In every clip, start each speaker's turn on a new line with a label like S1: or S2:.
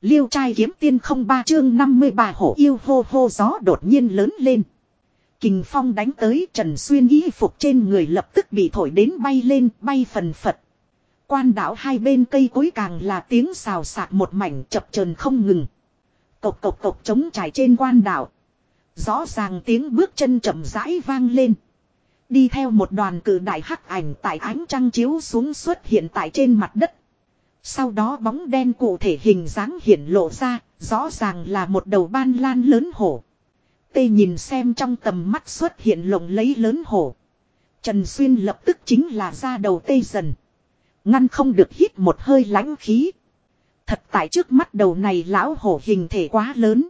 S1: Liêu trai kiếm tiên không ba chương 53 hổ yêu hô hô gió đột nhiên lớn lên. Kình phong đánh tới, Trần Xuyên y phục trên người lập tức bị thổi đến bay lên, bay phần phật. Quan đảo hai bên cây cối càng là tiếng xào xạc một mảnh chập chờn không ngừng. Cộc cộc cộc trống trải trên quan đảo. Rõ ràng tiếng bước chân chậm rãi vang lên. Đi theo một đoàn cử đại hắc ảnh tại ánh trăng chiếu xuống xuất hiện tại trên mặt đất. Sau đó bóng đen cụ thể hình dáng hiển lộ ra, rõ ràng là một đầu ban lan lớn hổ. Tê nhìn xem trong tầm mắt xuất hiện lộng lấy lớn hổ. Trần Xuyên lập tức chính là ra đầu tê dần. Ngăn không được hít một hơi lãnh khí. Thật tại trước mắt đầu này lão hổ hình thể quá lớn.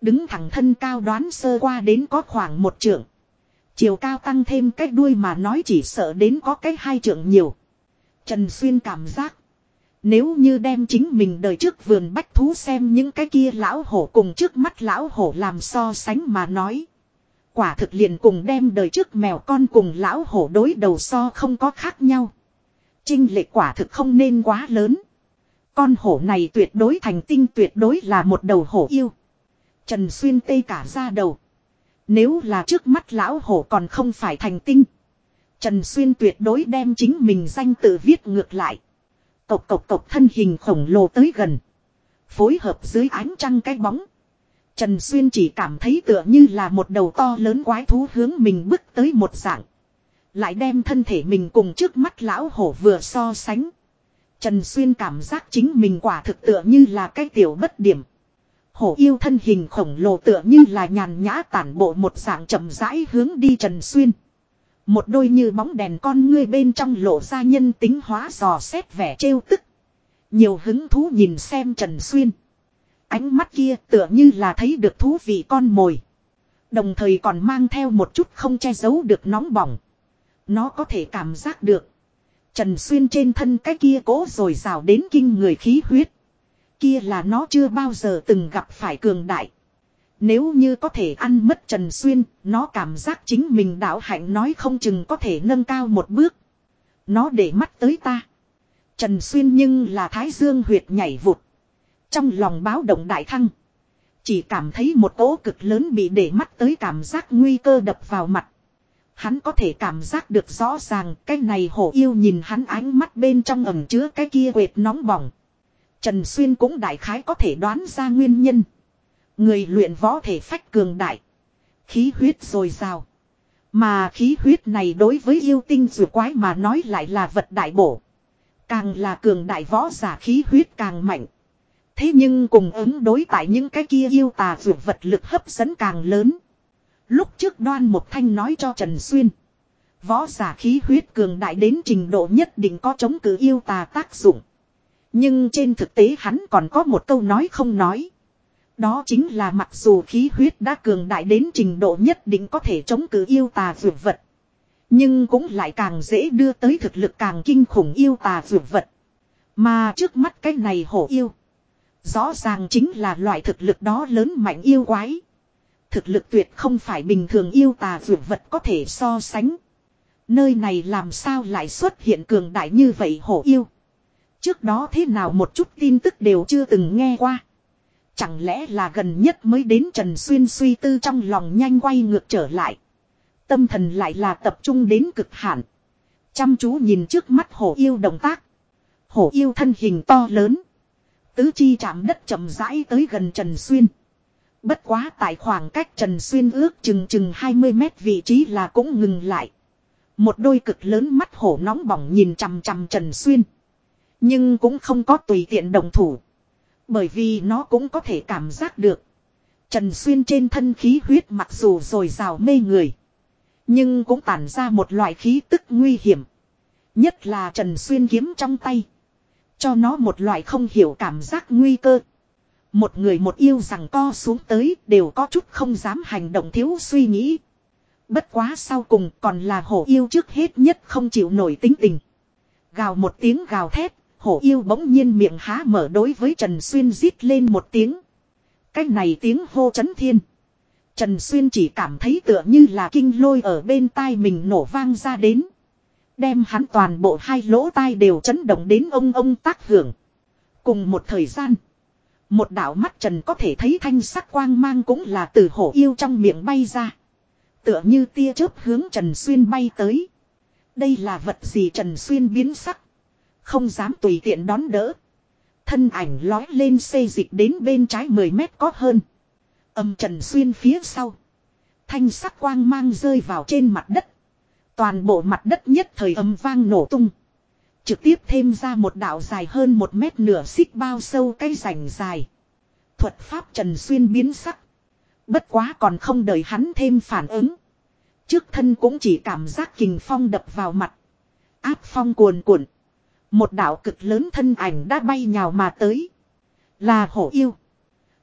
S1: Đứng thẳng thân cao đoán sơ qua đến có khoảng một trượng. Chiều cao tăng thêm cái đuôi mà nói chỉ sợ đến có cái hai trượng nhiều. Trần Xuyên cảm giác. Nếu như đem chính mình đời trước vườn bách thú xem những cái kia lão hổ cùng trước mắt lão hổ làm so sánh mà nói. Quả thực liền cùng đem đời trước mèo con cùng lão hổ đối đầu so không có khác nhau. Trinh lệ quả thực không nên quá lớn. Con hổ này tuyệt đối thành tinh tuyệt đối là một đầu hổ yêu. Trần Xuyên tê cả ra đầu. Nếu là trước mắt lão hổ còn không phải thành tinh. Trần Xuyên tuyệt đối đem chính mình danh tự viết ngược lại. Cộc cộc cộc thân hình khổng lồ tới gần. Phối hợp dưới ánh trăng cái bóng. Trần Xuyên chỉ cảm thấy tựa như là một đầu to lớn quái thú hướng mình bước tới một dạng. Lại đem thân thể mình cùng trước mắt lão hổ vừa so sánh. Trần Xuyên cảm giác chính mình quả thực tựa như là cái tiểu bất điểm. Hổ yêu thân hình khổng lồ tựa như là nhàn nhã tản bộ một dạng chậm rãi hướng đi Trần Xuyên. Một đôi như bóng đèn con ngươi bên trong lộ ra nhân tính hóa dò xét vẻ trêu tức. Nhiều hứng thú nhìn xem Trần Xuyên. Ánh mắt kia tựa như là thấy được thú vị con mồi. Đồng thời còn mang theo một chút không che giấu được nóng bỏng. Nó có thể cảm giác được. Trần Xuyên trên thân cái kia cố rồi rào đến kinh người khí huyết. Kia là nó chưa bao giờ từng gặp phải cường đại. Nếu như có thể ăn mất Trần Xuyên, nó cảm giác chính mình đạo hạnh nói không chừng có thể nâng cao một bước. Nó để mắt tới ta. Trần Xuyên nhưng là Thái Dương huyệt nhảy vụt. Trong lòng báo động đại thăng. Chỉ cảm thấy một cỗ cực lớn bị để mắt tới cảm giác nguy cơ đập vào mặt. Hắn có thể cảm giác được rõ ràng cái này hổ yêu nhìn hắn ánh mắt bên trong ẩm chứa cái kia quệt nóng bỏng. Trần Xuyên cũng đại khái có thể đoán ra nguyên nhân. Người luyện võ thể phách cường đại. Khí huyết dồi dào. Mà khí huyết này đối với yêu tinh dù quái mà nói lại là vật đại bổ. Càng là cường đại võ giả khí huyết càng mạnh. Thế nhưng cùng ứng đối tại những cái kia yêu tà dù vật lực hấp dẫn càng lớn. Lúc trước đoan một thanh nói cho Trần Xuyên. Võ giả khí huyết cường đại đến trình độ nhất định có chống cự yêu tà tác dụng. Nhưng trên thực tế hắn còn có một câu nói không nói. Đó chính là mặc dù khí huyết đã cường đại đến trình độ nhất định có thể chống cự yêu tà vượt vật. Nhưng cũng lại càng dễ đưa tới thực lực càng kinh khủng yêu tà vượt vật. Mà trước mắt cái này hổ yêu. Rõ ràng chính là loại thực lực đó lớn mạnh yêu quái. Thực lực tuyệt không phải bình thường yêu tà vượt vật có thể so sánh. Nơi này làm sao lại xuất hiện cường đại như vậy hổ yêu. Trước đó thế nào một chút tin tức đều chưa từng nghe qua. Chẳng lẽ là gần nhất mới đến Trần Xuyên suy tư trong lòng nhanh quay ngược trở lại. Tâm thần lại là tập trung đến cực hạn. Chăm chú nhìn trước mắt hổ yêu động tác. Hổ yêu thân hình to lớn. Tứ chi chạm đất chậm rãi tới gần Trần Xuyên. Bất quá tại khoảng cách Trần Xuyên ước chừng chừng 20 mét vị trí là cũng ngừng lại. Một đôi cực lớn mắt hổ nóng bỏng nhìn chằm chằm Trần Xuyên. Nhưng cũng không có tùy tiện đồng thủ. Bởi vì nó cũng có thể cảm giác được. Trần Xuyên trên thân khí huyết mặc dù rồi rào mê người. Nhưng cũng tản ra một loại khí tức nguy hiểm. Nhất là Trần Xuyên kiếm trong tay. Cho nó một loại không hiểu cảm giác nguy cơ. Một người một yêu rằng co xuống tới đều có chút không dám hành động thiếu suy nghĩ. Bất quá sau cùng còn là hổ yêu trước hết nhất không chịu nổi tính tình. Gào một tiếng gào thét, hổ yêu bỗng nhiên miệng há mở đối với Trần Xuyên rít lên một tiếng. cách này tiếng hô chấn thiên. Trần Xuyên chỉ cảm thấy tựa như là kinh lôi ở bên tai mình nổ vang ra đến. Đem hắn toàn bộ hai lỗ tai đều chấn động đến ông ông tác hưởng. Cùng một thời gian. Một đạo mắt trần có thể thấy thanh sắc quang mang cũng là từ hổ yêu trong miệng bay ra. Tựa như tia chớp hướng Trần Xuyên bay tới. Đây là vật gì Trần Xuyên biến sắc. Không dám tùy tiện đón đỡ. Thân ảnh lói lên xây dịch đến bên trái 10 mét có hơn. Âm Trần Xuyên phía sau. Thanh sắc quang mang rơi vào trên mặt đất. Toàn bộ mặt đất nhất thời âm vang nổ tung. Trực tiếp thêm ra một đạo dài hơn một mét nửa xích bao sâu cây rảnh dài. Thuật pháp Trần Xuyên biến sắc. Bất quá còn không đợi hắn thêm phản ứng. Trước thân cũng chỉ cảm giác kình phong đập vào mặt. Áp phong cuồn cuộn. Một đạo cực lớn thân ảnh đã bay nhào mà tới. Là hổ yêu.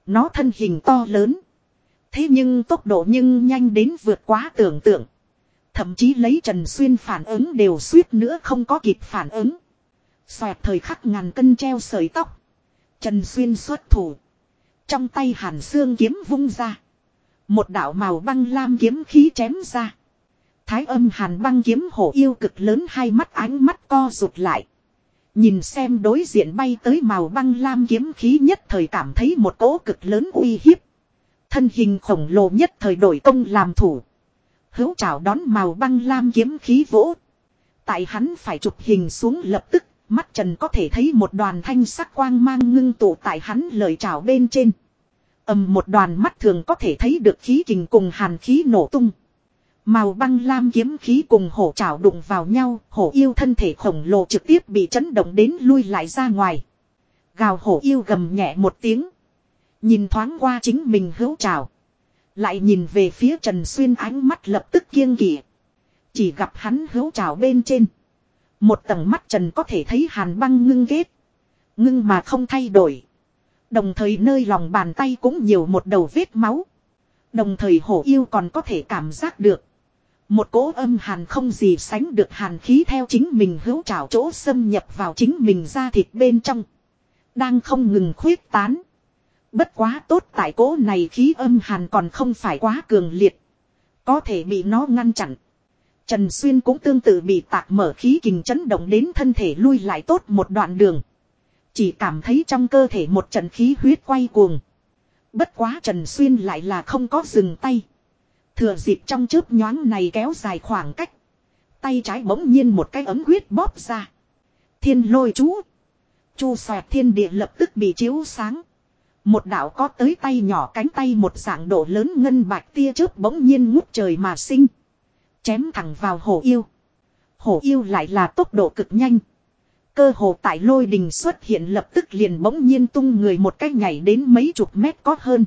S1: Nó thân hình to lớn. Thế nhưng tốc độ nhưng nhanh đến vượt quá tưởng tượng. Thậm chí lấy Trần Xuyên phản ứng đều suýt nữa không có kịp phản ứng. Xoẹt thời khắc ngàn cân treo sợi tóc. Trần Xuyên xuất thủ. Trong tay hàn xương kiếm vung ra. Một đạo màu băng lam kiếm khí chém ra. Thái âm hàn băng kiếm hổ yêu cực lớn hai mắt ánh mắt co rụt lại. Nhìn xem đối diện bay tới màu băng lam kiếm khí nhất thời cảm thấy một cỗ cực lớn uy hiếp. Thân hình khổng lồ nhất thời đổi công làm thủ. Hữu chào đón màu băng lam kiếm khí vỗ. Tại hắn phải chụp hình xuống lập tức, mắt trần có thể thấy một đoàn thanh sắc quang mang ngưng tụ tại hắn lời chào bên trên. ầm một đoàn mắt thường có thể thấy được khí kình cùng hàn khí nổ tung. Màu băng lam kiếm khí cùng hổ chảo đụng vào nhau, hổ yêu thân thể khổng lồ trực tiếp bị chấn động đến lui lại ra ngoài. Gào hổ yêu gầm nhẹ một tiếng. Nhìn thoáng qua chính mình hữu chảo, Lại nhìn về phía Trần Xuyên ánh mắt lập tức kiêng kỵ. Chỉ gặp hắn hữu chảo bên trên. Một tầng mắt Trần có thể thấy hàn băng ngưng ghét. Ngưng mà không thay đổi. Đồng thời nơi lòng bàn tay cũng nhiều một đầu vết máu. Đồng thời hổ yêu còn có thể cảm giác được. Một cỗ âm hàn không gì sánh được hàn khí theo chính mình hữu trảo chỗ xâm nhập vào chính mình ra thịt bên trong. Đang không ngừng khuyết tán. Bất quá tốt tại cỗ này khí âm hàn còn không phải quá cường liệt. Có thể bị nó ngăn chặn. Trần Xuyên cũng tương tự bị tạc mở khí kình chấn động đến thân thể lui lại tốt một đoạn đường. Chỉ cảm thấy trong cơ thể một trận khí huyết quay cuồng. Bất quá Trần Xuyên lại là không có dừng tay. Thừa dịp trong chớp nhoáng này kéo dài khoảng cách. Tay trái bỗng nhiên một cái ấm huyết bóp ra. Thiên lôi chú. Chu xoẹt thiên địa lập tức bị chiếu sáng. Một đạo có tới tay nhỏ cánh tay một dạng độ lớn ngân bạch tia chớp bỗng nhiên ngút trời mà sinh. Chém thẳng vào hổ yêu. Hổ yêu lại là tốc độ cực nhanh. Cơ hồ tại lôi đình xuất hiện lập tức liền bỗng nhiên tung người một cách nhảy đến mấy chục mét có hơn.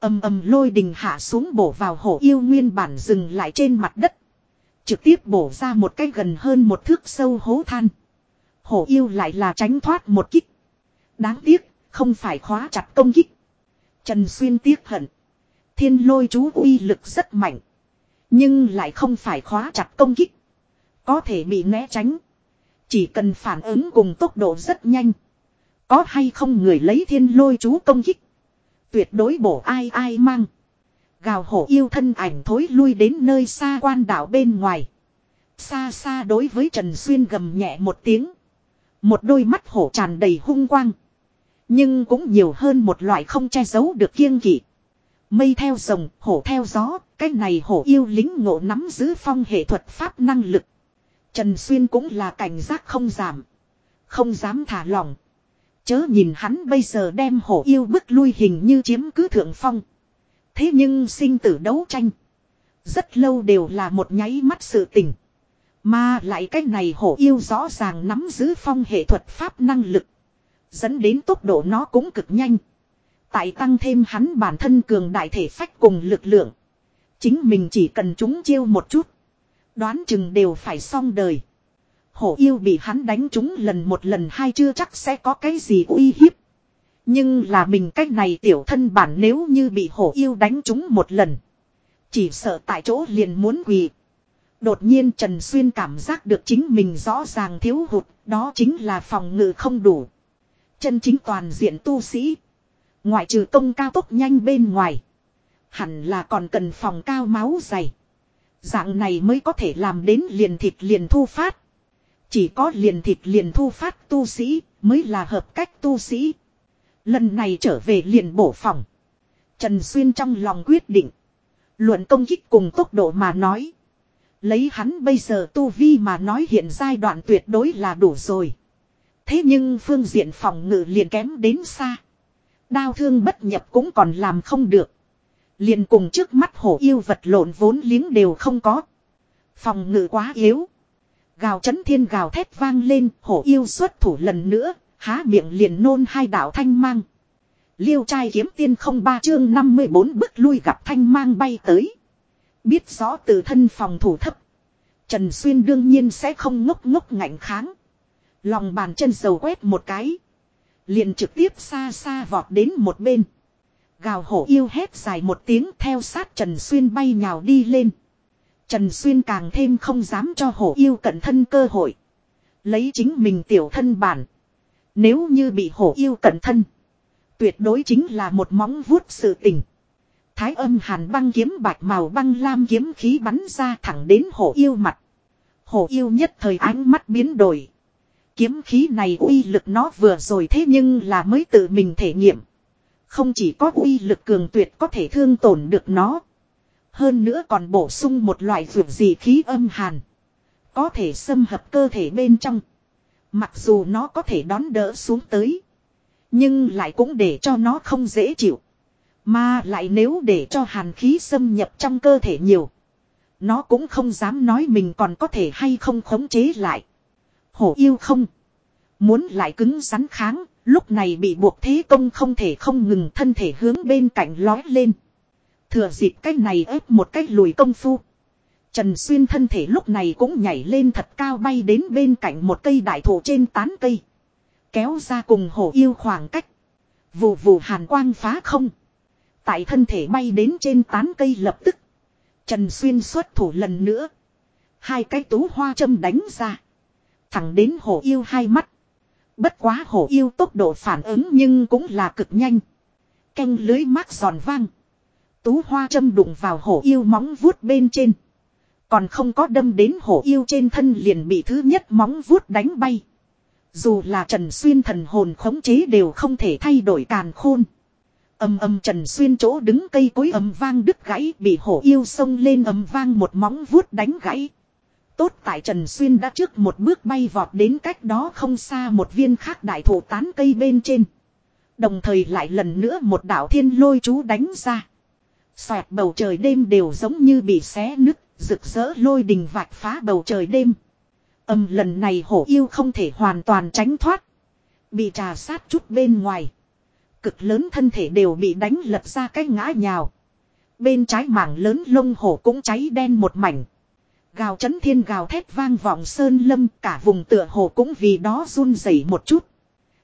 S1: Âm âm lôi đình hạ xuống bổ vào hổ yêu nguyên bản dừng lại trên mặt đất. Trực tiếp bổ ra một cái gần hơn một thước sâu hố than. Hổ yêu lại là tránh thoát một kích. Đáng tiếc, không phải khóa chặt công kích. Trần Xuyên tiếc hận. Thiên lôi chú uy lực rất mạnh. Nhưng lại không phải khóa chặt công kích. Có thể bị né tránh. Chỉ cần phản ứng cùng tốc độ rất nhanh. Có hay không người lấy thiên lôi chú công kích. Tuyệt đối bổ ai ai mang. Gào hổ yêu thân ảnh thối lui đến nơi xa quan đảo bên ngoài. Xa xa đối với Trần Xuyên gầm nhẹ một tiếng. Một đôi mắt hổ tràn đầy hung quang. Nhưng cũng nhiều hơn một loại không che giấu được kiêng kỵ. Mây theo rồng, hổ theo gió, cái này hổ yêu lính ngộ nắm giữ phong hệ thuật pháp năng lực. Trần Xuyên cũng là cảnh giác không giảm. Không dám thả lỏng. Chớ nhìn hắn bây giờ đem hổ yêu bức lui hình như chiếm cứ thượng phong. Thế nhưng sinh tử đấu tranh. Rất lâu đều là một nháy mắt sự tình. Mà lại cái này hổ yêu rõ ràng nắm giữ phong hệ thuật pháp năng lực. Dẫn đến tốc độ nó cũng cực nhanh. Tại tăng thêm hắn bản thân cường đại thể phách cùng lực lượng. Chính mình chỉ cần chúng chiêu một chút. Đoán chừng đều phải xong đời. Hổ yêu bị hắn đánh trúng lần một lần hai chưa chắc sẽ có cái gì uy hiếp. Nhưng là mình cách này tiểu thân bản nếu như bị hổ yêu đánh trúng một lần. Chỉ sợ tại chỗ liền muốn quỳ. Đột nhiên Trần Xuyên cảm giác được chính mình rõ ràng thiếu hụt, đó chính là phòng ngự không đủ. Chân chính toàn diện tu sĩ. Ngoại trừ công cao tốc nhanh bên ngoài. Hẳn là còn cần phòng cao máu dày. Dạng này mới có thể làm đến liền thịt liền thu phát. Chỉ có liền thịt liền thu phát tu sĩ mới là hợp cách tu sĩ. Lần này trở về liền bổ phòng. Trần Xuyên trong lòng quyết định. Luận công kích cùng tốc độ mà nói. Lấy hắn bây giờ tu vi mà nói hiện giai đoạn tuyệt đối là đủ rồi. Thế nhưng phương diện phòng ngự liền kém đến xa. Đao thương bất nhập cũng còn làm không được. Liền cùng trước mắt hổ yêu vật lộn vốn liếng đều không có. Phòng ngự quá yếu. Gào chấn thiên gào thét vang lên, hổ yêu xuất thủ lần nữa, há miệng liền nôn hai đạo thanh mang. Liêu trai kiếm tiên không ba chương 54 bước lui gặp thanh mang bay tới. Biết rõ từ thân phòng thủ thấp. Trần Xuyên đương nhiên sẽ không ngốc ngốc ngạnh kháng. Lòng bàn chân dầu quét một cái. Liền trực tiếp xa xa vọt đến một bên. Gào hổ yêu hét dài một tiếng theo sát Trần Xuyên bay nhào đi lên. Trần Xuyên càng thêm không dám cho hổ yêu cận thân cơ hội. Lấy chính mình tiểu thân bản. Nếu như bị hổ yêu cận thân. Tuyệt đối chính là một móng vuốt sự tình. Thái âm hàn băng kiếm bạch màu băng lam kiếm khí bắn ra thẳng đến hổ yêu mặt. Hổ yêu nhất thời ánh mắt biến đổi. Kiếm khí này uy lực nó vừa rồi thế nhưng là mới tự mình thể nghiệm. Không chỉ có uy lực cường tuyệt có thể thương tổn được nó. Hơn nữa còn bổ sung một loại vượt dị khí âm hàn. Có thể xâm hợp cơ thể bên trong. Mặc dù nó có thể đón đỡ xuống tới. Nhưng lại cũng để cho nó không dễ chịu. Mà lại nếu để cho hàn khí xâm nhập trong cơ thể nhiều. Nó cũng không dám nói mình còn có thể hay không khống chế lại. Hổ yêu không. Muốn lại cứng rắn kháng, lúc này bị buộc thế công không thể không ngừng thân thể hướng bên cạnh lói lên. Thừa dịp cách này ép một cách lùi công phu. Trần Xuyên thân thể lúc này cũng nhảy lên thật cao bay đến bên cạnh một cây đại thụ trên tán cây. Kéo ra cùng hổ yêu khoảng cách. Vù vù hàn quang phá không. Tại thân thể bay đến trên tán cây lập tức. Trần Xuyên xuất thủ lần nữa. Hai cái tú hoa châm đánh ra. Thẳng đến hổ yêu hai mắt. Bất quá hổ yêu tốc độ phản ứng nhưng cũng là cực nhanh. Canh lưới mát giòn vang. Tú hoa châm đụng vào hổ yêu móng vuốt bên trên. Còn không có đâm đến hổ yêu trên thân liền bị thứ nhất móng vuốt đánh bay. Dù là Trần Xuyên thần hồn khống chế đều không thể thay đổi càn khôn. Âm âm Trần Xuyên chỗ đứng cây cối âm vang đứt gãy, bị hổ yêu sông lên âm vang một móng vuốt đánh gãy. Tốt tại Trần Xuyên đã trước một bước bay vọt đến cách đó không xa một viên khác đại thổ tán cây bên trên. Đồng thời lại lần nữa một đảo thiên lôi chú đánh ra. Xoẹt bầu trời đêm đều giống như bị xé nứt, rực rỡ lôi đình vạch phá bầu trời đêm. Âm lần này hổ yêu không thể hoàn toàn tránh thoát. Bị trà sát chút bên ngoài. Cực lớn thân thể đều bị đánh lật ra cái ngã nhào. Bên trái mảng lớn lông hổ cũng cháy đen một mảnh. Gào chấn thiên gào thét vang vọng sơn lâm cả vùng tựa hồ cũng vì đó run rẩy một chút.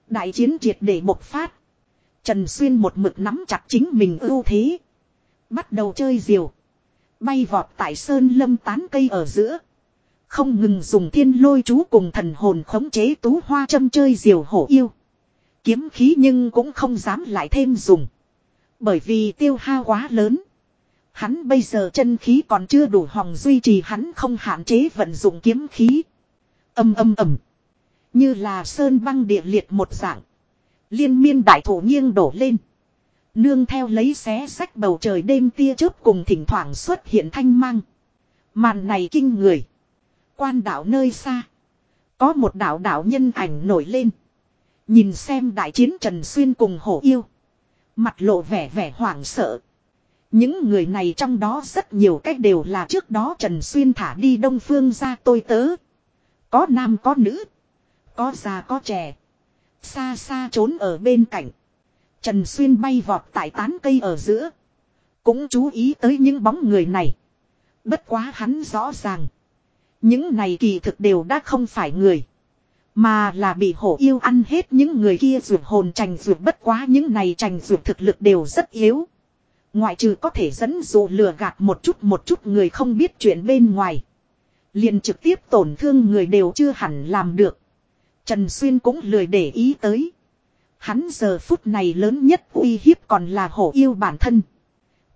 S1: Đại chiến triệt để bộc phát. Trần Xuyên một mực nắm chặt chính mình ưu thế. Bắt đầu chơi diều. Bay vọt tại sơn lâm tán cây ở giữa. Không ngừng dùng thiên lôi chú cùng thần hồn khống chế tú hoa châm chơi diều hổ yêu. Kiếm khí nhưng cũng không dám lại thêm dùng. Bởi vì tiêu hao quá lớn. Hắn bây giờ chân khí còn chưa đủ hòng duy trì hắn không hạn chế vận dụng kiếm khí. Âm âm ầm. Như là sơn băng địa liệt một dạng. Liên miên đại thổ nghiêng đổ lên. Nương theo lấy xé sách bầu trời đêm tia chớp cùng thỉnh thoảng xuất hiện thanh mang. Màn này kinh người. Quan đảo nơi xa. Có một đảo đảo nhân ảnh nổi lên. Nhìn xem đại chiến Trần Xuyên cùng hổ yêu. Mặt lộ vẻ vẻ hoảng sợ. Những người này trong đó rất nhiều cách đều là trước đó Trần Xuyên thả đi Đông Phương ra tôi tớ. Có nam có nữ. Có già có trẻ. Xa xa trốn ở bên cạnh. Trần Xuyên bay vọt tại tán cây ở giữa. Cũng chú ý tới những bóng người này. Bất quá hắn rõ ràng. Những này kỳ thực đều đã không phải người. Mà là bị hổ yêu ăn hết những người kia ruột hồn trành ruột bất quá những này trành ruột thực lực đều rất yếu. Ngoại trừ có thể dẫn dụ lừa gạt một chút một chút người không biết chuyện bên ngoài. liền trực tiếp tổn thương người đều chưa hẳn làm được. Trần Xuyên cũng lười để ý tới. Hắn giờ phút này lớn nhất uy hiếp còn là hổ yêu bản thân.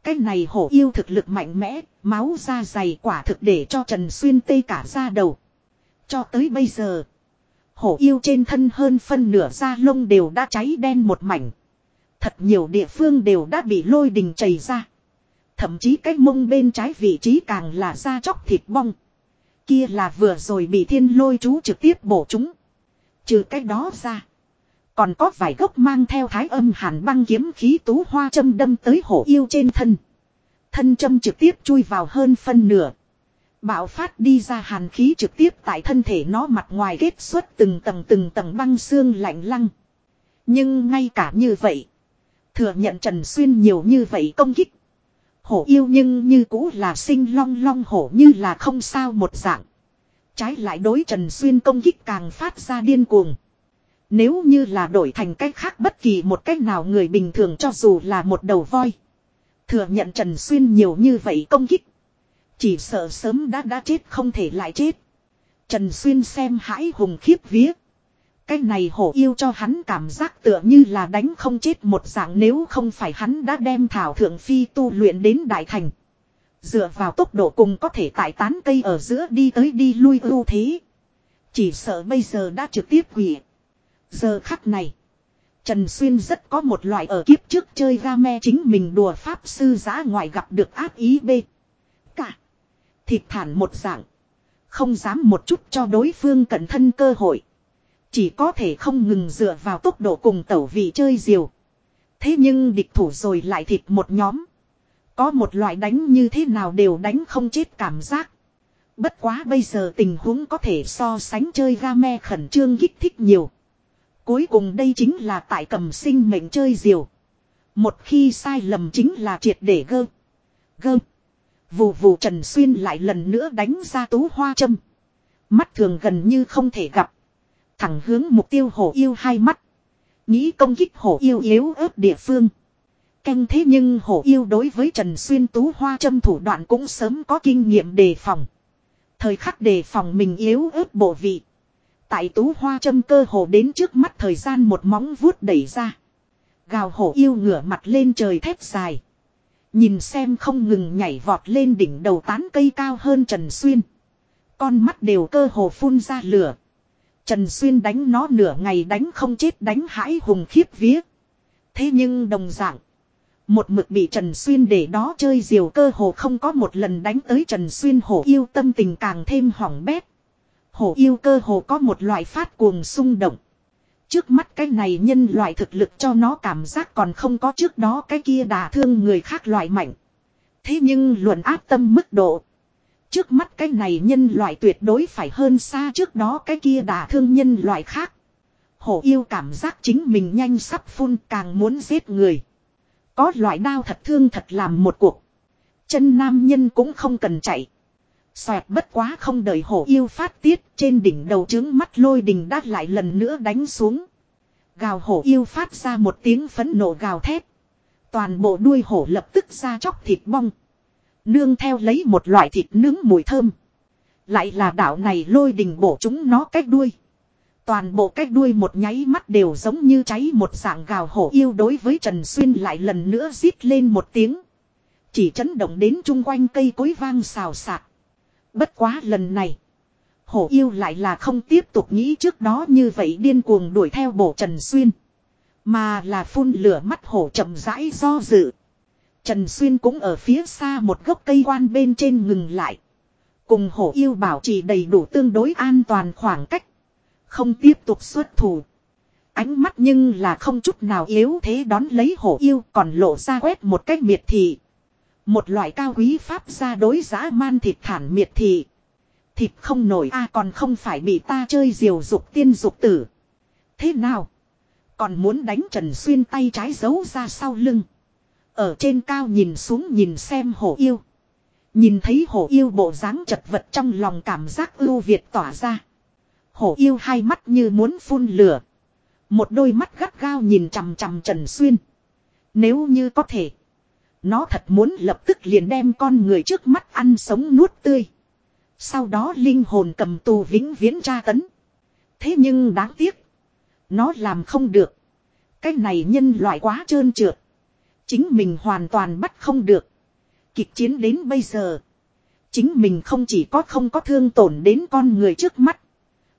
S1: Cái này hổ yêu thực lực mạnh mẽ, máu da dày quả thực để cho Trần Xuyên tê cả da đầu. Cho tới bây giờ, hổ yêu trên thân hơn phân nửa da lông đều đã cháy đen một mảnh. Thật nhiều địa phương đều đã bị lôi đình chảy ra. Thậm chí cái mông bên trái vị trí càng là da chóc thịt bong. Kia là vừa rồi bị thiên lôi chú trực tiếp bổ chúng. Trừ cái đó ra. Còn có vài gốc mang theo thái âm hàn băng kiếm khí tú hoa châm đâm tới hổ yêu trên thân. Thân châm trực tiếp chui vào hơn phân nửa. Bạo phát đi ra hàn khí trực tiếp tại thân thể nó mặt ngoài kết xuất từng tầng từng tầng băng xương lạnh lăng. Nhưng ngay cả như vậy. Thừa nhận Trần Xuyên nhiều như vậy công kích. Hổ yêu nhưng như cũ là sinh long long hổ như là không sao một dạng. Trái lại đối Trần Xuyên công kích càng phát ra điên cuồng. Nếu như là đổi thành cách khác bất kỳ một cách nào người bình thường cho dù là một đầu voi. Thừa nhận Trần Xuyên nhiều như vậy công kích. Chỉ sợ sớm đã đã chết không thể lại chết. Trần Xuyên xem hãi hùng khiếp vía. Cái này hổ yêu cho hắn cảm giác tựa như là đánh không chết một dạng nếu không phải hắn đã đem thảo thượng phi tu luyện đến đại thành. Dựa vào tốc độ cùng có thể tại tán cây ở giữa đi tới đi lui ưu thế. Chỉ sợ bây giờ đã trực tiếp quỷ. Giờ khắc này. Trần Xuyên rất có một loại ở kiếp trước chơi game chính mình đùa pháp sư giá ngoại gặp được ác ý bê. Cả. Thịt thản một dạng. Không dám một chút cho đối phương cẩn thân cơ hội. Chỉ có thể không ngừng dựa vào tốc độ cùng tẩu vị chơi diều. Thế nhưng địch thủ rồi lại thịt một nhóm. Có một loại đánh như thế nào đều đánh không chết cảm giác. Bất quá bây giờ tình huống có thể so sánh chơi game khẩn trương kích thích nhiều. Cuối cùng đây chính là tại cầm sinh mệnh chơi diều. Một khi sai lầm chính là triệt để gơ. Gơ. Vù vù Trần Xuyên lại lần nữa đánh ra tú hoa châm. Mắt thường gần như không thể gặp. Thẳng hướng mục tiêu hổ yêu hai mắt. Nghĩ công kích hổ yêu yếu ớt địa phương. Canh thế nhưng hổ yêu đối với Trần Xuyên tú hoa châm thủ đoạn cũng sớm có kinh nghiệm đề phòng. Thời khắc đề phòng mình yếu ớt bộ vị. Tại tú hoa châm cơ hồ đến trước mắt thời gian một móng vuốt đẩy ra. Gào hổ yêu ngửa mặt lên trời thép dài. Nhìn xem không ngừng nhảy vọt lên đỉnh đầu tán cây cao hơn Trần Xuyên. Con mắt đều cơ hồ phun ra lửa. Trần Xuyên đánh nó nửa ngày đánh không chết đánh hãi hùng khiếp vía. Thế nhưng đồng dạng. Một mực bị Trần Xuyên để đó chơi diều cơ hồ không có một lần đánh tới Trần Xuyên hổ yêu tâm tình càng thêm hỏng bét. Hổ yêu cơ hồ có một loại phát cuồng xung động. Trước mắt cái này nhân loại thực lực cho nó cảm giác còn không có trước đó cái kia đả thương người khác loại mạnh. Thế nhưng luận áp tâm mức độ. Trước mắt cái này nhân loại tuyệt đối phải hơn xa trước đó cái kia đả thương nhân loại khác. Hổ yêu cảm giác chính mình nhanh sắp phun càng muốn giết người. Có loại đao thật thương thật làm một cuộc. Chân nam nhân cũng không cần chạy. Xoẹt bất quá không đợi hổ yêu phát tiết, trên đỉnh đầu trứng mắt lôi đình đát lại lần nữa đánh xuống. Gào hổ yêu phát ra một tiếng phấn nộ gào thét. Toàn bộ đuôi hổ lập tức ra chóc thịt bong. Nương theo lấy một loại thịt nướng mùi thơm. Lại là đảo này lôi đình bổ chúng nó cách đuôi. Toàn bộ cách đuôi một nháy mắt đều giống như cháy một dạng gào hổ yêu đối với Trần Xuyên lại lần nữa rít lên một tiếng. Chỉ chấn động đến chung quanh cây cối vang xào xạc. Bất quá lần này. Hổ yêu lại là không tiếp tục nghĩ trước đó như vậy điên cuồng đuổi theo bổ Trần Xuyên. Mà là phun lửa mắt hổ chậm rãi do dự. Trần Xuyên cũng ở phía xa một gốc cây quan bên trên ngừng lại. Cùng hổ yêu bảo trì đầy đủ tương đối an toàn khoảng cách. Không tiếp tục xuất thủ. Ánh mắt nhưng là không chút nào yếu thế đón lấy hổ yêu còn lộ ra quét một cách miệt thị. Một loại cao quý pháp ra đối giá man thịt thản miệt thị. Thịt không nổi, a, còn không phải bị ta chơi diều dục tiên dục tử. Thế nào? Còn muốn đánh Trần Xuyên tay trái giấu ra sau lưng. Ở trên cao nhìn xuống nhìn xem hổ yêu. Nhìn thấy hổ yêu bộ dáng chật vật trong lòng cảm giác ưu việt tỏa ra. Hổ yêu hai mắt như muốn phun lửa. Một đôi mắt gắt gao nhìn chằm chằm Trần Xuyên. Nếu như có thể. Nó thật muốn lập tức liền đem con người trước mắt ăn sống nuốt tươi. Sau đó linh hồn cầm tù vĩnh viễn tra tấn. Thế nhưng đáng tiếc. Nó làm không được. Cái này nhân loại quá trơn trượt. Chính mình hoàn toàn bắt không được. Kịch chiến đến bây giờ. Chính mình không chỉ có không có thương tổn đến con người trước mắt.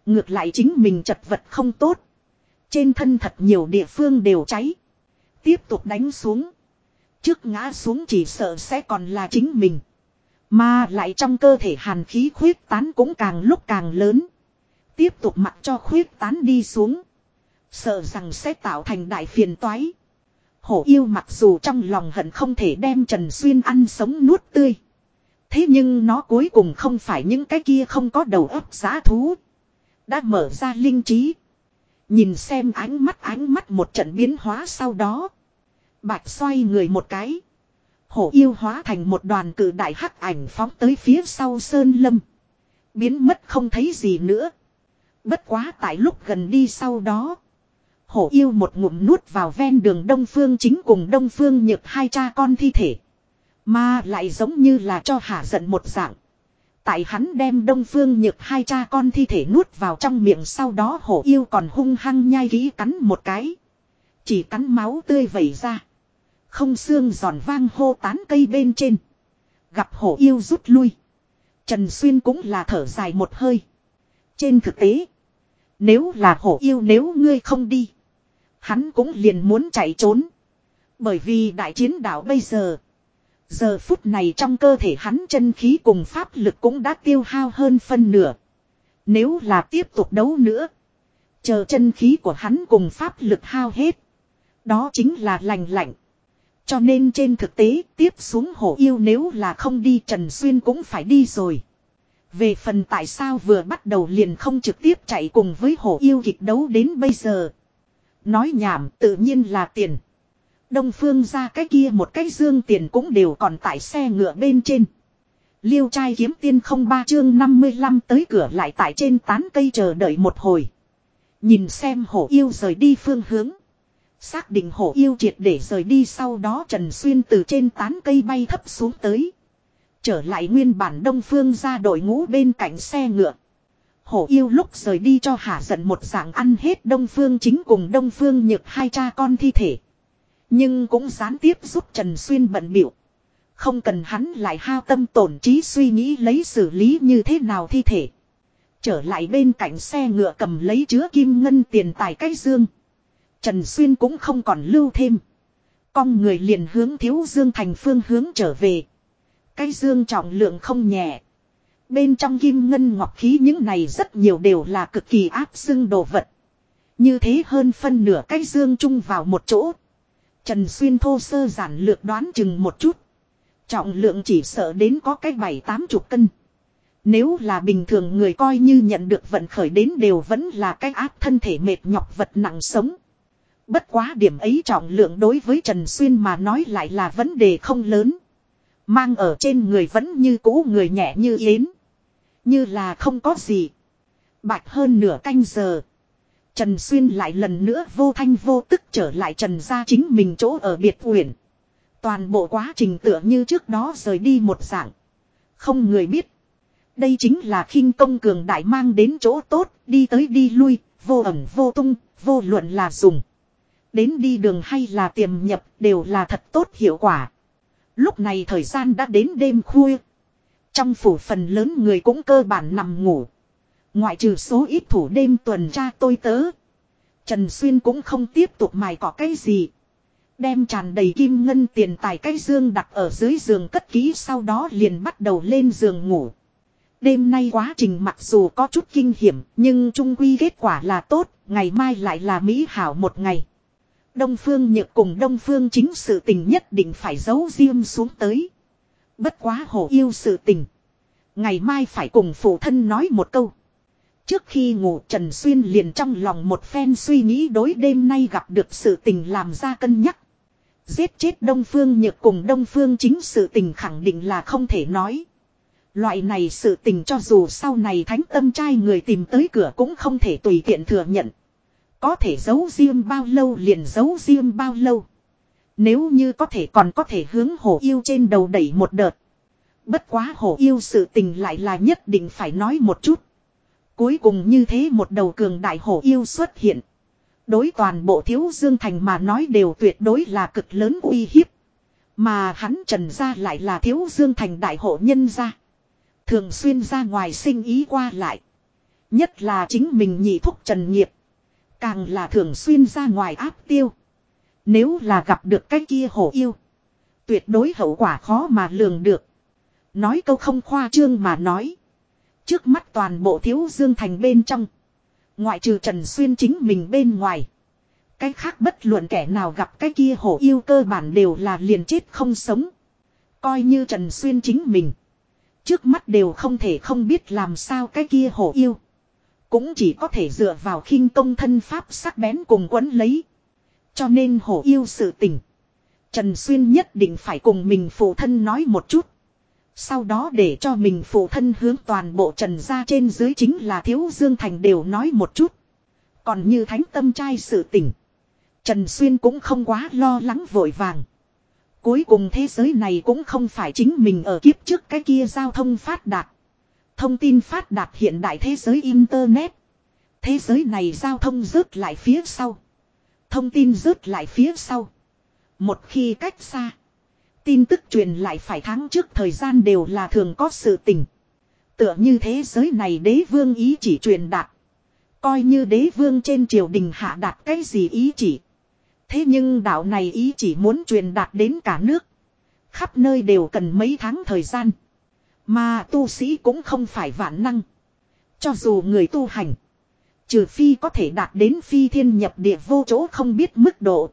S1: Ngược lại chính mình chật vật không tốt. Trên thân thật nhiều địa phương đều cháy. Tiếp tục đánh xuống. Trước ngã xuống chỉ sợ sẽ còn là chính mình. Mà lại trong cơ thể hàn khí khuyết tán cũng càng lúc càng lớn. Tiếp tục mặc cho khuyết tán đi xuống. Sợ rằng sẽ tạo thành đại phiền toái. Hổ yêu mặc dù trong lòng hận không thể đem Trần Xuyên ăn sống nuốt tươi. Thế nhưng nó cuối cùng không phải những cái kia không có đầu óc giá thú. Đã mở ra linh trí. Nhìn xem ánh mắt ánh mắt một trận biến hóa sau đó. Bạch xoay người một cái. Hổ yêu hóa thành một đoàn cử đại hắc ảnh phóng tới phía sau sơn lâm. Biến mất không thấy gì nữa. Bất quá tại lúc gần đi sau đó. Hổ yêu một ngụm nuốt vào ven đường Đông Phương chính cùng Đông Phương nhược hai cha con thi thể. Mà lại giống như là cho hạ giận một dạng. Tại hắn đem Đông Phương nhược hai cha con thi thể nuốt vào trong miệng sau đó hổ yêu còn hung hăng nhai kỹ cắn một cái. Chỉ cắn máu tươi vẩy ra. Không xương giòn vang hô tán cây bên trên. Gặp hổ yêu rút lui. Trần Xuyên cũng là thở dài một hơi. Trên thực tế. Nếu là hổ yêu nếu ngươi không đi. Hắn cũng liền muốn chạy trốn. Bởi vì đại chiến đảo bây giờ. Giờ phút này trong cơ thể hắn chân khí cùng pháp lực cũng đã tiêu hao hơn phân nửa. Nếu là tiếp tục đấu nữa. Chờ chân khí của hắn cùng pháp lực hao hết. Đó chính là lành lạnh. Cho nên trên thực tế, tiếp xuống hổ yêu nếu là không đi, Trần Xuyên cũng phải đi rồi. Về phần tại sao vừa bắt đầu liền không trực tiếp chạy cùng với hổ yêu kịch đấu đến bây giờ. Nói nhảm, tự nhiên là tiền. Đông phương ra cái kia một cái dương tiền cũng đều còn tại xe ngựa bên trên. Liêu trai kiếm tiên không ba chương 55 tới cửa lại tại trên tán cây chờ đợi một hồi. Nhìn xem hổ yêu rời đi phương hướng. Xác định hổ yêu triệt để rời đi sau đó Trần Xuyên từ trên tán cây bay thấp xuống tới. Trở lại nguyên bản đông phương ra đội ngũ bên cạnh xe ngựa. Hổ yêu lúc rời đi cho hạ giận một dạng ăn hết đông phương chính cùng đông phương nhược hai cha con thi thể. Nhưng cũng gián tiếp giúp Trần Xuyên bận biểu. Không cần hắn lại hao tâm tổn trí suy nghĩ lấy xử lý như thế nào thi thể. Trở lại bên cạnh xe ngựa cầm lấy chứa kim ngân tiền tài cái dương. Trần Xuyên cũng không còn lưu thêm. Con người liền hướng thiếu dương thành phương hướng trở về. Cái dương trọng lượng không nhẹ. Bên trong kim ngân ngọc khí những này rất nhiều đều là cực kỳ áp xưng đồ vật. Như thế hơn phân nửa cái dương chung vào một chỗ. Trần Xuyên thô sơ giản lược đoán chừng một chút. Trọng lượng chỉ sợ đến có cái bảy tám chục cân. Nếu là bình thường người coi như nhận được vận khởi đến đều vẫn là cái áp thân thể mệt nhọc vật nặng sống. Bất quá điểm ấy trọng lượng đối với Trần Xuyên mà nói lại là vấn đề không lớn. Mang ở trên người vẫn như cũ người nhẹ như yến. Như là không có gì. Bạch hơn nửa canh giờ. Trần Xuyên lại lần nữa vô thanh vô tức trở lại Trần ra chính mình chỗ ở biệt huyển. Toàn bộ quá trình tựa như trước đó rời đi một dạng. Không người biết. Đây chính là khinh công cường đại mang đến chỗ tốt, đi tới đi lui, vô ẩn vô tung, vô luận là dùng. Đến đi đường hay là tiềm nhập đều là thật tốt hiệu quả. Lúc này thời gian đã đến đêm khuya. Trong phủ phần lớn người cũng cơ bản nằm ngủ. Ngoại trừ số ít thủ đêm tuần tra tôi tớ. Trần Xuyên cũng không tiếp tục mài cỏ cái gì. Đem tràn đầy kim ngân tiền tài cái dương đặt ở dưới giường cất kỹ sau đó liền bắt đầu lên giường ngủ. Đêm nay quá trình mặc dù có chút kinh hiểm nhưng trung quy kết quả là tốt, ngày mai lại là mỹ hảo một ngày. Đông Phương Nhược cùng Đông Phương chính sự tình nhất định phải giấu riêng xuống tới. Bất quá hổ yêu sự tình. Ngày mai phải cùng phụ thân nói một câu. Trước khi ngủ Trần Xuyên liền trong lòng một phen suy nghĩ đối đêm nay gặp được sự tình làm ra cân nhắc. Giết chết Đông Phương Nhược cùng Đông Phương chính sự tình khẳng định là không thể nói. Loại này sự tình cho dù sau này thánh tâm trai người tìm tới cửa cũng không thể tùy tiện thừa nhận. Có thể giấu riêng bao lâu liền giấu riêng bao lâu. Nếu như có thể còn có thể hướng hổ yêu trên đầu đẩy một đợt. Bất quá hổ yêu sự tình lại là nhất định phải nói một chút. Cuối cùng như thế một đầu cường đại hổ yêu xuất hiện. Đối toàn bộ thiếu dương thành mà nói đều tuyệt đối là cực lớn uy hiếp. Mà hắn trần ra lại là thiếu dương thành đại hộ nhân gia. Thường xuyên ra ngoài sinh ý qua lại. Nhất là chính mình nhị thúc trần nghiệp. Càng là thường xuyên ra ngoài áp tiêu. Nếu là gặp được cái kia hổ yêu. Tuyệt đối hậu quả khó mà lường được. Nói câu không khoa trương mà nói. Trước mắt toàn bộ thiếu dương thành bên trong. Ngoại trừ Trần Xuyên chính mình bên ngoài. Cái khác bất luận kẻ nào gặp cái kia hổ yêu cơ bản đều là liền chết không sống. Coi như Trần Xuyên chính mình. Trước mắt đều không thể không biết làm sao cái kia hổ yêu. Cũng chỉ có thể dựa vào khinh công thân pháp sắc bén cùng quấn lấy. Cho nên hổ yêu sự tình. Trần Xuyên nhất định phải cùng mình phụ thân nói một chút. Sau đó để cho mình phụ thân hướng toàn bộ trần gia trên dưới chính là thiếu dương thành đều nói một chút. Còn như thánh tâm trai sự tình. Trần Xuyên cũng không quá lo lắng vội vàng. Cuối cùng thế giới này cũng không phải chính mình ở kiếp trước cái kia giao thông phát đạt. Thông tin phát đạt hiện đại thế giới Internet. Thế giới này giao thông rớt lại phía sau. Thông tin rớt lại phía sau. Một khi cách xa. Tin tức truyền lại phải tháng trước thời gian đều là thường có sự tình. Tựa như thế giới này đế vương ý chỉ truyền đạt. Coi như đế vương trên triều đình hạ đạt cái gì ý chỉ. Thế nhưng đạo này ý chỉ muốn truyền đạt đến cả nước. Khắp nơi đều cần mấy tháng thời gian. Mà tu sĩ cũng không phải vạn năng. Cho dù người tu hành. Trừ phi có thể đạt đến phi thiên nhập địa vô chỗ không biết mức độ.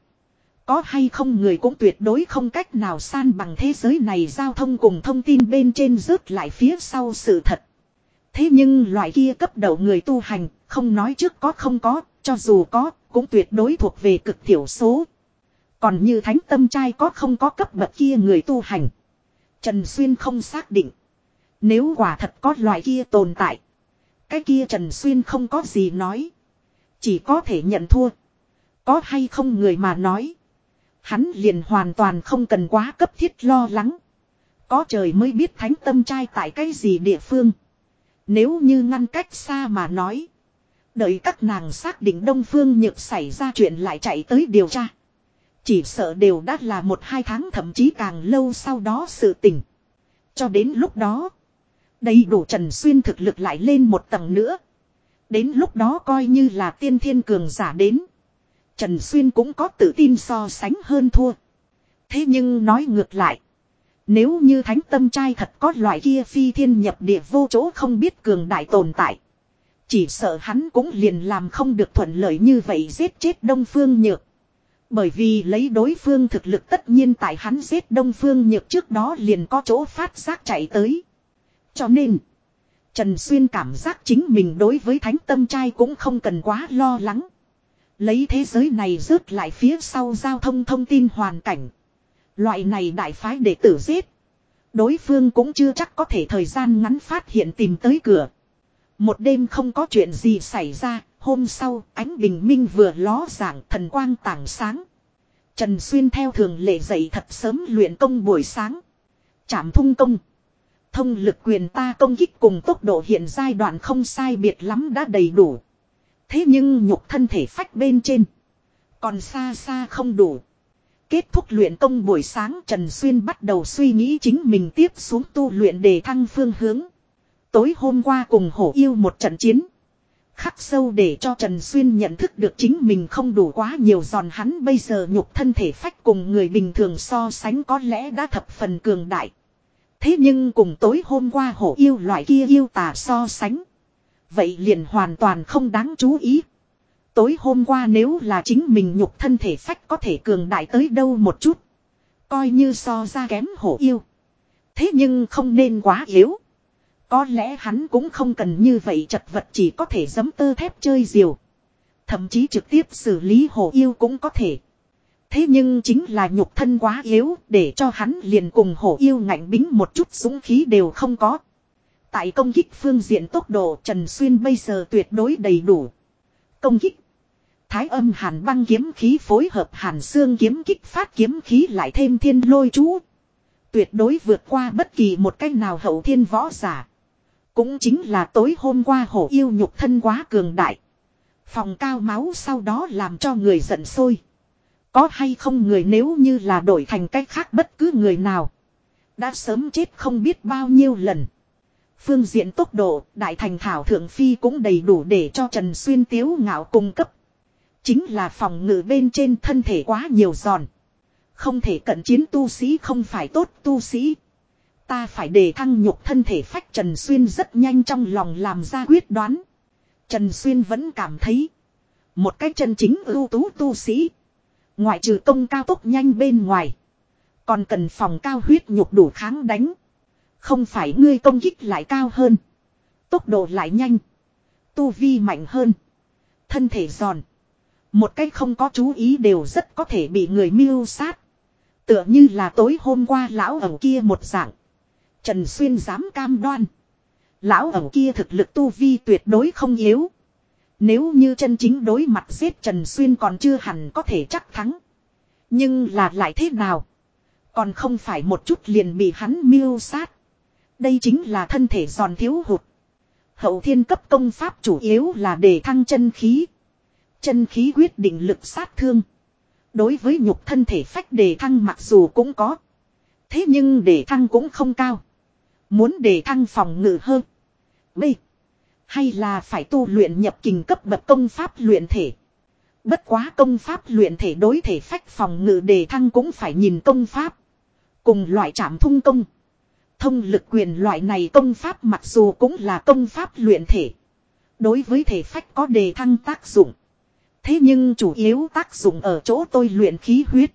S1: Có hay không người cũng tuyệt đối không cách nào san bằng thế giới này giao thông cùng thông tin bên trên rớt lại phía sau sự thật. Thế nhưng loại kia cấp đầu người tu hành, không nói trước có không có, cho dù có, cũng tuyệt đối thuộc về cực thiểu số. Còn như thánh tâm trai có không có cấp bậc kia người tu hành. Trần Xuyên không xác định. Nếu quả thật có loại kia tồn tại. Cái kia Trần Xuyên không có gì nói. Chỉ có thể nhận thua. Có hay không người mà nói. Hắn liền hoàn toàn không cần quá cấp thiết lo lắng. Có trời mới biết thánh tâm trai tại cái gì địa phương. Nếu như ngăn cách xa mà nói. Đợi các nàng xác định Đông Phương Nhược xảy ra chuyện lại chạy tới điều tra. Chỉ sợ đều đã là một hai tháng, thậm chí càng lâu sau đó sự tình. Cho đến lúc đó. Đầy đủ Trần Xuyên thực lực lại lên một tầng nữa. Đến lúc đó coi như là tiên thiên cường giả đến. Trần Xuyên cũng có tự tin so sánh hơn thua. Thế nhưng nói ngược lại. Nếu như thánh tâm trai thật có loại kia phi thiên nhập địa vô chỗ không biết cường đại tồn tại. Chỉ sợ hắn cũng liền làm không được thuận lợi như vậy giết chết Đông Phương Nhược. Bởi vì lấy đối phương thực lực tất nhiên tại hắn giết Đông Phương Nhược trước đó liền có chỗ phát giác chạy tới. Cho nên, Trần Xuyên cảm giác chính mình đối với thánh tâm trai cũng không cần quá lo lắng. Lấy thế giới này rớt lại phía sau giao thông thông tin hoàn cảnh. Loại này đại phái để tử giết. Đối phương cũng chưa chắc có thể thời gian ngắn phát hiện tìm tới cửa. Một đêm không có chuyện gì xảy ra, hôm sau ánh bình minh vừa ló dạng thần quang tảng sáng. Trần Xuyên theo thường lệ dậy thật sớm luyện công buổi sáng. Chạm thung công. Thông lực quyền ta công kích cùng tốc độ hiện giai đoạn không sai biệt lắm đã đầy đủ. Thế nhưng nhục thân thể phách bên trên. Còn xa xa không đủ. Kết thúc luyện công buổi sáng Trần Xuyên bắt đầu suy nghĩ chính mình tiếp xuống tu luyện để thăng phương hướng. Tối hôm qua cùng hổ yêu một trận chiến. Khắc sâu để cho Trần Xuyên nhận thức được chính mình không đủ quá nhiều giòn hắn bây giờ nhục thân thể phách cùng người bình thường so sánh có lẽ đã thập phần cường đại. Thế nhưng cùng tối hôm qua hổ yêu loại kia yêu tà so sánh. Vậy liền hoàn toàn không đáng chú ý. Tối hôm qua nếu là chính mình nhục thân thể phách có thể cường đại tới đâu một chút. Coi như so ra kém hổ yêu. Thế nhưng không nên quá yếu. Có lẽ hắn cũng không cần như vậy chật vật chỉ có thể giấm tơ thép chơi diều. Thậm chí trực tiếp xử lý hổ yêu cũng có thể. Thế nhưng chính là nhục thân quá yếu, để cho hắn liền cùng hổ yêu ngạnh bính một chút súng khí đều không có. Tại công kích phương diện tốc độ Trần Xuyên bây giờ tuyệt đối đầy đủ. Công kích. Thái âm hàn băng kiếm khí phối hợp hàn xương kiếm kích phát kiếm khí lại thêm thiên lôi chú. Tuyệt đối vượt qua bất kỳ một cách nào hậu thiên võ giả. Cũng chính là tối hôm qua hổ yêu nhục thân quá cường đại. Phòng cao máu sau đó làm cho người giận sôi. Có hay không người nếu như là đổi thành cách khác bất cứ người nào. Đã sớm chết không biết bao nhiêu lần. Phương diện tốc độ, đại thành thảo thượng phi cũng đầy đủ để cho Trần Xuyên tiếu ngạo cung cấp. Chính là phòng ngự bên trên thân thể quá nhiều giòn. Không thể cận chiến tu sĩ không phải tốt tu sĩ. Ta phải để thăng nhục thân thể phách Trần Xuyên rất nhanh trong lòng làm ra quyết đoán. Trần Xuyên vẫn cảm thấy. Một cách chân chính ưu tú tu sĩ. Ngoại trừ công cao tốc nhanh bên ngoài. Còn cần phòng cao huyết nhục đủ kháng đánh. Không phải ngươi công kích lại cao hơn. Tốc độ lại nhanh. Tu vi mạnh hơn. Thân thể giòn. Một cách không có chú ý đều rất có thể bị người mưu sát. Tựa như là tối hôm qua lão ẩu kia một dạng. Trần Xuyên dám cam đoan. Lão ẩu kia thực lực tu vi tuyệt đối không yếu. Nếu như chân chính đối mặt giết Trần Xuyên còn chưa hẳn có thể chắc thắng. Nhưng là lại thế nào? Còn không phải một chút liền bị hắn miêu sát. Đây chính là thân thể giòn thiếu hụt. Hậu thiên cấp công pháp chủ yếu là để thăng chân khí. Chân khí quyết định lực sát thương. Đối với nhục thân thể phách đề thăng mặc dù cũng có. Thế nhưng đề thăng cũng không cao. Muốn đề thăng phòng ngự hơn. B. Hay là phải tu luyện nhập kình cấp bậc công pháp luyện thể. Bất quá công pháp luyện thể đối thể phách phòng ngự đề thăng cũng phải nhìn công pháp. Cùng loại trảm thung công. Thông lực quyền loại này công pháp mặc dù cũng là công pháp luyện thể. Đối với thể phách có đề thăng tác dụng. Thế nhưng chủ yếu tác dụng ở chỗ tôi luyện khí huyết.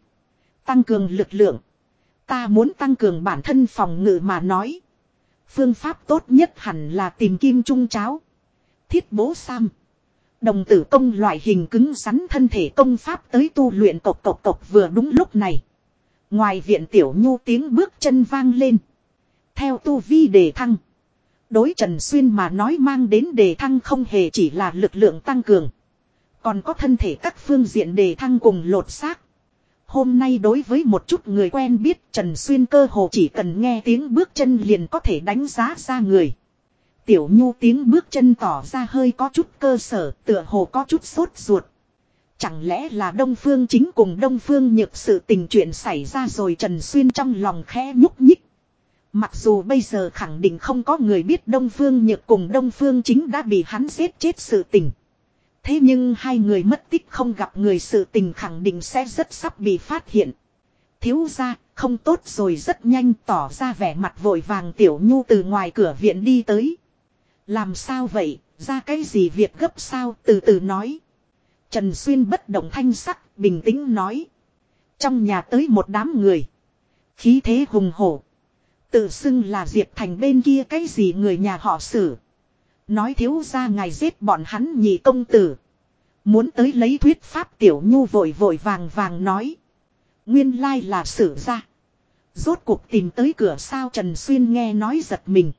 S1: Tăng cường lực lượng. Ta muốn tăng cường bản thân phòng ngự mà nói. Phương pháp tốt nhất hẳn là tìm kim trung cháo. Thiết bố sam. Đồng tử công loại hình cứng rắn thân thể công pháp tới tu luyện cộc cộc cộc vừa đúng lúc này. Ngoài viện tiểu nhu tiếng bước chân vang lên. Theo tu vi đề thăng. Đối Trần Xuyên mà nói mang đến đề thăng không hề chỉ là lực lượng tăng cường. Còn có thân thể các phương diện đề thăng cùng lột xác. Hôm nay đối với một chút người quen biết, Trần Xuyên cơ hồ chỉ cần nghe tiếng bước chân liền có thể đánh giá ra người. Tiểu Nhu tiếng bước chân tỏ ra hơi có chút cơ sở, tựa hồ có chút sốt ruột. Chẳng lẽ là Đông Phương chính cùng Đông Phương nhược sự tình chuyện xảy ra rồi Trần Xuyên trong lòng khẽ nhúc nhích. Mặc dù bây giờ khẳng định không có người biết Đông Phương nhược cùng Đông Phương chính đã bị hắn giết chết sự tình. Thế nhưng hai người mất tích không gặp người sự tình khẳng định sẽ rất sắp bị phát hiện. Thiếu ra, không tốt rồi rất nhanh tỏ ra vẻ mặt vội vàng tiểu nhu từ ngoài cửa viện đi tới. Làm sao vậy, ra cái gì việc gấp sao từ từ nói. Trần Xuyên bất động thanh sắc, bình tĩnh nói. Trong nhà tới một đám người. Khí thế hùng hổ. Tự xưng là Diệp Thành bên kia cái gì người nhà họ xử. Nói thiếu ra ngài giết bọn hắn nhị công tử. Muốn tới lấy thuyết pháp tiểu nhu vội vội vàng vàng nói. Nguyên lai là sử ra. Rốt cuộc tìm tới cửa sao Trần Xuyên nghe nói giật mình.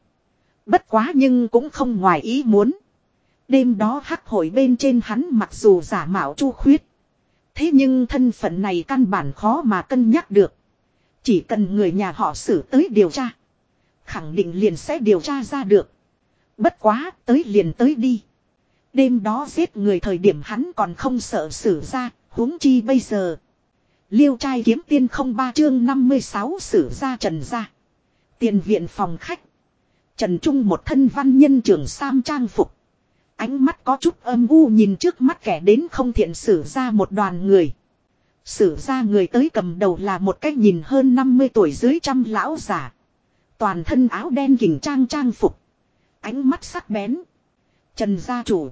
S1: Bất quá nhưng cũng không ngoài ý muốn. Đêm đó hắc hội bên trên hắn mặc dù giả mạo chu khuyết. Thế nhưng thân phận này căn bản khó mà cân nhắc được. Chỉ cần người nhà họ xử tới điều tra. Khẳng định liền sẽ điều tra ra được. Bất quá tới liền tới đi. Đêm đó giết người thời điểm hắn còn không sợ xử ra, huống chi bây giờ. Liêu trai kiếm tiên không ba chương 56 xử ra trần ra. Tiền viện phòng khách. Trần Trung một thân văn nhân trường sam trang phục. Ánh mắt có chút âm u nhìn trước mắt kẻ đến không thiện xử ra một đoàn người. Xử ra người tới cầm đầu là một cách nhìn hơn 50 tuổi dưới trăm lão giả. Toàn thân áo đen kình trang trang phục. Ánh mắt sắc bén. Trần gia chủ.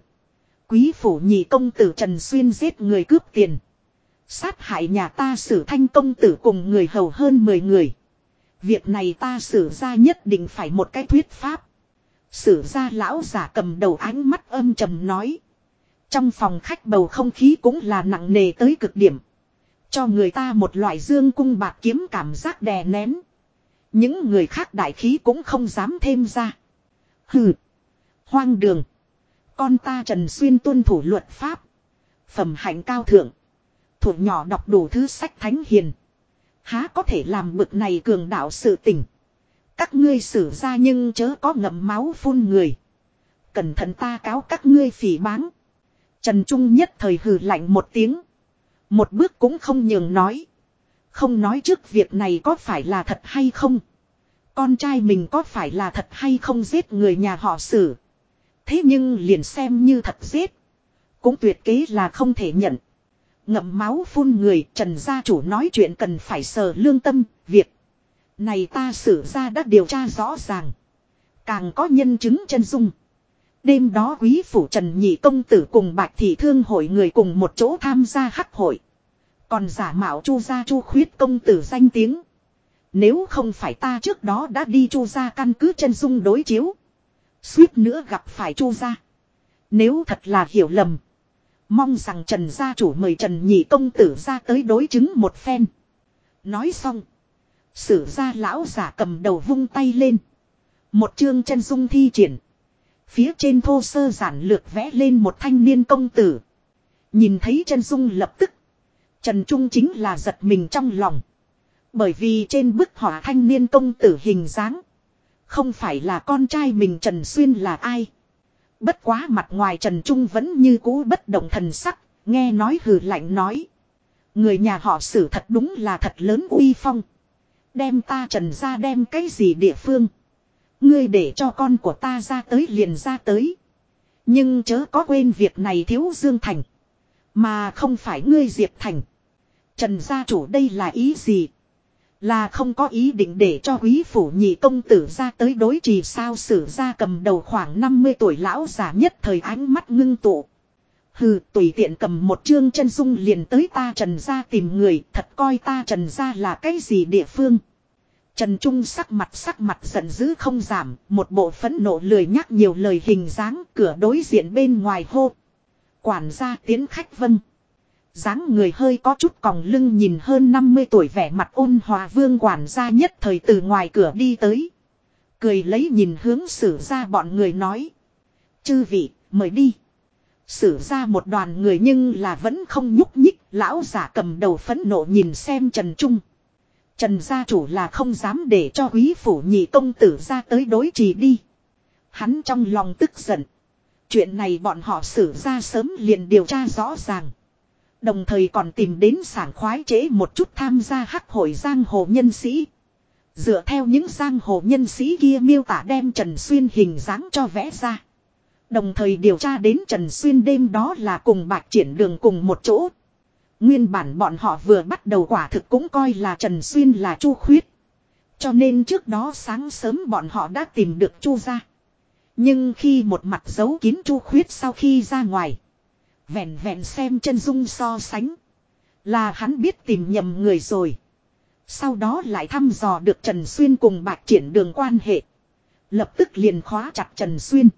S1: Quý phủ nhị công tử Trần Xuyên giết người cướp tiền. Sát hại nhà ta xử thanh công tử cùng người hầu hơn 10 người. Việc này ta xử ra nhất định phải một cái thuyết pháp. Sử ra lão giả cầm đầu ánh mắt âm trầm nói. Trong phòng khách bầu không khí cũng là nặng nề tới cực điểm. Cho người ta một loại dương cung bạc kiếm cảm giác đè nén. Những người khác đại khí cũng không dám thêm ra. Hừ. Hoang đường. Con ta Trần Xuyên tuân thủ luật pháp. Phẩm hạnh cao thượng. Thủ nhỏ đọc đủ thứ sách thánh hiền. Há có thể làm bực này cường đạo sự tình. Các ngươi xử ra nhưng chớ có ngậm máu phun người. Cẩn thận ta cáo các ngươi phỉ báng. Trần Trung nhất thời hừ lạnh một tiếng. Một bước cũng không nhường nói. Không nói trước việc này có phải là thật hay không. Con trai mình có phải là thật hay không giết người nhà họ xử. Thế nhưng liền xem như thật giết. Cũng tuyệt kế là không thể nhận. Ngậm máu phun người Trần gia chủ nói chuyện cần phải sờ lương tâm, việc. Này ta xử ra đã điều tra rõ ràng. Càng có nhân chứng chân dung. Đêm đó quý phủ Trần Nhị Công Tử cùng Bạch Thị Thương hội người cùng một chỗ tham gia hắc hội. Còn giả mạo chu gia chu khuyết công tử danh tiếng. Nếu không phải ta trước đó đã đi chu gia căn cứ chân dung đối chiếu. Suýt nữa gặp phải chu gia. Nếu thật là hiểu lầm. Mong rằng Trần gia chủ mời Trần Nhị Công Tử ra tới đối chứng một phen. Nói xong. Sử gia lão giả cầm đầu vung tay lên. Một chương chân dung thi triển. Phía trên thô sơ giản lược vẽ lên một thanh niên công tử. Nhìn thấy chân dung lập tức. Trần Trung chính là giật mình trong lòng. Bởi vì trên bức họa thanh niên công tử hình dáng. Không phải là con trai mình Trần Xuyên là ai. Bất quá mặt ngoài Trần Trung vẫn như cũ bất động thần sắc. Nghe nói hừ lạnh nói. Người nhà họ xử thật đúng là thật lớn uy phong. Đem ta trần ra đem cái gì địa phương. Ngươi để cho con của ta ra tới liền ra tới. Nhưng chớ có quên việc này thiếu Dương Thành. Mà không phải ngươi Diệp Thành. Trần gia chủ đây là ý gì? Là không có ý định để cho quý phủ nhị công tử ra tới đối trì sao sử ra cầm đầu khoảng 50 tuổi lão già nhất thời ánh mắt ngưng tụ. Hừ tùy tiện cầm một chương chân dung liền tới ta trần ra tìm người thật coi ta trần ra là cái gì địa phương. Trần Trung sắc mặt sắc mặt giận dữ không giảm, một bộ phẫn nộ lười nhắc nhiều lời hình dáng cửa đối diện bên ngoài hô. Quản gia tiến khách vâng dáng người hơi có chút còng lưng nhìn hơn 50 tuổi vẻ mặt ôn hòa vương quản gia nhất thời từ ngoài cửa đi tới. Cười lấy nhìn hướng sử ra bọn người nói. Chư vị, mời đi. Sử ra một đoàn người nhưng là vẫn không nhúc nhích, lão giả cầm đầu phẫn nộ nhìn xem Trần Trung. Trần gia chủ là không dám để cho quý phủ nhị công tử ra tới đối trì đi. Hắn trong lòng tức giận. Chuyện này bọn họ xử ra sớm liền điều tra rõ ràng. Đồng thời còn tìm đến sảng khoái chế một chút tham gia hắc hội giang hồ nhân sĩ. Dựa theo những giang hồ nhân sĩ kia miêu tả đem Trần Xuyên hình dáng cho vẽ ra. Đồng thời điều tra đến Trần Xuyên đêm đó là cùng bạc triển đường cùng một chỗ. Nguyên bản bọn họ vừa bắt đầu quả thực cũng coi là Trần Xuyên là Chu Khuyết. Cho nên trước đó sáng sớm bọn họ đã tìm được Chu ra. Nhưng khi một mặt giấu kín Chu Khuyết sau khi ra ngoài. Vẹn vẹn xem chân dung so sánh. Là hắn biết tìm nhầm người rồi. Sau đó lại thăm dò được Trần Xuyên cùng bạc triển đường quan hệ. Lập tức liền khóa chặt Trần Xuyên.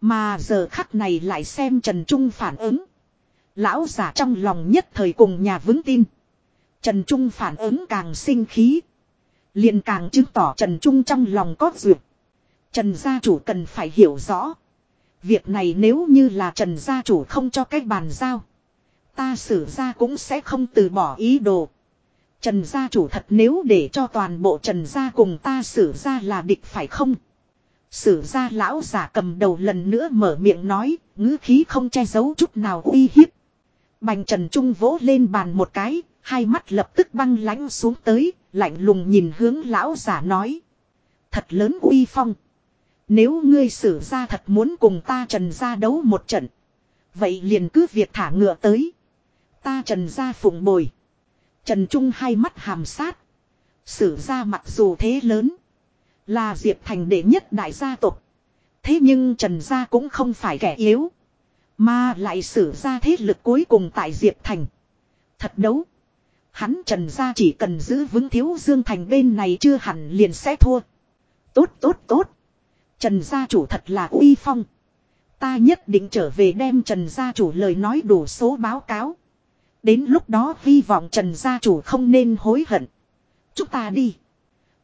S1: Mà giờ khắc này lại xem Trần Trung phản ứng. Lão giả trong lòng nhất thời cùng nhà vững tin. Trần Trung phản ứng càng sinh khí. liền càng chứng tỏ Trần Trung trong lòng có duyệt. Trần gia chủ cần phải hiểu rõ. Việc này nếu như là Trần gia chủ không cho cách bàn giao. Ta xử ra cũng sẽ không từ bỏ ý đồ. Trần gia chủ thật nếu để cho toàn bộ Trần gia cùng ta xử ra là địch phải không? Sử gia lão giả cầm đầu lần nữa mở miệng nói, ngữ khí không che giấu chút nào uy hiếp. Bành Trần Trung vỗ lên bàn một cái, hai mắt lập tức băng lãnh xuống tới, lạnh lùng nhìn hướng lão giả nói. Thật lớn uy phong. Nếu ngươi xử ra thật muốn cùng ta trần ra đấu một trận. Vậy liền cứ việc thả ngựa tới. Ta trần ra phụng bồi. Trần Trung hai mắt hàm sát. Sử ra mặc dù thế lớn. Là Diệp Thành đệ nhất đại gia tộc. Thế nhưng Trần Gia cũng không phải kẻ yếu. Mà lại sử ra thế lực cuối cùng tại Diệp Thành. Thật đấu. Hắn Trần Gia chỉ cần giữ vững thiếu Dương Thành bên này chưa hẳn liền sẽ thua. Tốt tốt tốt. Trần gia chủ thật là uy phong. Ta nhất định trở về đem Trần gia chủ lời nói đủ số báo cáo. Đến lúc đó hy vọng Trần gia chủ không nên hối hận. Chúng ta đi.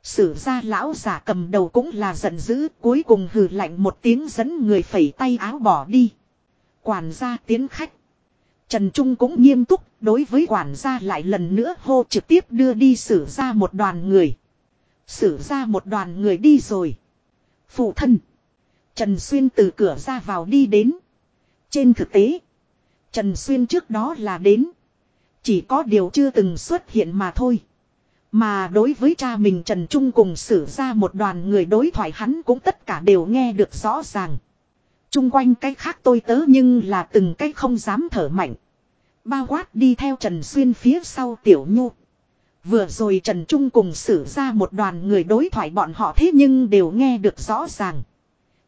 S1: Sử gia lão giả cầm đầu cũng là giận dữ, cuối cùng hừ lạnh một tiếng dẫn người phẩy tay áo bỏ đi. Quản gia tiến khách. Trần Trung cũng nghiêm túc, đối với quản gia lại lần nữa hô trực tiếp đưa đi xử gia một đoàn người. Xử gia một đoàn người đi rồi. Phụ thân. Trần Xuyên từ cửa ra vào đi đến. Trên thực tế. Trần Xuyên trước đó là đến. Chỉ có điều chưa từng xuất hiện mà thôi. Mà đối với cha mình Trần Trung cùng xử ra một đoàn người đối thoại hắn cũng tất cả đều nghe được rõ ràng. Trung quanh cái khác tôi tớ nhưng là từng cái không dám thở mạnh. Bao quát đi theo Trần Xuyên phía sau Tiểu Nhu. Vừa rồi Trần Trung cùng xử ra một đoàn người đối thoại bọn họ thế nhưng đều nghe được rõ ràng.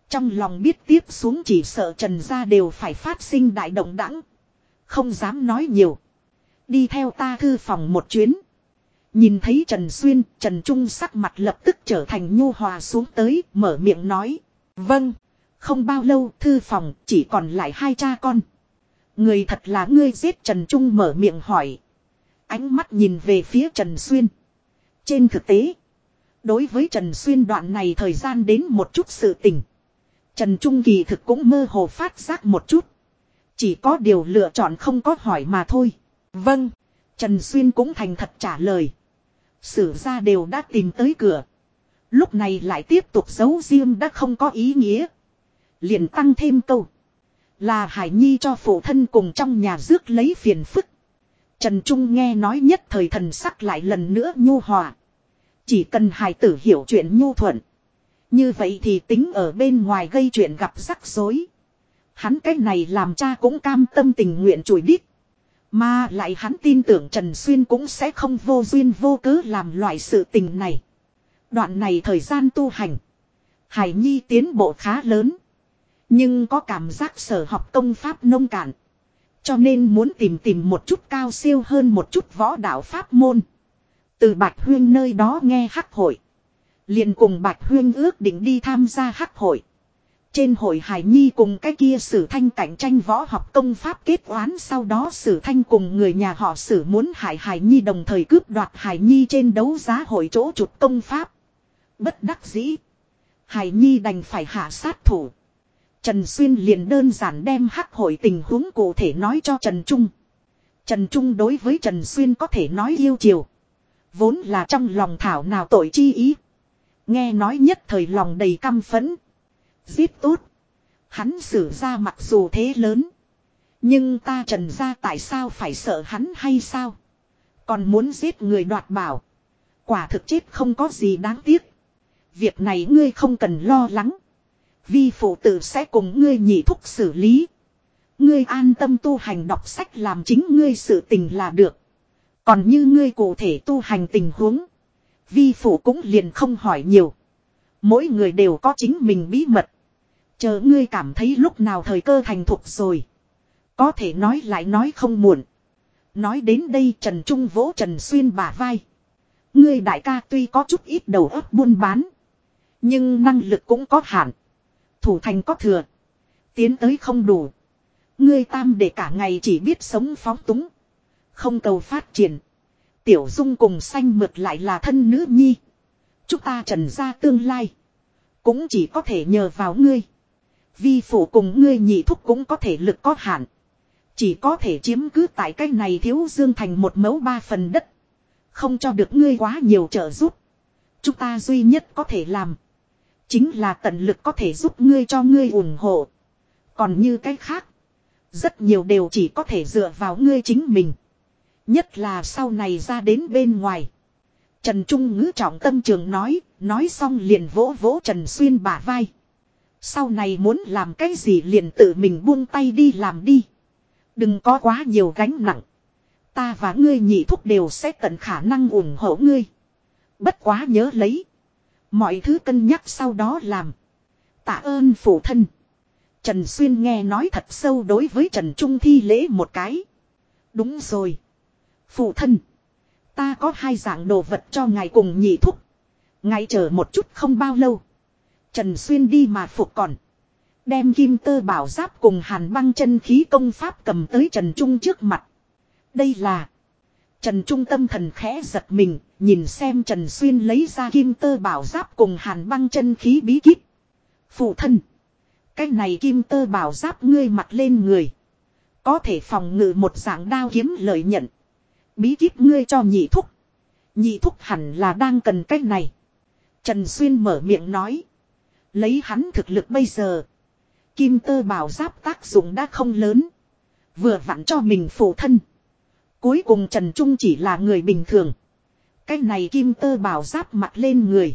S1: Trong lòng biết tiếp xuống chỉ sợ Trần gia đều phải phát sinh đại động đẳng. Không dám nói nhiều. Đi theo ta thư phòng một chuyến. Nhìn thấy Trần Xuyên, Trần Trung sắc mặt lập tức trở thành nhu hòa xuống tới, mở miệng nói. Vâng. Không bao lâu, thư phòng, chỉ còn lại hai cha con. Người thật là ngươi giết Trần Trung mở miệng hỏi. Ánh mắt nhìn về phía Trần Xuyên. Trên thực tế, đối với Trần Xuyên đoạn này thời gian đến một chút sự tình. Trần Trung kỳ thực cũng mơ hồ phát giác một chút. Chỉ có điều lựa chọn không có hỏi mà thôi. Vâng, Trần Xuyên cũng thành thật trả lời. Sử ra đều đã tìm tới cửa. Lúc này lại tiếp tục giấu riêng đã không có ý nghĩa. liền tăng thêm câu. Là Hải Nhi cho phụ thân cùng trong nhà rước lấy phiền phức. Trần Trung nghe nói nhất thời thần sắc lại lần nữa nhu hòa. Chỉ cần hài tử hiểu chuyện nhu thuận. Như vậy thì tính ở bên ngoài gây chuyện gặp rắc rối. Hắn cái này làm cha cũng cam tâm tình nguyện chùi đít. Mà lại hắn tin tưởng Trần Xuyên cũng sẽ không vô duyên vô cớ làm loại sự tình này. Đoạn này thời gian tu hành. Hải Nhi tiến bộ khá lớn. Nhưng có cảm giác sở học công pháp nông cạn. Cho nên muốn tìm tìm một chút cao siêu hơn một chút võ đạo pháp môn. Từ Bạch Huyên nơi đó nghe hắc hội. liền cùng Bạch Huyên ước định đi tham gia hắc hội. Trên hội Hải Nhi cùng cái kia sử thanh cạnh tranh võ học công pháp kết oán, sau đó sử thanh cùng người nhà họ sử muốn hại Hải Nhi đồng thời cướp đoạt Hải Nhi trên đấu giá hội chỗ chụp công pháp. Bất đắc dĩ. Hải Nhi đành phải hạ sát thủ. Trần Xuyên liền đơn giản đem hắc hội tình huống cụ thể nói cho Trần Trung. Trần Trung đối với Trần Xuyên có thể nói yêu chiều. Vốn là trong lòng thảo nào tội chi ý. Nghe nói nhất thời lòng đầy căm phẫn. Giết tốt. Hắn xử ra mặc dù thế lớn. Nhưng ta trần ra tại sao phải sợ hắn hay sao? Còn muốn giết người đoạt bảo. Quả thực chết không có gì đáng tiếc. Việc này ngươi không cần lo lắng. Vi phụ tử sẽ cùng ngươi nhị thúc xử lý. Ngươi an tâm tu hành đọc sách làm chính ngươi sự tình là được. Còn như ngươi cụ thể tu hành tình huống. Vi phụ cũng liền không hỏi nhiều. Mỗi người đều có chính mình bí mật. Chờ ngươi cảm thấy lúc nào thời cơ thành thục rồi. Có thể nói lại nói không muộn. Nói đến đây Trần Trung vỗ Trần Xuyên bả vai. Ngươi đại ca tuy có chút ít đầu óc buôn bán. Nhưng năng lực cũng có hạn. Thủ thành có thừa. Tiến tới không đủ. Ngươi tam để cả ngày chỉ biết sống phóng túng. Không cầu phát triển. Tiểu Dung cùng xanh mượt lại là thân nữ nhi. Chúng ta trần ra tương lai. Cũng chỉ có thể nhờ vào ngươi. Vi phụ cùng ngươi nhị thúc cũng có thể lực có hạn. Chỉ có thể chiếm cứ tại cái này thiếu dương thành một mẫu ba phần đất. Không cho được ngươi quá nhiều trợ giúp. Chúng ta duy nhất có thể làm. Chính là tận lực có thể giúp ngươi cho ngươi ủng hộ. Còn như cái khác. Rất nhiều đều chỉ có thể dựa vào ngươi chính mình. Nhất là sau này ra đến bên ngoài. Trần Trung ngữ trọng tâm trường nói, nói xong liền vỗ vỗ Trần Xuyên bả vai. Sau này muốn làm cái gì liền tự mình buông tay đi làm đi. Đừng có quá nhiều gánh nặng. Ta và ngươi nhị thúc đều sẽ tận khả năng ủng hộ ngươi. Bất quá nhớ lấy. Mọi thứ cân nhắc sau đó làm. Tạ ơn phụ thân. Trần Xuyên nghe nói thật sâu đối với Trần Trung thi lễ một cái. Đúng rồi. Phụ thân. Ta có hai dạng đồ vật cho ngài cùng nhị thúc. Ngài chờ một chút không bao lâu. Trần Xuyên đi mà phục còn. Đem kim tơ bảo giáp cùng hàn băng chân khí công pháp cầm tới Trần Trung trước mặt. Đây là. Trần Trung tâm thần khẽ giật mình, nhìn xem Trần Xuyên lấy ra kim tơ bảo giáp cùng hàn băng chân khí bí kíp. Phụ thân. Cái này kim tơ bảo giáp ngươi mặt lên người. Có thể phòng ngự một dạng đao kiếm lợi nhận. Bí kíp ngươi cho nhị thúc. Nhị thúc hẳn là đang cần cái này. Trần Xuyên mở miệng nói. Lấy hắn thực lực bây giờ. Kim tơ bảo giáp tác dụng đã không lớn. Vừa vặn cho mình phụ thân. Cuối cùng Trần Trung chỉ là người bình thường. Cái này kim tơ bảo giáp mặt lên người.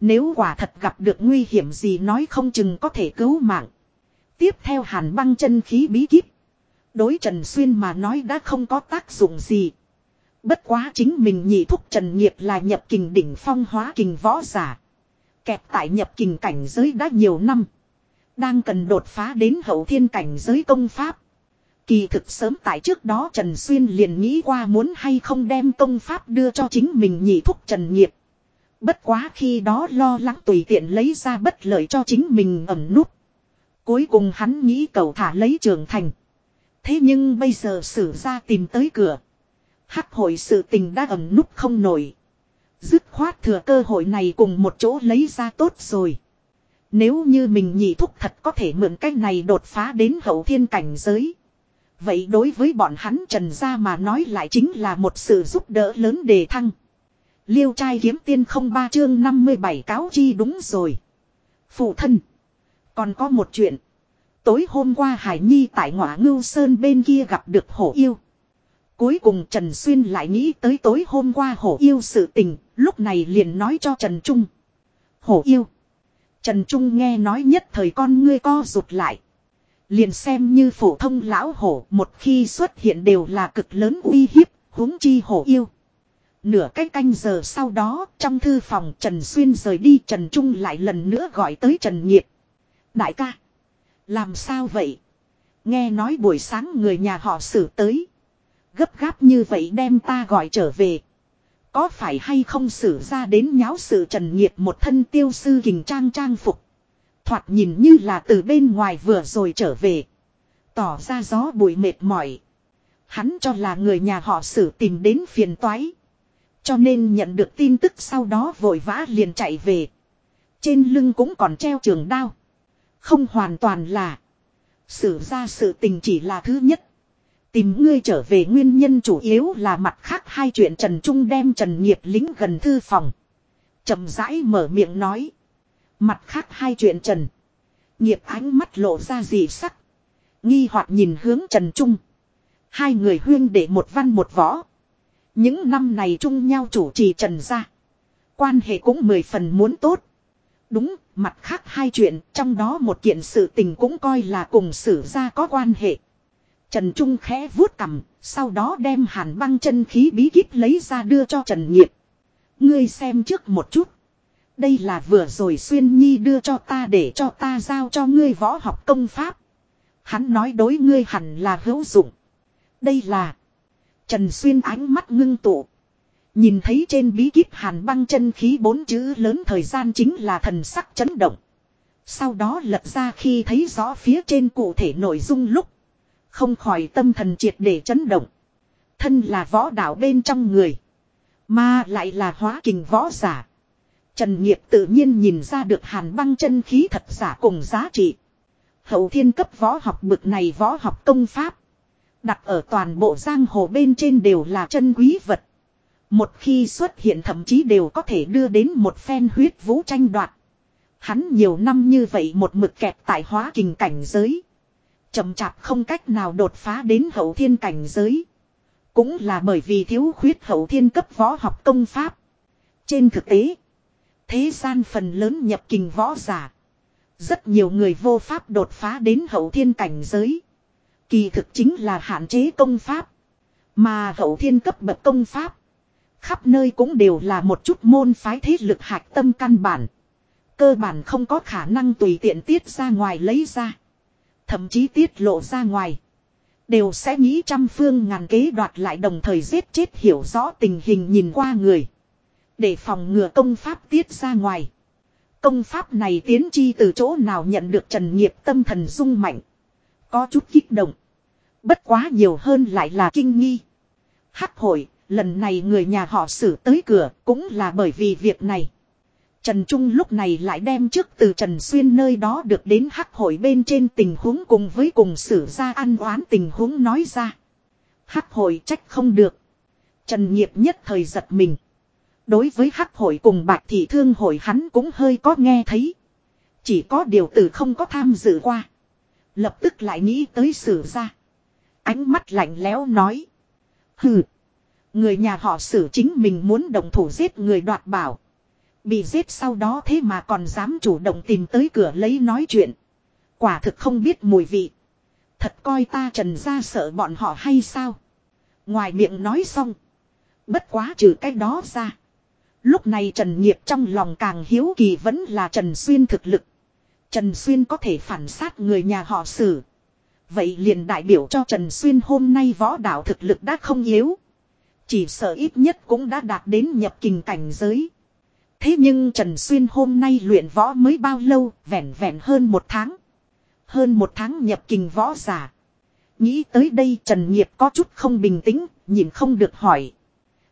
S1: Nếu quả thật gặp được nguy hiểm gì nói không chừng có thể cứu mạng. Tiếp theo hàn băng chân khí bí kíp. Đối Trần Xuyên mà nói đã không có tác dụng gì. Bất quá chính mình nhị thúc Trần Nghiệp là nhập kình đỉnh phong hóa kình võ giả. Kẹp tại nhập kình cảnh giới đã nhiều năm. Đang cần đột phá đến hậu thiên cảnh giới công pháp. Kỳ thực sớm tại trước đó Trần Xuyên liền nghĩ qua muốn hay không đem công pháp đưa cho chính mình nhị thúc Trần Nghiệp. Bất quá khi đó lo lắng tùy tiện lấy ra bất lợi cho chính mình ẩm nút. Cuối cùng hắn nghĩ cầu thả lấy trường thành. Thế nhưng bây giờ sử ra tìm tới cửa. Hắc hội sự tình đã ẩm nút không nổi. Dứt khoát thừa cơ hội này cùng một chỗ lấy ra tốt rồi. Nếu như mình nhị thúc thật có thể mượn cách này đột phá đến hậu thiên cảnh giới. Vậy đối với bọn hắn trần gia mà nói lại chính là một sự giúp đỡ lớn đề thăng. Liêu trai kiếm tiên không ba chương 57 cáo chi đúng rồi. Phụ thân. Còn có một chuyện. Tối hôm qua Hải Nhi tại ngõ ngưu sơn bên kia gặp được hổ yêu. Cuối cùng Trần Xuyên lại nghĩ tới tối hôm qua hổ yêu sự tình, lúc này liền nói cho Trần Trung. Hổ yêu. Trần Trung nghe nói nhất thời con ngươi co rụt lại. Liền xem như phổ thông lão hổ một khi xuất hiện đều là cực lớn uy hiếp, huống chi hổ yêu. Nửa cái canh giờ sau đó, trong thư phòng Trần Xuyên rời đi Trần Trung lại lần nữa gọi tới Trần Nghiệp. Đại ca, làm sao vậy? Nghe nói buổi sáng người nhà họ xử tới. Gấp gáp như vậy đem ta gọi trở về. Có phải hay không xử ra đến nháo sự Trần Nghiệp một thân tiêu sư hình trang trang phục. Thoạt nhìn như là từ bên ngoài vừa rồi trở về. Tỏ ra gió bụi mệt mỏi. Hắn cho là người nhà họ xử tìm đến phiền toái. Cho nên nhận được tin tức sau đó vội vã liền chạy về. Trên lưng cũng còn treo trường đao. Không hoàn toàn là. Xử ra sự tình chỉ là thứ nhất. Tìm ngươi trở về nguyên nhân chủ yếu là mặt khác hai chuyện Trần Trung đem Trần Nghiệp lính gần thư phòng. chậm rãi mở miệng nói. Mặt khác hai chuyện Trần. Nghiệp ánh mắt lộ ra gì sắc. Nghi hoặc nhìn hướng Trần Trung. Hai người huyên để một văn một võ. Những năm này chung nhau chủ trì Trần ra. Quan hệ cũng mười phần muốn tốt. Đúng, mặt khác hai chuyện, trong đó một kiện sự tình cũng coi là cùng sử ra có quan hệ. Trần Trung khẽ vuốt cầm, sau đó đem hàn băng chân khí bí kíp lấy ra đưa cho Trần Nghiệp. Ngươi xem trước một chút. Đây là vừa rồi Xuyên Nhi đưa cho ta để cho ta giao cho ngươi võ học công pháp. Hắn nói đối ngươi hẳn là hữu dụng. Đây là. Trần Xuyên ánh mắt ngưng tụ. Nhìn thấy trên bí kíp hàn băng chân khí bốn chữ lớn thời gian chính là thần sắc chấn động. Sau đó lật ra khi thấy rõ phía trên cụ thể nội dung lúc. Không khỏi tâm thần triệt để chấn động. Thân là võ đạo bên trong người. Mà lại là hóa kình võ giả. Trần Nghiệp tự nhiên nhìn ra được hàn băng chân khí thật giả cùng giá trị. Hậu thiên cấp võ học bực này võ học công pháp. Đặt ở toàn bộ giang hồ bên trên đều là chân quý vật. Một khi xuất hiện thậm chí đều có thể đưa đến một phen huyết vũ tranh đoạt. Hắn nhiều năm như vậy một mực kẹt tại hóa kình cảnh giới. chậm chạp không cách nào đột phá đến hậu thiên cảnh giới. Cũng là bởi vì thiếu khuyết hậu thiên cấp võ học công pháp. Trên thực tế, thế gian phần lớn nhập kình võ giả. Rất nhiều người vô pháp đột phá đến hậu thiên cảnh giới. Kỳ thực chính là hạn chế công pháp. Mà hậu thiên cấp bậc công pháp. Khắp nơi cũng đều là một chút môn phái thế lực hạch tâm căn bản. Cơ bản không có khả năng tùy tiện tiết ra ngoài lấy ra. Thậm chí tiết lộ ra ngoài. Đều sẽ nghĩ trăm phương ngàn kế đoạt lại đồng thời giết chết hiểu rõ tình hình nhìn qua người. Để phòng ngừa công pháp tiết ra ngoài. Công pháp này tiến chi từ chỗ nào nhận được trần nghiệp tâm thần rung mạnh. Có chút kích động. Bất quá nhiều hơn lại là kinh nghi. Hắc hội, lần này người nhà họ xử tới cửa cũng là bởi vì việc này. Trần Trung lúc này lại đem trước từ Trần Xuyên nơi đó được đến hắc hội bên trên tình huống cùng với cùng xử ra ăn oán tình huống nói ra. Hắc hội trách không được. Trần Nghiệp nhất thời giật mình. Đối với hắc hội cùng bạc thị thương hội hắn cũng hơi có nghe thấy. Chỉ có điều tử không có tham dự qua. Lập tức lại nghĩ tới xử ra. Ánh mắt lạnh lẽo nói. Hừ. Người nhà họ xử chính mình muốn đồng thủ giết người đoạt bảo. Bị giết sau đó thế mà còn dám chủ động tìm tới cửa lấy nói chuyện. Quả thực không biết mùi vị. Thật coi ta trần ra sợ bọn họ hay sao. Ngoài miệng nói xong. Bất quá trừ cái đó ra. Lúc này Trần Nghiệp trong lòng càng hiếu kỳ vẫn là Trần Xuyên thực lực. Trần Xuyên có thể phản sát người nhà họ xử. Vậy liền đại biểu cho Trần Xuyên hôm nay võ đạo thực lực đã không yếu. Chỉ sợ ít nhất cũng đã đạt đến nhập kình cảnh giới. Thế nhưng Trần Xuyên hôm nay luyện võ mới bao lâu, vẹn vẹn hơn một tháng. Hơn một tháng nhập kình võ giả. Nghĩ tới đây Trần Nghiệp có chút không bình tĩnh, nhìn không được hỏi.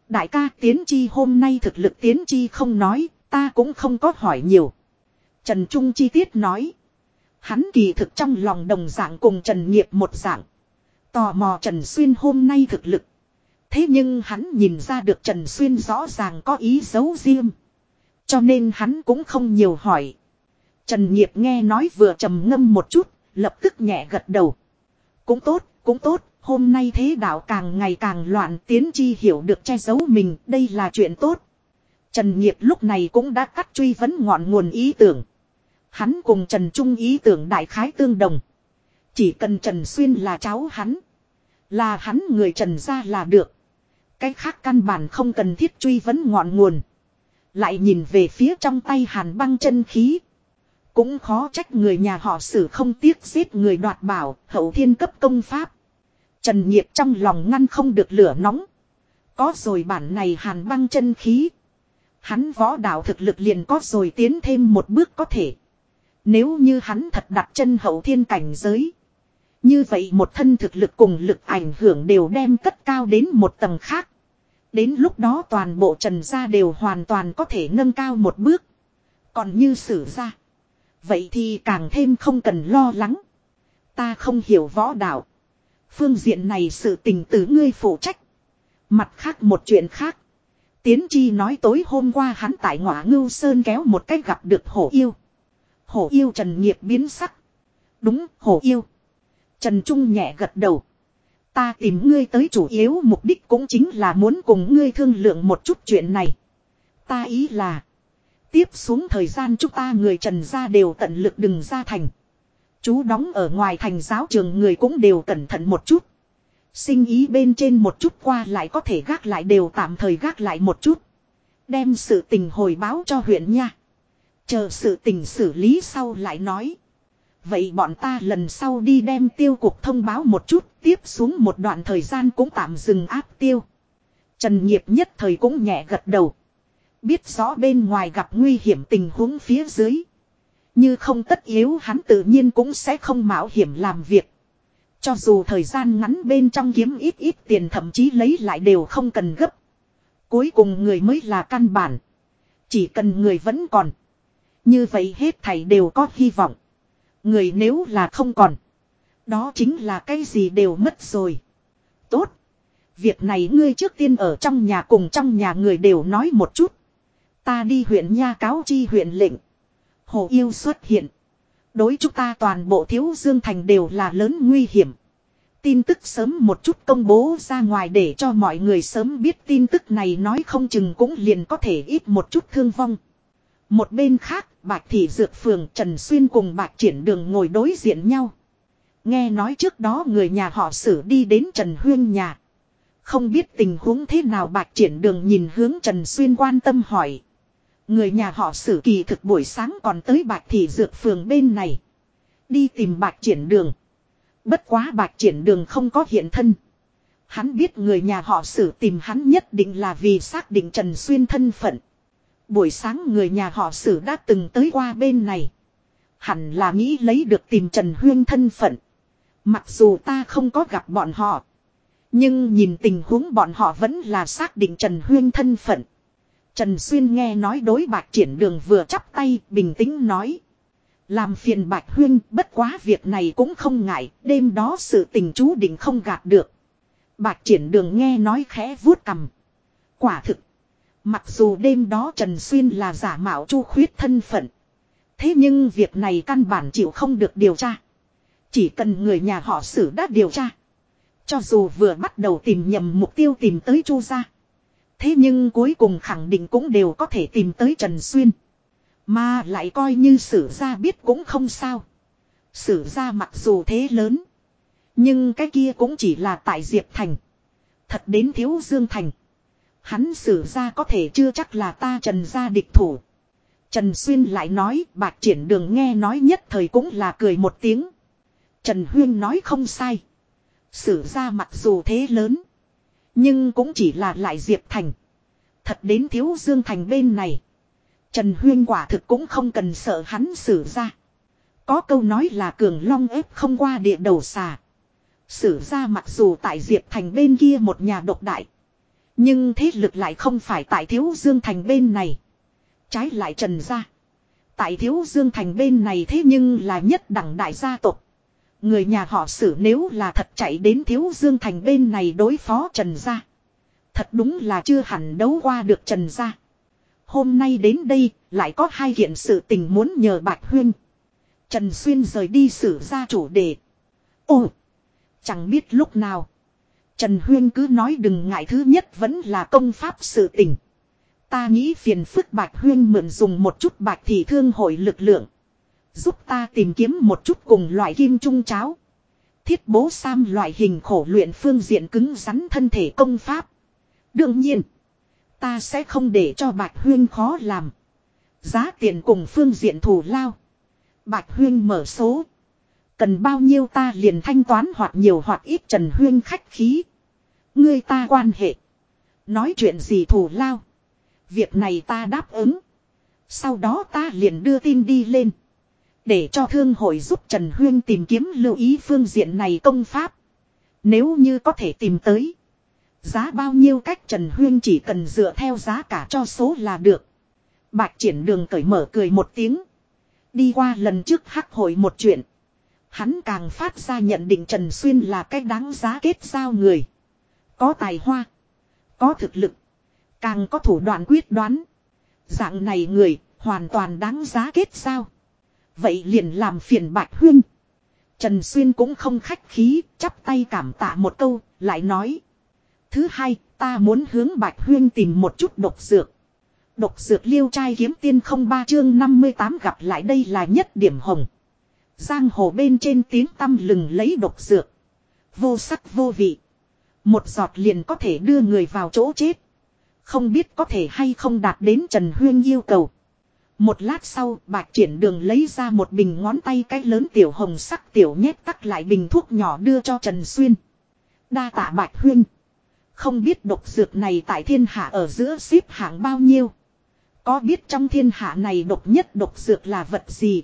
S1: Đại ca tiến chi hôm nay thực lực tiến chi không nói, ta cũng không có hỏi nhiều. Trần Trung chi tiết nói. Hắn kỳ thực trong lòng đồng dạng cùng Trần Nghiệp một dạng. Tò mò Trần Xuyên hôm nay thực lực. Thế nhưng hắn nhìn ra được Trần Xuyên rõ ràng có ý giấu riêng. Cho nên hắn cũng không nhiều hỏi. Trần Nghiệp nghe nói vừa trầm ngâm một chút, lập tức nhẹ gật đầu. Cũng tốt, cũng tốt, hôm nay thế đạo càng ngày càng loạn tiến chi hiểu được che giấu mình, đây là chuyện tốt. Trần Nghiệp lúc này cũng đã cắt truy vấn ngọn nguồn ý tưởng. Hắn cùng Trần Trung ý tưởng đại khái tương đồng. Chỉ cần Trần Xuyên là cháu hắn. Là hắn người Trần ra là được. Cái khác căn bản không cần thiết truy vấn ngọn nguồn. Lại nhìn về phía trong tay hàn băng chân khí. Cũng khó trách người nhà họ xử không tiếc giết người đoạt bảo, hậu thiên cấp công pháp. Trần Nhiệt trong lòng ngăn không được lửa nóng. Có rồi bản này hàn băng chân khí. Hắn võ đạo thực lực liền có rồi tiến thêm một bước có thể. Nếu như hắn thật đặt chân hậu thiên cảnh giới. Như vậy một thân thực lực cùng lực ảnh hưởng đều đem cất cao đến một tầng khác. Đến lúc đó toàn bộ trần gia đều hoàn toàn có thể nâng cao một bước. Còn như sử gia. Vậy thì càng thêm không cần lo lắng. Ta không hiểu võ đạo. Phương diện này sự tình từ ngươi phụ trách. Mặt khác một chuyện khác. Tiến chi nói tối hôm qua hắn tại ngõ ngưu sơn kéo một cách gặp được hổ yêu. Hổ yêu Trần Nghiệp biến sắc. Đúng, hổ yêu. Trần Trung nhẹ gật đầu. Ta tìm ngươi tới chủ yếu mục đích cũng chính là muốn cùng ngươi thương lượng một chút chuyện này. Ta ý là. Tiếp xuống thời gian chúng ta người trần ra đều tận lực đừng ra thành. Chú đóng ở ngoài thành giáo trường người cũng đều cẩn thận một chút. Sinh ý bên trên một chút qua lại có thể gác lại đều tạm thời gác lại một chút. Đem sự tình hồi báo cho huyện nha. Chờ sự tình xử lý sau lại nói. Vậy bọn ta lần sau đi đem tiêu cục thông báo một chút, tiếp xuống một đoạn thời gian cũng tạm dừng áp tiêu. Trần nghiệp nhất thời cũng nhẹ gật đầu. Biết rõ bên ngoài gặp nguy hiểm tình huống phía dưới. Như không tất yếu hắn tự nhiên cũng sẽ không mạo hiểm làm việc. Cho dù thời gian ngắn bên trong kiếm ít ít tiền thậm chí lấy lại đều không cần gấp. Cuối cùng người mới là căn bản. Chỉ cần người vẫn còn. Như vậy hết thảy đều có hy vọng. Người nếu là không còn. Đó chính là cái gì đều mất rồi. Tốt. Việc này ngươi trước tiên ở trong nhà cùng trong nhà người đều nói một chút. Ta đi huyện nha cáo chi huyện lệnh. Hồ yêu xuất hiện. Đối chúng ta toàn bộ thiếu dương thành đều là lớn nguy hiểm. Tin tức sớm một chút công bố ra ngoài để cho mọi người sớm biết tin tức này nói không chừng cũng liền có thể ít một chút thương vong. Một bên khác, Bạch Thị Dược Phường Trần Xuyên cùng Bạch Triển Đường ngồi đối diện nhau. Nghe nói trước đó người nhà họ xử đi đến Trần Huyên nhà. Không biết tình huống thế nào Bạch Triển Đường nhìn hướng Trần Xuyên quan tâm hỏi. Người nhà họ sử kỳ thực buổi sáng còn tới Bạch Thị Dược Phường bên này. Đi tìm Bạch Triển Đường. Bất quá Bạch Triển Đường không có hiện thân. Hắn biết người nhà họ sử tìm hắn nhất định là vì xác định Trần Xuyên thân phận. Buổi sáng người nhà họ sử đã từng tới qua bên này. Hẳn là nghĩ lấy được tìm Trần Huyên thân phận. Mặc dù ta không có gặp bọn họ. Nhưng nhìn tình huống bọn họ vẫn là xác định Trần Huyên thân phận. Trần Xuyên nghe nói đối bạc triển đường vừa chắp tay bình tĩnh nói. Làm phiền bạch huyên bất quá việc này cũng không ngại, đêm đó sự tình chú định không gạt được. Bạch triển đường nghe nói khẽ vuốt cầm. Quả thực. Mặc dù đêm đó Trần Xuyên là giả mạo chu khuyết thân phận. Thế nhưng việc này căn bản chịu không được điều tra. Chỉ cần người nhà họ xử đã điều tra. Cho dù vừa bắt đầu tìm nhầm mục tiêu tìm tới chu gia. Thế nhưng cuối cùng khẳng định cũng đều có thể tìm tới Trần Xuyên. Mà lại coi như sử gia biết cũng không sao. Sử gia mặc dù thế lớn. Nhưng cái kia cũng chỉ là tại Diệp Thành. Thật đến thiếu Dương Thành. Hắn sử gia có thể chưa chắc là ta trần gia địch thủ. Trần Xuyên lại nói bạc triển đường nghe nói nhất thời cũng là cười một tiếng. Trần Huyên nói, không sai. Sử gia mặc dù thế lớn. Nhưng cũng chỉ là lại Diệp Thành. Thật đến thiếu Dương Thành bên này. Trần Huyên quả thực cũng không cần sợ hắn xử ra. Có câu nói là cường long ép không qua địa đầu xà. Sử ra mặc dù tại Diệp Thành bên kia một nhà độc đại. Nhưng thế lực lại không phải tại Thiếu Dương Thành bên này. Trái lại trần ra. Tại Thiếu Dương Thành bên này thế nhưng là nhất đẳng đại gia tộc. Người nhà họ sử nếu là thật chạy đến Thiếu Dương Thành bên này đối phó trần gia Thật đúng là chưa hẳn đấu qua được trần gia Hôm nay đến đây, lại có hai kiện sự tình muốn nhờ Bạch Huyên. Trần Xuyên rời đi xử ra chủ đề. Ồ! Chẳng biết lúc nào. Trần Huyên cứ nói đừng ngại thứ nhất vẫn là công pháp sự tình. Ta nghĩ phiền phức Bạch Huyên mượn dùng một chút bạch thị thương hội lực lượng. Giúp ta tìm kiếm một chút cùng loại kim trung cháo. Thiết bố sam loại hình khổ luyện phương diện cứng rắn thân thể công pháp. Đương nhiên. Ta sẽ không để cho Bạch Huyên khó làm. Giá tiền cùng phương diện thủ lao. Bạch Huyên mở số. Cần bao nhiêu ta liền thanh toán hoặc nhiều hoặc ít Trần Huyên khách khí. Ngươi ta quan hệ. Nói chuyện gì thủ lao. Việc này ta đáp ứng. Sau đó ta liền đưa tin đi lên. Để cho thương hội giúp Trần Huyên tìm kiếm lưu ý phương diện này công pháp. Nếu như có thể tìm tới. Giá bao nhiêu cách Trần Huyên chỉ cần dựa theo giá cả cho số là được. Bạch triển đường cởi mở cười một tiếng. Đi qua lần trước hắc hội một chuyện. Hắn càng phát ra nhận định Trần Xuyên là cái đáng giá kết giao người. Có tài hoa. Có thực lực. Càng có thủ đoạn quyết đoán. Dạng này người hoàn toàn đáng giá kết giao. Vậy liền làm phiền Bạch Huyên. Trần Xuyên cũng không khách khí, chắp tay cảm tạ một câu, lại nói. Thứ hai, ta muốn hướng Bạch Huyên tìm một chút độc dược. Độc dược liêu trai kiếm tiên không ba chương 58 gặp lại đây là nhất điểm hồng. Giang hồ bên trên tiếng tâm lừng lấy độc dược. Vô sắc vô vị. Một giọt liền có thể đưa người vào chỗ chết. Không biết có thể hay không đạt đến Trần Huyên yêu cầu. Một lát sau, bạc triển đường lấy ra một bình ngón tay cái lớn tiểu hồng sắc tiểu nhét tắc lại bình thuốc nhỏ đưa cho Trần Xuyên. Đa tạ bạch huyên. Không biết độc dược này tại thiên hạ ở giữa xếp hạng bao nhiêu. Có biết trong thiên hạ này độc nhất độc dược là vật gì.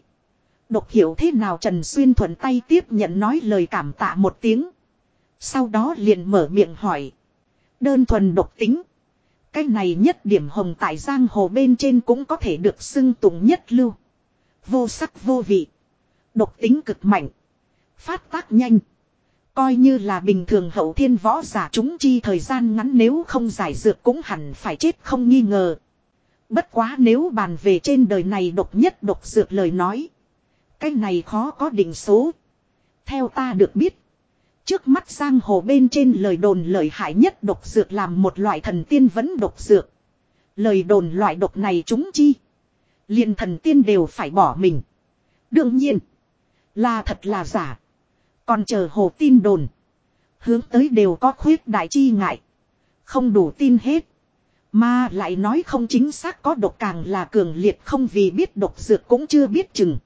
S1: Độc hiểu thế nào Trần Xuyên thuận tay tiếp nhận nói lời cảm tạ một tiếng. Sau đó liền mở miệng hỏi. Đơn thuần độc tính. Cái này nhất điểm hồng tại giang hồ bên trên cũng có thể được xưng tụng nhất lưu. Vô sắc vô vị. Độc tính cực mạnh. Phát tác nhanh. Coi như là bình thường hậu thiên võ giả chúng chi thời gian ngắn nếu không giải dược cũng hẳn phải chết không nghi ngờ. Bất quá nếu bàn về trên đời này độc nhất độc dược lời nói. Cái này khó có định số. Theo ta được biết. Trước mắt giang hồ bên trên lời đồn lời hại nhất độc dược làm một loại thần tiên vẫn độc dược. Lời đồn loại độc này chúng chi. liền thần tiên đều phải bỏ mình. Đương nhiên. Là thật là giả. Còn chờ hồ tin đồn. Hướng tới đều có khuyết đại chi ngại. Không đủ tin hết. Mà lại nói không chính xác có độc càng là cường liệt không vì biết độc dược cũng chưa biết chừng.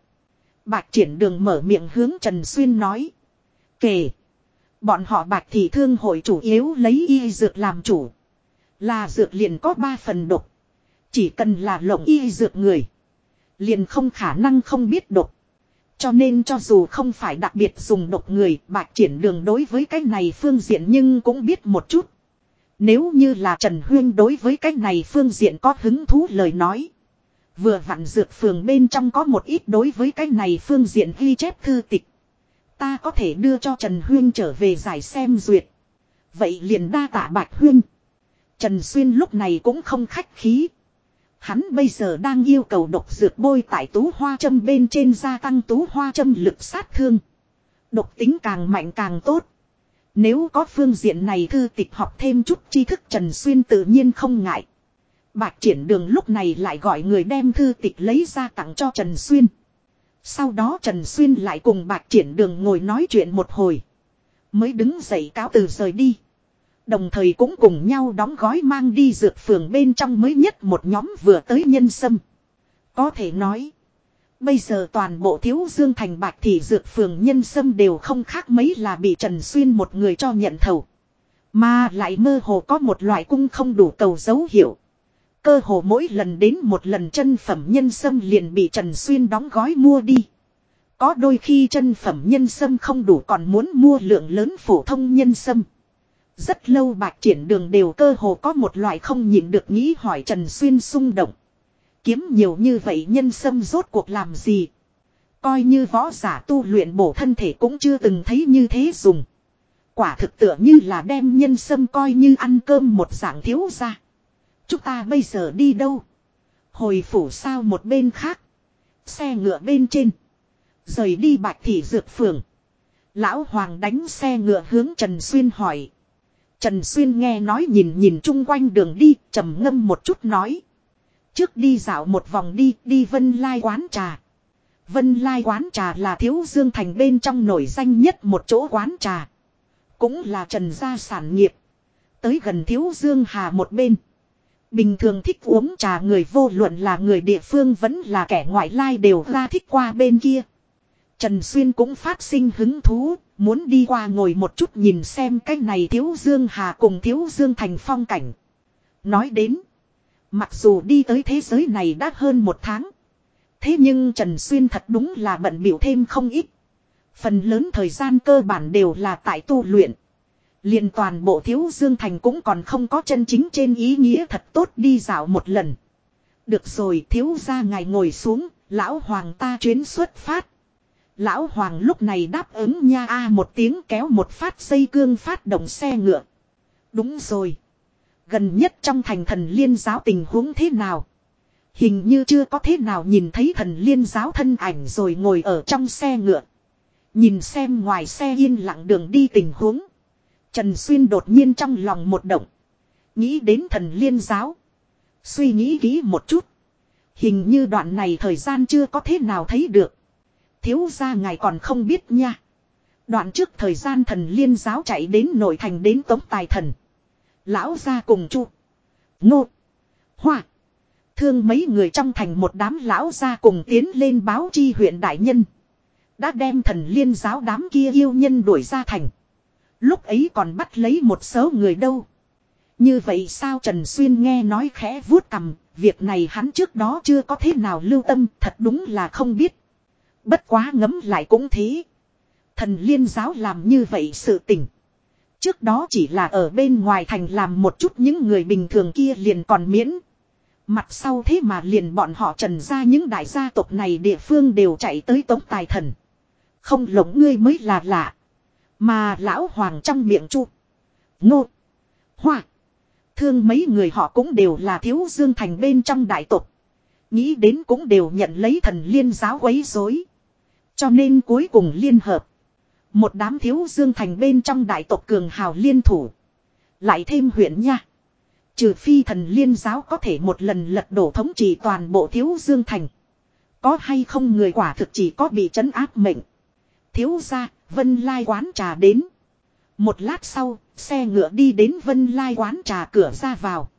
S1: Bạch triển đường mở miệng hướng Trần Xuyên nói. Kể. Bọn họ bạch thị thương hội chủ yếu lấy y dược làm chủ. Là dược liền có ba phần độc. Chỉ cần là lộng y dược người. Liền không khả năng không biết độc. Cho nên cho dù không phải đặc biệt dùng độc người, bạch triển đường đối với cái này phương diện nhưng cũng biết một chút. Nếu như là Trần Huyên đối với cái này phương diện có hứng thú lời nói. Vừa vặn dược phường bên trong có một ít đối với cái này phương diện ghi chép thư tịch. Ta có thể đưa cho Trần Huyên trở về giải xem duyệt. Vậy liền đa tạ Bạch Huyên. Trần Xuyên lúc này cũng không khách khí. Hắn bây giờ đang yêu cầu độc dược bôi tại tú hoa châm bên trên gia tăng tú hoa châm lực sát thương. Độc tính càng mạnh càng tốt. Nếu có phương diện này thư tịch học thêm chút tri thức Trần Xuyên tự nhiên không ngại. Bạch triển đường lúc này lại gọi người đem thư tịch lấy ra tặng cho Trần Xuyên. Sau đó Trần Xuyên lại cùng bạc triển đường ngồi nói chuyện một hồi. Mới đứng dậy cáo từ rời đi. Đồng thời cũng cùng nhau đóng gói mang đi dược phường bên trong mới nhất một nhóm vừa tới nhân sâm. Có thể nói. Bây giờ toàn bộ thiếu dương thành bạc thì dược phường nhân sâm đều không khác mấy là bị Trần Xuyên một người cho nhận thầu. Mà lại mơ hồ có một loại cung không đủ cầu dấu hiệu. Cơ hồ mỗi lần đến một lần chân phẩm nhân sâm liền bị Trần Xuyên đóng gói mua đi. Có đôi khi chân phẩm nhân sâm không đủ còn muốn mua lượng lớn phổ thông nhân sâm. Rất lâu bạc triển đường đều cơ hồ có một loại không nhịn được nghĩ hỏi Trần Xuyên xung động. Kiếm nhiều như vậy nhân sâm rốt cuộc làm gì? Coi như võ giả tu luyện bổ thân thể cũng chưa từng thấy như thế dùng. Quả thực tựa như là đem nhân sâm coi như ăn cơm một dạng thiếu ra. Chúng ta bây giờ đi đâu? Hồi phủ sao một bên khác. Xe ngựa bên trên. Rời đi bạch thị dược phường. Lão Hoàng đánh xe ngựa hướng Trần Xuyên hỏi. Trần Xuyên nghe nói nhìn nhìn chung quanh đường đi, trầm ngâm một chút nói. Trước đi dạo một vòng đi, đi Vân Lai quán trà. Vân Lai quán trà là thiếu dương thành bên trong nổi danh nhất một chỗ quán trà. Cũng là trần gia sản nghiệp. Tới gần thiếu dương hà một bên. Bình thường thích uống trà người vô luận là người địa phương vẫn là kẻ ngoại lai đều ra thích qua bên kia. Trần Xuyên cũng phát sinh hứng thú, muốn đi qua ngồi một chút nhìn xem cái này thiếu dương hà cùng thiếu dương thành phong cảnh. Nói đến, mặc dù đi tới thế giới này đã hơn một tháng. Thế nhưng Trần Xuyên thật đúng là bận biểu thêm không ít. Phần lớn thời gian cơ bản đều là tại tu luyện liền toàn bộ thiếu dương thành cũng còn không có chân chính trên ý nghĩa thật tốt đi dạo một lần. Được rồi thiếu ra ngài ngồi xuống, lão hoàng ta chuyến xuất phát. Lão hoàng lúc này đáp ứng nha a một tiếng kéo một phát dây cương phát động xe ngựa. Đúng rồi. Gần nhất trong thành thần liên giáo tình huống thế nào? Hình như chưa có thế nào nhìn thấy thần liên giáo thân ảnh rồi ngồi ở trong xe ngựa. Nhìn xem ngoài xe yên lặng đường đi tình huống. Trần Xuyên đột nhiên trong lòng một động. Nghĩ đến thần liên giáo. Suy nghĩ kỹ một chút. Hình như đoạn này thời gian chưa có thế nào thấy được. Thiếu ra ngài còn không biết nha. Đoạn trước thời gian thần liên giáo chạy đến nội thành đến tống tài thần. Lão ra cùng chu. Ngô. Hoa. Thương mấy người trong thành một đám lão ra cùng tiến lên báo chi huyện đại nhân. Đã đem thần liên giáo đám kia yêu nhân đuổi ra thành. Lúc ấy còn bắt lấy một số người đâu. Như vậy sao Trần Xuyên nghe nói khẽ vuốt cầm, việc này hắn trước đó chưa có thế nào lưu tâm, thật đúng là không biết. Bất quá ngấm lại cũng thế. Thần liên giáo làm như vậy sự tình. Trước đó chỉ là ở bên ngoài thành làm một chút những người bình thường kia liền còn miễn. Mặt sau thế mà liền bọn họ trần ra những đại gia tộc này địa phương đều chạy tới tống tài thần. Không lộng ngươi mới là lạ. Mà lão hoàng trong miệng chu. Ngô. Hoa. Thương mấy người họ cũng đều là thiếu dương thành bên trong đại tộc. Nghĩ đến cũng đều nhận lấy thần liên giáo quấy rối. Cho nên cuối cùng liên hợp. Một đám thiếu dương thành bên trong đại tộc cường hào liên thủ. Lại thêm huyện nha. Trừ phi thần liên giáo có thể một lần lật đổ thống trị toàn bộ thiếu dương thành. Có hay không người quả thực chỉ có bị trấn áp mệnh. Thiếu ra, Vân Lai quán trà đến. Một lát sau, xe ngựa đi đến Vân Lai quán trà cửa ra vào.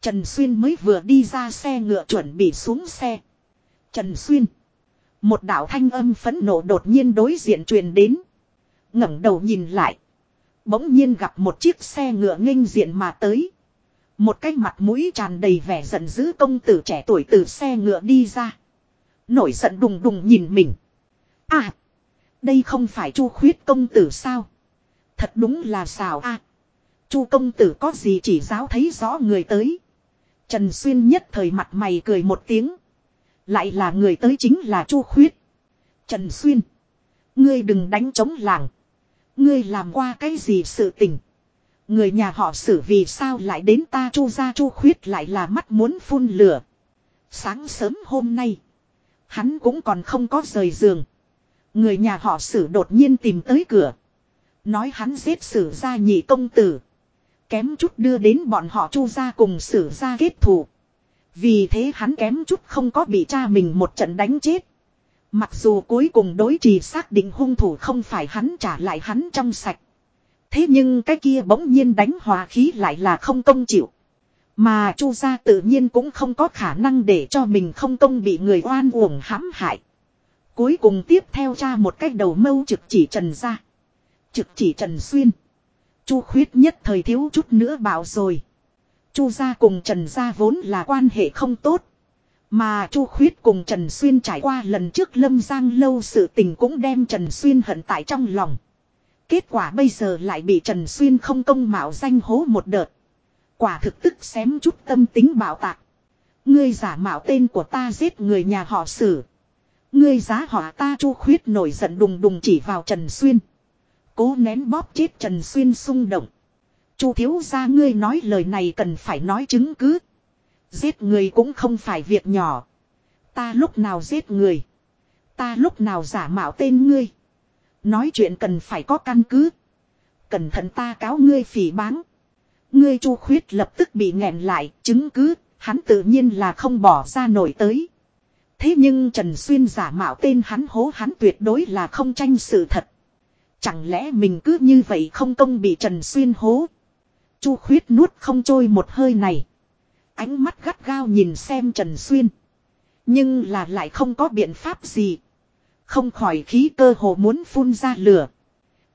S1: Trần Xuyên mới vừa đi ra xe ngựa chuẩn bị xuống xe. Trần Xuyên. Một đạo thanh âm phẫn nộ đột nhiên đối diện truyền đến. ngẩng đầu nhìn lại. Bỗng nhiên gặp một chiếc xe ngựa nghênh diện mà tới. Một cái mặt mũi tràn đầy vẻ giận dữ công tử trẻ tuổi từ xe ngựa đi ra. Nổi giận đùng đùng nhìn mình. À! Đây không phải chu khuyết công tử sao? Thật đúng là xào a. chu công tử có gì chỉ giáo thấy rõ người tới. Trần Xuyên nhất thời mặt mày cười một tiếng. Lại là người tới chính là chu khuyết. Trần Xuyên. Ngươi đừng đánh chống làng. Ngươi làm qua cái gì sự tình. Người nhà họ xử vì sao lại đến ta chu ra chu khuyết lại là mắt muốn phun lửa. Sáng sớm hôm nay. Hắn cũng còn không có rời giường. Người nhà họ sử đột nhiên tìm tới cửa. Nói hắn giết sử gia nhị công tử. Kém chút đưa đến bọn họ chu ra cùng sử gia kết thù. Vì thế hắn kém chút không có bị cha mình một trận đánh chết. Mặc dù cuối cùng đối trì xác định hung thủ không phải hắn trả lại hắn trong sạch. Thế nhưng cái kia bỗng nhiên đánh hòa khí lại là không công chịu. Mà chu gia tự nhiên cũng không có khả năng để cho mình không công bị người oan uổng hãm hại. Cuối cùng tiếp theo cha một cách đầu mâu trực chỉ trần ra. Trực chỉ trần xuyên. chu khuyết nhất thời thiếu chút nữa bảo rồi. chu gia cùng trần gia vốn là quan hệ không tốt. Mà Chu Khuyết cùng Trần Xuyên trải qua lần trước Lâm Giang lâu sự tình cũng đem Trần Xuyên hận tại trong lòng. Kết quả bây giờ lại bị Trần Xuyên không công mạo danh hố một đợt. Quả thực tức xém chút tâm tính bảo tạc. Ngươi giả mạo tên của ta giết người nhà họ sử. Ngươi giá họa ta Chu Khuyết nổi giận đùng đùng chỉ vào Trần Xuyên. Cố nén bóp chết Trần Xuyên xung động. Chu thiếu gia ngươi nói lời này cần phải nói chứng cứ. Giết người cũng không phải việc nhỏ. Ta lúc nào giết người. Ta lúc nào giả mạo tên ngươi. Nói chuyện cần phải có căn cứ. Cẩn thận ta cáo ngươi phỉ báng. Ngươi chu khuyết lập tức bị nghẹn lại, chứng cứ, hắn tự nhiên là không bỏ ra nổi tới. Thế nhưng Trần Xuyên giả mạo tên hắn hố hắn tuyệt đối là không tranh sự thật. Chẳng lẽ mình cứ như vậy không công bị Trần Xuyên hố. Chu khuyết nuốt không trôi một hơi này. Ánh mắt gắt gao nhìn xem Trần Xuyên. Nhưng là lại không có biện pháp gì. Không khỏi khí cơ hồ muốn phun ra lửa.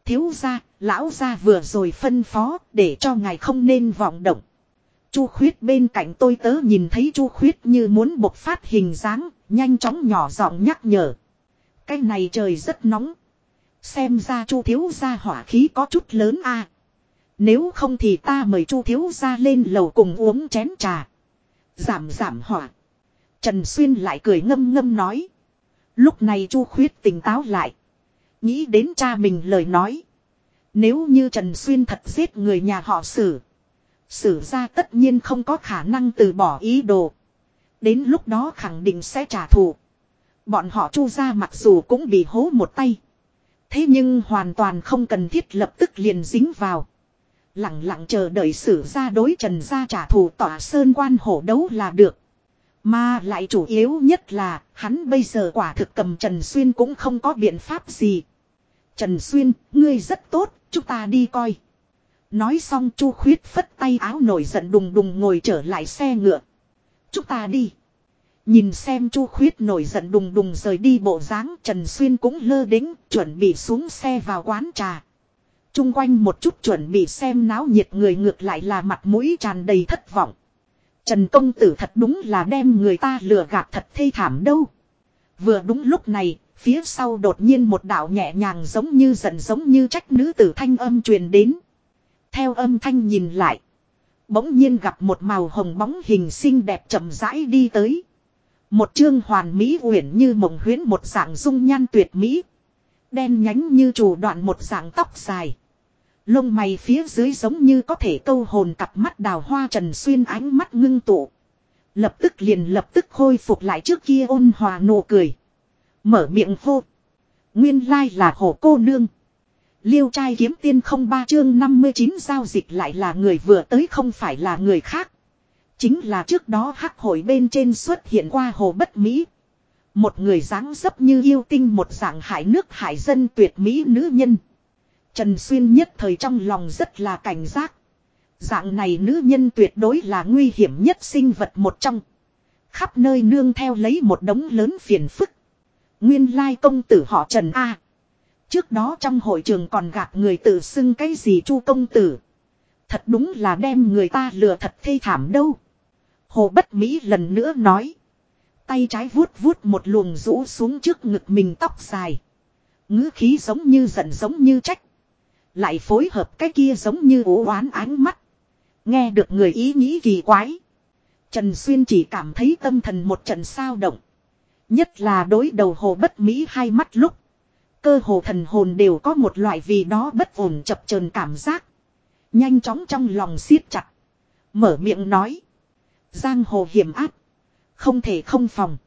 S1: Thiếu gia, lão gia vừa rồi phân phó để cho ngài không nên vọng động. Chu khuyết bên cạnh tôi tớ nhìn thấy chu khuyết như muốn bộc phát hình dáng, nhanh chóng nhỏ giọng nhắc nhở. Cái này trời rất nóng. Xem ra chu thiếu gia hỏa khí có chút lớn a. Nếu không thì ta mời chu thiếu gia lên lầu cùng uống chén trà. Giảm giảm hỏa. Trần Xuyên lại cười ngâm ngâm nói. Lúc này Chu Khuyết tỉnh táo lại. Nghĩ đến cha mình lời nói. Nếu như Trần Xuyên thật giết người nhà họ xử. Sử ra tất nhiên không có khả năng từ bỏ ý đồ. Đến lúc đó khẳng định sẽ trả thù. Bọn họ chu ra mặc dù cũng bị hố một tay. Thế nhưng hoàn toàn không cần thiết lập tức liền dính vào. Lặng lặng chờ đợi sử ra đối trần ra trả thù tỏa sơn quan hổ đấu là được. Mà lại chủ yếu nhất là hắn bây giờ quả thực cầm Trần Xuyên cũng không có biện pháp gì. Trần Xuyên, ngươi rất tốt, chúng ta đi coi. Nói xong Chu Khuyết phất tay áo nổi giận đùng đùng ngồi trở lại xe ngựa. Chúng ta đi. Nhìn xem Chu Khuyết nổi giận đùng đùng rời đi bộ dáng Trần Xuyên cũng lơ đính chuẩn bị xuống xe vào quán trà. Trung quanh một chút chuẩn bị xem náo nhiệt người ngược lại là mặt mũi tràn đầy thất vọng. Trần công tử thật đúng là đem người ta lừa gạt thật thê thảm đâu. Vừa đúng lúc này, phía sau đột nhiên một đạo nhẹ nhàng giống như giận giống như trách nữ tử thanh âm truyền đến. Theo âm thanh nhìn lại. Bỗng nhiên gặp một màu hồng bóng hình xinh đẹp chậm rãi đi tới. Một chương hoàn mỹ uyển như mộng huyến một dạng dung nhan tuyệt mỹ. Đen nhánh như chủ đoạn một dạng tóc dài. Lông mày phía dưới giống như có thể câu hồn cặp mắt đào hoa trần xuyên ánh mắt ngưng tụ. Lập tức liền lập tức khôi phục lại trước kia ôn hòa nụ cười. Mở miệng hô. Nguyên lai là hổ cô nương. Liêu trai kiếm tiên không ba chương 59 giao dịch lại là người vừa tới không phải là người khác. Chính là trước đó hắc hội bên trên xuất hiện qua hồ bất Mỹ. Một người dáng dấp như yêu tinh, một dạng hải nước hải dân tuyệt mỹ nữ nhân. Trần Xuyên nhất thời trong lòng rất là cảnh giác. Dạng này nữ nhân tuyệt đối là nguy hiểm nhất sinh vật một trong. Khắp nơi nương theo lấy một đống lớn phiền phức. Nguyên lai công tử họ Trần A. Trước đó trong hội trường còn gạt người tự xưng cái gì chu công tử. Thật đúng là đem người ta lừa thật thê thảm đâu. Hồ Bất Mỹ lần nữa nói. Tay trái vuốt vuốt một luồng rũ xuống trước ngực mình tóc dài. ngữ khí giống như giận giống như trách. Lại phối hợp cái kia giống như ố oán ánh mắt. Nghe được người ý nghĩ kỳ quái. Trần Xuyên chỉ cảm thấy tâm thần một trận sao động. Nhất là đối đầu hồ bất mỹ hai mắt lúc. Cơ hồ thần hồn đều có một loại vì đó bất ổn chập chờn cảm giác. Nhanh chóng trong lòng siết chặt. Mở miệng nói. Giang hồ hiểm áp. Không thể không phòng.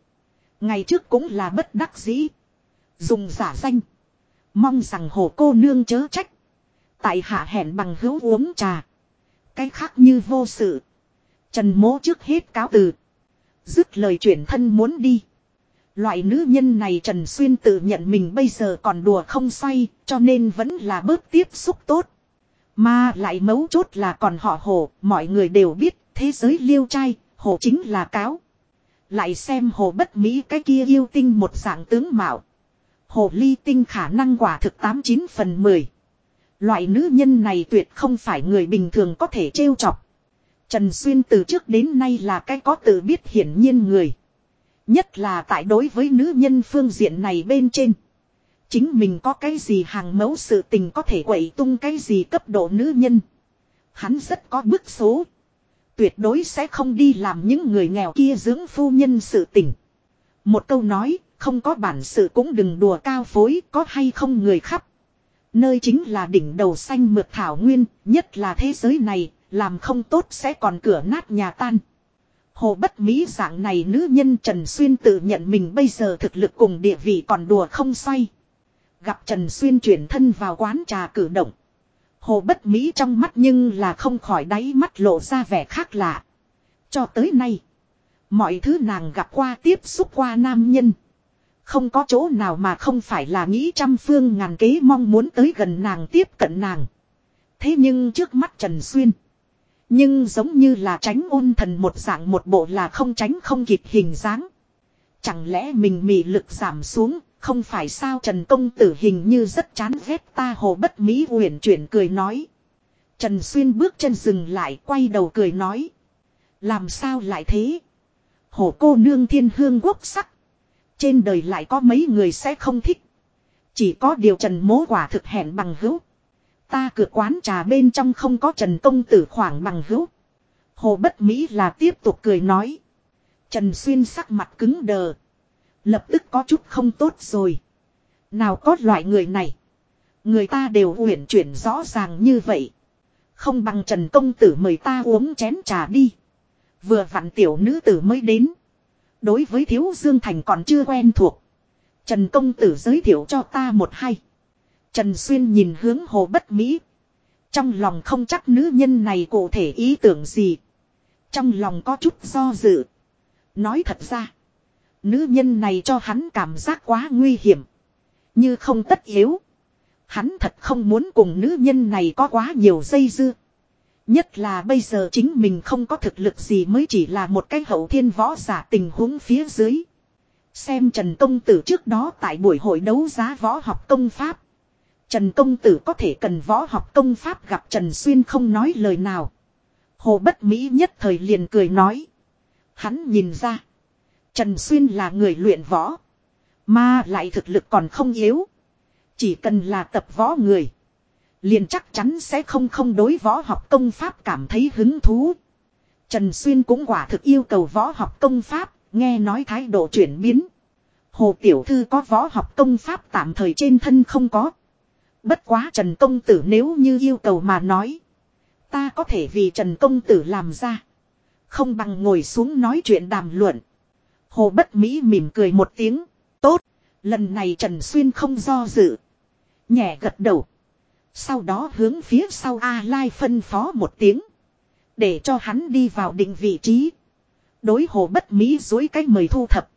S1: Ngày trước cũng là bất đắc dĩ. Dùng giả danh. Mong rằng hồ cô nương chớ trách. Tại hạ hẹn bằng hữu uống trà. Cái khác như vô sự. Trần mố trước hết cáo từ. Dứt lời chuyển thân muốn đi. Loại nữ nhân này Trần Xuyên tự nhận mình bây giờ còn đùa không xoay, cho nên vẫn là bớt tiếp xúc tốt. Mà lại mấu chốt là còn họ hồ, mọi người đều biết, thế giới liêu trai, hồ chính là cáo. Lại xem hồ bất mỹ cái kia yêu tinh một dạng tướng mạo. Hồ ly tinh khả năng quả thực 89 phần 10. Loại nữ nhân này tuyệt không phải người bình thường có thể trêu chọc. Trần Xuyên từ trước đến nay là cái có tự biết hiển nhiên người. Nhất là tại đối với nữ nhân phương diện này bên trên. Chính mình có cái gì hàng mẫu sự tình có thể quậy tung cái gì cấp độ nữ nhân. Hắn rất có bức số. Tuyệt đối sẽ không đi làm những người nghèo kia dưỡng phu nhân sự tình. Một câu nói, không có bản sự cũng đừng đùa cao phối, có hay không người khắp. Nơi chính là đỉnh đầu xanh mượt thảo nguyên, nhất là thế giới này, làm không tốt sẽ còn cửa nát nhà tan. Hồ bất mỹ dạng này nữ nhân Trần Xuyên tự nhận mình bây giờ thực lực cùng địa vị còn đùa không xoay. Gặp Trần Xuyên chuyển thân vào quán trà cử động. Hồ bất mỹ trong mắt nhưng là không khỏi đáy mắt lộ ra vẻ khác lạ. Cho tới nay. Mọi thứ nàng gặp qua tiếp xúc qua nam nhân. Không có chỗ nào mà không phải là nghĩ trăm phương ngàn kế mong muốn tới gần nàng tiếp cận nàng. Thế nhưng trước mắt Trần Xuyên. Nhưng giống như là tránh ôn thần một dạng một bộ là không tránh không kịp hình dáng. Chẳng lẽ mình mị lực giảm xuống, không phải sao Trần Công Tử hình như rất chán ghét ta hồ bất mỹ uyển chuyển cười nói. Trần Xuyên bước chân dừng lại quay đầu cười nói. Làm sao lại thế? Hồ cô nương thiên hương quốc sắc. Trên đời lại có mấy người sẽ không thích. Chỉ có điều Trần mố quả thực hẹn bằng hữu. Ta cửa quán trà bên trong không có Trần Công Tử khoảng bằng hữu. Hồ Bất Mỹ là tiếp tục cười nói. Trần Xuyên sắc mặt cứng đờ. Lập tức có chút không tốt rồi. Nào có loại người này. Người ta đều uyển chuyển rõ ràng như vậy. Không bằng Trần Công Tử mời ta uống chén trà đi. Vừa vặn tiểu nữ tử mới đến. Đối với Thiếu Dương Thành còn chưa quen thuộc. Trần Công Tử giới thiệu cho ta một hay. Trần Xuyên nhìn hướng hồ bất mỹ. Trong lòng không chắc nữ nhân này cụ thể ý tưởng gì. Trong lòng có chút do dự. Nói thật ra. Nữ nhân này cho hắn cảm giác quá nguy hiểm. Như không tất yếu. Hắn thật không muốn cùng nữ nhân này có quá nhiều dây dưa. Nhất là bây giờ chính mình không có thực lực gì mới chỉ là một cái hậu thiên võ giả tình huống phía dưới. Xem Trần Công Tử trước đó tại buổi hội đấu giá võ học công pháp. Trần Công Tử có thể cần võ học công pháp gặp Trần Xuyên không nói lời nào. Hồ Bất Mỹ nhất thời liền cười nói. Hắn nhìn ra. Trần Xuyên là người luyện võ. Mà lại thực lực còn không yếu. Chỉ cần là tập võ người. Liền chắc chắn sẽ không không đối võ học công pháp cảm thấy hứng thú. Trần Xuyên cũng quả thực yêu cầu võ học công pháp, nghe nói thái độ chuyển biến. Hồ Tiểu Thư có võ học công pháp tạm thời trên thân không có. Bất quá Trần Công Tử nếu như yêu cầu mà nói. Ta có thể vì Trần Công Tử làm ra. Không bằng ngồi xuống nói chuyện đàm luận. Hồ Bất Mỹ mỉm cười một tiếng. Tốt. Lần này Trần Xuyên không do dự. Nhẹ gật đầu. Sau đó hướng phía sau A Lai phân phó một tiếng. Để cho hắn đi vào định vị trí. Đối Hồ Bất Mỹ dối cách mời thu thập.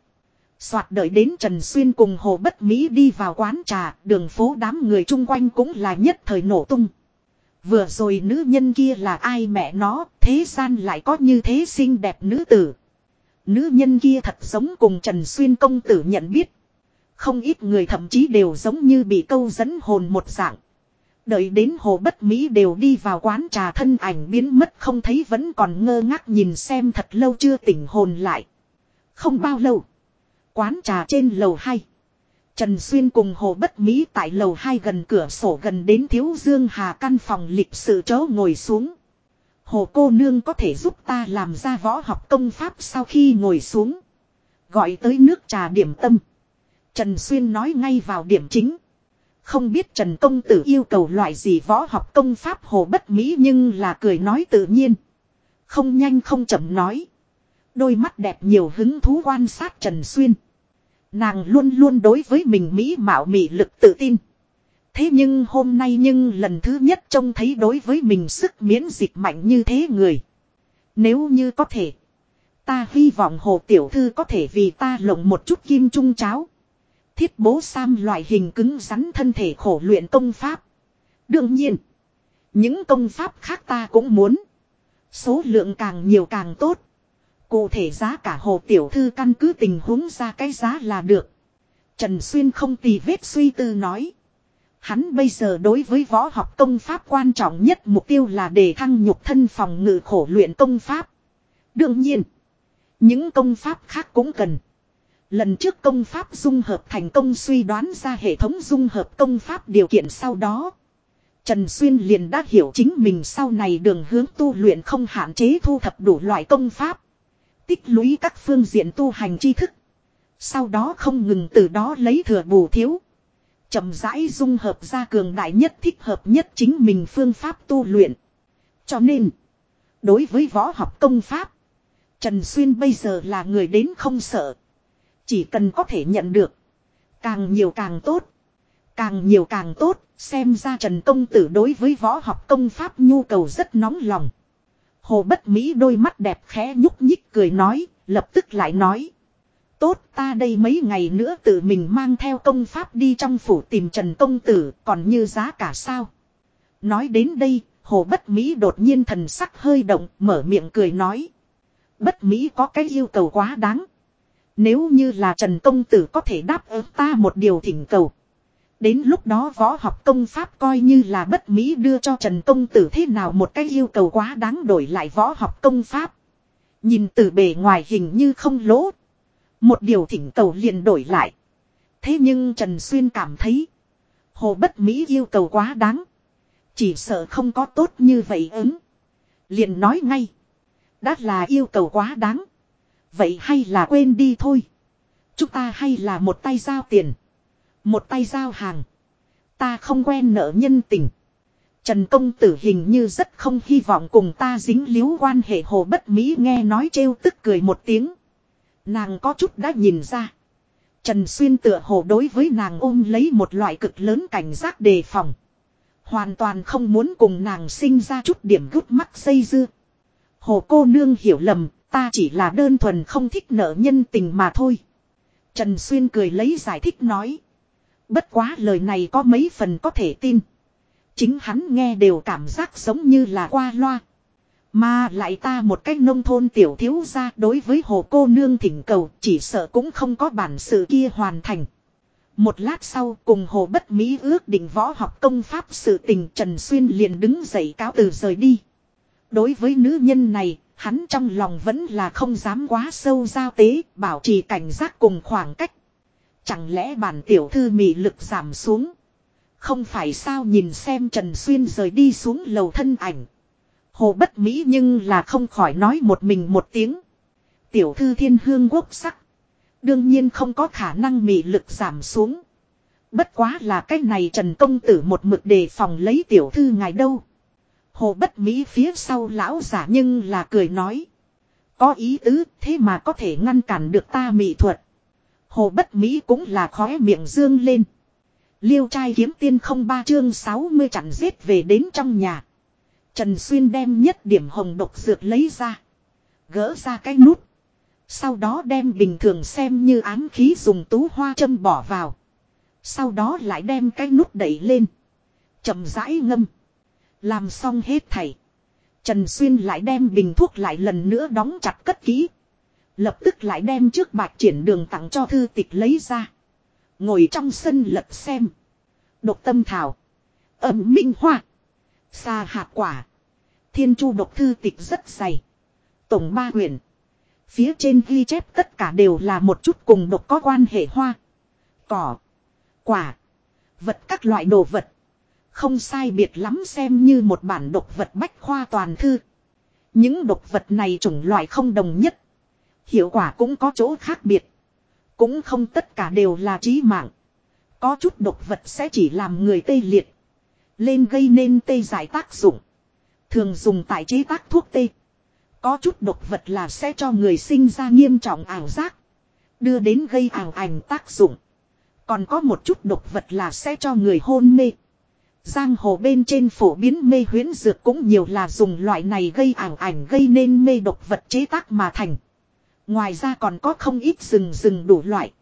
S1: Soạt đợi đến Trần Xuyên cùng Hồ Bất Mỹ đi vào quán trà, đường phố đám người chung quanh cũng là nhất thời nổ tung. Vừa rồi nữ nhân kia là ai mẹ nó, thế gian lại có như thế xinh đẹp nữ tử. Nữ nhân kia thật giống cùng Trần Xuyên công tử nhận biết. Không ít người thậm chí đều giống như bị câu dẫn hồn một dạng. Đợi đến hồ bất Mỹ đều đi vào quán trà thân ảnh biến mất không thấy vẫn còn ngơ ngác nhìn xem thật lâu chưa tỉnh hồn lại. Không bao lâu. Quán trà trên lầu 2. Trần Xuyên cùng Hồ Bất Mỹ tại lầu 2 gần cửa sổ gần đến Thiếu Dương Hà căn phòng lịch sự chớ ngồi xuống. Hồ cô nương có thể giúp ta làm ra võ học công pháp sau khi ngồi xuống. Gọi tới nước trà điểm tâm. Trần Xuyên nói ngay vào điểm chính. Không biết Trần Công Tử yêu cầu loại gì võ học công pháp Hồ Bất Mỹ nhưng là cười nói tự nhiên. Không nhanh không chậm nói. Đôi mắt đẹp nhiều hứng thú quan sát Trần Xuyên. Nàng luôn luôn đối với mình mỹ mạo mị lực tự tin. Thế nhưng hôm nay nhưng lần thứ nhất trông thấy đối với mình sức miễn dịch mạnh như thế người. Nếu như có thể. Ta hy vọng hồ tiểu thư có thể vì ta lộng một chút kim trung cháo. Thiết bố sam loại hình cứng rắn thân thể khổ luyện công pháp. Đương nhiên. Những công pháp khác ta cũng muốn. Số lượng càng nhiều càng tốt. Cụ thể giá cả hồ tiểu thư căn cứ tình huống ra cái giá là được. Trần Xuyên không tì vết suy tư nói. Hắn bây giờ đối với võ học công pháp quan trọng nhất mục tiêu là để thăng nhục thân phòng ngự khổ luyện công pháp. Đương nhiên, những công pháp khác cũng cần. Lần trước công pháp dung hợp thành công suy đoán ra hệ thống dung hợp công pháp điều kiện sau đó. Trần Xuyên liền đã hiểu chính mình sau này đường hướng tu luyện không hạn chế thu thập đủ loại công pháp. Tích lũy các phương diện tu hành tri thức. Sau đó không ngừng từ đó lấy thừa bù thiếu chậm rãi dung hợp ra cường đại nhất thích hợp nhất chính mình phương pháp tu luyện. Cho nên, đối với võ học công pháp, Trần Xuyên bây giờ là người đến không sợ. Chỉ cần có thể nhận được, càng nhiều càng tốt. Càng nhiều càng tốt, xem ra Trần Công Tử đối với võ học công pháp nhu cầu rất nóng lòng. Hồ Bất Mỹ đôi mắt đẹp khẽ nhúc nhích cười nói, lập tức lại nói. Tốt ta đây mấy ngày nữa tự mình mang theo công pháp đi trong phủ tìm Trần Công Tử còn như giá cả sao. Nói đến đây, Hồ Bất Mỹ đột nhiên thần sắc hơi động, mở miệng cười nói. Bất Mỹ có cái yêu cầu quá đáng. Nếu như là Trần Công Tử có thể đáp ứng ta một điều thỉnh cầu. Đến lúc đó võ học công pháp coi như là bất Mỹ đưa cho Trần Công Tử thế nào một cái yêu cầu quá đáng đổi lại võ học công pháp. Nhìn từ bề ngoài hình như không lỗ. Một điều thỉnh cầu liền đổi lại. Thế nhưng Trần Xuyên cảm thấy. Hồ Bất Mỹ yêu cầu quá đáng. Chỉ sợ không có tốt như vậy ứng. Liền nói ngay. Đã là yêu cầu quá đáng. Vậy hay là quên đi thôi. Chúng ta hay là một tay giao tiền. Một tay giao hàng. Ta không quen nợ nhân tình. Trần công tử hình như rất không hy vọng cùng ta dính líu quan hệ hồ bất mỹ nghe nói trêu tức cười một tiếng. Nàng có chút đã nhìn ra. Trần Xuyên tựa hồ đối với nàng ôm lấy một loại cực lớn cảnh giác đề phòng. Hoàn toàn không muốn cùng nàng sinh ra chút điểm gút mắt xây dưa. Hồ cô nương hiểu lầm, ta chỉ là đơn thuần không thích nợ nhân tình mà thôi. Trần Xuyên cười lấy giải thích nói. Bất quá lời này có mấy phần có thể tin. Chính hắn nghe đều cảm giác giống như là qua loa. Mà lại ta một cách nông thôn tiểu thiếu ra đối với hồ cô nương thỉnh cầu chỉ sợ cũng không có bản sự kia hoàn thành. Một lát sau cùng hồ bất mỹ ước định võ học công pháp sự tình Trần Xuyên liền đứng dậy cáo từ rời đi. Đối với nữ nhân này, hắn trong lòng vẫn là không dám quá sâu giao tế, bảo trì cảnh giác cùng khoảng cách. Chẳng lẽ bản tiểu thư mị lực giảm xuống? Không phải sao nhìn xem Trần Xuyên rời đi xuống lầu thân ảnh. Hồ bất mỹ nhưng là không khỏi nói một mình một tiếng. Tiểu thư thiên hương quốc sắc. Đương nhiên không có khả năng mị lực giảm xuống. Bất quá là cái này Trần Công Tử một mực đề phòng lấy tiểu thư ngài đâu. Hồ bất mỹ phía sau lão giả nhưng là cười nói. Có ý tứ, thế mà có thể ngăn cản được ta mị thuật. Hồ bất mỹ cũng là khóe miệng dương lên. Liêu trai kiếm tiên không ba chương 60 chặn giết về đến trong nhà. Trần Xuyên đem nhất điểm hồng độc dược lấy ra. Gỡ ra cái nút. Sau đó đem bình thường xem như ám khí dùng tú hoa châm bỏ vào. Sau đó lại đem cái nút đẩy lên. chậm rãi ngâm. Làm xong hết thảy. Trần Xuyên lại đem bình thuốc lại lần nữa đóng chặt cất kỹ. Lập tức lại đem trước bạc triển đường tặng cho thư tịch lấy ra. Ngồi trong sân lật xem. Độc tâm thảo. Ẩm minh hoa. Xa hạt quả. Thiên chu độc thư tịch rất dày. Tổng ba quyển. Phía trên ghi chép tất cả đều là một chút cùng độc có quan hệ hoa. Cỏ. Quả. Vật các loại đồ vật. Không sai biệt lắm xem như một bản độc vật bách khoa toàn thư. Những độc vật này chủng loại không đồng nhất. Hiệu quả cũng có chỗ khác biệt. Cũng không tất cả đều là trí mạng. Có chút độc vật sẽ chỉ làm người tê liệt. Lên gây nên tê giải tác dụng. Thường dùng tại chế tác thuốc tê. Có chút độc vật là sẽ cho người sinh ra nghiêm trọng ảo giác. Đưa đến gây ảo ảnh tác dụng. Còn có một chút độc vật là sẽ cho người hôn mê. Giang hồ bên trên phổ biến mê huyễn dược cũng nhiều là dùng loại này gây ảo ảnh gây nên mê độc vật chế tác mà thành. Ngoài ra còn có không ít rừng rừng đủ loại.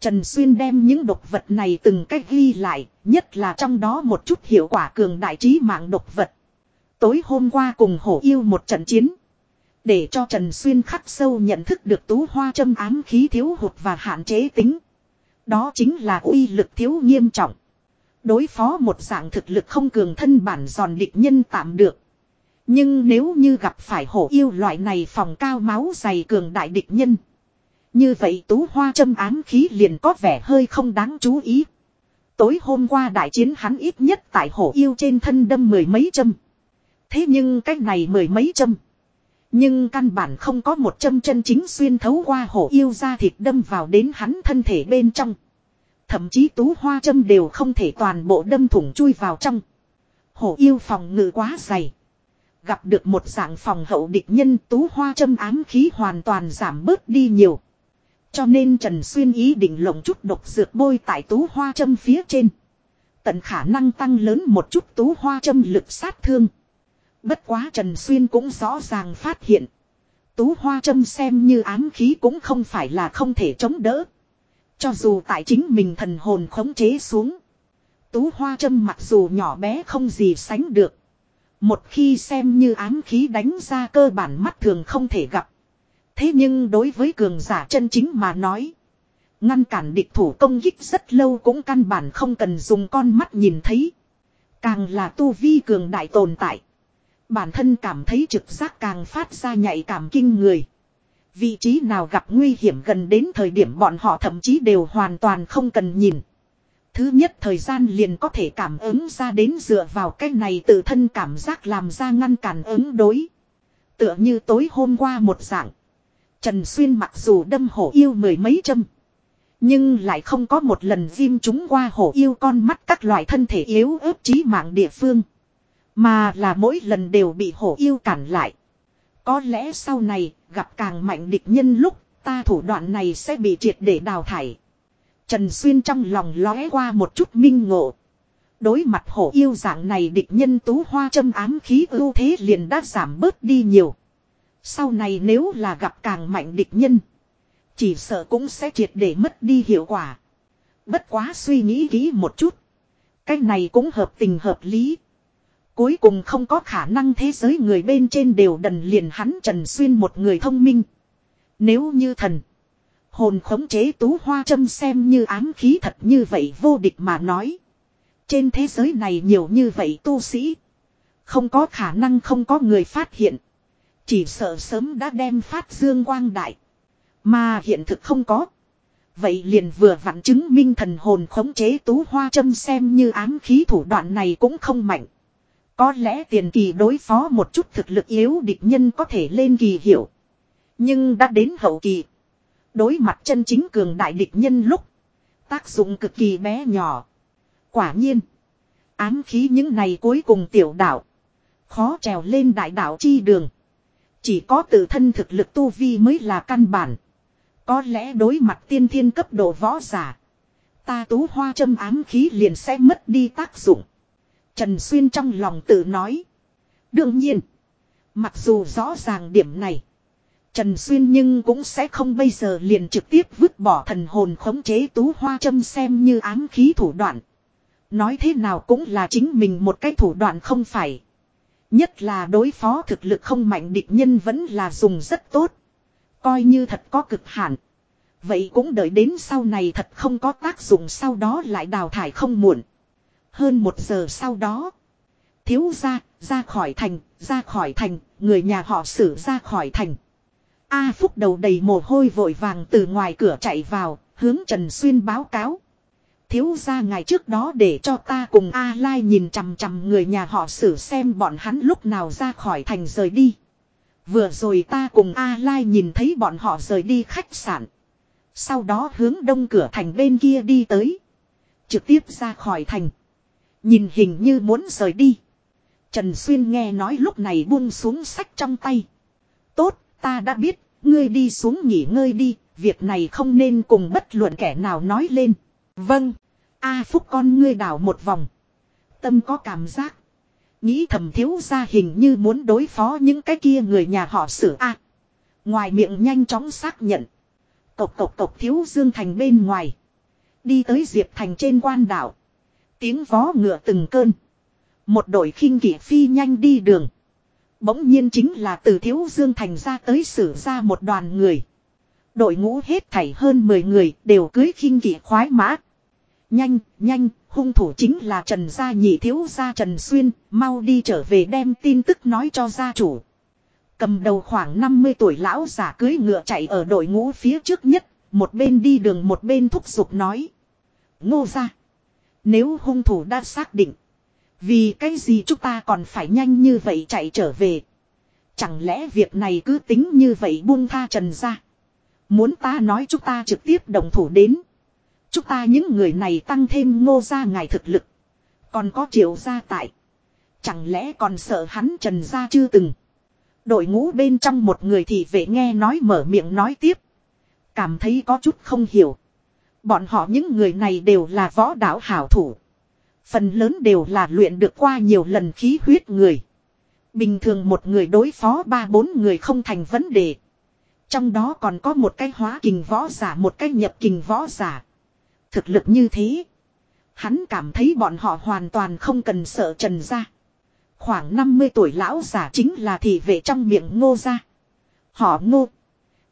S1: Trần Xuyên đem những độc vật này từng cách ghi lại, nhất là trong đó một chút hiệu quả cường đại trí mạng độc vật. Tối hôm qua cùng hổ yêu một trận chiến. Để cho Trần Xuyên khắc sâu nhận thức được tú hoa châm ám khí thiếu hụt và hạn chế tính. Đó chính là uy lực thiếu nghiêm trọng. Đối phó một dạng thực lực không cường thân bản giòn địch nhân tạm được. Nhưng nếu như gặp phải hổ yêu loại này phòng cao máu dày cường đại địch nhân. Như vậy tú hoa châm ám khí liền có vẻ hơi không đáng chú ý. Tối hôm qua đại chiến hắn ít nhất tại hổ yêu trên thân đâm mười mấy châm. Thế nhưng cái này mười mấy châm. Nhưng căn bản không có một châm chân chính xuyên thấu qua hổ yêu ra thịt đâm vào đến hắn thân thể bên trong. Thậm chí tú hoa châm đều không thể toàn bộ đâm thủng chui vào trong. Hổ yêu phòng ngự quá dày. Gặp được một dạng phòng hậu địch nhân tú hoa châm ám khí hoàn toàn giảm bớt đi nhiều. Cho nên Trần Xuyên ý định lồng chút độc dược bôi tại tú hoa châm phía trên. Tận khả năng tăng lớn một chút tú hoa châm lực sát thương. Bất quá Trần Xuyên cũng rõ ràng phát hiện. Tú hoa châm xem như ám khí cũng không phải là không thể chống đỡ. Cho dù tại chính mình thần hồn khống chế xuống. Tú hoa châm mặc dù nhỏ bé không gì sánh được. Một khi xem như ám khí đánh ra cơ bản mắt thường không thể gặp. Thế nhưng đối với cường giả chân chính mà nói. Ngăn cản địch thủ công kích rất lâu cũng căn bản không cần dùng con mắt nhìn thấy. Càng là tu vi cường đại tồn tại. Bản thân cảm thấy trực giác càng phát ra nhạy cảm kinh người. Vị trí nào gặp nguy hiểm gần đến thời điểm bọn họ thậm chí đều hoàn toàn không cần nhìn. Thứ nhất thời gian liền có thể cảm ứng ra đến dựa vào cái này tự thân cảm giác làm ra ngăn cản ứng đối. Tựa như tối hôm qua một dạng. Trần Xuyên mặc dù đâm hổ yêu mười mấy châm. Nhưng lại không có một lần viêm chúng qua hổ yêu con mắt các loại thân thể yếu ớt trí mạng địa phương. Mà là mỗi lần đều bị hổ yêu cản lại. Có lẽ sau này, gặp càng mạnh địch nhân lúc, ta thủ đoạn này sẽ bị triệt để đào thải. Trần Xuyên trong lòng lóe qua một chút minh ngộ. Đối mặt hổ yêu dạng này địch nhân tú hoa châm ám khí ưu thế liền đã giảm bớt đi nhiều. Sau này nếu là gặp càng mạnh địch nhân. Chỉ sợ cũng sẽ triệt để mất đi hiệu quả. Bất quá suy nghĩ kỹ một chút. Cái này cũng hợp tình hợp lý. Cuối cùng không có khả năng thế giới người bên trên đều đần liền hắn Trần Xuyên một người thông minh. Nếu như thần. Hồn khống chế tú hoa châm xem như ám khí thật như vậy vô địch mà nói. Trên thế giới này nhiều như vậy tu sĩ. Không có khả năng không có người phát hiện. Chỉ sợ sớm đã đem phát dương quang đại. Mà hiện thực không có. Vậy liền vừa vặn chứng minh thần hồn khống chế tú hoa châm xem như ám khí thủ đoạn này cũng không mạnh. Có lẽ tiền kỳ đối phó một chút thực lực yếu địch nhân có thể lên kỳ hiểu Nhưng đã đến hậu kỳ. Đối mặt chân chính cường đại địch nhân lúc. Tác dụng cực kỳ bé nhỏ. Quả nhiên. Ám khí những này cuối cùng tiểu đạo. Khó trèo lên đại đạo chi đường. Chỉ có tự thân thực lực tu vi mới là căn bản. Có lẽ đối mặt tiên thiên cấp độ võ giả. Ta tú hoa châm ám khí liền sẽ mất đi tác dụng. Trần Xuyên trong lòng tự nói. Đương nhiên. Mặc dù rõ ràng điểm này. Trần Xuyên nhưng cũng sẽ không bây giờ liền trực tiếp vứt bỏ thần hồn khống chế tú hoa châm xem như ám khí thủ đoạn. Nói thế nào cũng là chính mình một cái thủ đoạn không phải. Nhất là đối phó thực lực không mạnh địch nhân vẫn là dùng rất tốt. Coi như thật có cực hạn. Vậy cũng đợi đến sau này thật không có tác dụng sau đó lại đào thải không muộn. Hơn một giờ sau đó. Thiếu ra, ra khỏi thành, ra khỏi thành, người nhà họ xử ra khỏi thành. A Phúc đầu đầy mồ hôi vội vàng từ ngoài cửa chạy vào, hướng Trần Xuyên báo cáo. Thiếu ra ngày trước đó để cho ta cùng A Lai nhìn chằm chằm người nhà họ xử xem bọn hắn lúc nào ra khỏi thành rời đi. Vừa rồi ta cùng A Lai nhìn thấy bọn họ rời đi khách sạn. Sau đó hướng đông cửa thành bên kia đi tới. Trực tiếp ra khỏi thành. Nhìn hình như muốn rời đi. Trần Xuyên nghe nói lúc này buông xuống sách trong tay. Tốt, ta đã biết, ngươi đi xuống nghỉ ngơi đi, việc này không nên cùng bất luận kẻ nào nói lên. Vâng. A Phúc con ngươi đảo một vòng. Tâm có cảm giác. Nghĩ thầm thiếu gia hình như muốn đối phó những cái kia người nhà họ sử A. Ngoài miệng nhanh chóng xác nhận. Cộc cộc cộc thiếu dương thành bên ngoài. Đi tới Diệp Thành trên quan đảo. Tiếng vó ngựa từng cơn. Một đội khinh kỵ phi nhanh đi đường. Bỗng nhiên chính là từ thiếu dương thành ra tới xử ra một đoàn người. Đội ngũ hết thảy hơn 10 người đều cưới khinh kỵ khoái mã. Nhanh, nhanh, hung thủ chính là Trần Gia nhị thiếu gia Trần Xuyên, mau đi trở về đem tin tức nói cho gia chủ. Cầm đầu khoảng 50 tuổi lão giả cưới ngựa chạy ở đội ngũ phía trước nhất, một bên đi đường một bên thúc giục nói. Ngô ra. Nếu hung thủ đã xác định. Vì cái gì chúng ta còn phải nhanh như vậy chạy trở về. Chẳng lẽ việc này cứ tính như vậy buông tha trần ra. Muốn ta nói chúng ta trực tiếp đồng thủ đến. Chúng ta những người này tăng thêm ngô ra ngài thực lực. Còn có triệu gia tại. Chẳng lẽ còn sợ hắn trần ra chưa từng. Đội ngũ bên trong một người thì vệ nghe nói mở miệng nói tiếp. Cảm thấy có chút không hiểu. Bọn họ những người này đều là võ đạo hảo thủ. Phần lớn đều là luyện được qua nhiều lần khí huyết người. Bình thường một người đối phó ba bốn người không thành vấn đề. Trong đó còn có một cái hóa kình võ giả, một cái nhập kình võ giả. Thực lực như thế. Hắn cảm thấy bọn họ hoàn toàn không cần sợ trần ra. Khoảng 50 tuổi lão giả chính là thị vệ trong miệng ngô ra. Họ ngô.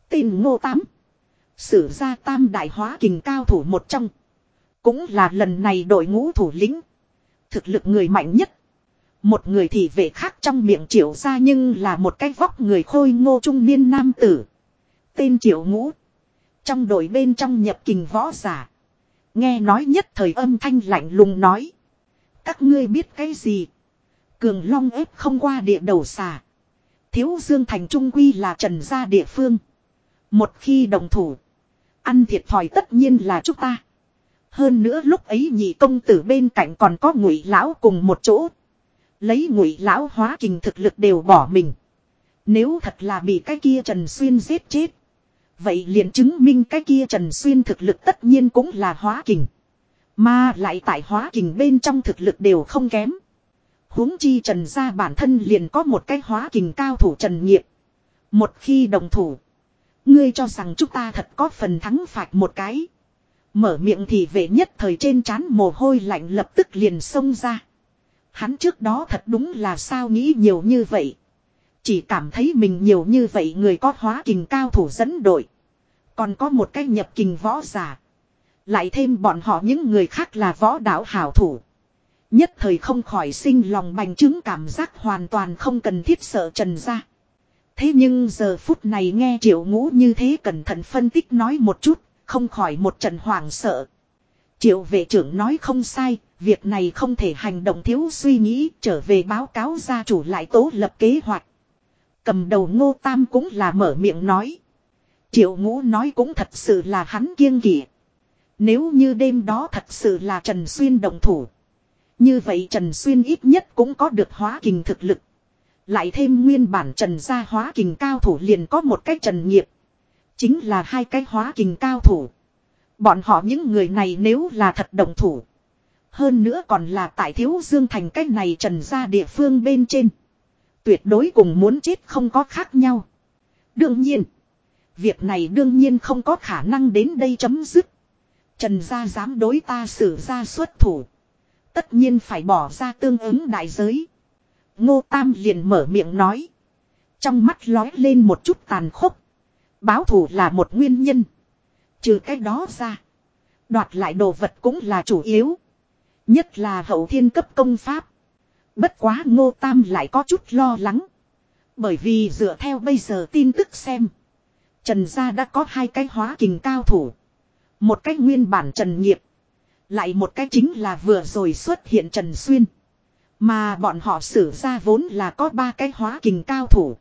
S1: Tên ngô tám. Sử ra tam đại hóa kình cao thủ một trong. Cũng là lần này đội ngũ thủ lĩnh. Thực lực người mạnh nhất. Một người thì về khác trong miệng triệu ra nhưng là một cái vóc người khôi ngô trung niên nam tử. Tên triệu ngũ. Trong đội bên trong nhập kình võ giả. Nghe nói nhất thời âm thanh lạnh lùng nói. Các ngươi biết cái gì? Cường long ép không qua địa đầu xà. Thiếu Dương Thành Trung Quy là trần gia địa phương. Một khi đồng thủ. Ăn thiệt thòi tất nhiên là chúng ta. Hơn nữa lúc ấy nhị công tử bên cạnh còn có ngụy lão cùng một chỗ. Lấy ngụy lão hóa kình thực lực đều bỏ mình. Nếu thật là bị cái kia Trần Xuyên giết chết. Vậy liền chứng minh cái kia Trần Xuyên thực lực tất nhiên cũng là hóa kình. Mà lại tại hóa kình bên trong thực lực đều không kém huống chi trần gia bản thân liền có một cái hóa kình cao thủ trần nghiệp. Một khi đồng thủ. Ngươi cho rằng chúng ta thật có phần thắng phạt một cái. Mở miệng thì vệ nhất thời trên trán mồ hôi lạnh lập tức liền xông ra. Hắn trước đó thật đúng là sao nghĩ nhiều như vậy. Chỉ cảm thấy mình nhiều như vậy người có hóa kình cao thủ dẫn đội. Còn có một cái nhập kình võ giả. Lại thêm bọn họ những người khác là võ đạo hảo thủ. Nhất thời không khỏi sinh lòng bành trướng cảm giác hoàn toàn không cần thiết sợ trần ra. Thế nhưng giờ phút này nghe triệu ngũ như thế cẩn thận phân tích nói một chút, không khỏi một trận hoảng sợ. Triệu vệ trưởng nói không sai, việc này không thể hành động thiếu suy nghĩ, trở về báo cáo gia chủ lại tố lập kế hoạch. Cầm đầu ngô tam cũng là mở miệng nói. Triệu ngũ nói cũng thật sự là hắn kiêng kỵ. Nếu như đêm đó thật sự là Trần Xuyên động thủ. Như vậy Trần Xuyên ít nhất cũng có được hóa kình thực lực. Lại thêm nguyên bản Trần gia hóa kình cao thủ liền có một cách Trần nghiệp. Chính là hai cái hóa kình cao thủ. Bọn họ những người này nếu là thật đồng thủ. Hơn nữa còn là tại thiếu dương thành cách này trần gia địa phương bên trên. Tuyệt đối cùng muốn chết không có khác nhau. Đương nhiên. Việc này đương nhiên không có khả năng đến đây chấm dứt. Trần gia dám đối ta xử ra xuất thủ. Tất nhiên phải bỏ ra tương ứng đại giới. Ngô Tam liền mở miệng nói. Trong mắt lói lên một chút tàn khốc. Báo thủ là một nguyên nhân. Trừ cái đó ra. Đoạt lại đồ vật cũng là chủ yếu. Nhất là hậu thiên cấp công pháp. Bất quá ngô tam lại có chút lo lắng. Bởi vì dựa theo bây giờ tin tức xem. Trần gia đã có hai cái hóa kình cao thủ. Một cái nguyên bản trần nghiệp. Lại một cái chính là vừa rồi xuất hiện Trần Xuyên. Mà bọn họ xử ra vốn là có ba cái hóa kình cao thủ.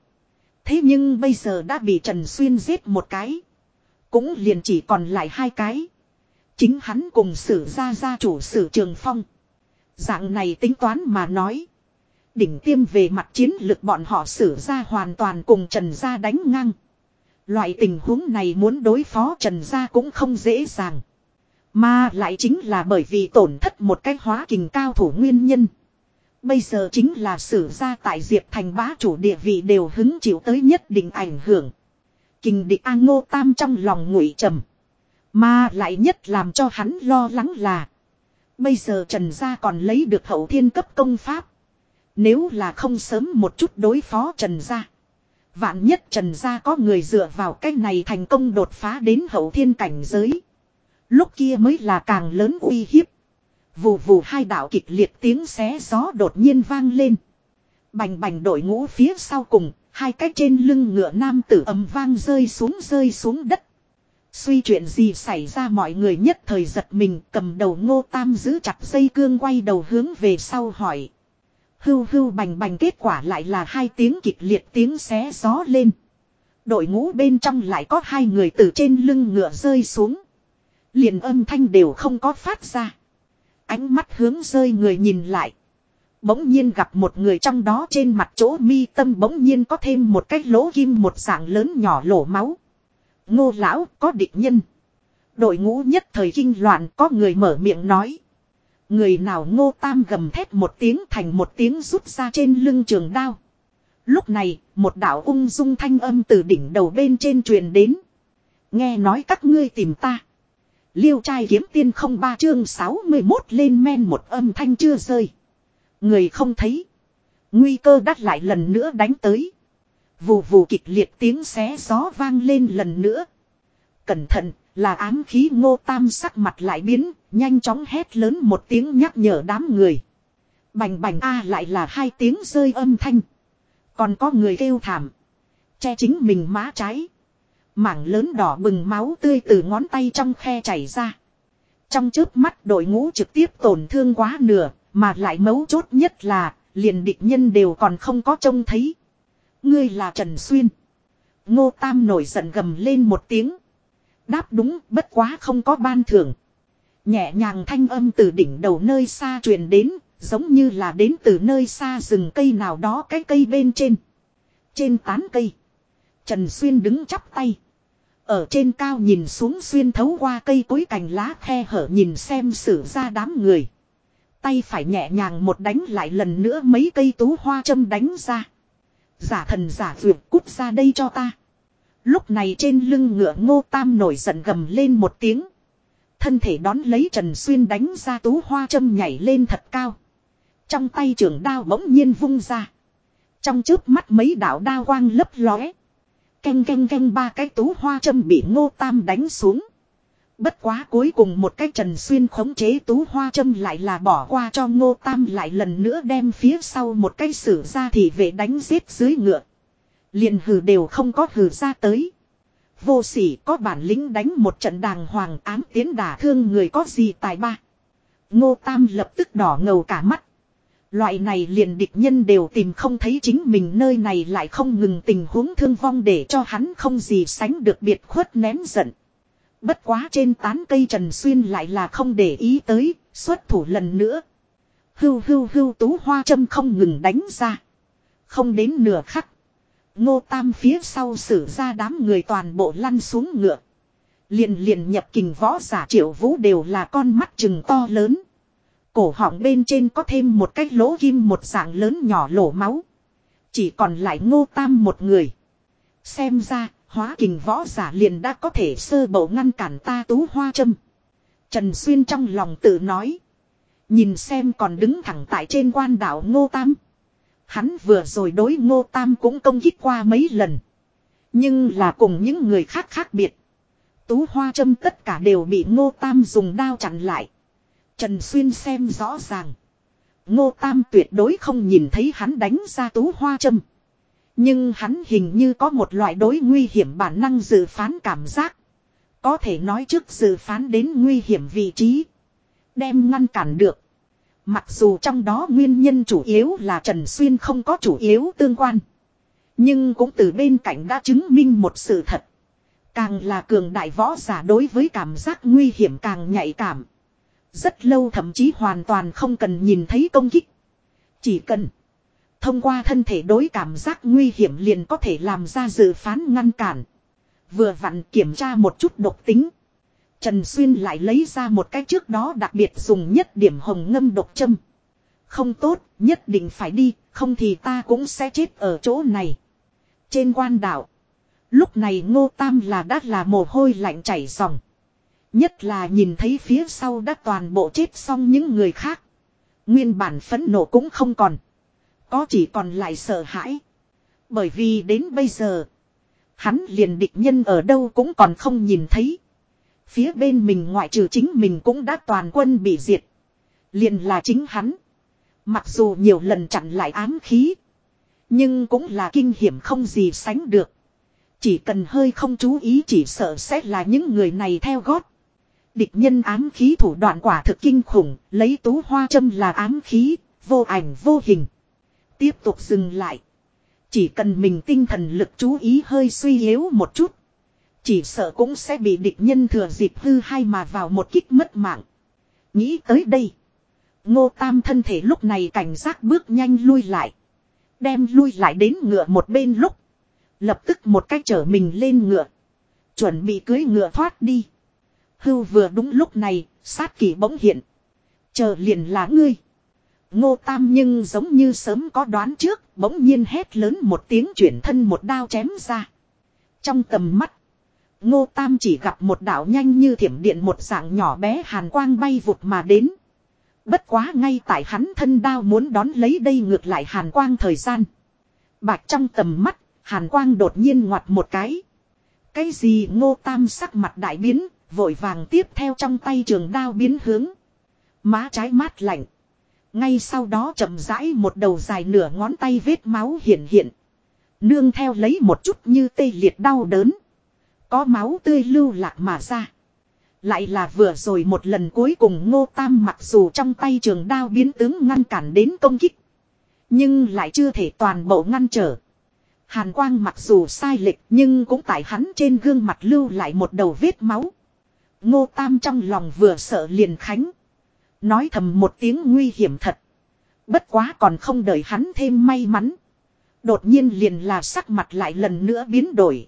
S1: Thế nhưng bây giờ đã bị Trần Xuyên giết một cái. Cũng liền chỉ còn lại hai cái. Chính hắn cùng xử ra gia chủ sử trường phong. Dạng này tính toán mà nói. Đỉnh tiêm về mặt chiến lực bọn họ xử ra hoàn toàn cùng Trần gia đánh ngang. Loại tình huống này muốn đối phó Trần gia cũng không dễ dàng. Mà lại chính là bởi vì tổn thất một cái hóa kình cao thủ nguyên nhân. Bây giờ chính là sử gia tại Diệp Thành bá chủ địa vị đều hứng chịu tới nhất định ảnh hưởng. kình địch A Ngô Tam trong lòng ngụy trầm. Mà lại nhất làm cho hắn lo lắng là. Bây giờ Trần Gia còn lấy được hậu thiên cấp công pháp. Nếu là không sớm một chút đối phó Trần Gia. Vạn nhất Trần Gia có người dựa vào cái này thành công đột phá đến hậu thiên cảnh giới. Lúc kia mới là càng lớn uy hiếp. Vù vù hai đạo kịch liệt tiếng xé gió đột nhiên vang lên. Bành bành đội ngũ phía sau cùng, hai cái trên lưng ngựa nam tử ầm vang rơi xuống rơi xuống đất. Suy chuyện gì xảy ra mọi người nhất thời giật mình cầm đầu ngô tam giữ chặt dây cương quay đầu hướng về sau hỏi. Hưu hưu bành bành kết quả lại là hai tiếng kịch liệt tiếng xé gió lên. Đội ngũ bên trong lại có hai người từ trên lưng ngựa rơi xuống. Liền âm thanh đều không có phát ra. Ánh mắt hướng rơi người nhìn lại. Bỗng nhiên gặp một người trong đó trên mặt chỗ mi tâm bỗng nhiên có thêm một cái lỗ kim một dạng lớn nhỏ lỗ máu. Ngô lão có địch nhân. Đội ngũ nhất thời kinh loạn có người mở miệng nói. Người nào ngô tam gầm thét một tiếng thành một tiếng rút ra trên lưng trường đao. Lúc này, một đạo ung dung thanh âm từ đỉnh đầu bên trên truyền đến. Nghe nói các ngươi tìm ta. Liêu trai kiếm tiên không ba chương 61 lên men một âm thanh chưa rơi. Người không thấy. Nguy cơ đắt lại lần nữa đánh tới. Vù vù kịch liệt tiếng xé gió vang lên lần nữa. Cẩn thận, là ám khí ngô tam sắc mặt lại biến, nhanh chóng hét lớn một tiếng nhắc nhở đám người. Bành bành a lại là hai tiếng rơi âm thanh. Còn có người kêu thảm. Che chính mình má trái. Mảng lớn đỏ bừng máu tươi từ ngón tay trong khe chảy ra. Trong trước mắt đội ngũ trực tiếp tổn thương quá nửa, mà lại mấu chốt nhất là, liền địch nhân đều còn không có trông thấy. Ngươi là Trần Xuyên. Ngô Tam nổi giận gầm lên một tiếng. Đáp đúng, bất quá không có ban thưởng. Nhẹ nhàng thanh âm từ đỉnh đầu nơi xa truyền đến, giống như là đến từ nơi xa rừng cây nào đó cái cây bên trên. Trên tán cây, Trần Xuyên đứng chắp tay. Ở trên cao nhìn xuống xuyên thấu qua cây cối cành lá khe hở nhìn xem xử ra đám người. Tay phải nhẹ nhàng một đánh lại lần nữa mấy cây tú hoa châm đánh ra. Giả thần giả vượt cút ra đây cho ta. Lúc này trên lưng ngựa ngô tam nổi giận gầm lên một tiếng. Thân thể đón lấy Trần Xuyên đánh ra tú hoa châm nhảy lên thật cao. Trong tay trường đao bỗng nhiên vung ra. Trong trước mắt mấy đạo đao quang lấp lóe. Canh canh canh ba cái tú hoa châm bị ngô tam đánh xuống. Bất quá cuối cùng một cái trần xuyên khống chế tú hoa châm lại là bỏ qua cho ngô tam lại lần nữa đem phía sau một cái sử ra thì về đánh giết dưới ngựa. Liền hử đều không có hử ra tới. Vô sỉ có bản lĩnh đánh một trận đàng hoàng ám tiến đả thương người có gì tài ba. Ngô tam lập tức đỏ ngầu cả mắt. Loại này liền địch nhân đều tìm không thấy chính mình nơi này lại không ngừng tình huống thương vong để cho hắn không gì sánh được biệt khuất ném giận. Bất quá trên tán cây Trần Xuyên lại là không để ý tới, xuất thủ lần nữa. Hưu hưu hưu tú hoa châm không ngừng đánh ra. Không đến nửa khắc. Ngô Tam phía sau xử ra đám người toàn bộ lăn xuống ngựa. Liền liền nhập kình võ giả triệu vũ đều là con mắt chừng to lớn. Cổ họng bên trên có thêm một cái lỗ kim một dạng lớn nhỏ lỗ máu. Chỉ còn lại ngô tam một người. Xem ra, hóa kình võ giả liền đã có thể sơ bộ ngăn cản ta tú hoa châm. Trần Xuyên trong lòng tự nói. Nhìn xem còn đứng thẳng tại trên quan đảo ngô tam. Hắn vừa rồi đối ngô tam cũng công kích qua mấy lần. Nhưng là cùng những người khác khác biệt. Tú hoa châm tất cả đều bị ngô tam dùng đao chặn lại. Trần Xuyên xem rõ ràng. Ngô Tam tuyệt đối không nhìn thấy hắn đánh ra tú hoa châm. Nhưng hắn hình như có một loại đối nguy hiểm bản năng dự phán cảm giác. Có thể nói trước dự phán đến nguy hiểm vị trí. Đem ngăn cản được. Mặc dù trong đó nguyên nhân chủ yếu là Trần Xuyên không có chủ yếu tương quan. Nhưng cũng từ bên cạnh đã chứng minh một sự thật. Càng là cường đại võ giả đối với cảm giác nguy hiểm càng nhạy cảm. Rất lâu thậm chí hoàn toàn không cần nhìn thấy công kích. Chỉ cần thông qua thân thể đối cảm giác nguy hiểm liền có thể làm ra dự phán ngăn cản. Vừa vặn kiểm tra một chút độc tính. Trần Xuyên lại lấy ra một cái trước đó đặc biệt dùng nhất điểm hồng ngâm độc châm. Không tốt, nhất định phải đi, không thì ta cũng sẽ chết ở chỗ này. Trên quan đảo, Lúc này ngô tam là đã là mồ hôi lạnh chảy ròng. Nhất là nhìn thấy phía sau đã toàn bộ chết xong những người khác. Nguyên bản phẫn nộ cũng không còn. Có chỉ còn lại sợ hãi. Bởi vì đến bây giờ. Hắn liền địch nhân ở đâu cũng còn không nhìn thấy. Phía bên mình ngoại trừ chính mình cũng đã toàn quân bị diệt. Liền là chính hắn. Mặc dù nhiều lần chặn lại ám khí. Nhưng cũng là kinh hiểm không gì sánh được. Chỉ cần hơi không chú ý chỉ sợ sẽ là những người này theo gót. Địch nhân ám khí thủ đoạn quả thực kinh khủng, lấy tú hoa châm là ám khí, vô ảnh vô hình. Tiếp tục dừng lại. Chỉ cần mình tinh thần lực chú ý hơi suy yếu một chút. Chỉ sợ cũng sẽ bị địch nhân thừa dịp hư hay mà vào một kích mất mạng. Nghĩ tới đây. Ngô Tam thân thể lúc này cảnh giác bước nhanh lui lại. Đem lui lại đến ngựa một bên lúc. Lập tức một cách chở mình lên ngựa. Chuẩn bị cưới ngựa thoát đi. Hưu vừa đúng lúc này, sát kỷ bỗng hiện. Chờ liền là ngươi. Ngô Tam nhưng giống như sớm có đoán trước, bỗng nhiên hét lớn một tiếng chuyển thân một đao chém ra. Trong tầm mắt, Ngô Tam chỉ gặp một đạo nhanh như thiểm điện một dạng nhỏ bé hàn quang bay vụt mà đến. Bất quá ngay tại hắn thân đao muốn đón lấy đây ngược lại hàn quang thời gian. Bạch trong tầm mắt, hàn quang đột nhiên ngoặt một cái. Cái gì ngô tam sắc mặt đại biến, vội vàng tiếp theo trong tay trường đao biến hướng. Má trái mát lạnh. Ngay sau đó chậm rãi một đầu dài nửa ngón tay vết máu hiện hiện. Nương theo lấy một chút như tê liệt đau đớn. Có máu tươi lưu lạc mà ra. Lại là vừa rồi một lần cuối cùng ngô tam mặc dù trong tay trường đao biến tướng ngăn cản đến công kích. Nhưng lại chưa thể toàn bộ ngăn trở. Hàn quang mặc dù sai lệch nhưng cũng tại hắn trên gương mặt lưu lại một đầu vết máu. Ngô tam trong lòng vừa sợ liền khánh. Nói thầm một tiếng nguy hiểm thật. Bất quá còn không đợi hắn thêm may mắn. Đột nhiên liền là sắc mặt lại lần nữa biến đổi.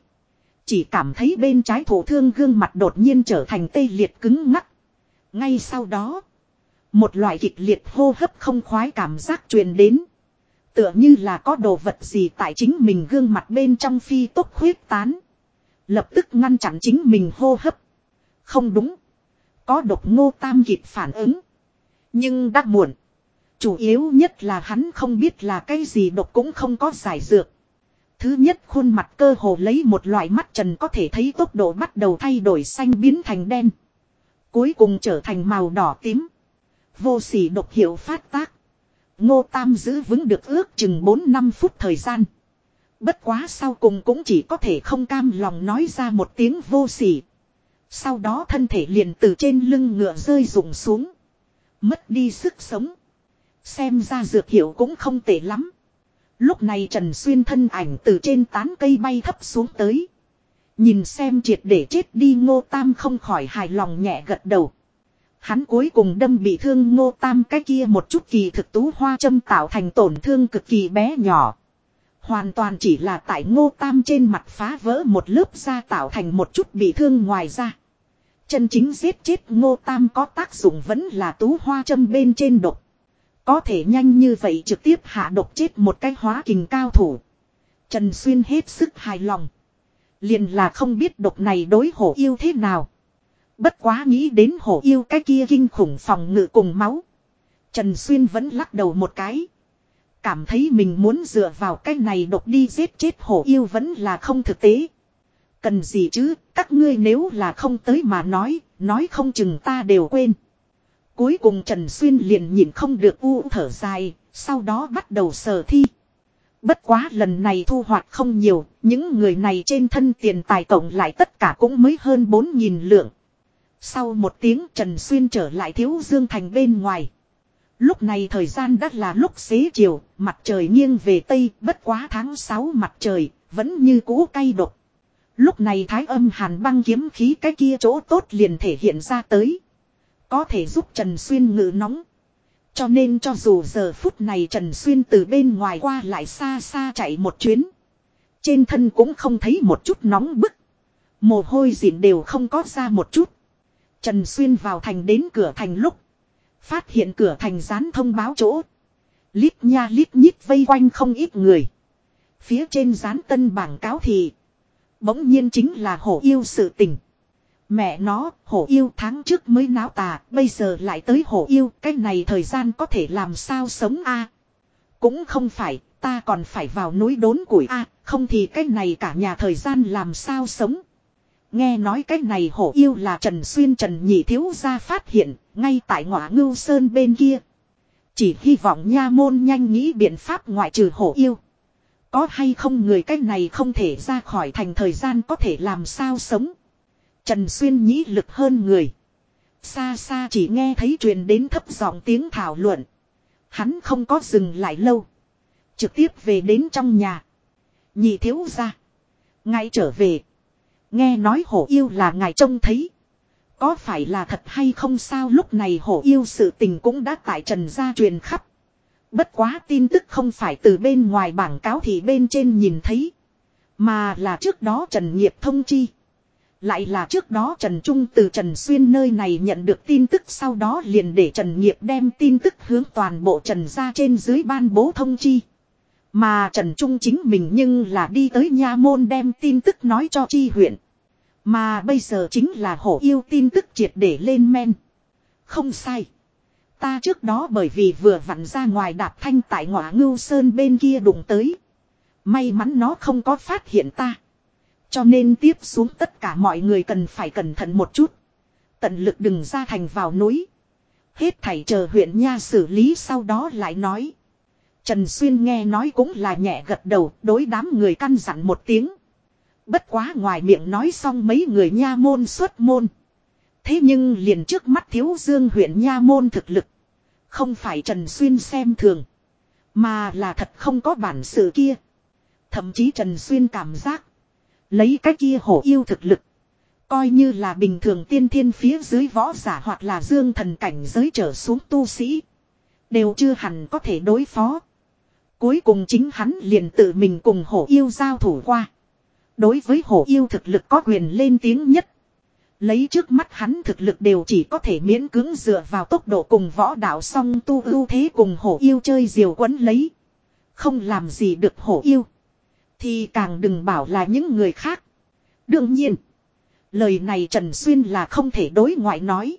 S1: Chỉ cảm thấy bên trái thổ thương gương mặt đột nhiên trở thành tê liệt cứng ngắc. Ngay sau đó. Một loại kịch liệt hô hấp không khoái cảm giác truyền đến. Tựa như là có đồ vật gì tại chính mình gương mặt bên trong phi tốc huyết tán. Lập tức ngăn chặn chính mình hô hấp. Không đúng. Có độc ngô tam kịp phản ứng. Nhưng đã muộn. Chủ yếu nhất là hắn không biết là cái gì độc cũng không có giải dược. Thứ nhất khuôn mặt cơ hồ lấy một loại mắt trần có thể thấy tốc độ bắt đầu thay đổi xanh biến thành đen. Cuối cùng trở thành màu đỏ tím. Vô sỉ độc hiệu phát tác. Ngô Tam giữ vững được ước chừng 4-5 phút thời gian. Bất quá sau cùng cũng chỉ có thể không cam lòng nói ra một tiếng vô sỉ. Sau đó thân thể liền từ trên lưng ngựa rơi rụng xuống. Mất đi sức sống. Xem ra dược hiệu cũng không tệ lắm. Lúc này Trần Xuyên thân ảnh từ trên tán cây bay thấp xuống tới. Nhìn xem triệt để chết đi ngô tam không khỏi hài lòng nhẹ gật đầu. Hắn cuối cùng đâm bị thương ngô tam cái kia một chút kỳ thực tú hoa châm tạo thành tổn thương cực kỳ bé nhỏ. Hoàn toàn chỉ là tại ngô tam trên mặt phá vỡ một lớp da tạo thành một chút bị thương ngoài ra. Chân chính giết chết ngô tam có tác dụng vẫn là tú hoa châm bên trên độc. Có thể nhanh như vậy trực tiếp hạ độc chết một cái hóa kình cao thủ. Trần Xuyên hết sức hài lòng. Liền là không biết độc này đối hổ yêu thế nào. Bất quá nghĩ đến hổ yêu cái kia kinh khủng phòng ngự cùng máu. Trần Xuyên vẫn lắc đầu một cái. Cảm thấy mình muốn dựa vào cái này độc đi giết chết hổ yêu vẫn là không thực tế. Cần gì chứ, các ngươi nếu là không tới mà nói, nói không chừng ta đều quên. Cuối cùng Trần Xuyên liền nhìn không được u thở dài, sau đó bắt đầu sở thi. Bất quá lần này thu hoạch không nhiều, những người này trên thân tiền tài tổng lại tất cả cũng mới hơn 4.000 lượng. Sau một tiếng Trần Xuyên trở lại Thiếu Dương Thành bên ngoài. Lúc này thời gian đã là lúc xế chiều, mặt trời nghiêng về Tây, bất quá tháng 6 mặt trời, vẫn như cũ cay độc. Lúc này thái âm hàn băng kiếm khí cái kia chỗ tốt liền thể hiện ra tới. Có thể giúp Trần Xuyên ngự nóng. Cho nên cho dù giờ phút này Trần Xuyên từ bên ngoài qua lại xa xa chạy một chuyến. Trên thân cũng không thấy một chút nóng bức. Mồ hôi dịn đều không có ra một chút. Trần Xuyên vào thành đến cửa thành lúc. Phát hiện cửa thành rán thông báo chỗ. Lít nha lít nhít vây quanh không ít người. Phía trên rán tân bảng cáo thì. Bỗng nhiên chính là hổ yêu sự tình. Mẹ nó, hổ yêu tháng trước mới náo tà, bây giờ lại tới hổ yêu, cái này thời gian có thể làm sao sống a Cũng không phải, ta còn phải vào núi đốn củi a không thì cái này cả nhà thời gian làm sao sống. Nghe nói cái này hổ yêu là Trần Xuyên Trần Nhị Thiếu gia phát hiện, ngay tại ngõ ngưu sơn bên kia. Chỉ hy vọng nha môn nhanh nghĩ biện pháp ngoại trừ hổ yêu. Có hay không người cái này không thể ra khỏi thành thời gian có thể làm sao sống. Trần Xuyên nhĩ lực hơn người. Xa xa chỉ nghe thấy truyền đến thấp giọng tiếng thảo luận. Hắn không có dừng lại lâu. Trực tiếp về đến trong nhà. Nhị thiếu ra. Ngay trở về. Nghe nói hổ yêu là ngài trông thấy. Có phải là thật hay không sao lúc này hổ yêu sự tình cũng đã tại trần gia truyền khắp. Bất quá tin tức không phải từ bên ngoài bảng cáo thì bên trên nhìn thấy. Mà là trước đó Trần Nghiệp thông chi. Lại là trước đó Trần Trung từ Trần Xuyên nơi này nhận được tin tức sau đó liền để Trần Nghiệp đem tin tức hướng toàn bộ Trần ra trên dưới ban bố thông chi. Mà Trần Trung chính mình nhưng là đi tới nha môn đem tin tức nói cho chi huyện. Mà bây giờ chính là hổ yêu tin tức triệt để lên men. Không sai. Ta trước đó bởi vì vừa vặn ra ngoài đạp thanh tại ngõ ngưu sơn bên kia đụng tới. May mắn nó không có phát hiện ta. Cho nên tiếp xuống tất cả mọi người cần phải cẩn thận một chút. Tận lực đừng ra thành vào núi. Hết thảy chờ huyện nha xử lý sau đó lại nói. Trần Xuyên nghe nói cũng là nhẹ gật đầu, đối đám người căn dặn một tiếng. Bất quá ngoài miệng nói xong mấy người nha môn xuất môn. Thế nhưng liền trước mắt thiếu dương huyện nha môn thực lực. Không phải Trần Xuyên xem thường. Mà là thật không có bản sự kia. Thậm chí Trần Xuyên cảm giác. Lấy cái kia hổ yêu thực lực. Coi như là bình thường tiên thiên phía dưới võ giả hoặc là dương thần cảnh giới trở xuống tu sĩ. Đều chưa hẳn có thể đối phó. Cuối cùng chính hắn liền tự mình cùng hổ yêu giao thủ qua. Đối với hổ yêu thực lực có quyền lên tiếng nhất. Lấy trước mắt hắn thực lực đều chỉ có thể miễn cưỡng dựa vào tốc độ cùng võ đạo song tu ưu thế cùng hổ yêu chơi diều quấn lấy. Không làm gì được hổ yêu. Thì càng đừng bảo là những người khác. Đương nhiên. Lời này Trần Xuyên là không thể đối ngoại nói.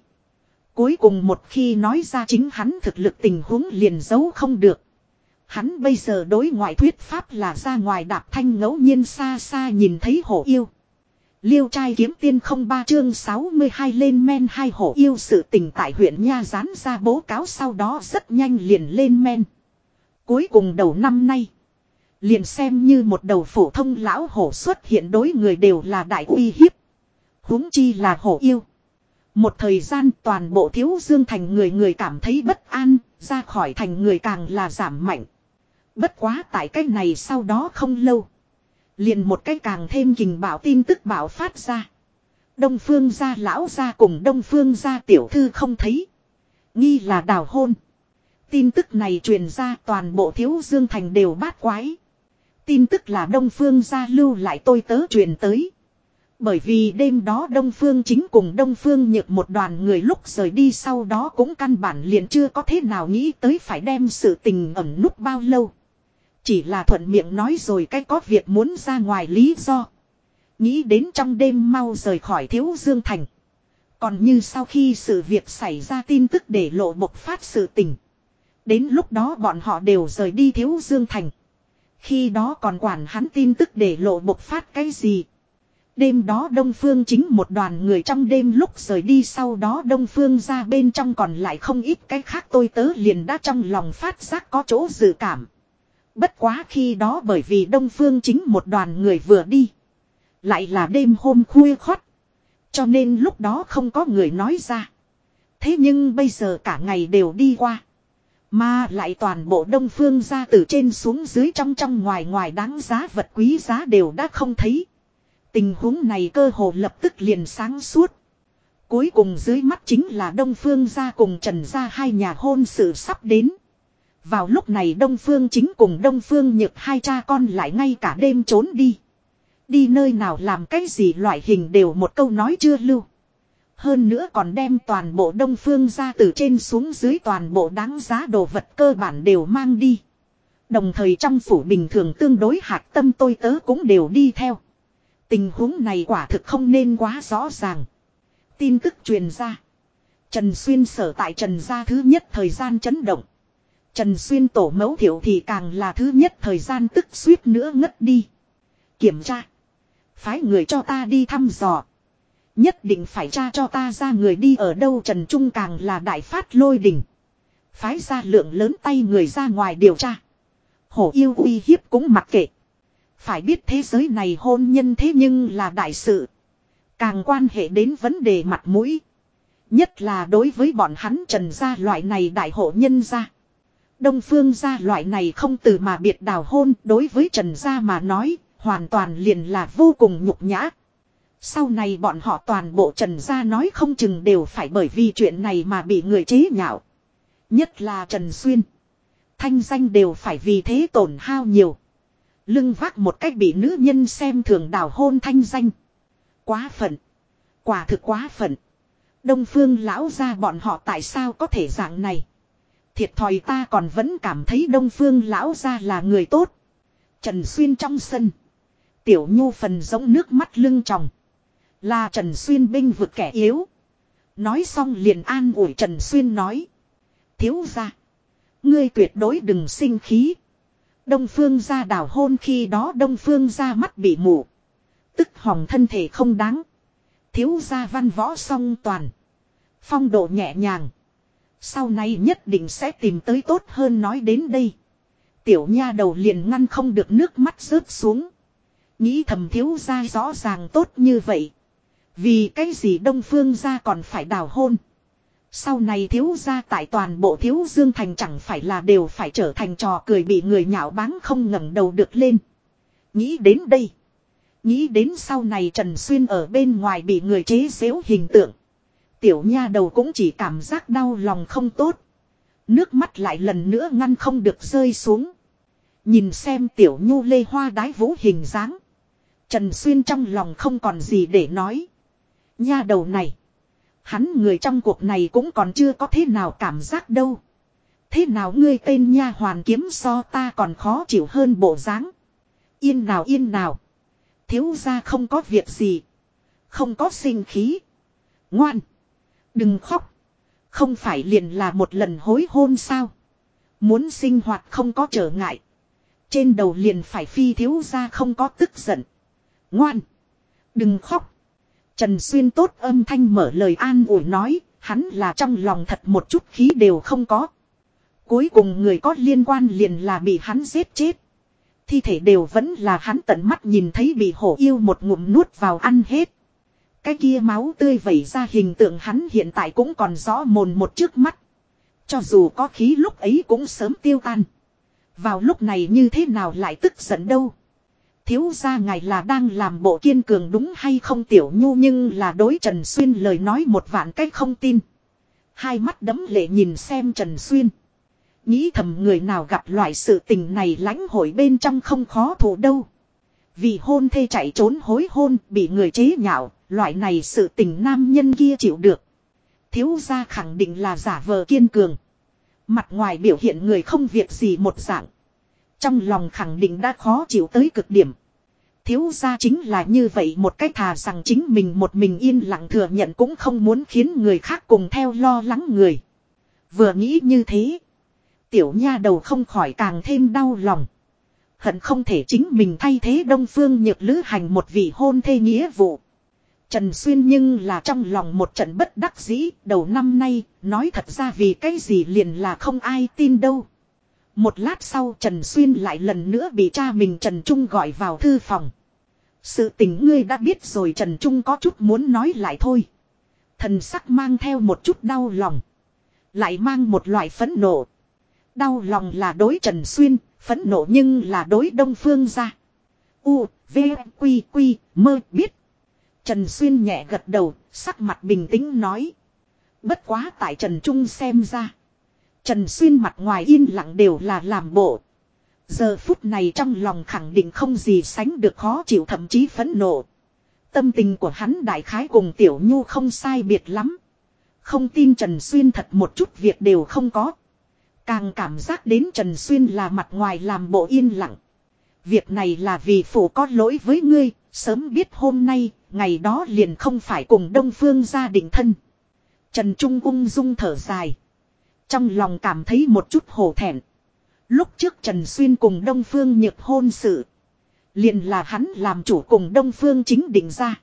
S1: Cuối cùng một khi nói ra chính hắn thực lực tình huống liền giấu không được. Hắn bây giờ đối ngoại thuyết pháp là ra ngoài đạp thanh ngẫu nhiên xa xa nhìn thấy hổ yêu. Liêu trai kiếm tiên không ba chương 62 lên men hai hổ yêu sự tình tại huyện Nha Gián ra bố cáo sau đó rất nhanh liền lên men. Cuối cùng đầu năm nay. Liền xem như một đầu phổ thông lão hổ xuất hiện đối người đều là đại uy hiếp. huống chi là hổ yêu. Một thời gian toàn bộ thiếu dương thành người người cảm thấy bất an, ra khỏi thành người càng là giảm mạnh. Bất quá tại cái này sau đó không lâu. Liền một cái càng thêm kình bảo tin tức bảo phát ra. Đông phương gia lão gia cùng đông phương gia tiểu thư không thấy. Nghi là đào hôn. Tin tức này truyền ra toàn bộ thiếu dương thành đều bát quái. Tin tức là đông phương gia lưu lại tôi tớ truyền tới. Bởi vì đêm đó Đông Phương chính cùng Đông Phương nhược một đoàn người lúc rời đi sau đó cũng căn bản liền chưa có thế nào nghĩ tới phải đem sự tình ẩn nút bao lâu. Chỉ là thuận miệng nói rồi cái có việc muốn ra ngoài lý do. Nghĩ đến trong đêm mau rời khỏi thiếu dương thành. Còn như sau khi sự việc xảy ra tin tức để lộ bộc phát sự tình. Đến lúc đó bọn họ đều rời đi thiếu dương thành. Khi đó còn quản hắn tin tức để lộ bộc phát cái gì. Đêm đó Đông Phương chính một đoàn người trong đêm lúc rời đi sau đó Đông Phương ra bên trong còn lại không ít cái khác tôi tớ liền đã trong lòng phát giác có chỗ dự cảm. Bất quá khi đó bởi vì Đông Phương chính một đoàn người vừa đi. Lại là đêm hôm khuya khót. Cho nên lúc đó không có người nói ra. Thế nhưng bây giờ cả ngày đều đi qua. Mà lại toàn bộ Đông Phương ra từ trên xuống dưới trong trong ngoài ngoài đáng giá vật quý giá đều đã không thấy. Tình huống này cơ hồ lập tức liền sáng suốt. Cuối cùng dưới mắt chính là Đông Phương gia cùng Trần gia hai nhà hôn sự sắp đến. Vào lúc này Đông Phương chính cùng Đông Phương nhược hai cha con lại ngay cả đêm trốn đi. Đi nơi nào làm cái gì loại hình đều một câu nói chưa lưu. Hơn nữa còn đem toàn bộ Đông Phương ra từ trên xuống dưới toàn bộ đáng giá đồ vật cơ bản đều mang đi. Đồng thời trong phủ bình thường tương đối hạt tâm tôi tớ cũng đều đi theo. Tình huống này quả thực không nên quá rõ ràng. Tin tức truyền ra. Trần Xuyên sở tại Trần gia thứ nhất thời gian chấn động. Trần Xuyên tổ mẫu thiểu thì càng là thứ nhất thời gian tức suýt nữa ngất đi. Kiểm tra. Phái người cho ta đi thăm dò. Nhất định phải tra cho ta ra người đi ở đâu Trần Trung càng là đại phát lôi đỉnh. Phái ra lượng lớn tay người ra ngoài điều tra. Hổ yêu uy hiếp cũng mặc kệ. Phải biết thế giới này hôn nhân thế nhưng là đại sự. Càng quan hệ đến vấn đề mặt mũi. Nhất là đối với bọn hắn trần gia loại này đại hộ nhân gia. Đông phương gia loại này không từ mà biệt đào hôn, đối với trần gia mà nói, hoàn toàn liền là vô cùng nhục nhã. Sau này bọn họ toàn bộ trần gia nói không chừng đều phải bởi vì chuyện này mà bị người chế nhạo. Nhất là Trần Xuyên. Thanh danh đều phải vì thế tổn hao nhiều. Lưng vác một cách bị nữ nhân xem thường đào hôn thanh danh. Quá phận. Quả thực quá phận. Đông phương lão ra bọn họ tại sao có thể dạng này. Thiệt thòi ta còn vẫn cảm thấy đông phương lão ra là người tốt. Trần Xuyên trong sân. Tiểu nhu phần giống nước mắt lưng tròng. Là Trần Xuyên binh vực kẻ yếu. Nói xong liền an ủi Trần Xuyên nói. Thiếu ra. Ngươi tuyệt đối đừng sinh khí. Đông phương ra đảo hôn khi đó đông phương ra mắt bị mù. Tức hỏng thân thể không đáng. Thiếu ra văn võ song toàn. Phong độ nhẹ nhàng. Sau này nhất định sẽ tìm tới tốt hơn nói đến đây. Tiểu nha đầu liền ngăn không được nước mắt rớt xuống. Nghĩ thầm thiếu ra rõ ràng tốt như vậy. Vì cái gì đông phương ra còn phải đào hôn. Sau này thiếu gia tại toàn bộ thiếu dương thành chẳng phải là đều phải trở thành trò cười bị người nhạo báng không ngẩng đầu được lên. Nghĩ đến đây. Nghĩ đến sau này Trần Xuyên ở bên ngoài bị người chế xếu hình tượng. Tiểu nha đầu cũng chỉ cảm giác đau lòng không tốt. Nước mắt lại lần nữa ngăn không được rơi xuống. Nhìn xem tiểu nhu lê hoa đái vũ hình dáng. Trần Xuyên trong lòng không còn gì để nói. Nha đầu này. Hắn người trong cuộc này cũng còn chưa có thế nào cảm giác đâu. Thế nào ngươi tên nha hoàn kiếm so ta còn khó chịu hơn bộ dáng. Yên nào yên nào. Thiếu ra không có việc gì. Không có sinh khí. Ngoan. Đừng khóc. Không phải liền là một lần hối hôn sao. Muốn sinh hoạt không có trở ngại. Trên đầu liền phải phi thiếu ra không có tức giận. Ngoan. Đừng khóc. Trần Xuyên tốt âm thanh mở lời an ủi nói, hắn là trong lòng thật một chút khí đều không có. Cuối cùng người có liên quan liền là bị hắn giết chết. Thi thể đều vẫn là hắn tận mắt nhìn thấy bị hổ yêu một ngụm nuốt vào ăn hết. Cái kia máu tươi vẩy ra hình tượng hắn hiện tại cũng còn rõ mồn một trước mắt. Cho dù có khí lúc ấy cũng sớm tiêu tan. Vào lúc này như thế nào lại tức giận đâu thiếu ra ngài là đang làm bộ kiên cường đúng hay không tiểu nhu nhưng là đối Trần Xuyên lời nói một vạn cách không tin. Hai mắt đấm lệ nhìn xem Trần Xuyên. Nghĩ thầm người nào gặp loại sự tình này lãnh hội bên trong không khó thủ đâu. Vì hôn thê chạy trốn hối hôn bị người chế nhạo, loại này sự tình nam nhân kia chịu được. Thiếu gia khẳng định là giả vờ kiên cường. Mặt ngoài biểu hiện người không việc gì một dạng. Trong lòng khẳng định đã khó chịu tới cực điểm. Thiếu gia chính là như vậy một cách thà rằng chính mình một mình yên lặng thừa nhận cũng không muốn khiến người khác cùng theo lo lắng người. Vừa nghĩ như thế. Tiểu nha đầu không khỏi càng thêm đau lòng. Hận không thể chính mình thay thế đông phương nhược lữ hành một vị hôn thê nghĩa vụ. Trần Xuyên nhưng là trong lòng một trận bất đắc dĩ, đầu năm nay, nói thật ra vì cái gì liền là không ai tin đâu. Một lát sau Trần Xuyên lại lần nữa bị cha mình Trần Trung gọi vào thư phòng. Sự tình ngươi đã biết rồi Trần Trung có chút muốn nói lại thôi. Thần sắc mang theo một chút đau lòng. Lại mang một loại phẫn nộ. Đau lòng là đối Trần Xuyên, phẫn nộ nhưng là đối Đông Phương ra. U, V, Quy, Quy, mơ biết. Trần Xuyên nhẹ gật đầu, sắc mặt bình tĩnh nói. Bất quá tại Trần Trung xem ra. Trần Xuyên mặt ngoài yên lặng đều là làm bộ. Giờ phút này trong lòng khẳng định không gì sánh được khó chịu thậm chí phẫn nộ. Tâm tình của hắn đại khái cùng Tiểu Nhu không sai biệt lắm. Không tin Trần Xuyên thật một chút việc đều không có. Càng cảm giác đến Trần Xuyên là mặt ngoài làm bộ yên lặng. Việc này là vì phụ có lỗi với ngươi, Sớm biết hôm nay, ngày đó liền không phải cùng Đông Phương gia định thân. Trần Trung ung dung thở dài. Trong lòng cảm thấy một chút hổ thẹn. Lúc trước Trần Xuyên cùng Đông Phương nhược hôn sự. Liền là hắn làm chủ cùng Đông Phương chính định ra.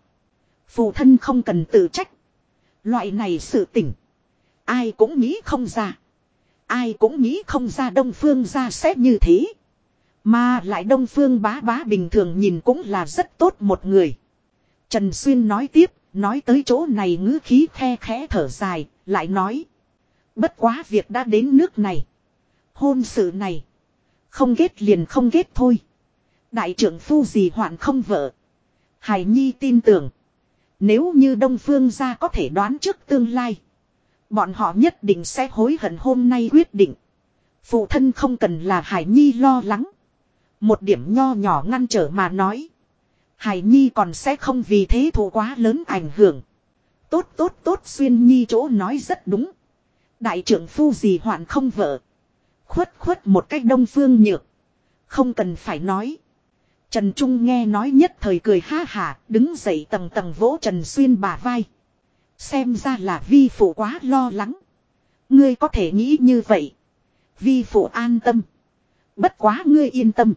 S1: Phụ thân không cần tự trách. Loại này sự tỉnh. Ai cũng nghĩ không ra. Ai cũng nghĩ không ra Đông Phương ra sẽ như thế. Mà lại Đông Phương bá bá bình thường nhìn cũng là rất tốt một người. Trần Xuyên nói tiếp, nói tới chỗ này ngữ khí khe khẽ thở dài, lại nói. Bất quá việc đã đến nước này. Hôn sự này. Không ghét liền không ghét thôi. Đại trưởng phu gì hoạn không vợ. Hải Nhi tin tưởng. Nếu như Đông Phương gia có thể đoán trước tương lai. Bọn họ nhất định sẽ hối hận hôm nay quyết định. Phụ thân không cần là Hải Nhi lo lắng. Một điểm nho nhỏ ngăn trở mà nói. Hải Nhi còn sẽ không vì thế thù quá lớn ảnh hưởng. Tốt tốt tốt xuyên nhi chỗ nói rất đúng. Đại trưởng phu gì hoạn không vợ. Khuất khuất một cách đông phương nhược. Không cần phải nói. Trần Trung nghe nói nhất thời cười ha hà, đứng dậy tầng tầng vỗ Trần Xuyên bà vai. Xem ra là vi phụ quá lo lắng. Ngươi có thể nghĩ như vậy. Vi phụ an tâm. Bất quá ngươi yên tâm.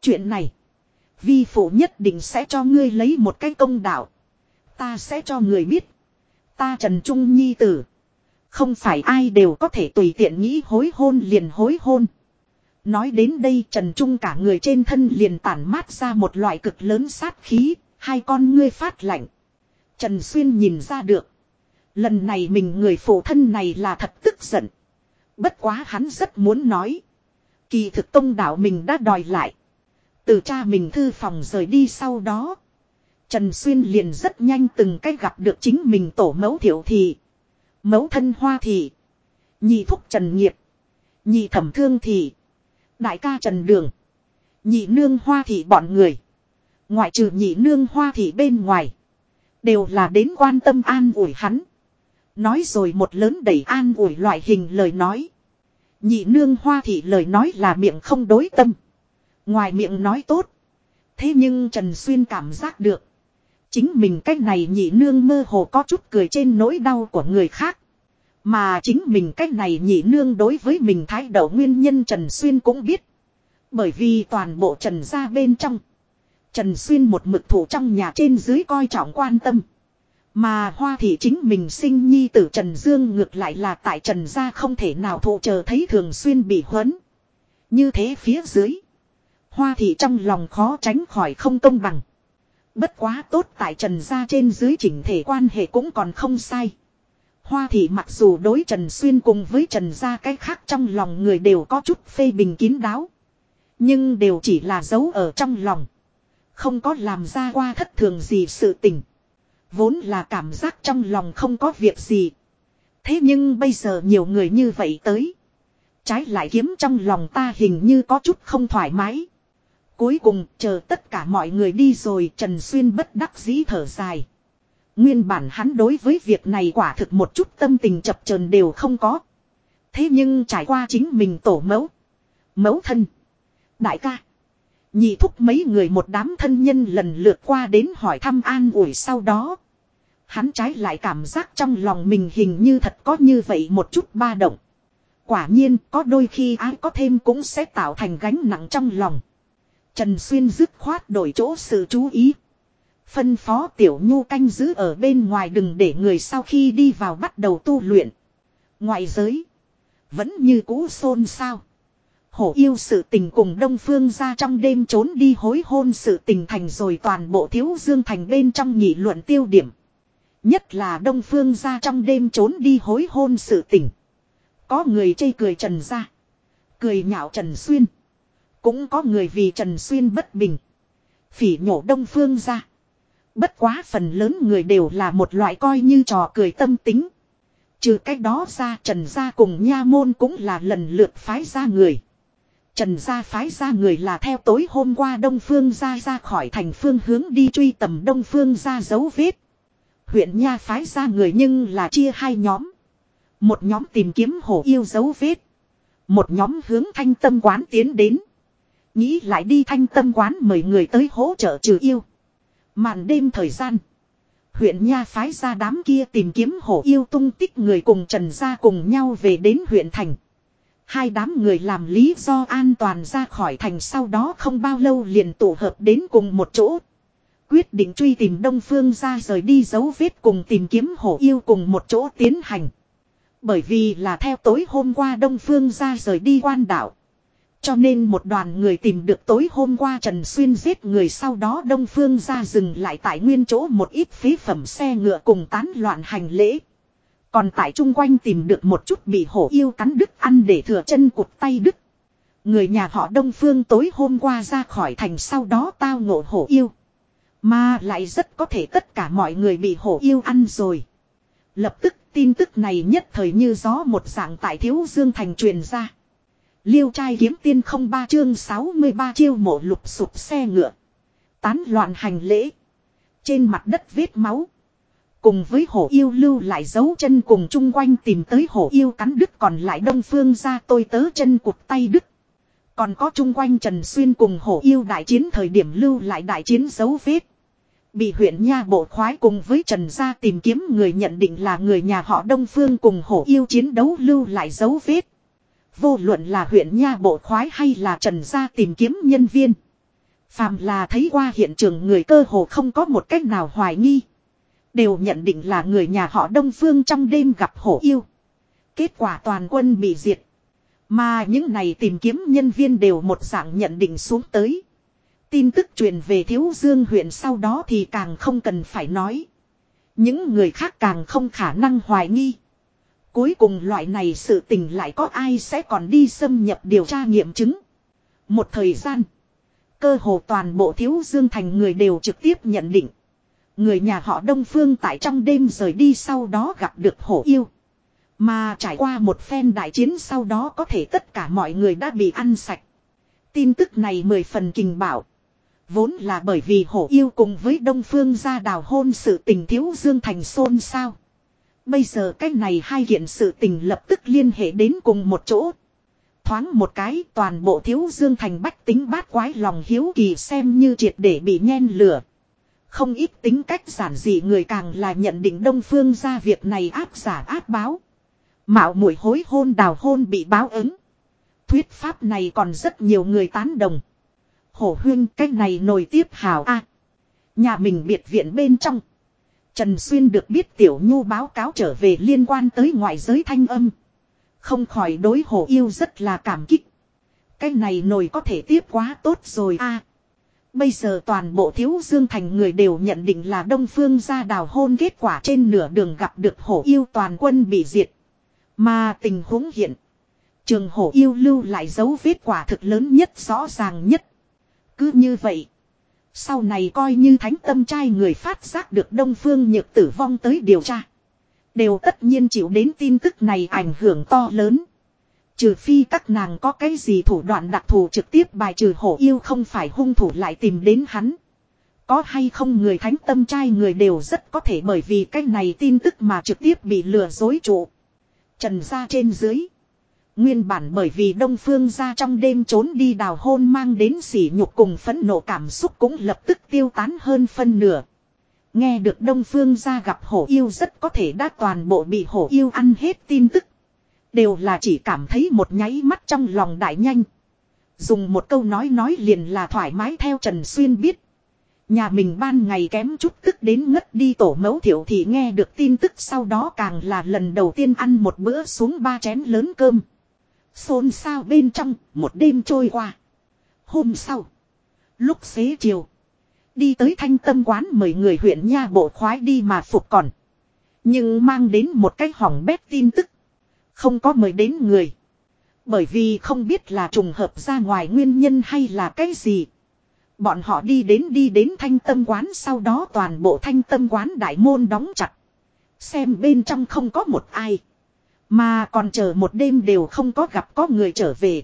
S1: Chuyện này. Vi phụ nhất định sẽ cho ngươi lấy một cái công đạo. Ta sẽ cho người biết. Ta Trần Trung Nhi tử. Không phải ai đều có thể tùy tiện nghĩ hối hôn liền hối hôn. Nói đến đây Trần Trung cả người trên thân liền tản mát ra một loại cực lớn sát khí, hai con ngươi phát lạnh. Trần Xuyên nhìn ra được. Lần này mình người phụ thân này là thật tức giận. Bất quá hắn rất muốn nói. Kỳ thực Tông đạo mình đã đòi lại. Từ cha mình thư phòng rời đi sau đó. Trần Xuyên liền rất nhanh từng cách gặp được chính mình tổ mẫu thiểu thị. Mẫu thân hoa thị. Nhị thúc Trần Nghiệp. Nhị thẩm thương thị. Đại ca Trần Đường. Nhị nương hoa thị bọn người. Ngoại trừ nhị nương hoa thị bên ngoài. Đều là đến quan tâm an ủi hắn. Nói rồi một lớn đẩy an ủi loại hình lời nói. Nhị nương hoa thị lời nói là miệng không đối tâm. Ngoài miệng nói tốt. Thế nhưng Trần Xuyên cảm giác được. Chính mình cách này nhị nương mơ hồ có chút cười trên nỗi đau của người khác. Mà chính mình cách này nhị nương đối với mình thái độ nguyên nhân Trần Xuyên cũng biết. Bởi vì toàn bộ Trần ra bên trong. Trần Xuyên một mực thủ trong nhà trên dưới coi trọng quan tâm. Mà hoa thị chính mình sinh nhi tử Trần Dương ngược lại là tại Trần gia không thể nào thụ chờ thấy thường xuyên bị huấn. Như thế phía dưới. Hoa thị trong lòng khó tránh khỏi không công bằng. Bất quá tốt tại Trần gia trên dưới chỉnh thể quan hệ cũng còn không sai. Hoa thị mặc dù đối Trần Xuyên cùng với Trần gia cái khác trong lòng người đều có chút phê bình kín đáo. Nhưng đều chỉ là giấu ở trong lòng. Không có làm ra qua thất thường gì sự tình. Vốn là cảm giác trong lòng không có việc gì. Thế nhưng bây giờ nhiều người như vậy tới. Trái lại kiếm trong lòng ta hình như có chút không thoải mái. Cuối cùng chờ tất cả mọi người đi rồi Trần Xuyên bất đắc dĩ thở dài. Nguyên bản hắn đối với việc này quả thực một chút tâm tình chập chờn đều không có. Thế nhưng trải qua chính mình tổ mẫu. Mẫu thân. Đại ca. Nhị thúc mấy người một đám thân nhân lần lượt qua đến hỏi thăm an ủi sau đó. Hắn trái lại cảm giác trong lòng mình hình như thật có như vậy một chút ba động. Quả nhiên, có đôi khi ai có thêm cũng sẽ tạo thành gánh nặng trong lòng. Trần Xuyên dứt khoát đổi chỗ sự chú ý. Phân phó tiểu nhu canh giữ ở bên ngoài đừng để người sau khi đi vào bắt đầu tu luyện. ngoại giới. Vẫn như cũ xôn xao. Hổ yêu sự tình cùng Đông Phương ra trong đêm trốn đi hối hôn sự tình thành rồi toàn bộ thiếu dương thành bên trong nhị luận tiêu điểm. Nhất là Đông Phương ra trong đêm trốn đi hối hôn sự tình. Có người chây cười Trần ra. Cười nhạo Trần Xuyên. Cũng có người vì Trần Xuyên bất bình. Phỉ nhổ Đông Phương ra. Bất quá phần lớn người đều là một loại coi như trò cười tâm tính. Trừ cách đó ra Trần Gia cùng Nha Môn cũng là lần lượt phái ra người. Trần Gia phái ra người là theo tối hôm qua Đông Phương Gia ra khỏi thành phương hướng đi truy tầm Đông Phương Gia dấu vết. Huyện Nha phái ra người nhưng là chia hai nhóm. Một nhóm tìm kiếm hổ yêu dấu vết. Một nhóm hướng thanh tâm quán tiến đến. Nghĩ lại đi thanh tâm quán mời người tới hỗ trợ trừ yêu. Màn đêm thời gian. Huyện Nha phái ra đám kia tìm kiếm hổ yêu tung tích người cùng Trần Gia cùng nhau về đến huyện thành. Hai đám người làm lý do an toàn ra khỏi thành sau đó không bao lâu liền tụ hợp đến cùng một chỗ. Quyết định truy tìm Đông Phương ra rời đi dấu vết cùng tìm kiếm hổ yêu cùng một chỗ tiến hành. Bởi vì là theo tối hôm qua Đông Phương ra rời đi quan đảo. Cho nên một đoàn người tìm được tối hôm qua Trần Xuyên giết người sau đó Đông Phương ra dừng lại tại nguyên chỗ một ít phí phẩm xe ngựa cùng tán loạn hành lễ. Còn tại chung quanh tìm được một chút bị hổ yêu cắn đứt ăn để thừa chân cụt tay đứt. Người nhà họ Đông Phương tối hôm qua ra khỏi thành sau đó tao ngộ hổ yêu. Mà lại rất có thể tất cả mọi người bị hổ yêu ăn rồi. Lập tức tin tức này nhất thời như gió một dạng tại Thiếu Dương Thành truyền ra. Liêu trai kiếm tiên không ba chương 63 chiêu mộ lục sụp xe ngựa. Tán loạn hành lễ. Trên mặt đất vết máu. Cùng với hổ yêu lưu lại dấu chân cùng chung quanh tìm tới hổ yêu cắn đứt còn lại đông phương ra tôi tớ chân cụt tay đứt. Còn có chung quanh Trần Xuyên cùng hổ yêu đại chiến thời điểm lưu lại đại chiến dấu vết. Bị huyện nha bộ khoái cùng với Trần gia tìm kiếm người nhận định là người nhà họ Đông Phương cùng hổ yêu chiến đấu lưu lại dấu vết. Vô luận là huyện nha bộ khoái hay là Trần gia tìm kiếm nhân viên. Phàm là thấy qua hiện trường người cơ hồ không có một cách nào hoài nghi. Đều nhận định là người nhà họ Đông Phương trong đêm gặp hổ yêu. Kết quả toàn quân bị diệt. Mà những này tìm kiếm nhân viên đều một dạng nhận định xuống tới. Tin tức truyền về Thiếu Dương huyện sau đó thì càng không cần phải nói. Những người khác càng không khả năng hoài nghi. Cuối cùng loại này sự tình lại có ai sẽ còn đi xâm nhập điều tra nghiệm chứng. Một thời gian. Cơ hồ toàn bộ Thiếu Dương thành người đều trực tiếp nhận định. Người nhà họ Đông Phương tại trong đêm rời đi sau đó gặp được hổ yêu. Mà trải qua một phen đại chiến sau đó có thể tất cả mọi người đã bị ăn sạch. Tin tức này mười phần kinh bảo. Vốn là bởi vì hổ yêu cùng với Đông Phương ra đào hôn sự tình thiếu Dương Thành xôn sao. Bây giờ cái này hai hiện sự tình lập tức liên hệ đến cùng một chỗ. Thoáng một cái, toàn bộ thiếu Dương Thành bách tính bát quái lòng hiếu kỳ xem như triệt để bị nhen lửa. Không ít tính cách giản dị người càng là nhận định Đông Phương ra việc này áp giả áp báo. Mạo mũi hối hôn đào hôn bị báo ứng. Thuyết pháp này còn rất nhiều người tán đồng. Hổ huyên, cái này nổi tiếp hào a Nhà mình biệt viện bên trong. Trần Xuyên được biết Tiểu Nhu báo cáo trở về liên quan tới ngoại giới thanh âm. Không khỏi đối hổ yêu rất là cảm kích. Cái này nổi có thể tiếp quá tốt rồi a Bây giờ toàn bộ thiếu dương thành người đều nhận định là Đông Phương gia đào hôn kết quả trên nửa đường gặp được hổ yêu toàn quân bị diệt. Mà tình huống hiện. Trường hổ yêu lưu lại dấu vết quả thực lớn nhất rõ ràng nhất. Cứ như vậy. Sau này coi như thánh tâm trai người phát giác được Đông Phương nhược tử vong tới điều tra. Đều tất nhiên chịu đến tin tức này ảnh hưởng to lớn. Trừ phi các nàng có cái gì thủ đoạn đặc thù trực tiếp bài trừ hổ yêu không phải hung thủ lại tìm đến hắn. Có hay không người thánh tâm trai người đều rất có thể bởi vì cái này tin tức mà trực tiếp bị lừa dối trụ. Trần ra trên dưới. Nguyên bản bởi vì Đông Phương ra trong đêm trốn đi đào hôn mang đến sỉ nhục cùng phẫn nộ cảm xúc cũng lập tức tiêu tán hơn phân nửa. Nghe được Đông Phương ra gặp hổ yêu rất có thể đã toàn bộ bị hổ yêu ăn hết tin tức. Đều là chỉ cảm thấy một nháy mắt trong lòng đại nhanh. Dùng một câu nói nói liền là thoải mái theo Trần Xuyên biết. Nhà mình ban ngày kém chút tức đến ngất đi tổ mẫu thiểu thì nghe được tin tức sau đó càng là lần đầu tiên ăn một bữa xuống ba chén lớn cơm. Xôn xao bên trong, một đêm trôi qua. Hôm sau, lúc xế chiều, đi tới thanh tâm quán mời người huyện nha bộ khoái đi mà phục còn. Nhưng mang đến một cái hỏng bét tin tức. Không có mời đến người. Bởi vì không biết là trùng hợp ra ngoài nguyên nhân hay là cái gì. Bọn họ đi đến đi đến thanh tâm quán sau đó toàn bộ thanh tâm quán đại môn đóng chặt. Xem bên trong không có một ai. Mà còn chờ một đêm đều không có gặp có người trở về.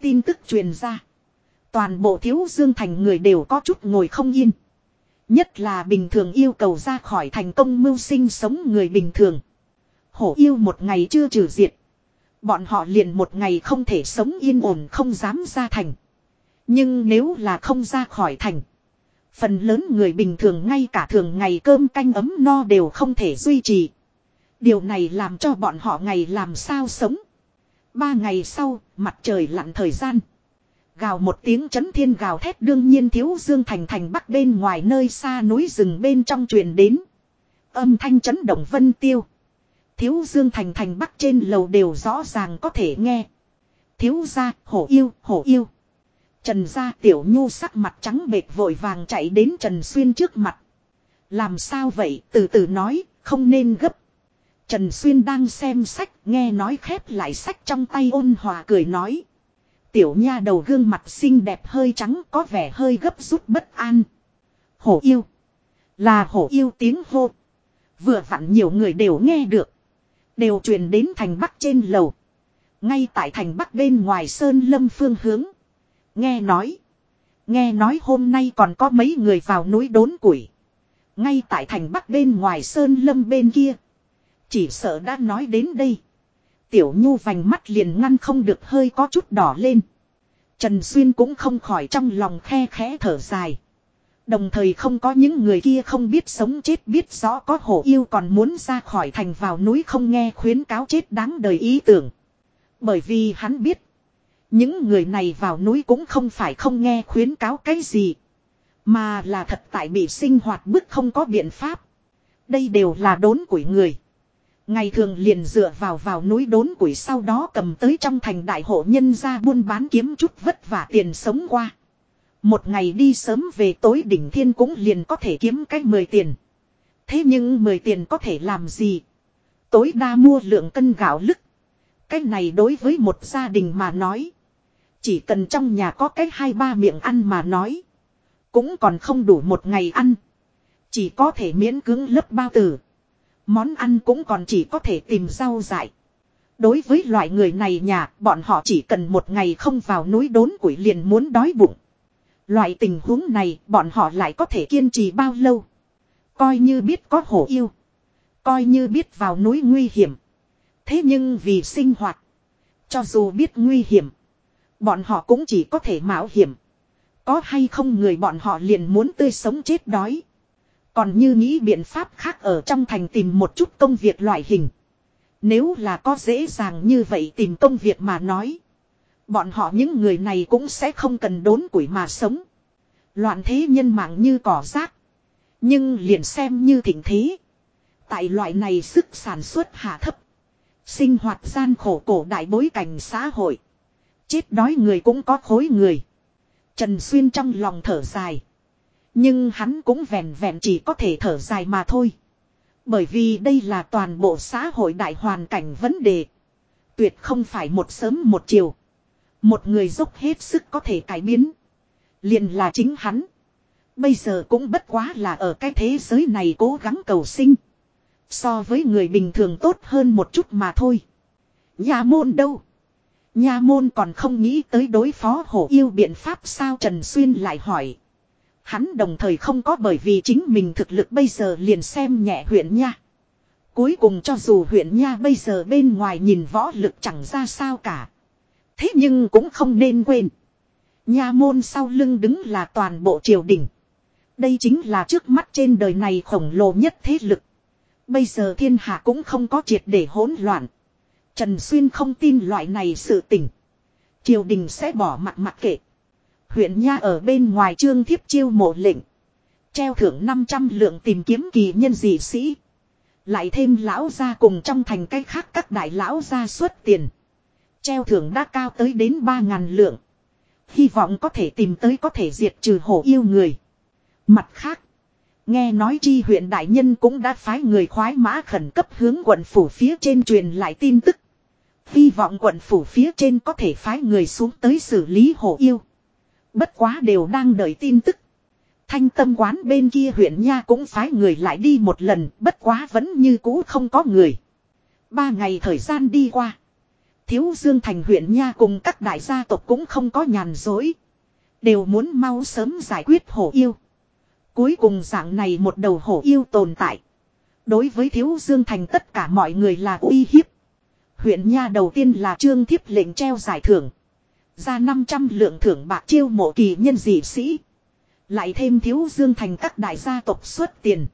S1: Tin tức truyền ra. Toàn bộ thiếu dương thành người đều có chút ngồi không yên. Nhất là bình thường yêu cầu ra khỏi thành công mưu sinh sống người bình thường. Hổ yêu một ngày chưa trừ diệt. Bọn họ liền một ngày không thể sống yên ổn không dám ra thành. Nhưng nếu là không ra khỏi thành. Phần lớn người bình thường ngay cả thường ngày cơm canh ấm no đều không thể duy trì. Điều này làm cho bọn họ ngày làm sao sống. Ba ngày sau, mặt trời lặn thời gian. Gào một tiếng chấn thiên gào thét đương nhiên thiếu dương thành thành bắc bên ngoài nơi xa núi rừng bên trong truyền đến. Âm thanh chấn động vân tiêu. Thiếu dương thành thành bắc trên lầu đều rõ ràng có thể nghe. Thiếu gia, hổ yêu, hổ yêu. Trần gia tiểu nhu sắc mặt trắng bệt vội vàng chạy đến Trần Xuyên trước mặt. Làm sao vậy, từ từ nói, không nên gấp. Trần Xuyên đang xem sách, nghe nói khép lại sách trong tay ôn hòa cười nói. Tiểu nha đầu gương mặt xinh đẹp hơi trắng có vẻ hơi gấp rút bất an. Hổ yêu. Là hổ yêu tiếng hô. Vừa vặn nhiều người đều nghe được. Đều truyền đến thành bắc trên lầu. Ngay tại thành bắc bên ngoài sơn lâm phương hướng. Nghe nói. Nghe nói hôm nay còn có mấy người vào núi đốn củi. Ngay tại thành bắc bên ngoài sơn lâm bên kia. Chỉ sợ đã nói đến đây. Tiểu nhu vành mắt liền ngăn không được hơi có chút đỏ lên. Trần Xuyên cũng không khỏi trong lòng khe khẽ thở dài. Đồng thời không có những người kia không biết sống chết biết rõ có hổ yêu còn muốn ra khỏi thành vào núi không nghe khuyến cáo chết đáng đời ý tưởng. Bởi vì hắn biết. Những người này vào núi cũng không phải không nghe khuyến cáo cái gì. Mà là thật tại bị sinh hoạt bức không có biện pháp. Đây đều là đốn của người. Ngày thường liền dựa vào vào núi đốn củi sau đó cầm tới trong thành đại hộ nhân ra buôn bán kiếm chút vất vả tiền sống qua. Một ngày đi sớm về tối đỉnh thiên cũng liền có thể kiếm cách 10 tiền. Thế nhưng 10 tiền có thể làm gì? Tối đa mua lượng cân gạo lức. Cái này đối với một gia đình mà nói. Chỉ cần trong nhà có cái hai ba miệng ăn mà nói. Cũng còn không đủ một ngày ăn. Chỉ có thể miễn cưỡng lấp bao tử. Món ăn cũng còn chỉ có thể tìm rau dại. Đối với loại người này nhà, bọn họ chỉ cần một ngày không vào núi đốn củi liền muốn đói bụng. Loại tình huống này, bọn họ lại có thể kiên trì bao lâu. Coi như biết có hổ yêu. Coi như biết vào núi nguy hiểm. Thế nhưng vì sinh hoạt. Cho dù biết nguy hiểm. Bọn họ cũng chỉ có thể mạo hiểm. Có hay không người bọn họ liền muốn tươi sống chết đói. Còn như nghĩ biện pháp khác ở trong thành tìm một chút công việc loại hình. Nếu là có dễ dàng như vậy tìm công việc mà nói. Bọn họ những người này cũng sẽ không cần đốn củi mà sống. Loạn thế nhân mạng như cỏ rác. Nhưng liền xem như thịnh thế. Tại loại này sức sản xuất hạ thấp. Sinh hoạt gian khổ cổ đại bối cảnh xã hội. Chết đói người cũng có khối người. Trần Xuyên trong lòng thở dài. Nhưng hắn cũng vẹn vẹn chỉ có thể thở dài mà thôi. Bởi vì đây là toàn bộ xã hội đại hoàn cảnh vấn đề. Tuyệt không phải một sớm một chiều. Một người dốc hết sức có thể cải biến. liền là chính hắn. Bây giờ cũng bất quá là ở cái thế giới này cố gắng cầu sinh. So với người bình thường tốt hơn một chút mà thôi. Nhà môn đâu? Nhà môn còn không nghĩ tới đối phó hổ yêu biện pháp sao Trần Xuyên lại hỏi. Hắn đồng thời không có bởi vì chính mình thực lực bây giờ liền xem nhẹ huyện nha. Cuối cùng cho dù huyện nha bây giờ bên ngoài nhìn võ lực chẳng ra sao cả. Thế nhưng cũng không nên quên. Nha môn sau lưng đứng là toàn bộ triều đình. Đây chính là trước mắt trên đời này khổng lồ nhất thế lực. Bây giờ thiên hạ cũng không có triệt để hỗn loạn. Trần Xuyên không tin loại này sự tình. Triều đình sẽ bỏ mặt mặc kệ. Huyện Nha ở bên ngoài trương thiếp chiêu mộ lệnh. Treo thưởng 500 lượng tìm kiếm kỳ nhân dị sĩ. Lại thêm lão gia cùng trong thành cách khác các đại lão gia xuất tiền. Treo thưởng đã cao tới đến 3.000 lượng. Hy vọng có thể tìm tới có thể diệt trừ hổ yêu người. Mặt khác. Nghe nói chi huyện đại nhân cũng đã phái người khoái mã khẩn cấp hướng quận phủ phía trên truyền lại tin tức. Hy vọng quận phủ phía trên có thể phái người xuống tới xử lý hổ yêu. Bất quá đều đang đợi tin tức. Thanh tâm quán bên kia huyện nha cũng phái người lại đi một lần, bất quá vẫn như cũ không có người. Ba ngày thời gian đi qua. Thiếu Dương Thành huyện nha cùng các đại gia tộc cũng không có nhàn dối. Đều muốn mau sớm giải quyết hổ yêu. Cuối cùng dạng này một đầu hổ yêu tồn tại. Đối với Thiếu Dương Thành tất cả mọi người là uy hiếp. Huyện nha đầu tiên là trương thiếp lệnh treo giải thưởng. Ra 500 lượng thưởng bạc chiêu mộ kỳ nhân dị sĩ. Lại thêm thiếu dương thành các đại gia tộc xuất tiền.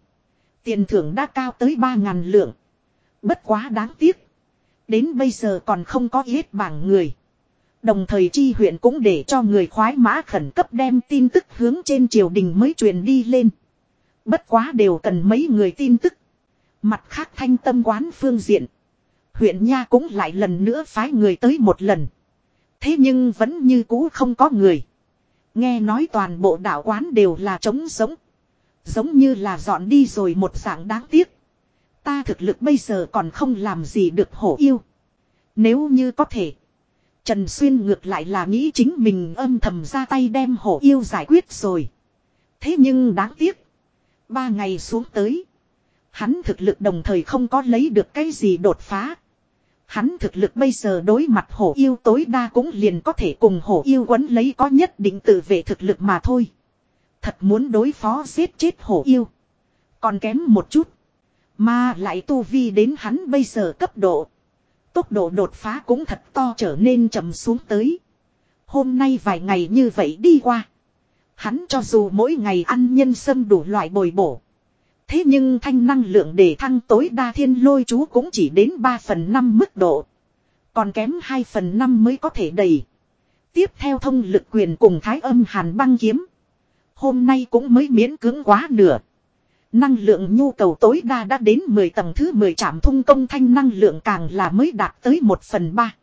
S1: Tiền thưởng đã cao tới 3.000 lượng. Bất quá đáng tiếc. Đến bây giờ còn không có hết bảng người. Đồng thời chi huyện cũng để cho người khoái mã khẩn cấp đem tin tức hướng trên triều đình mới truyền đi lên. Bất quá đều cần mấy người tin tức. Mặt khác thanh tâm quán phương diện. Huyện Nha cũng lại lần nữa phái người tới một lần. Thế nhưng vẫn như cũ không có người. Nghe nói toàn bộ đạo quán đều là trống sống. Giống như là dọn đi rồi một dạng đáng tiếc. Ta thực lực bây giờ còn không làm gì được hổ yêu. Nếu như có thể. Trần Xuyên ngược lại là nghĩ chính mình âm thầm ra tay đem hổ yêu giải quyết rồi. Thế nhưng đáng tiếc. Ba ngày xuống tới. Hắn thực lực đồng thời không có lấy được cái gì đột phá. Hắn thực lực bây giờ đối mặt hổ yêu tối đa cũng liền có thể cùng hổ yêu quấn lấy có nhất định tự vệ thực lực mà thôi. Thật muốn đối phó giết chết hổ yêu. Còn kém một chút. Mà lại tu vi đến hắn bây giờ cấp độ. Tốc độ đột phá cũng thật to trở nên chậm xuống tới. Hôm nay vài ngày như vậy đi qua. Hắn cho dù mỗi ngày ăn nhân sâm đủ loại bồi bổ. Thế nhưng thanh năng lượng để thăng tối đa thiên lôi chú cũng chỉ đến 3 phần 5 mức độ. Còn kém 2 phần 5 mới có thể đầy. Tiếp theo thông lực quyền cùng thái âm hàn băng kiếm. Hôm nay cũng mới miễn cưỡng quá nửa. Năng lượng nhu cầu tối đa đã đến 10 tầng thứ 10 trạm thung công thanh năng lượng càng là mới đạt tới 1 phần 3.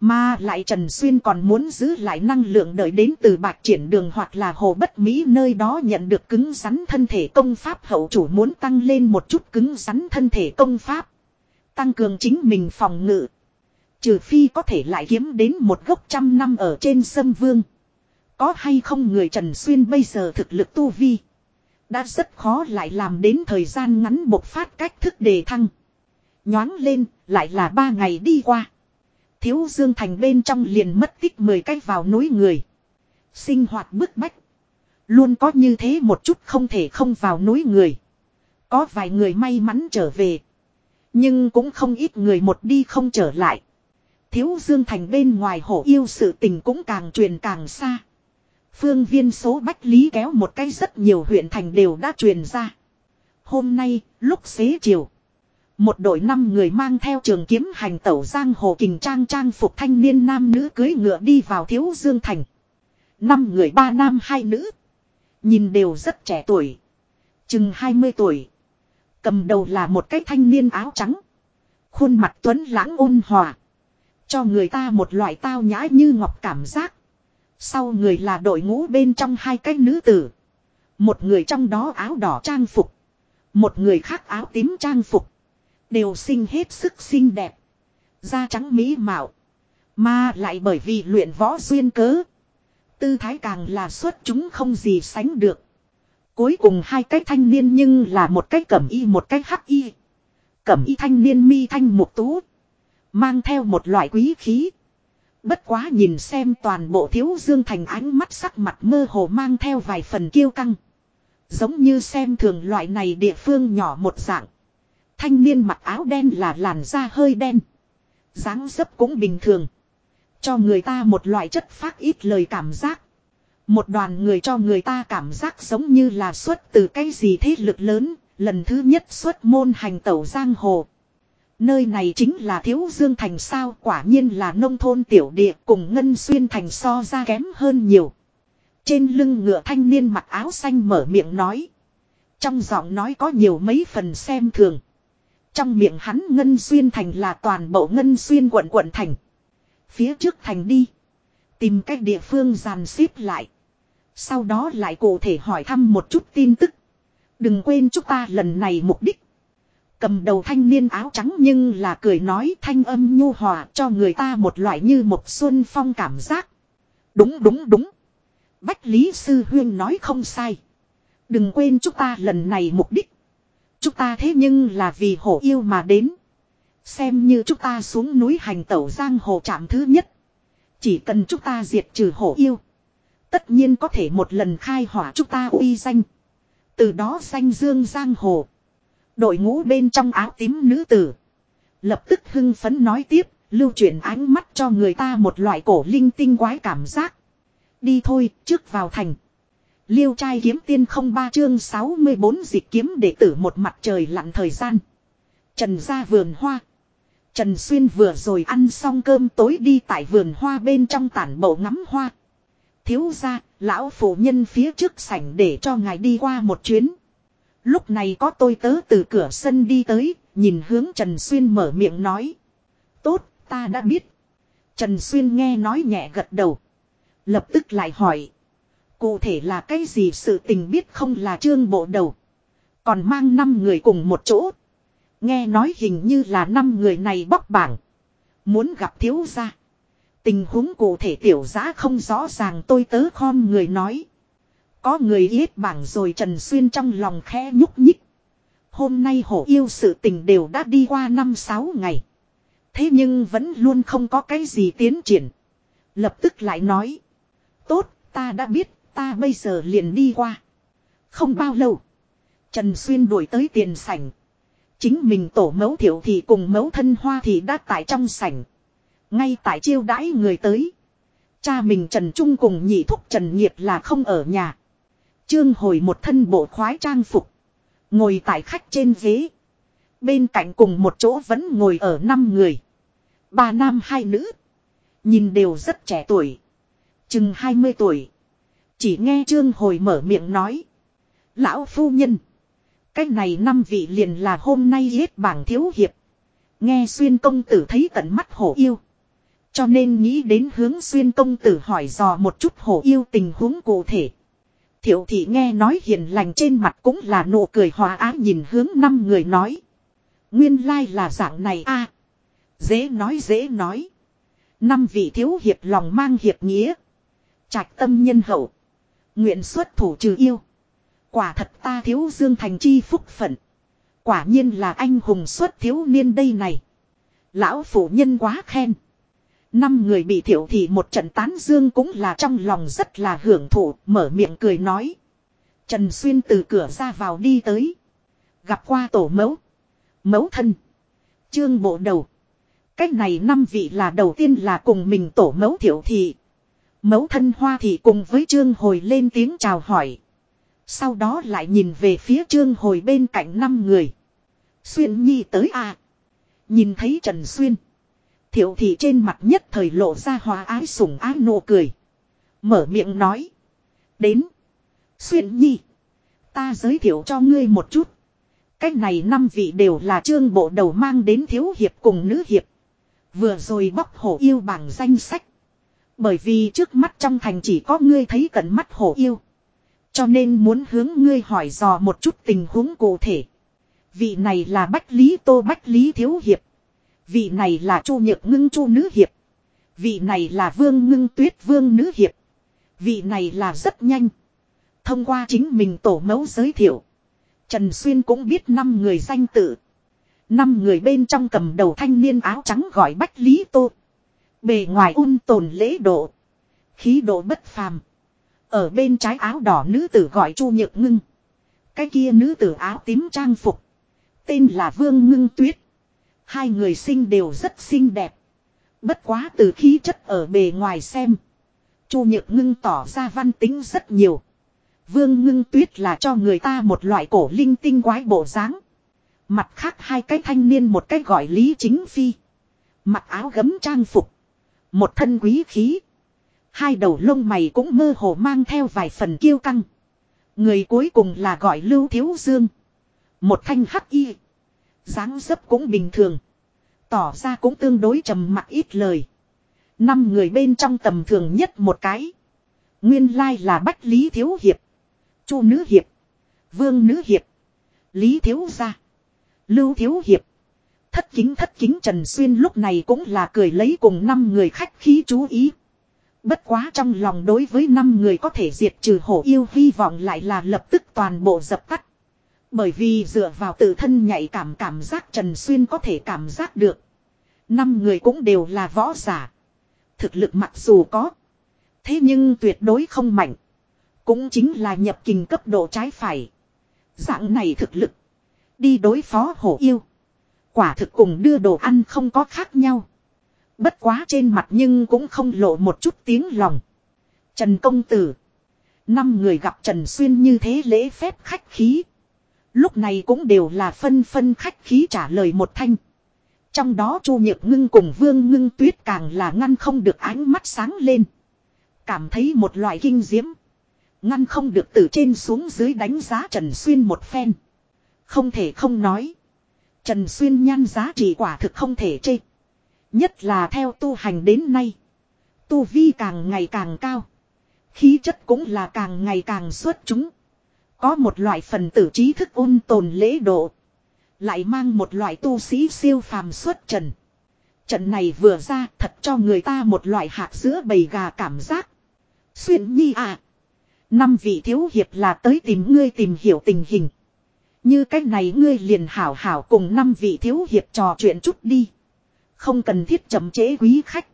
S1: Mà lại Trần Xuyên còn muốn giữ lại năng lượng đợi đến từ bạc triển đường hoặc là hồ bất Mỹ nơi đó nhận được cứng rắn thân thể công pháp hậu chủ muốn tăng lên một chút cứng rắn thân thể công pháp. Tăng cường chính mình phòng ngự. Trừ phi có thể lại kiếm đến một gốc trăm năm ở trên sâm vương. Có hay không người Trần Xuyên bây giờ thực lực tu vi. Đã rất khó lại làm đến thời gian ngắn bộc phát cách thức đề thăng. Nhoáng lên, lại là ba ngày đi qua. Thiếu Dương Thành bên trong liền mất tích 10 cách vào núi người. Sinh hoạt bức bách. Luôn có như thế một chút không thể không vào núi người. Có vài người may mắn trở về. Nhưng cũng không ít người một đi không trở lại. Thiếu Dương Thành bên ngoài hổ yêu sự tình cũng càng truyền càng xa. Phương viên số bách lý kéo một cái rất nhiều huyện thành đều đã truyền ra. Hôm nay, lúc xế chiều. Một đội năm người mang theo trường kiếm hành tẩu giang hồ kình trang trang phục thanh niên nam nữ cưới ngựa đi vào thiếu dương thành. Năm người ba nam hai nữ. Nhìn đều rất trẻ tuổi. Chừng 20 tuổi. Cầm đầu là một cái thanh niên áo trắng. Khuôn mặt tuấn lãng ôn hòa. Cho người ta một loại tao nhã như ngọc cảm giác. Sau người là đội ngũ bên trong hai cái nữ tử. Một người trong đó áo đỏ trang phục. Một người khác áo tím trang phục. Đều xinh hết sức xinh đẹp. Da trắng mỹ mạo. Mà lại bởi vì luyện võ duyên cớ. Tư thái càng là xuất chúng không gì sánh được. Cuối cùng hai cái thanh niên nhưng là một cái cẩm y, một cái hắc y. Cẩm y thanh niên mi thanh mục tú. Mang theo một loại quý khí. Bất quá nhìn xem toàn bộ thiếu dương thành ánh mắt sắc mặt mơ hồ mang theo vài phần kiêu căng. Giống như xem thường loại này địa phương nhỏ một dạng. Thanh niên mặc áo đen là làn da hơi đen. dáng dấp cũng bình thường. Cho người ta một loại chất phát ít lời cảm giác. Một đoàn người cho người ta cảm giác giống như là xuất từ cái gì thế lực lớn, lần thứ nhất xuất môn hành tẩu giang hồ. Nơi này chính là Thiếu Dương Thành sao quả nhiên là nông thôn tiểu địa cùng Ngân Xuyên Thành so ra kém hơn nhiều. Trên lưng ngựa thanh niên mặc áo xanh mở miệng nói. Trong giọng nói có nhiều mấy phần xem thường. Trong miệng hắn Ngân Xuyên Thành là toàn bộ Ngân Xuyên quận quận thành. Phía trước thành đi. Tìm cách địa phương dàn xếp lại. Sau đó lại cụ thể hỏi thăm một chút tin tức. Đừng quên chúng ta lần này mục đích. Cầm đầu thanh niên áo trắng nhưng là cười nói thanh âm nhu hòa cho người ta một loại như một xuân phong cảm giác. Đúng đúng đúng. Bách Lý Sư Huyên nói không sai. Đừng quên chúng ta lần này mục đích. Chúng ta thế nhưng là vì hổ yêu mà đến. Xem như chúng ta xuống núi hành tẩu giang hồ trạm thứ nhất. Chỉ cần chúng ta diệt trừ hổ yêu. Tất nhiên có thể một lần khai hỏa chúng ta uy danh. Từ đó danh dương giang hồ. Đội ngũ bên trong áo tím nữ tử. Lập tức hưng phấn nói tiếp, lưu chuyển ánh mắt cho người ta một loại cổ linh tinh quái cảm giác. Đi thôi, trước vào thành. Liêu trai kiếm tiên không ba chương 64 dịch kiếm đệ tử một mặt trời lặn thời gian. Trần ra vườn hoa. Trần Xuyên vừa rồi ăn xong cơm tối đi tại vườn hoa bên trong tản bộ ngắm hoa. Thiếu ra, lão phụ nhân phía trước sảnh để cho ngài đi qua một chuyến. Lúc này có tôi tớ từ cửa sân đi tới, nhìn hướng Trần Xuyên mở miệng nói. Tốt, ta đã biết. Trần Xuyên nghe nói nhẹ gật đầu. Lập tức lại hỏi. Cụ thể là cái gì sự tình biết không là trương bộ đầu. Còn mang 5 người cùng một chỗ. Nghe nói hình như là 5 người này bóc bảng. Muốn gặp thiếu gia. Tình huống cụ thể tiểu giá không rõ ràng tôi tớ khom người nói. Có người yết bảng rồi Trần Xuyên trong lòng khẽ nhúc nhích. Hôm nay hổ yêu sự tình đều đã đi qua 5-6 ngày. Thế nhưng vẫn luôn không có cái gì tiến triển. Lập tức lại nói. Tốt, ta đã biết, ta bây giờ liền đi qua. Không bao lâu. Trần Xuyên đuổi tới tiền sảnh. Chính mình tổ mẫu thiểu thì cùng mẫu thân hoa thì đã tại trong sảnh. Ngay tại chiêu đãi người tới. Cha mình Trần Trung cùng nhị thúc Trần Nghiệp là không ở nhà. Trương hồi một thân bộ khoái trang phục. Ngồi tại khách trên ghế. Bên cạnh cùng một chỗ vẫn ngồi ở năm người. Ba nam hai nữ. Nhìn đều rất trẻ tuổi. Chừng 20 tuổi. Chỉ nghe Trương hồi mở miệng nói. Lão phu nhân. Cái này năm vị liền là hôm nay giết bảng thiếu hiệp. Nghe xuyên công tử thấy tận mắt hổ yêu. Cho nên nghĩ đến hướng xuyên công tử hỏi dò một chút hổ yêu tình huống cụ thể. Thiệu thị nghe nói hiền lành trên mặt cũng là nụ cười hòa ái nhìn hướng năm người nói. Nguyên lai là dạng này a Dễ nói dễ nói. Năm vị thiếu hiệp lòng mang hiệp nghĩa. Trạch tâm nhân hậu. Nguyện xuất thủ trừ yêu. Quả thật ta thiếu dương thành chi phúc phận. Quả nhiên là anh hùng xuất thiếu niên đây này. Lão phụ nhân quá khen. Năm người bị thiểu thì một trận tán dương cũng là trong lòng rất là hưởng thụ, mở miệng cười nói. Trần Xuyên từ cửa ra vào đi tới. Gặp qua tổ mẫu. Mẫu thân. Trương bộ đầu. Cách này năm vị là đầu tiên là cùng mình tổ mẫu thiểu thị. Mẫu thân hoa thị cùng với trương hồi lên tiếng chào hỏi. Sau đó lại nhìn về phía trương hồi bên cạnh năm người. Xuyên nhi tới à. Nhìn thấy Trần Xuyên. Thiệu thị trên mặt nhất thời lộ ra hòa ái sủng ái nụ cười. Mở miệng nói. Đến. Xuyên nhi. Ta giới thiệu cho ngươi một chút. Cách này năm vị đều là trương bộ đầu mang đến thiếu hiệp cùng nữ hiệp. Vừa rồi bóc hổ yêu bảng danh sách. Bởi vì trước mắt trong thành chỉ có ngươi thấy cận mắt hổ yêu. Cho nên muốn hướng ngươi hỏi dò một chút tình huống cụ thể. Vị này là Bách Lý Tô Bách Lý Thiếu Hiệp. Vị này là Chu Nhược Ngưng Chu Nữ Hiệp. Vị này là Vương Ngưng Tuyết Vương Nữ Hiệp. Vị này là rất nhanh. Thông qua chính mình tổ mẫu giới thiệu. Trần Xuyên cũng biết năm người danh tự. Năm người bên trong cầm đầu thanh niên áo trắng gọi Bách Lý Tô. Bề ngoài un tồn lễ độ. Khí độ bất phàm. Ở bên trái áo đỏ nữ tử gọi Chu Nhược Ngưng. Cái kia nữ tử áo tím trang phục. Tên là Vương Ngưng Tuyết. Hai người sinh đều rất xinh đẹp. Bất quá từ khí chất ở bề ngoài xem. Chu Nhược Ngưng tỏ ra văn tính rất nhiều. Vương Ngưng Tuyết là cho người ta một loại cổ linh tinh quái bộ dáng. Mặt khác hai cái thanh niên một cái gọi Lý Chính Phi. Mặc áo gấm trang phục. Một thân quý khí. Hai đầu lông mày cũng mơ hồ mang theo vài phần kiêu căng. Người cuối cùng là gọi Lưu Thiếu Dương. Một thanh hắc y dáng dấp cũng bình thường. Tỏ ra cũng tương đối trầm mặc ít lời. Năm người bên trong tầm thường nhất một cái. Nguyên lai là Bách Lý Thiếu Hiệp. Chu Nữ Hiệp. Vương Nữ Hiệp. Lý Thiếu Gia. Lưu Thiếu Hiệp. Thất kính thất kính Trần Xuyên lúc này cũng là cười lấy cùng năm người khách khí chú ý. Bất quá trong lòng đối với năm người có thể diệt trừ hổ yêu hy vọng lại là lập tức toàn bộ dập tắt. Bởi vì dựa vào tự thân nhạy cảm cảm giác Trần Xuyên có thể cảm giác được. Năm người cũng đều là võ giả. Thực lực mặc dù có. Thế nhưng tuyệt đối không mạnh. Cũng chính là nhập kình cấp độ trái phải. Dạng này thực lực. Đi đối phó hổ yêu. Quả thực cùng đưa đồ ăn không có khác nhau. Bất quá trên mặt nhưng cũng không lộ một chút tiếng lòng. Trần công tử. Năm người gặp Trần Xuyên như thế lễ phép khách khí. Lúc này cũng đều là phân phân khách khí trả lời một thanh. Trong đó Chu Nhược Ngưng cùng Vương Ngưng Tuyết càng là ngăn không được ánh mắt sáng lên. Cảm thấy một loại kinh diễm. Ngăn không được từ trên xuống dưới đánh giá Trần Xuyên một phen. Không thể không nói. Trần Xuyên nhan giá trị quả thực không thể chê. Nhất là theo tu hành đến nay. Tu vi càng ngày càng cao. Khí chất cũng là càng ngày càng xuất chúng. Có một loại phần tử trí thức ôn tồn lễ độ. Lại mang một loại tu sĩ siêu phàm xuất trần. Trận này vừa ra thật cho người ta một loại hạt giữa bầy gà cảm giác. Xuyên nhi à. Năm vị thiếu hiệp là tới tìm ngươi tìm hiểu tình hình. Như cách này ngươi liền hảo hảo cùng năm vị thiếu hiệp trò chuyện chút đi. Không cần thiết chậm chế quý khách.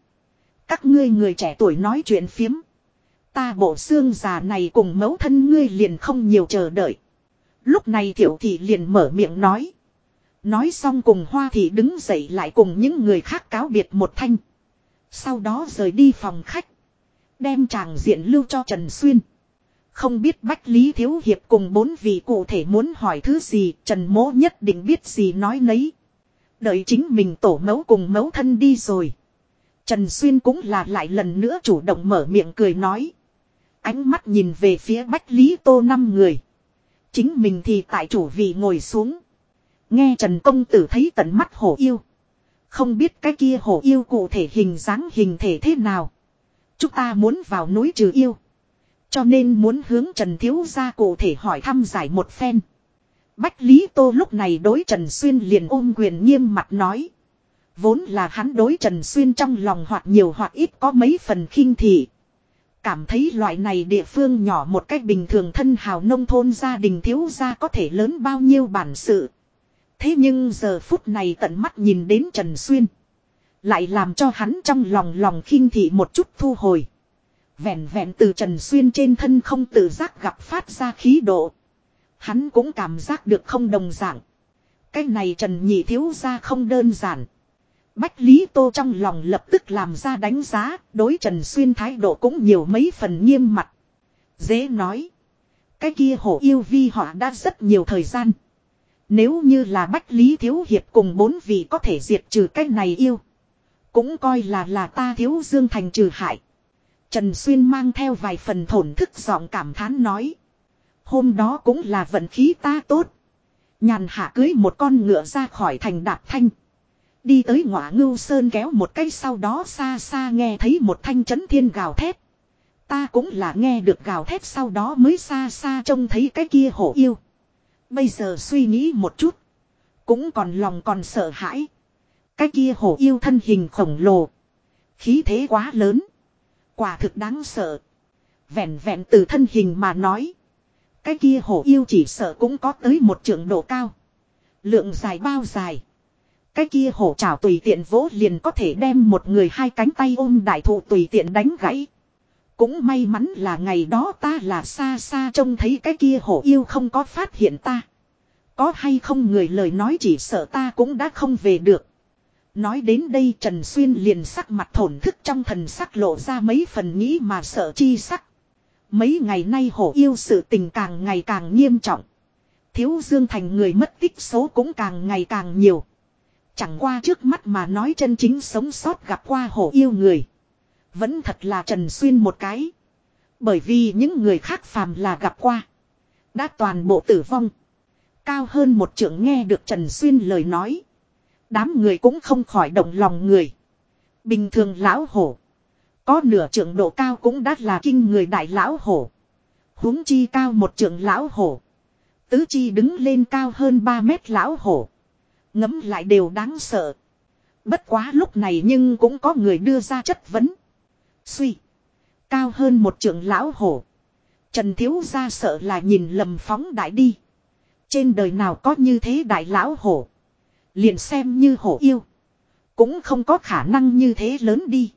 S1: Các ngươi người trẻ tuổi nói chuyện phiếm. Ta bộ xương già này cùng mẫu thân ngươi liền không nhiều chờ đợi. Lúc này thiểu thị liền mở miệng nói. Nói xong cùng hoa thị đứng dậy lại cùng những người khác cáo biệt một thanh. Sau đó rời đi phòng khách. Đem chàng diện lưu cho Trần Xuyên. Không biết Bách Lý Thiếu Hiệp cùng bốn vị cụ thể muốn hỏi thứ gì, Trần Mỗ nhất định biết gì nói nấy. Đợi chính mình tổ mẫu cùng mẫu thân đi rồi. Trần Xuyên cũng là lại lần nữa chủ động mở miệng cười nói. Ánh mắt nhìn về phía Bách Lý Tô năm người. Chính mình thì tại chủ vị ngồi xuống. Nghe Trần Công Tử thấy tận mắt hổ yêu. Không biết cái kia hổ yêu cụ thể hình dáng hình thể thế nào. Chúng ta muốn vào núi trừ yêu. Cho nên muốn hướng Trần Thiếu gia cụ thể hỏi thăm giải một phen. Bách Lý Tô lúc này đối Trần Xuyên liền ôm quyền nghiêm mặt nói. Vốn là hắn đối Trần Xuyên trong lòng hoặc nhiều hoặc ít có mấy phần khinh thị. Cảm thấy loại này địa phương nhỏ một cách bình thường thân hào nông thôn gia đình thiếu gia có thể lớn bao nhiêu bản sự. Thế nhưng giờ phút này tận mắt nhìn đến Trần Xuyên. Lại làm cho hắn trong lòng lòng khinh thị một chút thu hồi. Vẹn vẹn từ Trần Xuyên trên thân không tự giác gặp phát ra khí độ. Hắn cũng cảm giác được không đồng dạng. Cái này Trần Nhị thiếu ra không đơn giản. Bách Lý Tô trong lòng lập tức làm ra đánh giá, đối Trần Xuyên thái độ cũng nhiều mấy phần nghiêm mặt. Dễ nói. Cái kia hổ yêu vi họ đã rất nhiều thời gian. Nếu như là Bách Lý Thiếu Hiệp cùng bốn vị có thể diệt trừ cái này yêu. Cũng coi là là ta thiếu dương thành trừ hại. Trần Xuyên mang theo vài phần thổn thức giọng cảm thán nói. Hôm đó cũng là vận khí ta tốt. Nhàn hạ cưới một con ngựa ra khỏi thành đạp thanh. Đi tới ngọa ngưu sơn kéo một cây sau đó xa xa nghe thấy một thanh chấn thiên gào thét. Ta cũng là nghe được gào thét sau đó mới xa xa trông thấy cái kia hổ yêu. Bây giờ suy nghĩ một chút. Cũng còn lòng còn sợ hãi. Cái kia hổ yêu thân hình khổng lồ. Khí thế quá lớn. Quả thực đáng sợ. Vẹn vẹn từ thân hình mà nói. Cái kia hổ yêu chỉ sợ cũng có tới một trường độ cao. Lượng dài bao dài. Cái kia hổ trảo tùy tiện vỗ liền có thể đem một người hai cánh tay ôm đại thụ tùy tiện đánh gãy. Cũng may mắn là ngày đó ta là xa xa trông thấy cái kia hổ yêu không có phát hiện ta. Có hay không người lời nói chỉ sợ ta cũng đã không về được. Nói đến đây Trần Xuyên liền sắc mặt thổn thức trong thần sắc lộ ra mấy phần nghĩ mà sợ chi sắc. Mấy ngày nay hổ yêu sự tình càng ngày càng nghiêm trọng. Thiếu Dương Thành người mất tích số cũng càng ngày càng nhiều. Chẳng qua trước mắt mà nói chân chính sống sót gặp qua hổ yêu người. Vẫn thật là Trần Xuyên một cái. Bởi vì những người khác phàm là gặp qua. Đã toàn bộ tử vong. Cao hơn một trưởng nghe được Trần Xuyên lời nói. Đám người cũng không khỏi động lòng người. Bình thường lão hổ. Có nửa trưởng độ cao cũng đã là kinh người đại lão hổ. huống chi cao một trưởng lão hổ. Tứ chi đứng lên cao hơn 3 mét lão hổ. Ngấm lại đều đáng sợ. Bất quá lúc này nhưng cũng có người đưa ra chất vấn. Suy. Cao hơn một trưởng lão hổ. Trần Thiếu ra sợ là nhìn lầm phóng đại đi. Trên đời nào có như thế đại lão hổ. Liền xem như hổ yêu. Cũng không có khả năng như thế lớn đi.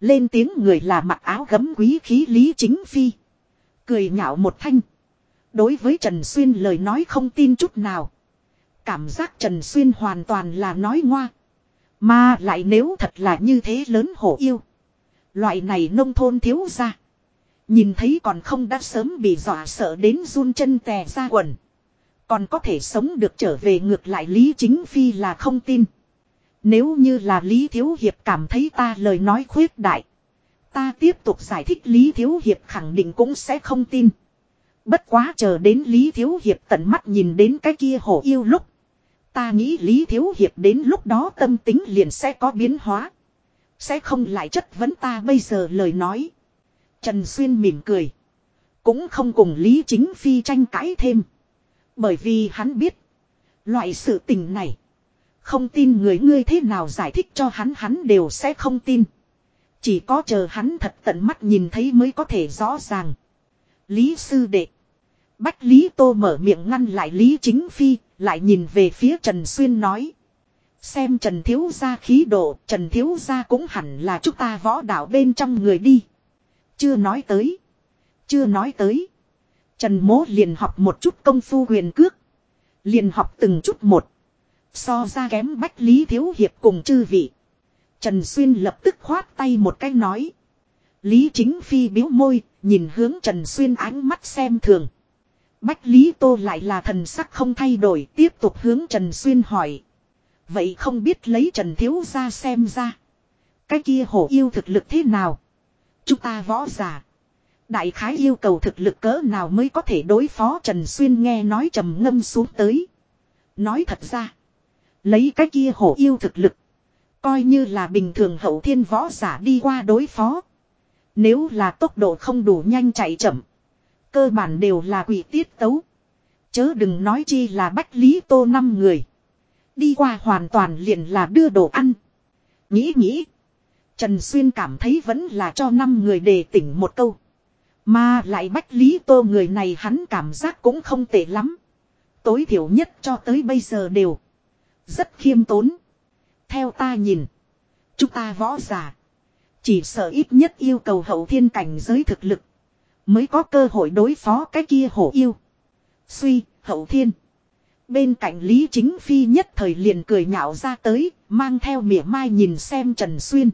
S1: Lên tiếng người là mặc áo gấm quý khí lý chính phi. Cười nhạo một thanh. Đối với Trần Xuyên lời nói không tin chút nào. Cảm giác Trần Xuyên hoàn toàn là nói ngoa. Mà lại nếu thật là như thế lớn hổ yêu. Loại này nông thôn thiếu ra. Nhìn thấy còn không đã sớm bị dọa sợ đến run chân tè ra quần. Còn có thể sống được trở về ngược lại Lý Chính Phi là không tin. Nếu như là Lý Thiếu Hiệp cảm thấy ta lời nói khuyết đại. Ta tiếp tục giải thích Lý Thiếu Hiệp khẳng định cũng sẽ không tin. Bất quá chờ đến Lý Thiếu Hiệp tận mắt nhìn đến cái kia hổ yêu lúc. Ta nghĩ Lý Thiếu Hiệp đến lúc đó tâm tính liền sẽ có biến hóa. Sẽ không lại chất vấn ta bây giờ lời nói. Trần Xuyên mỉm cười. Cũng không cùng Lý Chính Phi tranh cãi thêm. Bởi vì hắn biết. Loại sự tình này. Không tin người ngươi thế nào giải thích cho hắn hắn đều sẽ không tin. Chỉ có chờ hắn thật tận mắt nhìn thấy mới có thể rõ ràng. Lý sư đệ. Bách Lý Tô mở miệng ngăn lại Lý Chính Phi, lại nhìn về phía Trần Xuyên nói. Xem Trần Thiếu Gia khí độ, Trần Thiếu Gia cũng hẳn là chúng ta võ đạo bên trong người đi. Chưa nói tới. Chưa nói tới. Trần Mố liền học một chút công phu huyền cước. Liền học từng chút một. So ra kém Bách Lý Thiếu Hiệp cùng chư vị. Trần Xuyên lập tức khoát tay một cái nói. Lý Chính Phi biếu môi, nhìn hướng Trần Xuyên ánh mắt xem thường. Bách Lý Tô lại là thần sắc không thay đổi, tiếp tục hướng Trần Xuyên hỏi. Vậy không biết lấy Trần Thiếu ra xem ra. Cái kia hổ yêu thực lực thế nào? Chúng ta võ giả. Đại khái yêu cầu thực lực cỡ nào mới có thể đối phó Trần Xuyên nghe nói trầm ngâm xuống tới. Nói thật ra. Lấy cái kia hổ yêu thực lực. Coi như là bình thường hậu thiên võ giả đi qua đối phó. Nếu là tốc độ không đủ nhanh chạy chậm. Cơ bản đều là quỷ tiết tấu. Chớ đừng nói chi là bách lý tô năm người. Đi qua hoàn toàn liền là đưa đồ ăn. Nghĩ nghĩ. Trần Xuyên cảm thấy vẫn là cho năm người đề tỉnh một câu. Mà lại bách lý tô người này hắn cảm giác cũng không tệ lắm. Tối thiểu nhất cho tới bây giờ đều. Rất khiêm tốn. Theo ta nhìn. Chúng ta võ giả. Chỉ sợ ít nhất yêu cầu hậu thiên cảnh giới thực lực. Mới có cơ hội đối phó cái kia hổ yêu. Suy, hậu thiên. Bên cạnh Lý Chính Phi nhất thời liền cười nhạo ra tới, mang theo mỉa mai nhìn xem Trần Xuyên.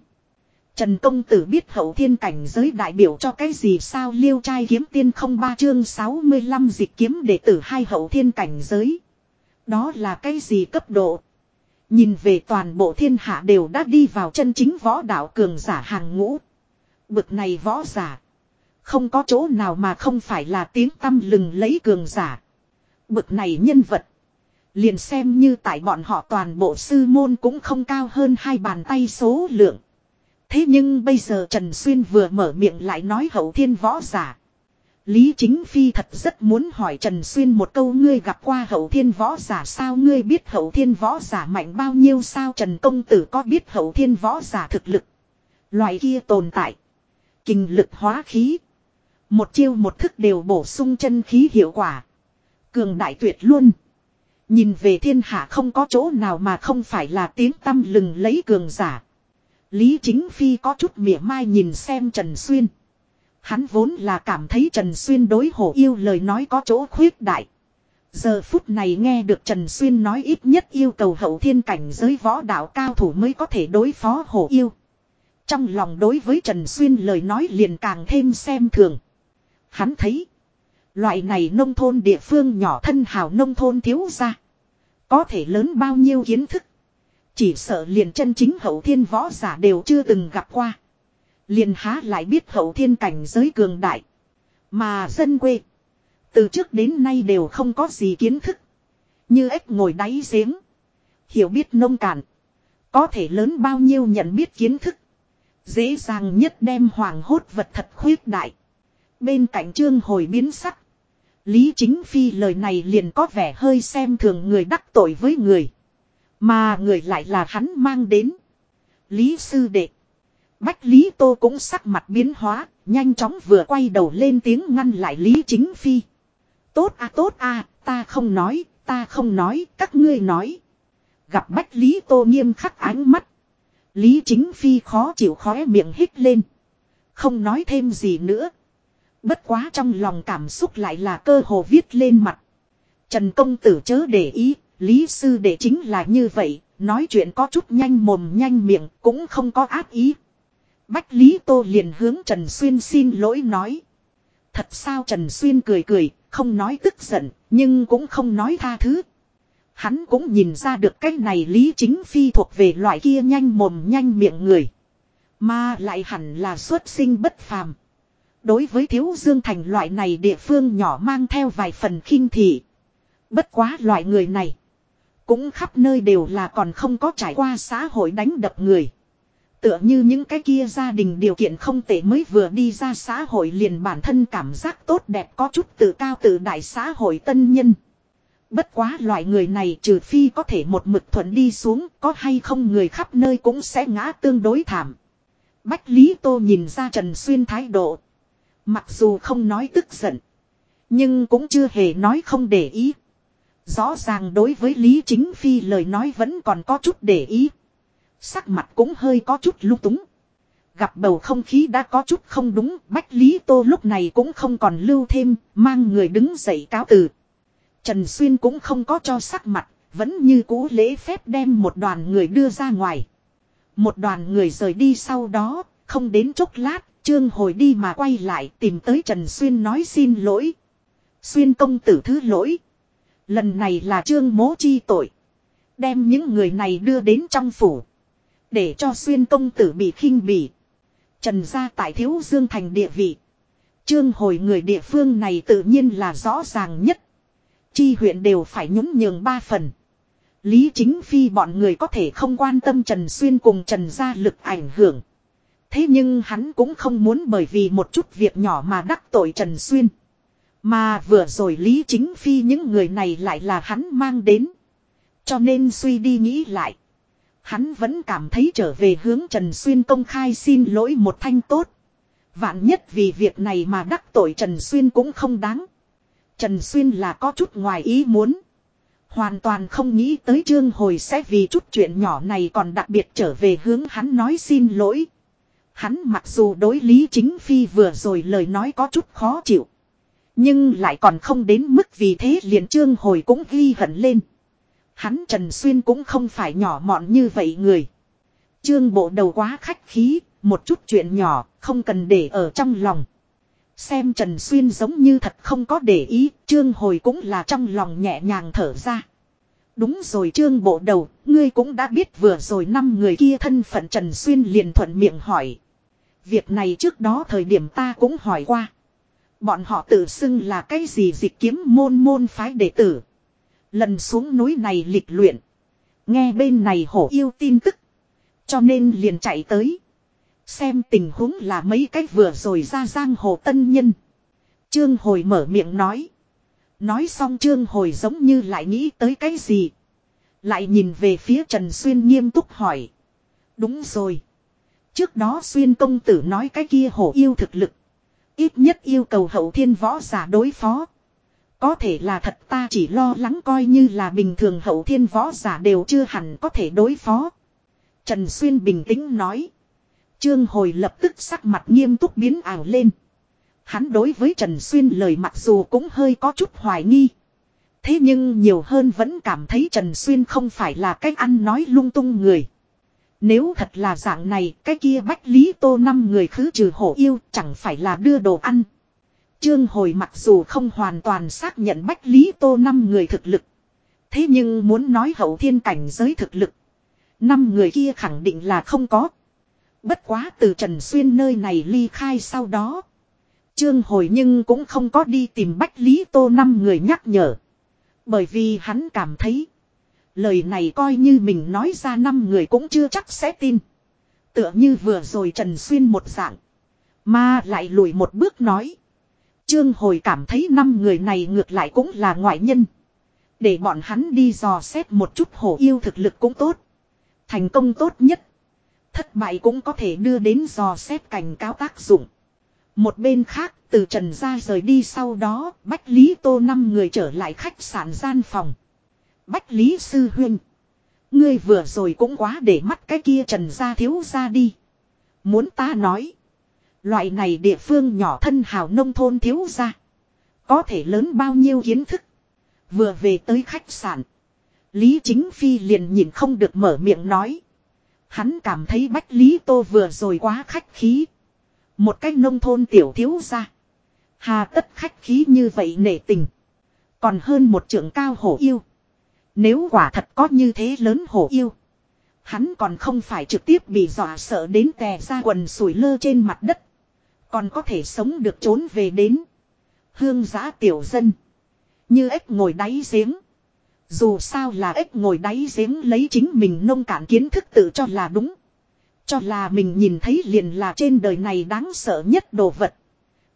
S1: Trần Công Tử biết hậu thiên cảnh giới đại biểu cho cái gì sao liêu trai kiếm tiên không ba chương 65 dịch kiếm đệ tử hai hậu thiên cảnh giới. Đó là cái gì cấp độ? Nhìn về toàn bộ thiên hạ đều đã đi vào chân chính võ đạo cường giả hàng ngũ. Bực này võ giả. Không có chỗ nào mà không phải là tiếng tâm lừng lấy cường giả. Bực này nhân vật. Liền xem như tại bọn họ toàn bộ sư môn cũng không cao hơn hai bàn tay số lượng. Thế nhưng bây giờ Trần Xuyên vừa mở miệng lại nói hậu thiên võ giả. Lý Chính Phi thật rất muốn hỏi Trần Xuyên một câu ngươi gặp qua hậu thiên võ giả sao ngươi biết hậu thiên võ giả mạnh bao nhiêu sao Trần Công Tử có biết hậu thiên võ giả thực lực. Loại kia tồn tại. Kinh lực hóa khí. Một chiêu một thức đều bổ sung chân khí hiệu quả. Cường đại tuyệt luôn. Nhìn về thiên hạ không có chỗ nào mà không phải là tiếng tâm lừng lấy cường giả. Lý Chính Phi có chút mỉa mai nhìn xem Trần Xuyên. Hắn vốn là cảm thấy Trần Xuyên đối hổ yêu lời nói có chỗ khuyết đại. Giờ phút này nghe được Trần Xuyên nói ít nhất yêu cầu hậu thiên cảnh giới võ đạo cao thủ mới có thể đối phó hổ yêu. Trong lòng đối với Trần Xuyên lời nói liền càng thêm xem thường. Hắn thấy. Loại này nông thôn địa phương nhỏ thân hào nông thôn thiếu ra. Có thể lớn bao nhiêu kiến thức. Chỉ sợ liền chân chính hậu thiên võ giả đều chưa từng gặp qua. Liền há lại biết hậu thiên cảnh giới cường đại. Mà dân quê. Từ trước đến nay đều không có gì kiến thức. Như ếch ngồi đáy giếng. Hiểu biết nông cạn. Có thể lớn bao nhiêu nhận biết kiến thức. Dễ dàng nhất đem hoàng hốt vật thật khuyết đại. Bên cạnh trương hồi biến sắc. Lý chính phi lời này liền có vẻ hơi xem thường người đắc tội với người. Mà người lại là hắn mang đến. Lý sư đệ. Bách Lý Tô cũng sắc mặt biến hóa, nhanh chóng vừa quay đầu lên tiếng ngăn lại Lý Chính Phi. Tốt à tốt à, ta không nói, ta không nói, các ngươi nói. Gặp Bách Lý Tô nghiêm khắc ánh mắt. Lý Chính Phi khó chịu khóe miệng hít lên. Không nói thêm gì nữa. Bất quá trong lòng cảm xúc lại là cơ hồ viết lên mặt. Trần công tử chớ để ý, Lý sư đệ chính là như vậy, nói chuyện có chút nhanh mồm nhanh miệng, cũng không có ác ý. Bách Lý Tô liền hướng Trần Xuyên xin lỗi nói. Thật sao Trần Xuyên cười cười, không nói tức giận, nhưng cũng không nói tha thứ. Hắn cũng nhìn ra được cái này Lý Chính Phi thuộc về loại kia nhanh mồm nhanh miệng người. Mà lại hẳn là xuất sinh bất phàm. Đối với Thiếu Dương Thành loại này địa phương nhỏ mang theo vài phần khinh thị. Bất quá loại người này. Cũng khắp nơi đều là còn không có trải qua xã hội đánh đập người. Tựa như những cái kia gia đình điều kiện không tệ mới vừa đi ra xã hội liền bản thân cảm giác tốt đẹp có chút tự cao tự đại xã hội tân nhân. Bất quá loại người này trừ phi có thể một mực thuận đi xuống, có hay không người khắp nơi cũng sẽ ngã tương đối thảm. Bách Lý Tô nhìn ra Trần Xuyên thái độ. Mặc dù không nói tức giận. Nhưng cũng chưa hề nói không để ý. Rõ ràng đối với Lý Chính Phi lời nói vẫn còn có chút để ý. Sắc mặt cũng hơi có chút lung túng. Gặp bầu không khí đã có chút không đúng, Bách Lý Tô lúc này cũng không còn lưu thêm, mang người đứng dậy cáo từ. Trần Xuyên cũng không có cho sắc mặt, vẫn như cũ lễ phép đem một đoàn người đưa ra ngoài. Một đoàn người rời đi sau đó, không đến chốc lát, Trương hồi đi mà quay lại tìm tới Trần Xuyên nói xin lỗi. Xuyên công tử thứ lỗi. Lần này là Trương mố chi tội. Đem những người này đưa đến trong phủ. Để cho Xuyên công tử bị khinh bỉ. Trần gia tại Thiếu Dương Thành địa vị. Trương hồi người địa phương này tự nhiên là rõ ràng nhất. Chi huyện đều phải nhún nhường ba phần. Lý chính phi bọn người có thể không quan tâm Trần Xuyên cùng Trần gia lực ảnh hưởng. Thế nhưng hắn cũng không muốn bởi vì một chút việc nhỏ mà đắc tội Trần Xuyên. Mà vừa rồi Lý Chính Phi những người này lại là hắn mang đến. Cho nên suy đi nghĩ lại. Hắn vẫn cảm thấy trở về hướng Trần Xuyên công khai xin lỗi một thanh tốt. Vạn nhất vì việc này mà đắc tội Trần Xuyên cũng không đáng. Trần Xuyên là có chút ngoài ý muốn. Hoàn toàn không nghĩ tới Trương Hồi sẽ vì chút chuyện nhỏ này còn đặc biệt trở về hướng hắn nói xin lỗi. Hắn mặc dù đối lý chính phi vừa rồi lời nói có chút khó chịu. Nhưng lại còn không đến mức vì thế liền Trương Hồi cũng ghi hận lên. Hắn Trần Xuyên cũng không phải nhỏ mọn như vậy người. Trương bộ đầu quá khách khí, một chút chuyện nhỏ, không cần để ở trong lòng. Xem Trần Xuyên giống như thật không có để ý, Trương Hồi cũng là trong lòng nhẹ nhàng thở ra. Đúng rồi Trương bộ đầu, ngươi cũng đã biết vừa rồi năm người kia thân phận Trần Xuyên liền thuận miệng hỏi. Việc này trước đó thời điểm ta cũng hỏi qua. Bọn họ tự xưng là cái gì dịch kiếm môn môn phái đệ tử. Lần xuống núi này lịch luyện. Nghe bên này hổ yêu tin tức. Cho nên liền chạy tới. Xem tình huống là mấy cách vừa rồi ra giang hồ tân nhân. Trương hồi mở miệng nói. Nói xong trương hồi giống như lại nghĩ tới cái gì. Lại nhìn về phía Trần Xuyên nghiêm túc hỏi. Đúng rồi. Trước đó Xuyên công tử nói cái kia hổ yêu thực lực. Ít nhất yêu cầu hậu thiên võ giả đối phó. Có thể là thật ta chỉ lo lắng coi như là bình thường hậu thiên võ giả đều chưa hẳn có thể đối phó. Trần Xuyên bình tĩnh nói. Trương hồi lập tức sắc mặt nghiêm túc biến ảo lên. Hắn đối với Trần Xuyên lời mặc dù cũng hơi có chút hoài nghi. Thế nhưng nhiều hơn vẫn cảm thấy Trần Xuyên không phải là cách ăn nói lung tung người. Nếu thật là dạng này, cái kia Bách Lý Tô năm người khứ trừ hổ yêu chẳng phải là đưa đồ ăn. Trương hồi mặc dù không hoàn toàn xác nhận Bách Lý Tô năm người thực lực. Thế nhưng muốn nói hậu thiên cảnh giới thực lực. Năm người kia khẳng định là không có. Bất quá từ Trần Xuyên nơi này ly khai sau đó. Trương hồi nhưng cũng không có đi tìm Bách Lý Tô năm người nhắc nhở. Bởi vì hắn cảm thấy. Lời này coi như mình nói ra năm người cũng chưa chắc sẽ tin. Tựa như vừa rồi Trần Xuyên một dạng. Mà lại lùi một bước nói. Trương hồi cảm thấy năm người này ngược lại cũng là ngoại nhân. Để bọn hắn đi dò xét một chút hổ yêu thực lực cũng tốt. Thành công tốt nhất. Thất bại cũng có thể đưa đến dò xét cảnh cáo tác dụng. Một bên khác, từ Trần ra rời đi sau đó, Bách Lý Tô năm người trở lại khách sạn gian phòng. Bách Lý Sư Huynh. Ngươi vừa rồi cũng quá để mắt cái kia Trần gia thiếu ra đi. Muốn ta nói. Loại này địa phương nhỏ thân hào nông thôn thiếu ra. Có thể lớn bao nhiêu kiến thức. Vừa về tới khách sạn. Lý Chính Phi liền nhìn không được mở miệng nói. Hắn cảm thấy Bách Lý Tô vừa rồi quá khách khí. Một cách nông thôn tiểu thiếu ra. Hà tất khách khí như vậy nể tình. Còn hơn một trưởng cao hổ yêu. Nếu quả thật có như thế lớn hổ yêu. Hắn còn không phải trực tiếp bị dọa sợ đến tè ra quần sủi lơ trên mặt đất. Còn có thể sống được trốn về đến. Hương giã tiểu dân. Như ếch ngồi đáy giếng. Dù sao là ếch ngồi đáy giếng lấy chính mình nông cạn kiến thức tự cho là đúng. Cho là mình nhìn thấy liền là trên đời này đáng sợ nhất đồ vật.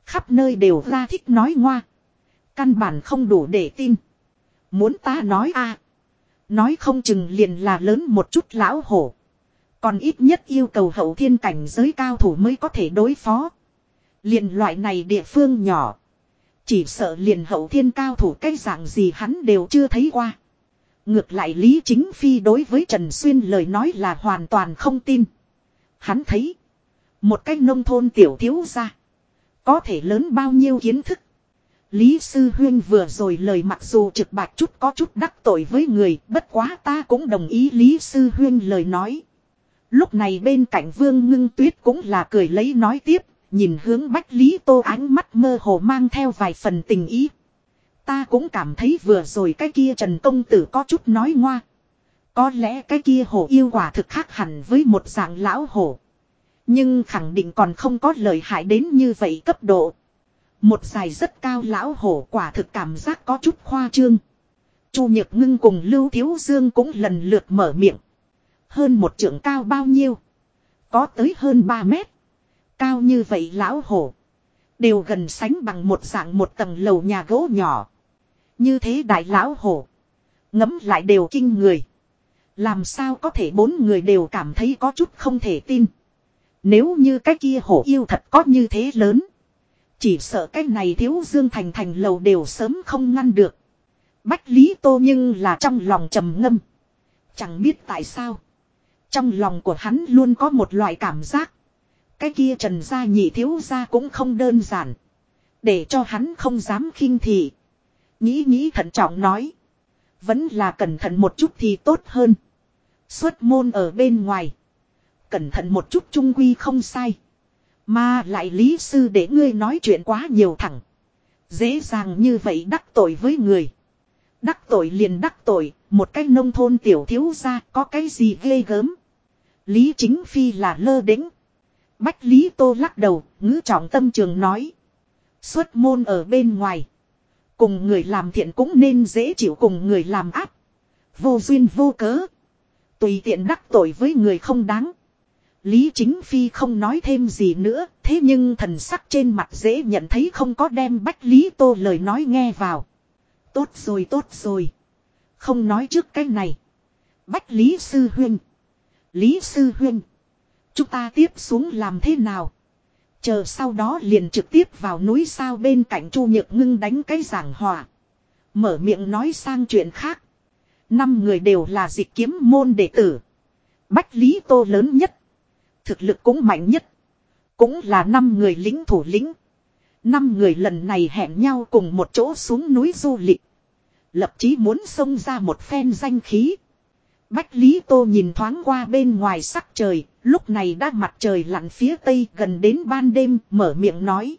S1: Khắp nơi đều ra thích nói ngoa. Căn bản không đủ để tin. Muốn ta nói a Nói không chừng liền là lớn một chút lão hổ. Còn ít nhất yêu cầu hậu thiên cảnh giới cao thủ mới có thể đối phó. Liền loại này địa phương nhỏ. Chỉ sợ liền hậu thiên cao thủ cái dạng gì hắn đều chưa thấy qua. Ngược lại Lý Chính Phi đối với Trần Xuyên lời nói là hoàn toàn không tin. Hắn thấy. Một cái nông thôn tiểu thiếu ra. Có thể lớn bao nhiêu kiến thức. Lý Sư Huyên vừa rồi lời mặc dù trực bạch chút có chút đắc tội với người. Bất quá ta cũng đồng ý Lý Sư Huyên lời nói. Lúc này bên cạnh Vương Ngưng Tuyết cũng là cười lấy nói tiếp. Nhìn hướng Bách Lý Tô ánh mắt mơ hồ mang theo vài phần tình ý. Ta cũng cảm thấy vừa rồi cái kia Trần Công Tử có chút nói ngoa. Có lẽ cái kia hổ yêu quả thực khác hẳn với một dạng lão hổ. Nhưng khẳng định còn không có lợi hại đến như vậy cấp độ. Một dài rất cao lão hổ quả thực cảm giác có chút khoa trương. Chu Nhược Ngưng cùng Lưu Thiếu Dương cũng lần lượt mở miệng. Hơn một trượng cao bao nhiêu? Có tới hơn 3 mét. Cao như vậy lão hổ. Đều gần sánh bằng một dạng một tầng lầu nhà gỗ nhỏ. Như thế đại lão hổ. Ngấm lại đều kinh người. Làm sao có thể bốn người đều cảm thấy có chút không thể tin. Nếu như cái kia hổ yêu thật có như thế lớn. Chỉ sợ cái này thiếu dương thành thành lầu đều sớm không ngăn được. Bách Lý Tô nhưng là trong lòng trầm ngâm. Chẳng biết tại sao. Trong lòng của hắn luôn có một loại cảm giác. Cái kia trần gia nhị thiếu gia cũng không đơn giản. Để cho hắn không dám khinh thị. Nghĩ nghĩ thận trọng nói. Vẫn là cẩn thận một chút thì tốt hơn. Xuất môn ở bên ngoài. Cẩn thận một chút trung quy không sai. Mà lại lý sư để ngươi nói chuyện quá nhiều thẳng. Dễ dàng như vậy đắc tội với người. Đắc tội liền đắc tội, một cái nông thôn tiểu thiếu ra có cái gì ghê gớm. Lý chính phi là lơ đĩnh. Bách Lý Tô lắc đầu, ngữ trọng tâm trường nói. Xuất môn ở bên ngoài. Cùng người làm thiện cũng nên dễ chịu cùng người làm áp. Vô duyên vô cớ. Tùy tiện đắc tội với người không đáng. Lý Chính Phi không nói thêm gì nữa, thế nhưng thần sắc trên mặt dễ nhận thấy không có đem Bách Lý Tô lời nói nghe vào. Tốt rồi tốt rồi. Không nói trước cái này. Bách Lý Sư Huynh. Lý Sư Huynh. Chúng ta tiếp xuống làm thế nào? Chờ sau đó liền trực tiếp vào núi sao bên cạnh Chu Nhược Ngưng đánh cái giảng hòa. Mở miệng nói sang chuyện khác. Năm người đều là dịch kiếm môn đệ tử. Bách Lý Tô lớn nhất. Thực lực cũng mạnh nhất. Cũng là năm người lính thủ lĩnh. Năm người lần này hẹn nhau cùng một chỗ xuống núi du lịch. Lập chí muốn xông ra một phen danh khí. Bách Lý Tô nhìn thoáng qua bên ngoài sắc trời, lúc này đã mặt trời lặn phía tây gần đến ban đêm, mở miệng nói.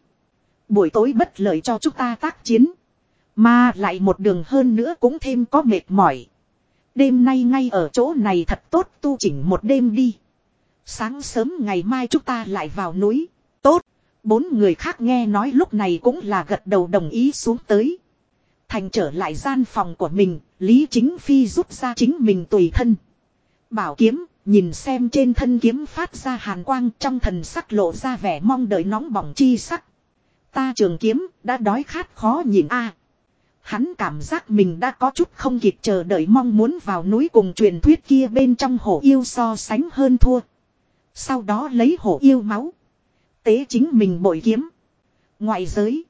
S1: Buổi tối bất lợi cho chúng ta tác chiến. Mà lại một đường hơn nữa cũng thêm có mệt mỏi. Đêm nay ngay ở chỗ này thật tốt tu chỉnh một đêm đi. Sáng sớm ngày mai chúng ta lại vào núi. Tốt. Bốn người khác nghe nói lúc này cũng là gật đầu đồng ý xuống tới. Thành trở lại gian phòng của mình, Lý Chính Phi rút ra chính mình tùy thân. Bảo kiếm, nhìn xem trên thân kiếm phát ra hàn quang trong thần sắc lộ ra vẻ mong đợi nóng bỏng chi sắc. Ta trường kiếm, đã đói khát khó nhìn a. Hắn cảm giác mình đã có chút không kịp chờ đợi mong muốn vào núi cùng truyền thuyết kia bên trong hổ yêu so sánh hơn thua. Sau đó lấy hổ yêu máu. Tế chính mình bội kiếm. Ngoại giới.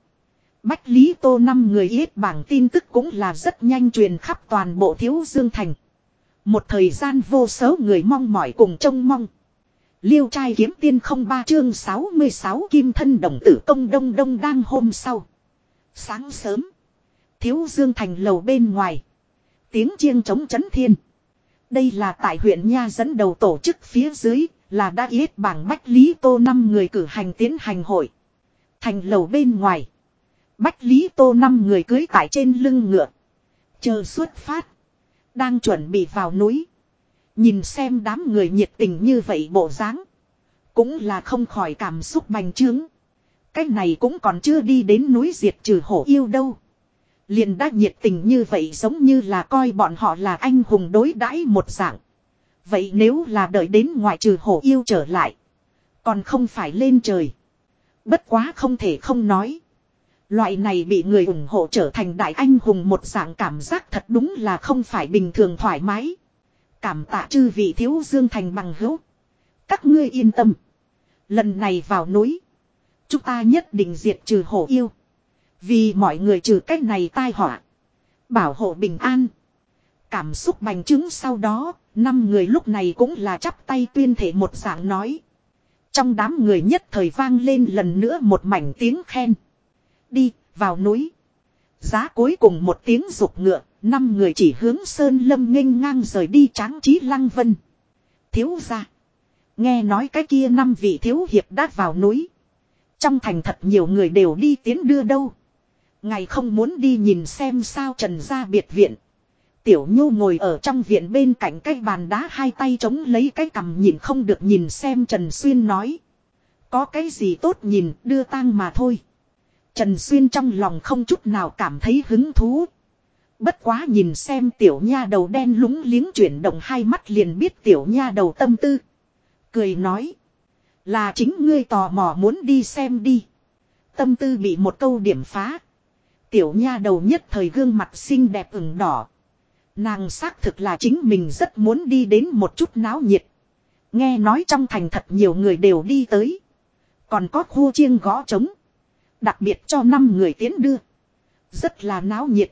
S1: Bách Lý Tô năm người yết bảng tin tức cũng là rất nhanh truyền khắp toàn bộ Thiếu Dương Thành. Một thời gian vô số người mong mỏi cùng trông mong. Liêu trai kiếm tiên không ba chương 66 kim thân đồng tử công đông đông đang hôm sau. Sáng sớm. Thiếu Dương Thành lầu bên ngoài. Tiếng chiêng chống chấn thiên. Đây là tại huyện Nha dẫn đầu tổ chức phía dưới, là đã yết bảng Bách Lý Tô năm người cử hành tiến hành hội. Thành lầu bên ngoài. Bách Lý Tô năm người cưới tại trên lưng ngựa. Chờ xuất phát. Đang chuẩn bị vào núi. Nhìn xem đám người nhiệt tình như vậy bộ dáng Cũng là không khỏi cảm xúc bành trướng. Cái này cũng còn chưa đi đến núi diệt trừ hổ yêu đâu. Liền đã nhiệt tình như vậy giống như là coi bọn họ là anh hùng đối đãi một dạng. Vậy nếu là đợi đến ngoại trừ hổ yêu trở lại. Còn không phải lên trời. Bất quá không thể không nói. Loại này bị người ủng hộ trở thành đại anh hùng một dạng cảm giác thật đúng là không phải bình thường thoải mái. Cảm tạ chư vị thiếu dương thành bằng hữu. Các ngươi yên tâm. Lần này vào núi. Chúng ta nhất định diệt trừ hổ yêu. Vì mọi người trừ cách này tai họa. Bảo hộ bình an. Cảm xúc bành trướng sau đó, năm người lúc này cũng là chắp tay tuyên thể một dạng nói. Trong đám người nhất thời vang lên lần nữa một mảnh tiếng khen. Đi, vào núi. Giá cuối cùng một tiếng rục ngựa, năm người chỉ hướng Sơn Lâm nghênh ngang rời đi tráng trí lăng vân. Thiếu ra. Nghe nói cái kia năm vị thiếu hiệp đã vào núi. Trong thành thật nhiều người đều đi tiến đưa đâu. Ngày không muốn đi nhìn xem sao trần ra biệt viện. Tiểu Nhu ngồi ở trong viện bên cạnh cái bàn đá hai tay chống lấy cái cằm nhìn không được nhìn xem Trần Xuyên nói. Có cái gì tốt nhìn, đưa tang mà thôi. Trần Xuyên trong lòng không chút nào cảm thấy hứng thú. Bất quá nhìn xem tiểu nha đầu đen lúng liếng chuyển động hai mắt liền biết tiểu nha đầu tâm tư. Cười nói. Là chính ngươi tò mò muốn đi xem đi. Tâm tư bị một câu điểm phá. Tiểu nha đầu nhất thời gương mặt xinh đẹp ửng đỏ. Nàng xác thực là chính mình rất muốn đi đến một chút náo nhiệt. Nghe nói trong thành thật nhiều người đều đi tới. Còn có khu chiêng gõ trống. Đặc biệt cho 5 người tiến đưa. Rất là náo nhiệt.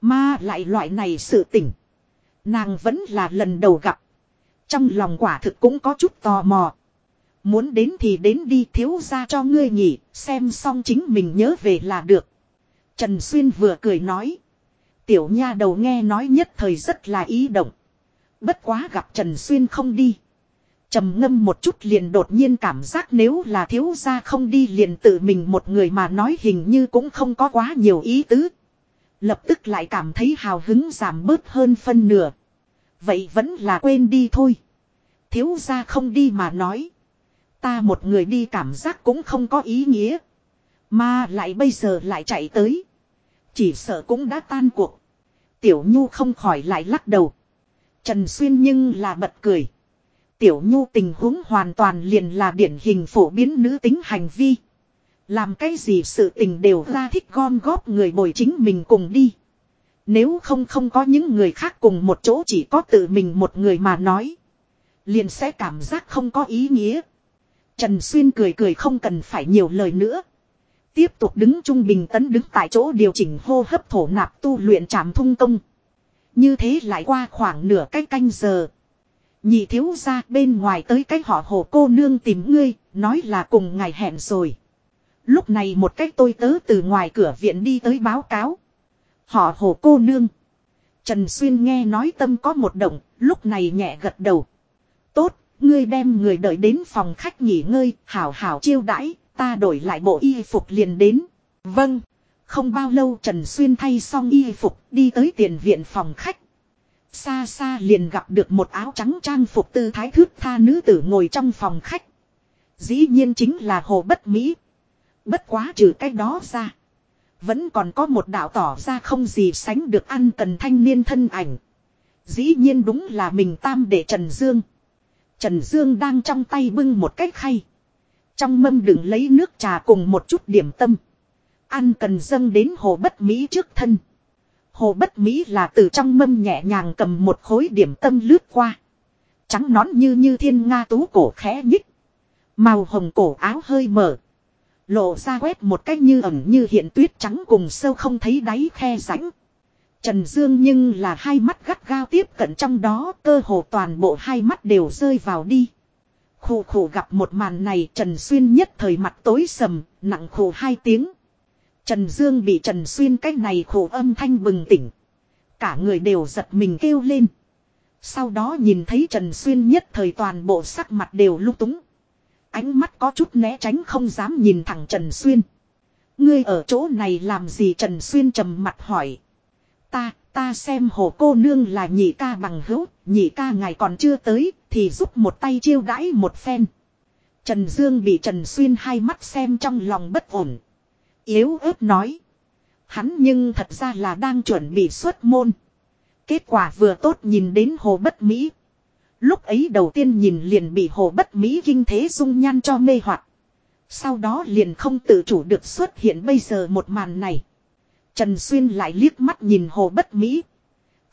S1: Mà lại loại này sự tỉnh. Nàng vẫn là lần đầu gặp. Trong lòng quả thực cũng có chút tò mò. Muốn đến thì đến đi thiếu ra cho ngươi nhỉ, xem xong chính mình nhớ về là được. Trần Xuyên vừa cười nói. Tiểu nha đầu nghe nói nhất thời rất là ý động. Bất quá gặp Trần Xuyên không đi trầm ngâm một chút liền đột nhiên cảm giác nếu là thiếu gia không đi liền tự mình một người mà nói hình như cũng không có quá nhiều ý tứ. Lập tức lại cảm thấy hào hứng giảm bớt hơn phân nửa. Vậy vẫn là quên đi thôi. Thiếu gia không đi mà nói. Ta một người đi cảm giác cũng không có ý nghĩa. Mà lại bây giờ lại chạy tới. Chỉ sợ cũng đã tan cuộc. Tiểu Nhu không khỏi lại lắc đầu. Trần Xuyên nhưng là bật cười. Tiểu nhu tình huống hoàn toàn liền là điển hình phổ biến nữ tính hành vi. Làm cái gì sự tình đều ra thích gom góp người bồi chính mình cùng đi. Nếu không không có những người khác cùng một chỗ chỉ có tự mình một người mà nói. Liền sẽ cảm giác không có ý nghĩa. Trần Xuyên cười cười không cần phải nhiều lời nữa. Tiếp tục đứng trung bình tấn đứng tại chỗ điều chỉnh hô hấp thổ nạp tu luyện trảm thung công. Như thế lại qua khoảng nửa cái canh giờ. Nhị thiếu ra bên ngoài tới cái họ hồ cô nương tìm ngươi, nói là cùng ngài hẹn rồi. Lúc này một cách tôi tớ từ ngoài cửa viện đi tới báo cáo. Họ hồ cô nương. Trần Xuyên nghe nói tâm có một động, lúc này nhẹ gật đầu. Tốt, ngươi đem người đợi đến phòng khách nghỉ ngơi, hảo hảo chiêu đãi, ta đổi lại bộ y phục liền đến. Vâng. Không bao lâu Trần Xuyên thay xong y phục, đi tới tiền viện phòng khách. Xa xa liền gặp được một áo trắng trang phục tư thái thước tha nữ tử ngồi trong phòng khách. Dĩ nhiên chính là Hồ Bất Mỹ. Bất quá trừ cái đó ra. Vẫn còn có một đạo tỏ ra không gì sánh được ăn cần thanh niên thân ảnh. Dĩ nhiên đúng là mình tam để Trần Dương. Trần Dương đang trong tay bưng một cách khay. Trong mâm đựng lấy nước trà cùng một chút điểm tâm. Ăn cần dâng đến hồ bất Mỹ trước thân. Hồ bất Mỹ là từ trong mâm nhẹ nhàng cầm một khối điểm tâm lướt qua. Trắng nón như như thiên nga tú cổ khẽ nhích. Màu hồng cổ áo hơi mở. Lộ ra quét một cách như ẩn như hiện tuyết trắng cùng sâu không thấy đáy khe rãnh. Trần Dương nhưng là hai mắt gắt gao tiếp cận trong đó, cơ hồ toàn bộ hai mắt đều rơi vào đi. Khủ khổ gặp một màn này Trần Xuyên nhất thời mặt tối sầm, nặng khổ hai tiếng. Trần Dương bị Trần Xuyên cách này khổ âm thanh bừng tỉnh. Cả người đều giật mình kêu lên. Sau đó nhìn thấy Trần Xuyên nhất thời toàn bộ sắc mặt đều lúc túng. Ánh mắt có chút né tránh không dám nhìn thẳng Trần Xuyên. Ngươi ở chỗ này làm gì Trần Xuyên trầm mặt hỏi. Ta, ta xem hồ cô nương là nhị ca bằng hữu, nhị ca ngài còn chưa tới, thì giúp một tay chiêu đãi một phen. Trần Dương bị Trần Xuyên hai mắt xem trong lòng bất ổn. Yếu ớt nói. Hắn nhưng thật ra là đang chuẩn bị xuất môn. Kết quả vừa tốt nhìn đến hồ bất Mỹ. Lúc ấy đầu tiên nhìn liền bị hồ bất Mỹ kinh thế dung nhan cho mê hoặc Sau đó liền không tự chủ được xuất hiện bây giờ một màn này. Trần Xuyên lại liếc mắt nhìn hồ bất Mỹ.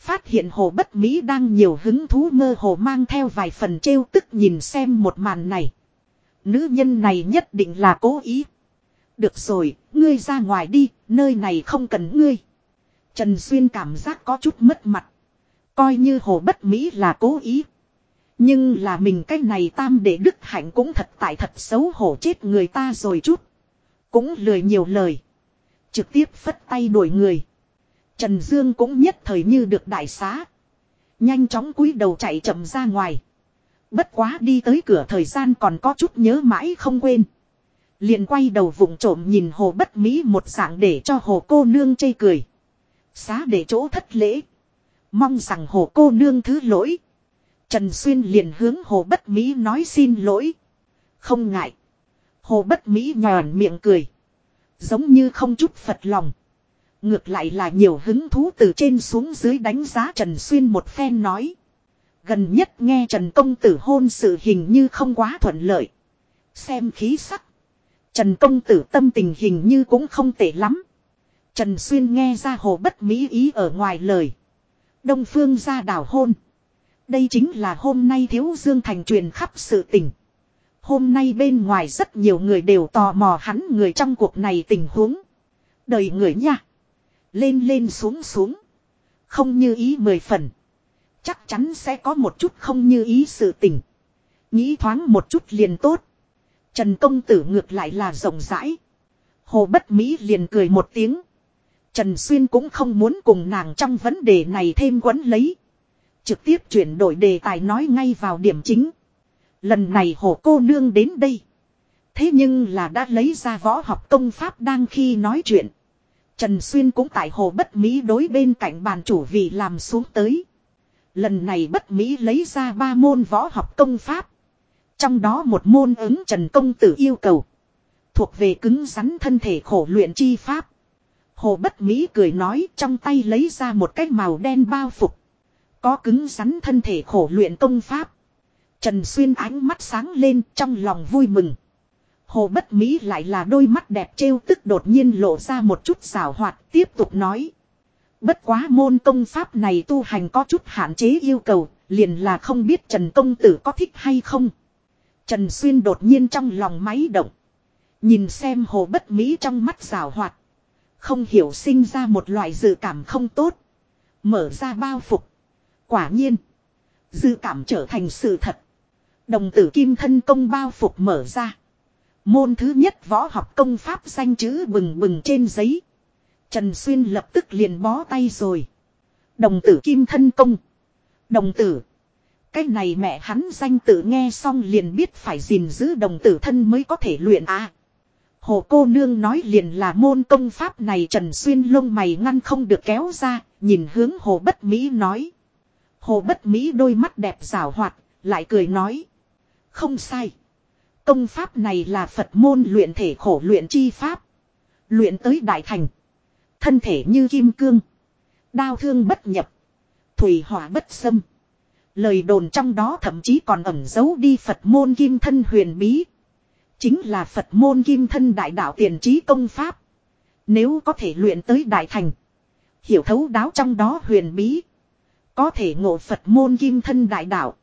S1: Phát hiện hồ bất Mỹ đang nhiều hứng thú mơ hồ mang theo vài phần trêu tức nhìn xem một màn này. Nữ nhân này nhất định là cố ý. Được rồi, ngươi ra ngoài đi, nơi này không cần ngươi. Trần Xuyên cảm giác có chút mất mặt. Coi như hồ bất Mỹ là cố ý. Nhưng là mình cái này tam để đức hạnh cũng thật tại thật xấu hổ chết người ta rồi chút. Cũng lười nhiều lời. Trực tiếp phất tay đuổi người. Trần Dương cũng nhất thời như được đại xá. Nhanh chóng cúi đầu chạy chậm ra ngoài. Bất quá đi tới cửa thời gian còn có chút nhớ mãi không quên. Liền quay đầu vụng trộm nhìn hồ bất mỹ một dạng để cho hồ cô nương chây cười. Xá để chỗ thất lễ. Mong rằng hồ cô nương thứ lỗi. Trần Xuyên liền hướng hồ bất mỹ nói xin lỗi. Không ngại. Hồ bất mỹ nhòn miệng cười. Giống như không chút phật lòng. Ngược lại là nhiều hứng thú từ trên xuống dưới đánh giá Trần Xuyên một phen nói. Gần nhất nghe Trần Công Tử hôn sự hình như không quá thuận lợi. Xem khí sắc. Trần Công Tử tâm tình hình như cũng không tệ lắm. Trần Xuyên nghe ra hồ bất mỹ ý ở ngoài lời. Đông Phương ra đảo hôn. Đây chính là hôm nay Thiếu Dương Thành truyền khắp sự tình. Hôm nay bên ngoài rất nhiều người đều tò mò hắn người trong cuộc này tình huống. Đời người nha. Lên lên xuống xuống. Không như ý mười phần. Chắc chắn sẽ có một chút không như ý sự tình. Nghĩ thoáng một chút liền tốt. Trần công tử ngược lại là rộng rãi. Hồ Bất Mỹ liền cười một tiếng. Trần Xuyên cũng không muốn cùng nàng trong vấn đề này thêm quấn lấy. Trực tiếp chuyển đổi đề tài nói ngay vào điểm chính. Lần này hồ cô nương đến đây. Thế nhưng là đã lấy ra võ học công pháp đang khi nói chuyện. Trần Xuyên cũng tại hồ bất Mỹ đối bên cạnh bàn chủ vị làm xuống tới. Lần này bất Mỹ lấy ra ba môn võ học công pháp. Trong đó một môn ứng Trần Công Tử yêu cầu. Thuộc về cứng rắn thân thể khổ luyện chi pháp. Hồ Bất Mỹ cười nói trong tay lấy ra một cái màu đen bao phục. Có cứng rắn thân thể khổ luyện công pháp. Trần Xuyên ánh mắt sáng lên trong lòng vui mừng. Hồ Bất Mỹ lại là đôi mắt đẹp trêu tức đột nhiên lộ ra một chút xảo hoạt tiếp tục nói. Bất quá môn công pháp này tu hành có chút hạn chế yêu cầu, liền là không biết Trần Công Tử có thích hay không. Trần Xuyên đột nhiên trong lòng máy động. Nhìn xem hồ bất mỹ trong mắt xảo hoạt. Không hiểu sinh ra một loại dự cảm không tốt. Mở ra bao phục. Quả nhiên. Dự cảm trở thành sự thật. Đồng tử kim thân công bao phục mở ra. Môn thứ nhất võ học công pháp danh chữ bừng bừng trên giấy. Trần Xuyên lập tức liền bó tay rồi. Đồng tử kim thân công. Đồng tử. Cái này mẹ hắn danh tự nghe xong liền biết phải gìn giữ đồng tử thân mới có thể luyện à. Hồ cô nương nói liền là môn công pháp này Trần Xuyên lông mày ngăn không được kéo ra, nhìn hướng Hồ Bất Mỹ nói. Hồ Bất Mỹ đôi mắt đẹp rào hoạt, lại cười nói. Không sai. Công pháp này là Phật môn luyện thể khổ luyện chi pháp. Luyện tới đại thành. Thân thể như kim cương. Đao thương bất nhập. Thủy hỏa bất xâm. Lời đồn trong đó thậm chí còn ẩn giấu đi Phật môn kim thân huyền bí. Chính là Phật môn kim thân đại đạo tiền trí công pháp. Nếu có thể luyện tới đại thành. Hiểu thấu đáo trong đó huyền bí. Có thể ngộ Phật môn kim thân đại đạo.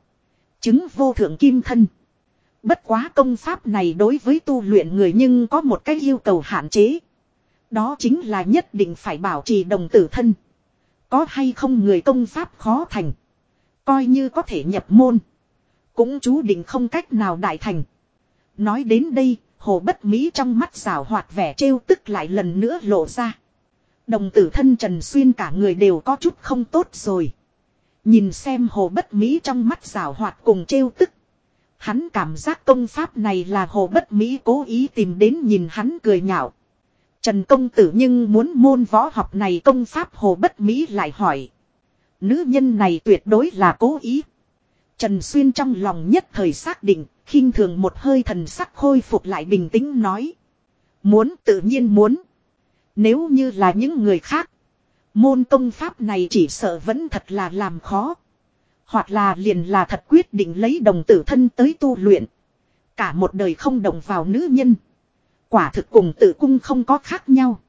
S1: Chứng vô thượng kim thân. Bất quá công pháp này đối với tu luyện người nhưng có một cái yêu cầu hạn chế. Đó chính là nhất định phải bảo trì đồng tử thân. Có hay không người công pháp khó thành. Coi như có thể nhập môn. Cũng chú định không cách nào đại thành. Nói đến đây, hồ bất mỹ trong mắt rào hoạt vẻ trêu tức lại lần nữa lộ ra. Đồng tử thân Trần Xuyên cả người đều có chút không tốt rồi. Nhìn xem hồ bất mỹ trong mắt rào hoạt cùng trêu tức. Hắn cảm giác công pháp này là hồ bất mỹ cố ý tìm đến nhìn hắn cười nhạo. Trần công tử nhưng muốn môn võ học này công pháp hồ bất mỹ lại hỏi. Nữ nhân này tuyệt đối là cố ý. Trần Xuyên trong lòng nhất thời xác định, khinh thường một hơi thần sắc khôi phục lại bình tĩnh nói. Muốn tự nhiên muốn. Nếu như là những người khác, môn công pháp này chỉ sợ vẫn thật là làm khó. Hoặc là liền là thật quyết định lấy đồng tử thân tới tu luyện. Cả một đời không đồng vào nữ nhân. Quả thực cùng tự cung không có khác nhau.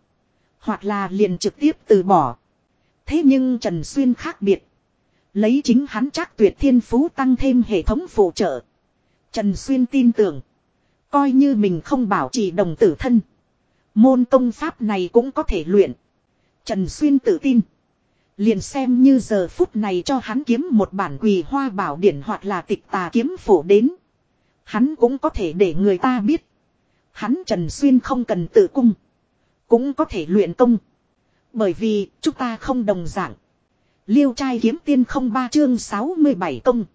S1: Hoặc là liền trực tiếp từ bỏ. Thế nhưng Trần Xuyên khác biệt. Lấy chính hắn chắc tuyệt thiên phú tăng thêm hệ thống phụ trợ. Trần Xuyên tin tưởng. Coi như mình không bảo trì đồng tử thân. Môn công pháp này cũng có thể luyện. Trần Xuyên tự tin. Liền xem như giờ phút này cho hắn kiếm một bản quỳ hoa bảo điển hoặc là tịch tà kiếm phổ đến. Hắn cũng có thể để người ta biết. Hắn Trần Xuyên không cần tự cung. Cũng có thể luyện công. Bởi vì chúng ta không đồng dạng. Liêu trai kiếm tiên không ba chương 67 công.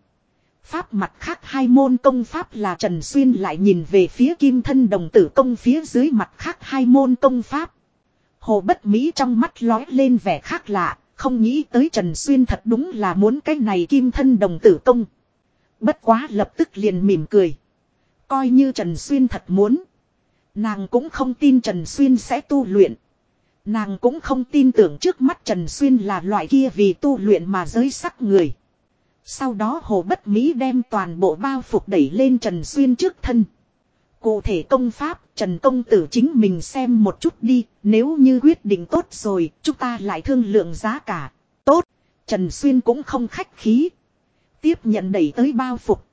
S1: Pháp mặt khác hai môn công pháp là Trần Xuyên lại nhìn về phía kim thân đồng tử công phía dưới mặt khác hai môn công pháp. Hồ Bất Mỹ trong mắt lói lên vẻ khác lạ, không nghĩ tới Trần Xuyên thật đúng là muốn cái này kim thân đồng tử công. Bất quá lập tức liền mỉm cười. Coi như Trần Xuyên thật muốn. Nàng cũng không tin Trần Xuyên sẽ tu luyện. Nàng cũng không tin tưởng trước mắt Trần Xuyên là loại kia vì tu luyện mà giới sắc người. Sau đó Hồ Bất Mỹ đem toàn bộ bao phục đẩy lên Trần Xuyên trước thân. Cụ thể công pháp, Trần Công Tử chính mình xem một chút đi, nếu như quyết định tốt rồi, chúng ta lại thương lượng giá cả. Tốt, Trần Xuyên cũng không khách khí. Tiếp nhận đẩy tới bao phục.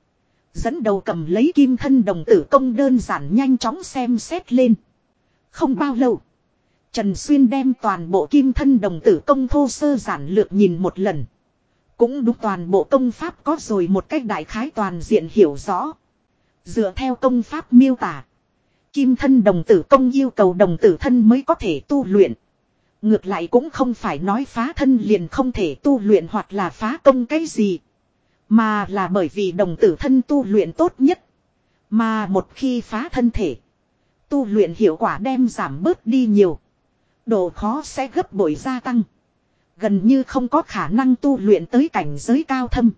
S1: Dẫn đầu cầm lấy kim thân đồng tử công đơn giản nhanh chóng xem xét lên. Không bao lâu. Trần Xuyên đem toàn bộ kim thân đồng tử công thô sơ giản lược nhìn một lần. Cũng đúng toàn bộ công pháp có rồi một cách đại khái toàn diện hiểu rõ. Dựa theo công pháp miêu tả. Kim thân đồng tử công yêu cầu đồng tử thân mới có thể tu luyện. Ngược lại cũng không phải nói phá thân liền không thể tu luyện hoặc là phá công cái gì. Mà là bởi vì đồng tử thân tu luyện tốt nhất. Mà một khi phá thân thể. Tu luyện hiệu quả đem giảm bớt đi nhiều. Độ khó sẽ gấp bội gia tăng. Gần như không có khả năng tu luyện tới cảnh giới cao thâm.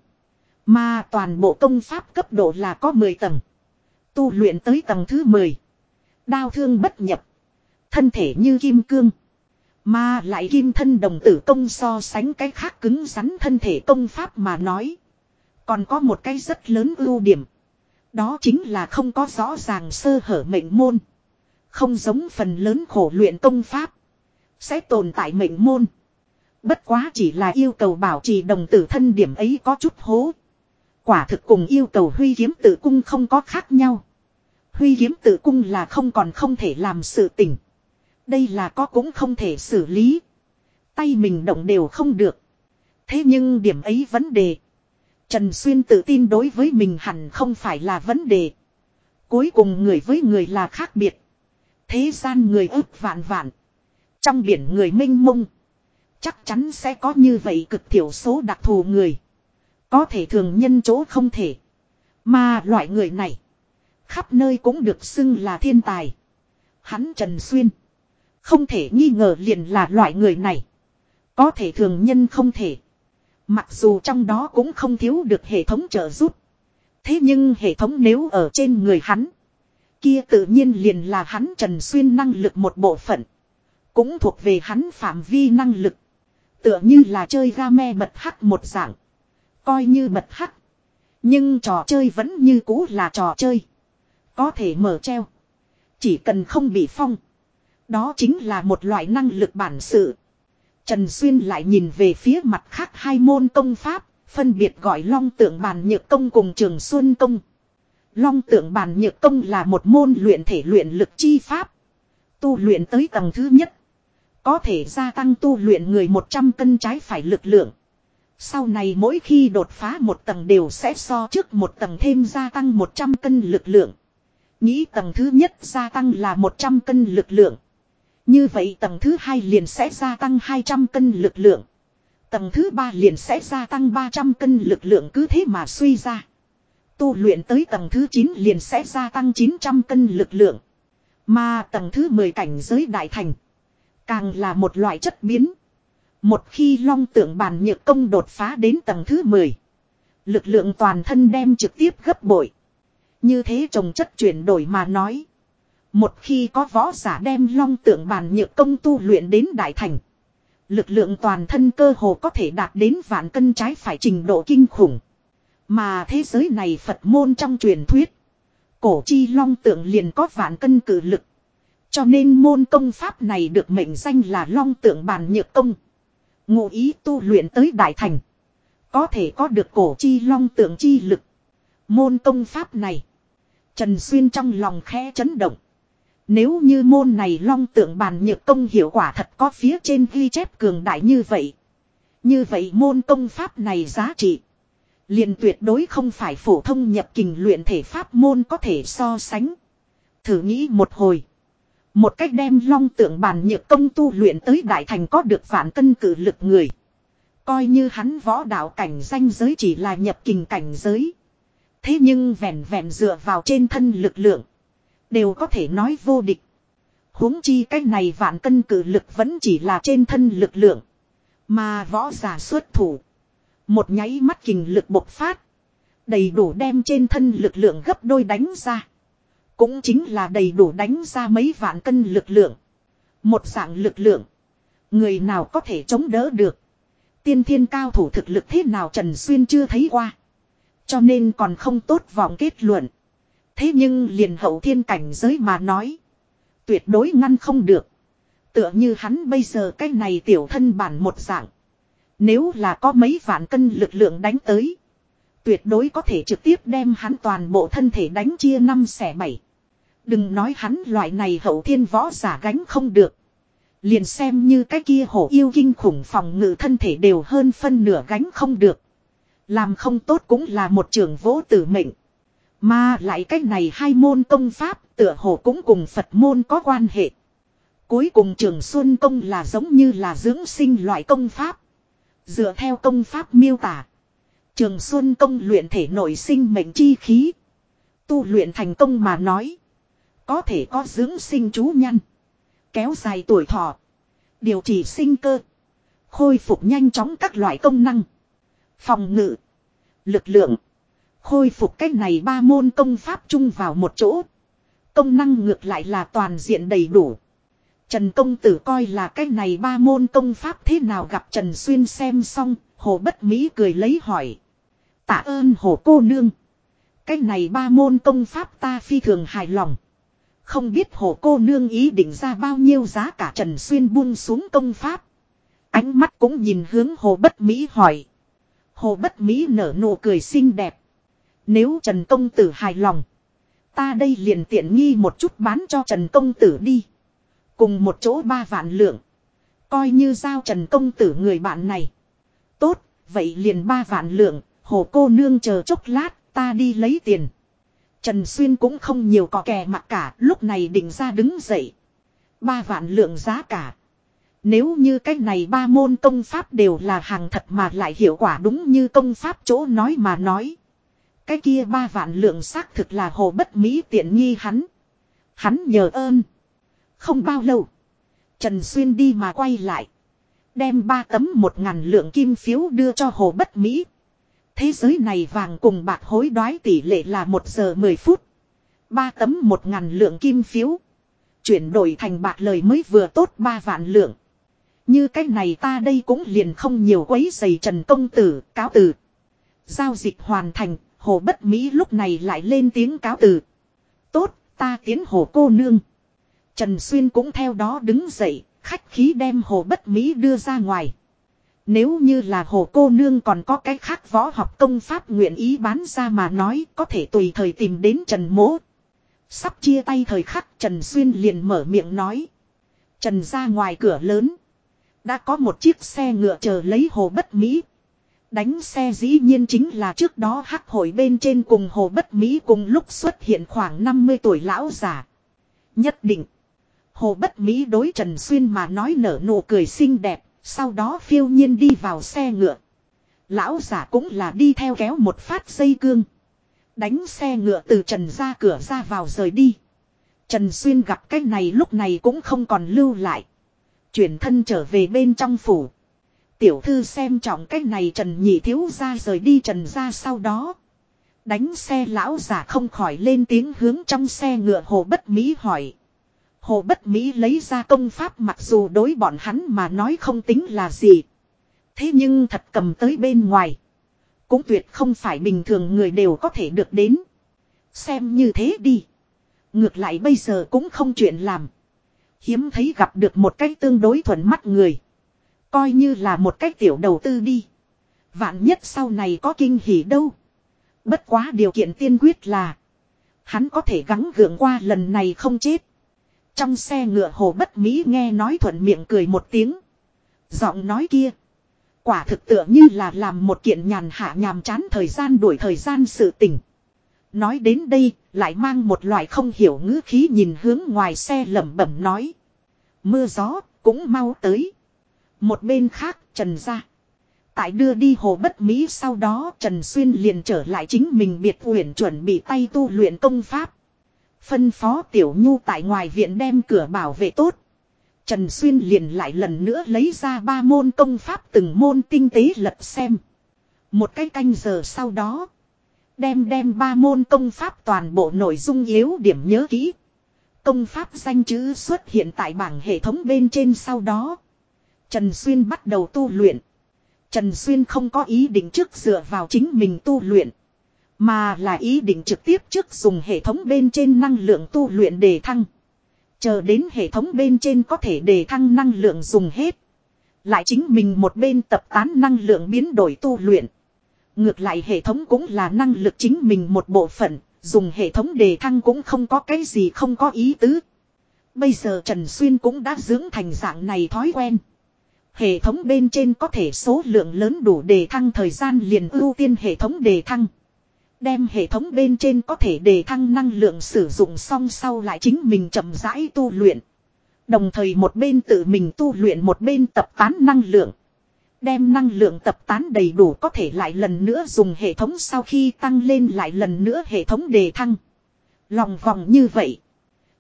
S1: Mà toàn bộ công pháp cấp độ là có 10 tầng. Tu luyện tới tầng thứ 10. Đao thương bất nhập. Thân thể như kim cương. Mà lại kim thân đồng tử công so sánh cái khác cứng rắn thân thể công pháp mà nói. Còn có một cái rất lớn ưu điểm. Đó chính là không có rõ ràng sơ hở mệnh môn. Không giống phần lớn khổ luyện công pháp. Sẽ tồn tại mệnh môn. Bất quá chỉ là yêu cầu bảo trì đồng tử thân điểm ấy có chút hố. Quả thực cùng yêu cầu huy kiếm tự cung không có khác nhau. Huy kiếm tự cung là không còn không thể làm sự tỉnh. Đây là có cũng không thể xử lý. Tay mình động đều không được. Thế nhưng điểm ấy vấn đề. Trần Xuyên tự tin đối với mình hẳn không phải là vấn đề. Cuối cùng người với người là khác biệt. Thế gian người ước vạn vạn. Trong biển người minh mông. Chắc chắn sẽ có như vậy cực thiểu số đặc thù người. Có thể thường nhân chỗ không thể. Mà loại người này. Khắp nơi cũng được xưng là thiên tài. Hắn Trần Xuyên. Không thể nghi ngờ liền là loại người này. Có thể thường nhân không thể. Mặc dù trong đó cũng không thiếu được hệ thống trợ giúp. Thế nhưng hệ thống nếu ở trên người hắn. Kia tự nhiên liền là hắn Trần Xuyên năng lực một bộ phận. Cũng thuộc về hắn phạm vi năng lực. Tựa như là chơi game bật hắc một dạng. Coi như bật hắc. Nhưng trò chơi vẫn như cũ là trò chơi. Có thể mở treo. Chỉ cần không bị phong. Đó chính là một loại năng lực bản sự. Trần Xuyên lại nhìn về phía mặt khác hai môn công pháp, phân biệt gọi long tượng bàn nhược công cùng trường xuân công. Long tượng bàn nhược công là một môn luyện thể luyện lực chi pháp. Tu luyện tới tầng thứ nhất. Có thể gia tăng tu luyện người 100 cân trái phải lực lượng. Sau này mỗi khi đột phá một tầng đều sẽ so trước một tầng thêm gia tăng 100 cân lực lượng. Nghĩ tầng thứ nhất gia tăng là 100 cân lực lượng. Như vậy tầng thứ hai liền sẽ gia tăng 200 cân lực lượng. Tầng thứ ba liền sẽ gia tăng 300 cân lực lượng cứ thế mà suy ra. Tu luyện tới tầng thứ 9 liền sẽ gia tăng 900 cân lực lượng. Mà tầng thứ 10 cảnh giới đại thành. Càng là một loại chất biến. Một khi long tượng bàn nhược công đột phá đến tầng thứ 10. Lực lượng toàn thân đem trực tiếp gấp bội. Như thế trồng chất chuyển đổi mà nói. Một khi có võ giả đem long tượng bàn nhược công tu luyện đến đại thành. Lực lượng toàn thân cơ hồ có thể đạt đến vạn cân trái phải trình độ kinh khủng. Mà thế giới này Phật môn trong truyền thuyết. Cổ chi long tượng liền có vạn cân cử lực. Cho nên môn công pháp này được mệnh danh là long tượng bàn nhược công. Ngụ ý tu luyện tới đại thành. Có thể có được cổ chi long tượng chi lực. Môn công pháp này. Trần Xuyên trong lòng khẽ chấn động. Nếu như môn này long tượng bàn nhược công hiệu quả thật có phía trên ghi chép cường đại như vậy. Như vậy môn công pháp này giá trị. liền tuyệt đối không phải phổ thông nhập kình luyện thể pháp môn có thể so sánh. Thử nghĩ một hồi. Một cách đem long tượng bàn nhược công tu luyện tới đại thành có được vạn cân cử lực người. Coi như hắn võ đạo cảnh danh giới chỉ là nhập kình cảnh giới. Thế nhưng vẹn vẹn dựa vào trên thân lực lượng. Đều có thể nói vô địch. huống chi cách này vạn cân cử lực vẫn chỉ là trên thân lực lượng. Mà võ giả xuất thủ. Một nháy mắt kình lực bộc phát. Đầy đủ đem trên thân lực lượng gấp đôi đánh ra. Cũng chính là đầy đủ đánh ra mấy vạn cân lực lượng. Một dạng lực lượng. Người nào có thể chống đỡ được. Tiên thiên cao thủ thực lực thế nào Trần Xuyên chưa thấy qua. Cho nên còn không tốt vọng kết luận. Thế nhưng liền hậu thiên cảnh giới mà nói. Tuyệt đối ngăn không được. Tựa như hắn bây giờ cái này tiểu thân bản một dạng. Nếu là có mấy vạn cân lực lượng đánh tới. Tuyệt đối có thể trực tiếp đem hắn toàn bộ thân thể đánh chia năm xẻ bảy. Đừng nói hắn loại này hậu thiên võ giả gánh không được. Liền xem như cái kia hổ yêu kinh khủng phòng ngự thân thể đều hơn phân nửa gánh không được. Làm không tốt cũng là một trường vỗ tử mệnh. Mà lại cách này hai môn công pháp tựa hồ cũng cùng Phật môn có quan hệ. Cuối cùng trường Xuân Công là giống như là dưỡng sinh loại công pháp. Dựa theo công pháp miêu tả. Trường Xuân Công luyện thể nội sinh mệnh chi khí. Tu luyện thành công mà nói. Có thể có dưỡng sinh chú nhân. Kéo dài tuổi thọ. Điều trị sinh cơ. Khôi phục nhanh chóng các loại công năng. Phòng ngự. Lực lượng. Khôi phục cách này ba môn công pháp chung vào một chỗ. Công năng ngược lại là toàn diện đầy đủ. Trần công tử coi là cách này ba môn công pháp thế nào gặp Trần Xuyên xem xong, hồ bất mỹ cười lấy hỏi. Tạ ơn hồ cô nương. Cách này ba môn công pháp ta phi thường hài lòng. Không biết hồ cô nương ý định ra bao nhiêu giá cả Trần Xuyên buông xuống công pháp. Ánh mắt cũng nhìn hướng hồ bất mỹ hỏi. Hồ bất mỹ nở nụ cười xinh đẹp. Nếu Trần Công Tử hài lòng. Ta đây liền tiện nghi một chút bán cho Trần Công Tử đi. Cùng một chỗ ba vạn lượng. Coi như giao Trần Công Tử người bạn này. Tốt, vậy liền ba vạn lượng. Hồ cô nương chờ chốc lát, ta đi lấy tiền. Trần Xuyên cũng không nhiều có kè mặt cả, lúc này định ra đứng dậy. Ba vạn lượng giá cả. Nếu như cái này ba môn công pháp đều là hàng thật mà lại hiệu quả đúng như công pháp chỗ nói mà nói. Cái kia ba vạn lượng xác thực là hồ bất mỹ tiện nghi hắn. Hắn nhờ ơn. Không bao lâu. Trần Xuyên đi mà quay lại. Đem ba tấm một ngàn lượng kim phiếu đưa cho hồ bất mỹ. Thế giới này vàng cùng bạc hối đoái tỷ lệ là một giờ mười phút. Ba tấm một ngàn lượng kim phiếu. Chuyển đổi thành bạc lời mới vừa tốt ba vạn lượng. Như cái này ta đây cũng liền không nhiều quấy giày trần công tử, cáo từ. Giao dịch hoàn thành, hồ bất Mỹ lúc này lại lên tiếng cáo từ. Tốt, ta tiến hồ cô nương. Trần Xuyên cũng theo đó đứng dậy, khách khí đem hồ bất Mỹ đưa ra ngoài. Nếu như là hồ cô nương còn có cái khác võ học công pháp nguyện ý bán ra mà nói có thể tùy thời tìm đến Trần Mỗ. Sắp chia tay thời khắc Trần Xuyên liền mở miệng nói. Trần ra ngoài cửa lớn. Đã có một chiếc xe ngựa chờ lấy hồ bất Mỹ. Đánh xe dĩ nhiên chính là trước đó hắc hội bên trên cùng hồ bất Mỹ cùng lúc xuất hiện khoảng 50 tuổi lão già. Nhất định. Hồ bất Mỹ đối Trần Xuyên mà nói nở nụ cười xinh đẹp, sau đó phiêu nhiên đi vào xe ngựa. Lão giả cũng là đi theo kéo một phát dây cương. Đánh xe ngựa từ trần ra cửa ra vào rời đi. Trần Xuyên gặp cái này lúc này cũng không còn lưu lại. Chuyển thân trở về bên trong phủ. Tiểu thư xem trọng cái này Trần Nhị thiếu ra rời đi Trần ra sau đó. Đánh xe lão giả không khỏi lên tiếng hướng trong xe ngựa Hồ Bất Mỹ hỏi. Hồ Bất Mỹ lấy ra công pháp mặc dù đối bọn hắn mà nói không tính là gì. Thế nhưng thật cầm tới bên ngoài. Cũng tuyệt không phải bình thường người đều có thể được đến. Xem như thế đi. Ngược lại bây giờ cũng không chuyện làm. Hiếm thấy gặp được một cách tương đối thuận mắt người. Coi như là một cách tiểu đầu tư đi. Vạn nhất sau này có kinh hỉ đâu. Bất quá điều kiện tiên quyết là. Hắn có thể gắng gượng qua lần này không chết. Trong xe ngựa hồ bất Mỹ nghe nói thuận miệng cười một tiếng. Giọng nói kia. Quả thực tựa như là làm một kiện nhàn hạ nhàm chán thời gian đuổi thời gian sự tỉnh. Nói đến đây, lại mang một loại không hiểu ngữ khí nhìn hướng ngoài xe lẩm bẩm nói. Mưa gió, cũng mau tới. Một bên khác, Trần ra. Tại đưa đi hồ bất Mỹ sau đó Trần Xuyên liền trở lại chính mình biệt huyền chuẩn bị tay tu luyện công pháp. Phân phó Tiểu Nhu tại ngoài viện đem cửa bảo vệ tốt. Trần Xuyên liền lại lần nữa lấy ra ba môn công pháp từng môn tinh tế lật xem. Một cái canh giờ sau đó. Đem đem ba môn công pháp toàn bộ nội dung yếu điểm nhớ kỹ. Công pháp danh chữ xuất hiện tại bảng hệ thống bên trên sau đó. Trần Xuyên bắt đầu tu luyện. Trần Xuyên không có ý định trước dựa vào chính mình tu luyện. Mà là ý định trực tiếp trước dùng hệ thống bên trên năng lượng tu luyện đề thăng. Chờ đến hệ thống bên trên có thể đề thăng năng lượng dùng hết. Lại chính mình một bên tập tán năng lượng biến đổi tu luyện. Ngược lại hệ thống cũng là năng lực chính mình một bộ phận, dùng hệ thống đề thăng cũng không có cái gì không có ý tứ. Bây giờ Trần Xuyên cũng đã dưỡng thành dạng này thói quen. Hệ thống bên trên có thể số lượng lớn đủ đề thăng thời gian liền ưu tiên hệ thống đề thăng. Đem hệ thống bên trên có thể đề thăng năng lượng sử dụng xong sau lại chính mình chậm rãi tu luyện. Đồng thời một bên tự mình tu luyện một bên tập tán năng lượng. Đem năng lượng tập tán đầy đủ có thể lại lần nữa dùng hệ thống sau khi tăng lên lại lần nữa hệ thống đề thăng. Lòng vòng như vậy.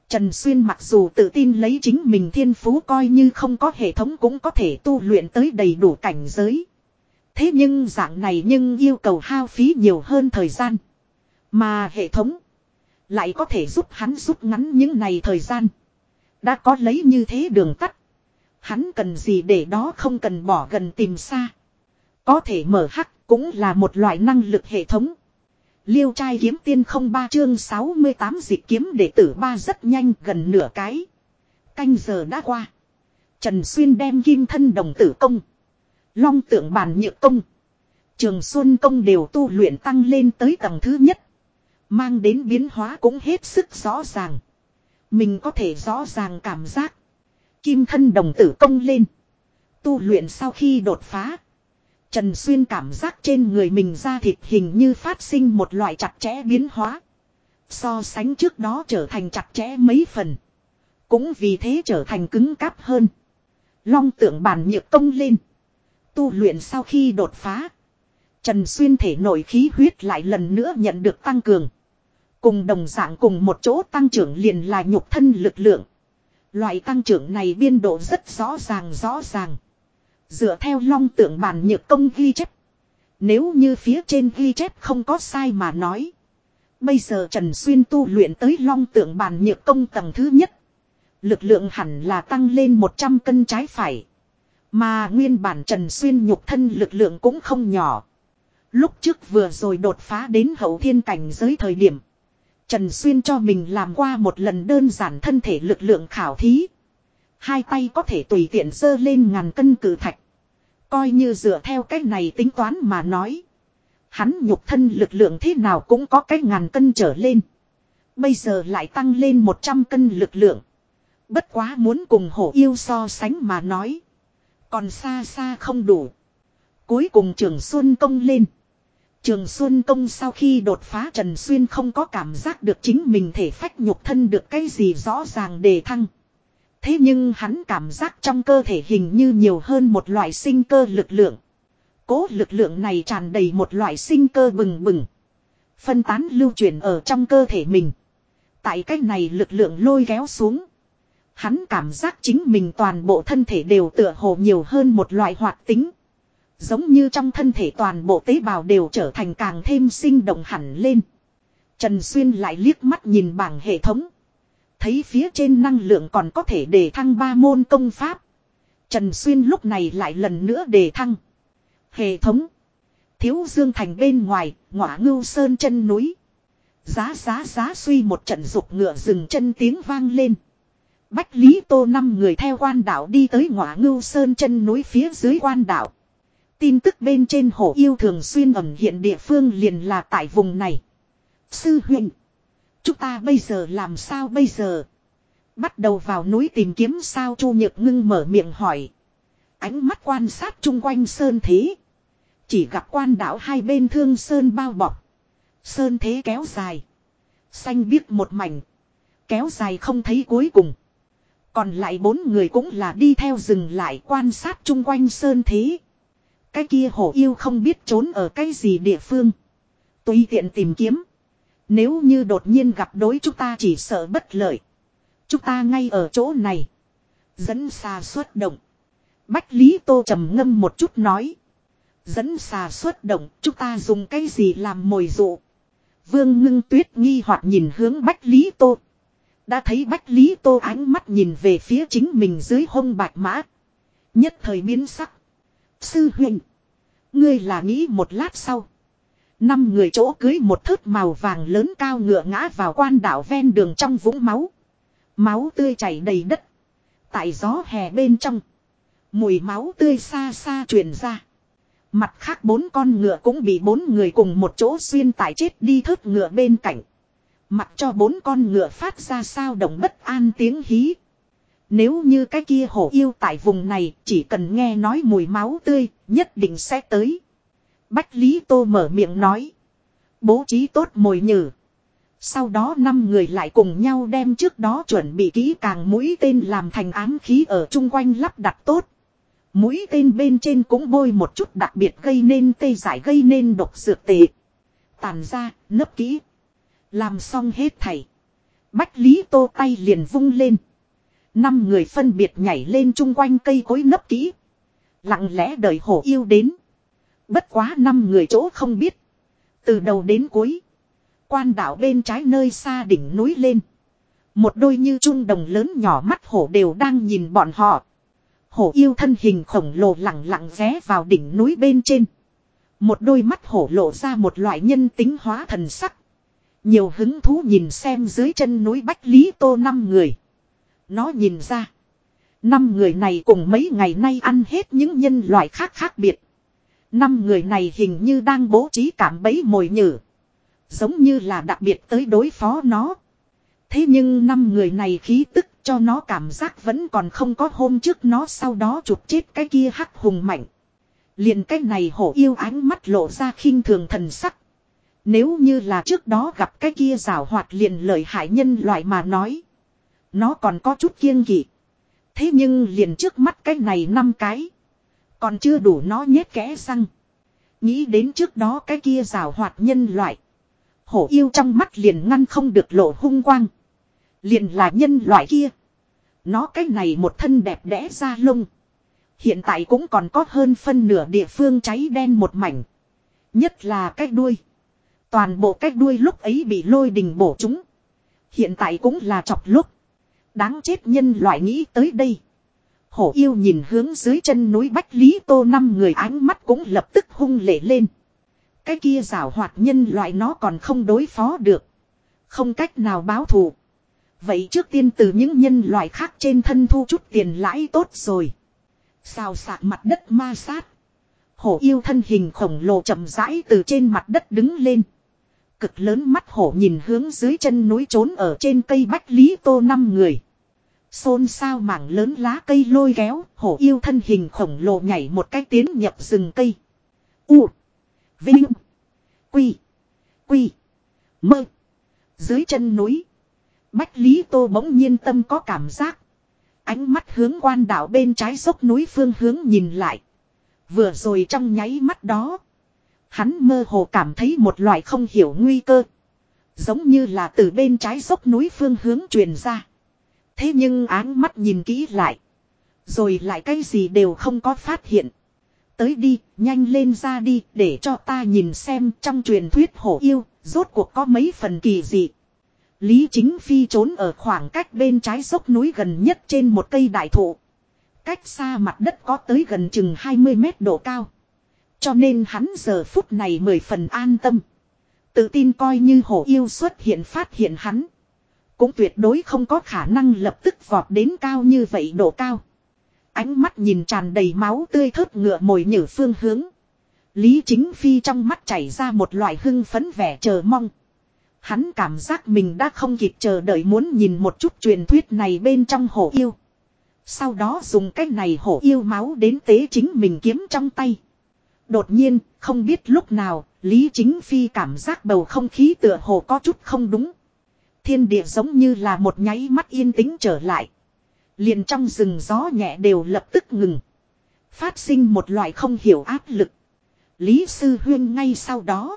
S1: Trần Xuyên mặc dù tự tin lấy chính mình thiên phú coi như không có hệ thống cũng có thể tu luyện tới đầy đủ cảnh giới. Thế nhưng dạng này nhưng yêu cầu hao phí nhiều hơn thời gian. Mà hệ thống lại có thể giúp hắn rút ngắn những này thời gian. Đã có lấy như thế đường tắt. Hắn cần gì để đó không cần bỏ gần tìm xa. Có thể mở hắc cũng là một loại năng lực hệ thống. Liêu trai kiếm tiên không ba chương 68 dịch kiếm đệ tử ba rất nhanh gần nửa cái. Canh giờ đã qua. Trần Xuyên đem kim thân đồng tử công. Long tượng bàn nhựa công. Trường Xuân công đều tu luyện tăng lên tới tầng thứ nhất. Mang đến biến hóa cũng hết sức rõ ràng. Mình có thể rõ ràng cảm giác. Kim thân đồng tử công lên. Tu luyện sau khi đột phá. Trần Xuyên cảm giác trên người mình da thịt hình như phát sinh một loại chặt chẽ biến hóa. So sánh trước đó trở thành chặt chẽ mấy phần. Cũng vì thế trở thành cứng cáp hơn. Long tượng bàn nhược công lên. Tu luyện sau khi đột phá. Trần Xuyên thể nội khí huyết lại lần nữa nhận được tăng cường. Cùng đồng dạng cùng một chỗ tăng trưởng liền là nhục thân lực lượng. Loại tăng trưởng này biên độ rất rõ ràng rõ ràng. Dựa theo long tượng bản nhược công ghi chép. Nếu như phía trên ghi chép không có sai mà nói. Bây giờ Trần Xuyên tu luyện tới long tượng bản nhược công tầng thứ nhất. Lực lượng hẳn là tăng lên 100 cân trái phải. Mà nguyên bản Trần Xuyên nhục thân lực lượng cũng không nhỏ. Lúc trước vừa rồi đột phá đến hậu thiên cảnh giới thời điểm. Trần Xuyên cho mình làm qua một lần đơn giản thân thể lực lượng khảo thí. Hai tay có thể tùy tiện dơ lên ngàn cân cử thạch. Coi như dựa theo cách này tính toán mà nói. Hắn nhục thân lực lượng thế nào cũng có cái ngàn cân trở lên. Bây giờ lại tăng lên 100 cân lực lượng. Bất quá muốn cùng hổ yêu so sánh mà nói. Còn xa xa không đủ. Cuối cùng trường Xuân công lên. Trường Xuân Công sau khi đột phá Trần Xuyên không có cảm giác được chính mình thể phách nhục thân được cái gì rõ ràng đề thăng. Thế nhưng hắn cảm giác trong cơ thể hình như nhiều hơn một loại sinh cơ lực lượng. Cố lực lượng này tràn đầy một loại sinh cơ bừng bừng. Phân tán lưu chuyển ở trong cơ thể mình. Tại cách này lực lượng lôi kéo xuống. Hắn cảm giác chính mình toàn bộ thân thể đều tựa hồ nhiều hơn một loại hoạt tính. Giống như trong thân thể toàn bộ tế bào đều trở thành càng thêm sinh động hẳn lên. Trần Xuyên lại liếc mắt nhìn bảng hệ thống. Thấy phía trên năng lượng còn có thể đề thăng ba môn công pháp. Trần Xuyên lúc này lại lần nữa đề thăng. Hệ thống. Thiếu Dương Thành bên ngoài, ngọa ngưu sơn chân núi. Giá giá giá suy một trận dục ngựa dừng chân tiếng vang lên. Bách Lý Tô năm người theo quan đảo đi tới ngọa ngưu sơn chân núi phía dưới quan đảo. Tin tức bên trên hồ yêu thường xuyên ẩn hiện địa phương liền là tại vùng này. Sư huyện. Chúng ta bây giờ làm sao bây giờ? Bắt đầu vào núi tìm kiếm sao Chu Nhược Ngưng mở miệng hỏi. Ánh mắt quan sát chung quanh sơn thế. Chỉ gặp quan đảo hai bên thương sơn bao bọc. Sơn thế kéo dài. Xanh biếc một mảnh. Kéo dài không thấy cuối cùng. Còn lại bốn người cũng là đi theo rừng lại quan sát chung quanh sơn thế. Cái kia hổ yêu không biết trốn ở cái gì địa phương. Tùy tiện tìm kiếm. Nếu như đột nhiên gặp đối chúng ta chỉ sợ bất lợi. Chúng ta ngay ở chỗ này. Dẫn xa xuất động. Bách Lý Tô trầm ngâm một chút nói. Dẫn xà xuất động, chúng ta dùng cái gì làm mồi dụ. Vương ngưng tuyết nghi hoặc nhìn hướng Bách Lý Tô. Đã thấy Bách Lý Tô ánh mắt nhìn về phía chính mình dưới hông bạch mã. Nhất thời biến sắc. Sư huynh. Ngươi là nghĩ một lát sau. Năm người chỗ cưới một thớt màu vàng lớn cao ngựa ngã vào quan đảo ven đường trong vũng máu. Máu tươi chảy đầy đất. Tại gió hè bên trong. Mùi máu tươi xa xa truyền ra. Mặt khác bốn con ngựa cũng bị bốn người cùng một chỗ xuyên tải chết đi thớt ngựa bên cạnh. Mặt cho bốn con ngựa phát ra sao động bất an tiếng hí. Nếu như cái kia hổ yêu tại vùng này chỉ cần nghe nói mùi máu tươi nhất định sẽ tới. Bách Lý Tô mở miệng nói. Bố trí tốt mồi nhử. Sau đó năm người lại cùng nhau đem trước đó chuẩn bị kỹ càng mũi tên làm thành ám khí ở chung quanh lắp đặt tốt. Mũi tên bên trên cũng bôi một chút đặc biệt gây nên tê giải gây nên độc dược tệ. Tàn ra, nấp kỹ. Làm xong hết thảy. Bách Lý Tô tay liền vung lên. Năm người phân biệt nhảy lên chung quanh cây cối nấp kỹ. Lặng lẽ đợi hổ yêu đến. Bất quá năm người chỗ không biết. Từ đầu đến cuối. Quan đảo bên trái nơi xa đỉnh núi lên. Một đôi như trung đồng lớn nhỏ mắt hổ đều đang nhìn bọn họ. Hổ yêu thân hình khổng lồ lặng lặng ghé vào đỉnh núi bên trên. Một đôi mắt hổ lộ ra một loại nhân tính hóa thần sắc. Nhiều hứng thú nhìn xem dưới chân núi Bách Lý Tô năm người. Nó nhìn ra. Năm người này cùng mấy ngày nay ăn hết những nhân loại khác khác biệt. Năm người này hình như đang bố trí cảm bấy mồi nhử. Giống như là đặc biệt tới đối phó nó. Thế nhưng năm người này khí tức cho nó cảm giác vẫn còn không có hôm trước nó sau đó chụp chết cái kia hắc hùng mạnh. Liền cái này hổ yêu ánh mắt lộ ra khinh thường thần sắc. Nếu như là trước đó gặp cái kia rào hoạt liền lợi hại nhân loại mà nói. Nó còn có chút kiêng kỵ. Thế nhưng liền trước mắt cái này năm cái. Còn chưa đủ nó nhét kẽ răng. Nghĩ đến trước đó cái kia rào hoạt nhân loại. Hổ yêu trong mắt liền ngăn không được lộ hung quang. Liền là nhân loại kia. Nó cái này một thân đẹp đẽ ra lông. Hiện tại cũng còn có hơn phân nửa địa phương cháy đen một mảnh. Nhất là cái đuôi. Toàn bộ cái đuôi lúc ấy bị lôi đình bổ chúng. Hiện tại cũng là chọc lúc. Đáng chết nhân loại nghĩ tới đây. Hổ yêu nhìn hướng dưới chân núi Bách Lý Tô năm người ánh mắt cũng lập tức hung lệ lên. Cái kia rào hoạt nhân loại nó còn không đối phó được. Không cách nào báo thù. Vậy trước tiên từ những nhân loại khác trên thân thu chút tiền lãi tốt rồi. Xào sạc mặt đất ma sát. Hổ yêu thân hình khổng lồ chậm rãi từ trên mặt đất đứng lên. Cực lớn mắt hổ nhìn hướng dưới chân núi trốn ở trên cây bách lý tô năm người. Xôn sao mảng lớn lá cây lôi kéo, hổ yêu thân hình khổng lồ nhảy một cái tiến nhập rừng cây. U. Vinh. Quy. Quy. Mơ. Dưới chân núi. Bách Lý Tô bỗng nhiên tâm có cảm giác. Ánh mắt hướng quan đảo bên trái dốc núi phương hướng nhìn lại. Vừa rồi trong nháy mắt đó. Hắn mơ hồ cảm thấy một loại không hiểu nguy cơ. Giống như là từ bên trái dốc núi phương hướng truyền ra. Thế nhưng áng mắt nhìn kỹ lại. Rồi lại cái gì đều không có phát hiện. Tới đi, nhanh lên ra đi, để cho ta nhìn xem trong truyền thuyết hổ yêu, rốt cuộc có mấy phần kỳ dị. Lý Chính Phi trốn ở khoảng cách bên trái dốc núi gần nhất trên một cây đại thụ. Cách xa mặt đất có tới gần chừng 20 mét độ cao. Cho nên hắn giờ phút này mười phần an tâm. Tự tin coi như hổ yêu xuất hiện phát hiện hắn. Cũng tuyệt đối không có khả năng lập tức vọt đến cao như vậy độ cao. Ánh mắt nhìn tràn đầy máu tươi thớt ngựa mồi nhử phương hướng. Lý chính phi trong mắt chảy ra một loại hưng phấn vẻ chờ mong. Hắn cảm giác mình đã không kịp chờ đợi muốn nhìn một chút truyền thuyết này bên trong hổ yêu. Sau đó dùng cách này hổ yêu máu đến tế chính mình kiếm trong tay. Đột nhiên, không biết lúc nào, Lý Chính Phi cảm giác bầu không khí tựa hồ có chút không đúng. Thiên địa giống như là một nháy mắt yên tĩnh trở lại. Liền trong rừng gió nhẹ đều lập tức ngừng. Phát sinh một loại không hiểu áp lực. Lý Sư Huyên ngay sau đó.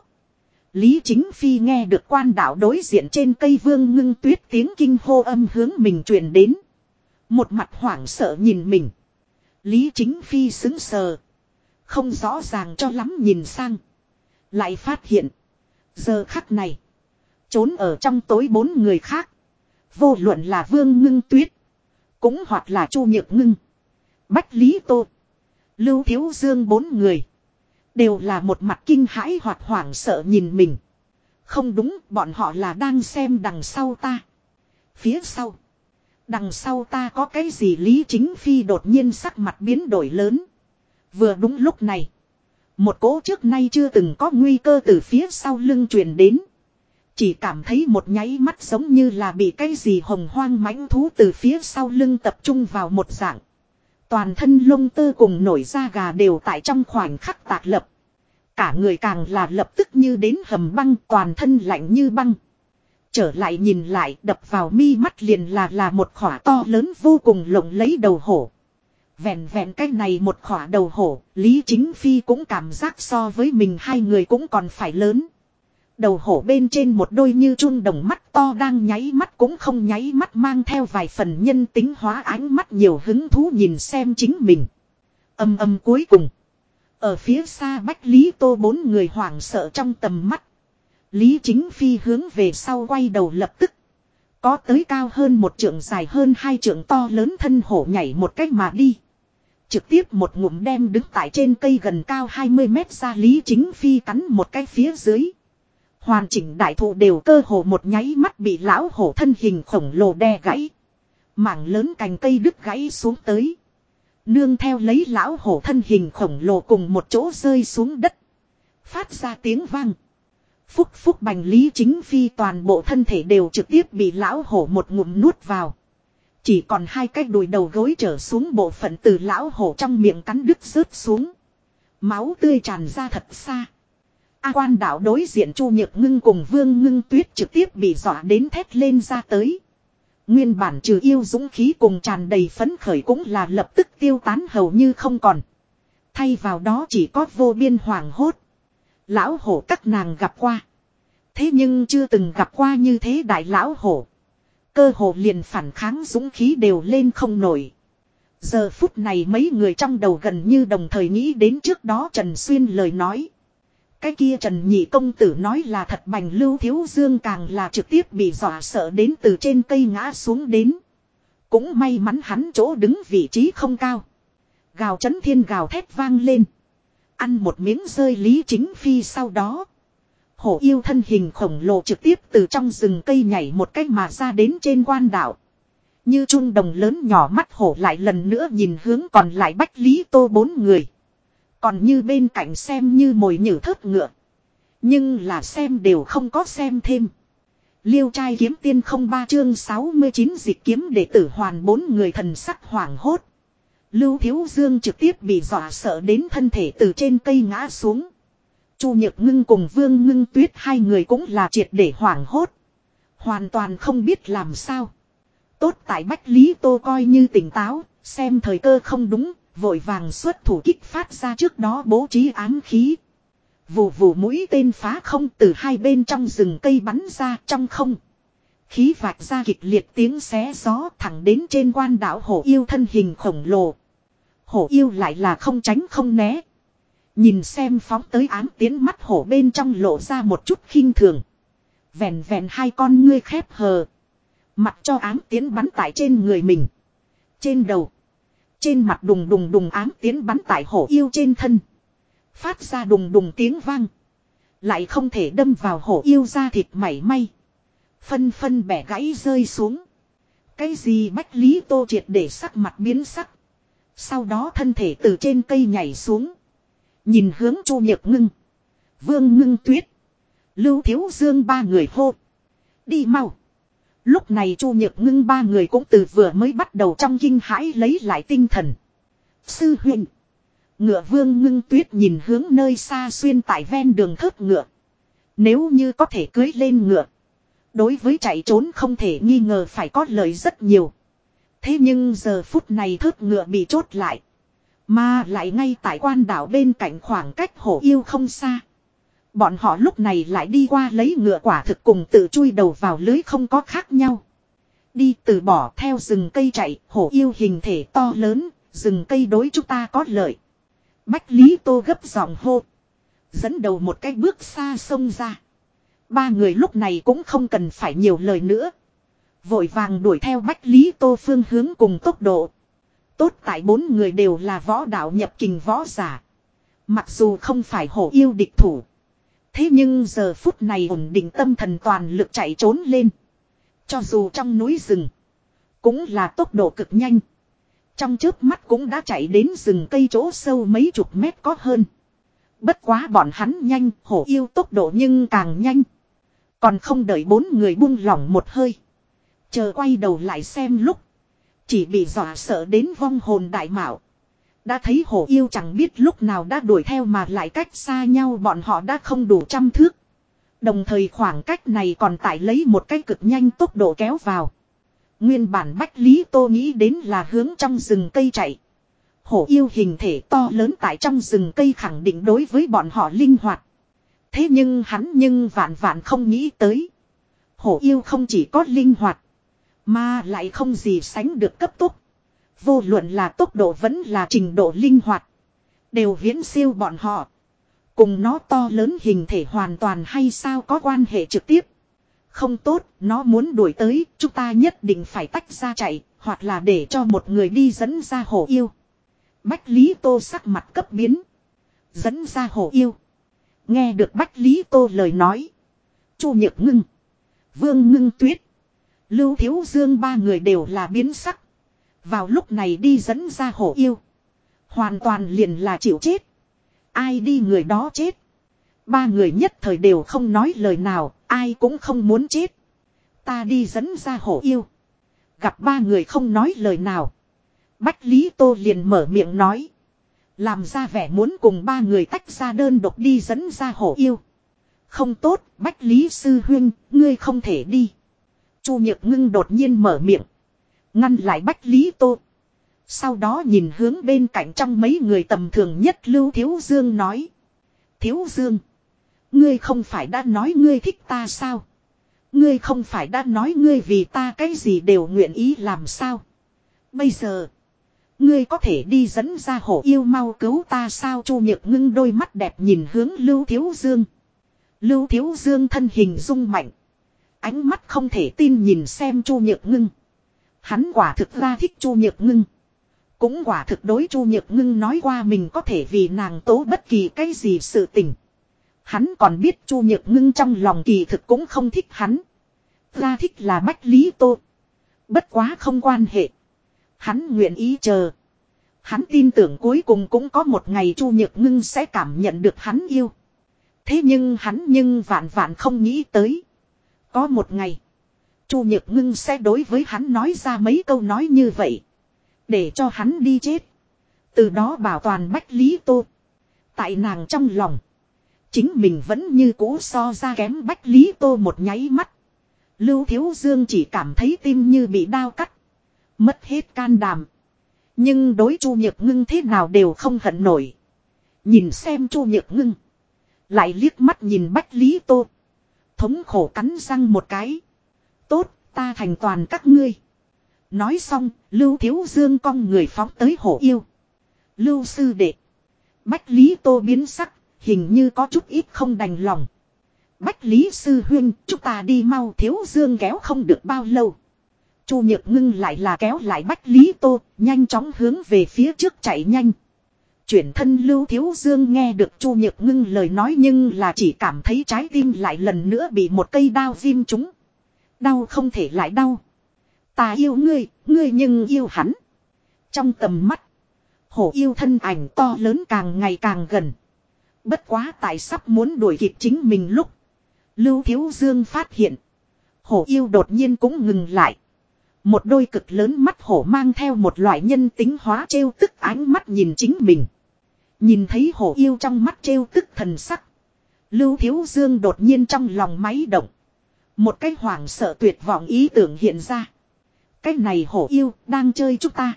S1: Lý Chính Phi nghe được quan đạo đối diện trên cây vương ngưng tuyết tiếng kinh hô âm hướng mình truyền đến. Một mặt hoảng sợ nhìn mình. Lý Chính Phi xứng sờ. Không rõ ràng cho lắm nhìn sang. Lại phát hiện. Giờ khắc này. Trốn ở trong tối bốn người khác. Vô luận là vương ngưng tuyết. Cũng hoặc là chu nhược ngưng. Bách Lý Tô. Lưu Thiếu Dương bốn người. Đều là một mặt kinh hãi hoặc hoảng sợ nhìn mình. Không đúng, bọn họ là đang xem đằng sau ta. Phía sau. Đằng sau ta có cái gì Lý Chính Phi đột nhiên sắc mặt biến đổi lớn. Vừa đúng lúc này. Một cỗ trước nay chưa từng có nguy cơ từ phía sau lưng truyền đến. Chỉ cảm thấy một nháy mắt giống như là bị cái gì hồng hoang mãnh thú từ phía sau lưng tập trung vào một dạng. Toàn thân lông tơ cùng nổi da gà đều tại trong khoảnh khắc tạc lập. Cả người càng là lập tức như đến hầm băng toàn thân lạnh như băng. Trở lại nhìn lại đập vào mi mắt liền là là một khỏa to lớn vô cùng lộng lấy đầu hổ. Vẹn vẹn cái này một khỏa đầu hổ, Lý Chính Phi cũng cảm giác so với mình hai người cũng còn phải lớn. Đầu hổ bên trên một đôi như chun đồng mắt to đang nháy mắt cũng không nháy mắt mang theo vài phần nhân tính hóa ánh mắt nhiều hứng thú nhìn xem chính mình. Âm âm cuối cùng. Ở phía xa Bách Lý Tô bốn người hoảng sợ trong tầm mắt. Lý Chính Phi hướng về sau quay đầu lập tức. Có tới cao hơn một trượng dài hơn hai trượng to lớn thân hổ nhảy một cách mà đi. Trực tiếp một ngụm đem đứng tại trên cây gần cao 20 mét ra Lý Chính Phi cắn một cái phía dưới. Hoàn chỉnh đại thụ đều cơ hồ một nháy mắt bị lão hổ thân hình khổng lồ đe gãy. Mảng lớn cành cây đứt gãy xuống tới. Nương theo lấy lão hổ thân hình khổng lồ cùng một chỗ rơi xuống đất. Phát ra tiếng vang. Phúc phúc bành lý chính phi toàn bộ thân thể đều trực tiếp bị lão hổ một ngụm nuốt vào. Chỉ còn hai cái đùi đầu gối trở xuống bộ phận từ lão hổ trong miệng cắn đứt rớt xuống. Máu tươi tràn ra thật xa. A quan đảo đối diện Chu Nhược Ngưng cùng Vương Ngưng Tuyết trực tiếp bị dọa đến thét lên ra tới. Nguyên bản trừ yêu dũng khí cùng tràn đầy phấn khởi cũng là lập tức tiêu tán hầu như không còn. Thay vào đó chỉ có vô biên hoàng hốt. Lão hổ các nàng gặp qua. Thế nhưng chưa từng gặp qua như thế đại lão hổ. Cơ hồ liền phản kháng dũng khí đều lên không nổi. Giờ phút này mấy người trong đầu gần như đồng thời nghĩ đến trước đó Trần Xuyên lời nói. Cái kia Trần Nhị Công Tử nói là thật bành lưu thiếu dương càng là trực tiếp bị dọa sợ đến từ trên cây ngã xuống đến. Cũng may mắn hắn chỗ đứng vị trí không cao. Gào chấn thiên gào thét vang lên. Ăn một miếng rơi lý chính phi sau đó. Hổ yêu thân hình khổng lồ trực tiếp từ trong rừng cây nhảy một cách mà ra đến trên quan đảo. Như trung đồng lớn nhỏ mắt hổ lại lần nữa nhìn hướng còn lại bách lý tô bốn người. Còn như bên cạnh xem như mồi nhử thớt ngựa. Nhưng là xem đều không có xem thêm. Liêu trai kiếm tiên không ba chương 69 dịch kiếm để tử hoàn bốn người thần sắc hoảng hốt. Lưu Thiếu Dương trực tiếp bị dọa sợ đến thân thể từ trên cây ngã xuống. Chu Nhược Ngưng cùng Vương Ngưng Tuyết hai người cũng là triệt để hoảng hốt. Hoàn toàn không biết làm sao. Tốt tại Bách Lý Tô coi như tỉnh táo, xem thời cơ không đúng, vội vàng xuất thủ kích phát ra trước đó bố trí ám khí. Vù vù mũi tên phá không từ hai bên trong rừng cây bắn ra trong không. Khí vạch ra kịch liệt tiếng xé gió thẳng đến trên quan đảo hổ yêu thân hình khổng lồ. Hổ yêu lại là không tránh không né. Nhìn xem phóng tới ám tiến mắt hổ bên trong lộ ra một chút khinh thường. Vẹn vẹn hai con ngươi khép hờ. mặt cho ám tiến bắn tại trên người mình. Trên đầu. Trên mặt đùng đùng đùng ám tiến bắn tại hổ yêu trên thân. Phát ra đùng đùng tiếng vang. Lại không thể đâm vào hổ yêu ra thịt mảy may. Phân phân bẻ gãy rơi xuống. Cái gì bách lý tô triệt để sắc mặt biến sắc. Sau đó thân thể từ trên cây nhảy xuống. Nhìn hướng chu nhược ngưng. Vương ngưng tuyết. Lưu thiếu dương ba người hô. Đi mau. Lúc này chu nhược ngưng ba người cũng từ vừa mới bắt đầu trong kinh hãi lấy lại tinh thần. Sư huynh. Ngựa vương ngưng tuyết nhìn hướng nơi xa xuyên tại ven đường thớt ngựa. Nếu như có thể cưới lên ngựa. Đối với chạy trốn không thể nghi ngờ phải có lời rất nhiều. Thế nhưng giờ phút này thớt ngựa bị chốt lại. Mà lại ngay tại quan đảo bên cạnh khoảng cách hổ yêu không xa. Bọn họ lúc này lại đi qua lấy ngựa quả thực cùng tự chui đầu vào lưới không có khác nhau. Đi từ bỏ theo rừng cây chạy, hổ yêu hình thể to lớn, rừng cây đối chúng ta có lợi. Bách Lý Tô gấp giọng hô. Dẫn đầu một cái bước xa sông ra. Ba người lúc này cũng không cần phải nhiều lời nữa. Vội vàng đuổi theo Bách Lý Tô phương hướng cùng tốc độ. Tốt tại bốn người đều là võ đạo nhập kình võ giả. Mặc dù không phải hổ yêu địch thủ. Thế nhưng giờ phút này ổn định tâm thần toàn lực chạy trốn lên. Cho dù trong núi rừng. Cũng là tốc độ cực nhanh. Trong chớp mắt cũng đã chạy đến rừng cây chỗ sâu mấy chục mét có hơn. Bất quá bọn hắn nhanh, hổ yêu tốc độ nhưng càng nhanh. Còn không đợi bốn người buông lỏng một hơi. Chờ quay đầu lại xem lúc. Chỉ bị dọa sợ đến vong hồn đại mạo. Đã thấy hổ yêu chẳng biết lúc nào đã đuổi theo mà lại cách xa nhau, bọn họ đã không đủ trăm thước. Đồng thời khoảng cách này còn tải lấy một cái cực nhanh tốc độ kéo vào. Nguyên bản Bách Lý Tô nghĩ đến là hướng trong rừng cây chạy. Hổ yêu hình thể to lớn tại trong rừng cây khẳng định đối với bọn họ linh hoạt. Thế nhưng hắn nhưng vạn vạn không nghĩ tới. Hổ yêu không chỉ có linh hoạt. Mà lại không gì sánh được cấp tốc. Vô luận là tốc độ vẫn là trình độ linh hoạt. Đều viễn siêu bọn họ. Cùng nó to lớn hình thể hoàn toàn hay sao có quan hệ trực tiếp. Không tốt, nó muốn đuổi tới, chúng ta nhất định phải tách ra chạy, hoặc là để cho một người đi dẫn ra hổ yêu. Bách Lý Tô sắc mặt cấp biến. Dẫn ra hổ yêu. Nghe được Bách Lý Tô lời nói. Chu Nhược Ngưng. Vương Ngưng Tuyết. Lưu Thiếu Dương ba người đều là biến sắc. Vào lúc này đi dẫn ra hổ yêu. Hoàn toàn liền là chịu chết. Ai đi người đó chết. Ba người nhất thời đều không nói lời nào, ai cũng không muốn chết. Ta đi dẫn ra hổ yêu. Gặp ba người không nói lời nào. Bách Lý Tô liền mở miệng nói. Làm ra vẻ muốn cùng ba người tách ra đơn độc đi dẫn ra hổ yêu. Không tốt, Bách Lý Sư Huyên, ngươi không thể đi. Chu Nhược Ngưng đột nhiên mở miệng. Ngăn lại Bách Lý Tô. Sau đó nhìn hướng bên cạnh trong mấy người tầm thường nhất Lưu Thiếu Dương nói. Thiếu Dương. Ngươi không phải đã nói ngươi thích ta sao? Ngươi không phải đã nói ngươi vì ta cái gì đều nguyện ý làm sao? Bây giờ. Ngươi có thể đi dẫn ra hổ yêu mau cứu ta sao chu nhược ngưng đôi mắt đẹp nhìn hướng Lưu Thiếu Dương. Lưu Thiếu Dương thân hình rung mạnh. Ánh mắt không thể tin nhìn xem chu nhược ngưng. Hắn quả thực ra thích chu nhược ngưng. Cũng quả thực đối chu nhược ngưng nói qua mình có thể vì nàng tố bất kỳ cái gì sự tình. Hắn còn biết chu nhược ngưng trong lòng kỳ thực cũng không thích hắn. Ra thích là Bách Lý Tô. Bất quá không quan hệ. Hắn nguyện ý chờ. Hắn tin tưởng cuối cùng cũng có một ngày Chu Nhược Ngưng sẽ cảm nhận được hắn yêu. Thế nhưng hắn nhưng vạn vạn không nghĩ tới. Có một ngày. Chu Nhược Ngưng sẽ đối với hắn nói ra mấy câu nói như vậy. Để cho hắn đi chết. Từ đó bảo toàn Bách Lý Tô. Tại nàng trong lòng. Chính mình vẫn như cũ so ra kém Bách Lý Tô một nháy mắt. Lưu Thiếu Dương chỉ cảm thấy tim như bị đao cắt. Mất hết can đảm. Nhưng đối Chu Nhược Ngưng thế nào đều không hận nổi. Nhìn xem Chu Nhược Ngưng. Lại liếc mắt nhìn Bách Lý Tô. Thống khổ cắn răng một cái. Tốt, ta thành toàn các ngươi. Nói xong, Lưu Thiếu Dương cong người phóng tới hổ yêu. Lưu sư đệ. Bách Lý Tô biến sắc, hình như có chút ít không đành lòng. Bách Lý Sư Huyên, chúng ta đi mau Thiếu Dương kéo không được bao lâu. Chu Nhược Ngưng lại là kéo lại Bách Lý Tô, nhanh chóng hướng về phía trước chạy nhanh. Chuyển thân Lưu Thiếu Dương nghe được Chu Nhược Ngưng lời nói nhưng là chỉ cảm thấy trái tim lại lần nữa bị một cây đao viêm trúng. Đau không thể lại đau. Ta yêu ngươi, ngươi nhưng yêu hắn. Trong tầm mắt, hổ yêu thân ảnh to lớn càng ngày càng gần. Bất quá tại sắp muốn đuổi kịp chính mình lúc. Lưu Thiếu Dương phát hiện. Hổ yêu đột nhiên cũng ngừng lại. Một đôi cực lớn mắt hổ mang theo một loại nhân tính hóa trêu tức ánh mắt nhìn chính mình. Nhìn thấy hổ yêu trong mắt trêu tức thần sắc. Lưu Thiếu Dương đột nhiên trong lòng máy động. Một cái hoảng sợ tuyệt vọng ý tưởng hiện ra. Cái này hổ yêu đang chơi chúng ta.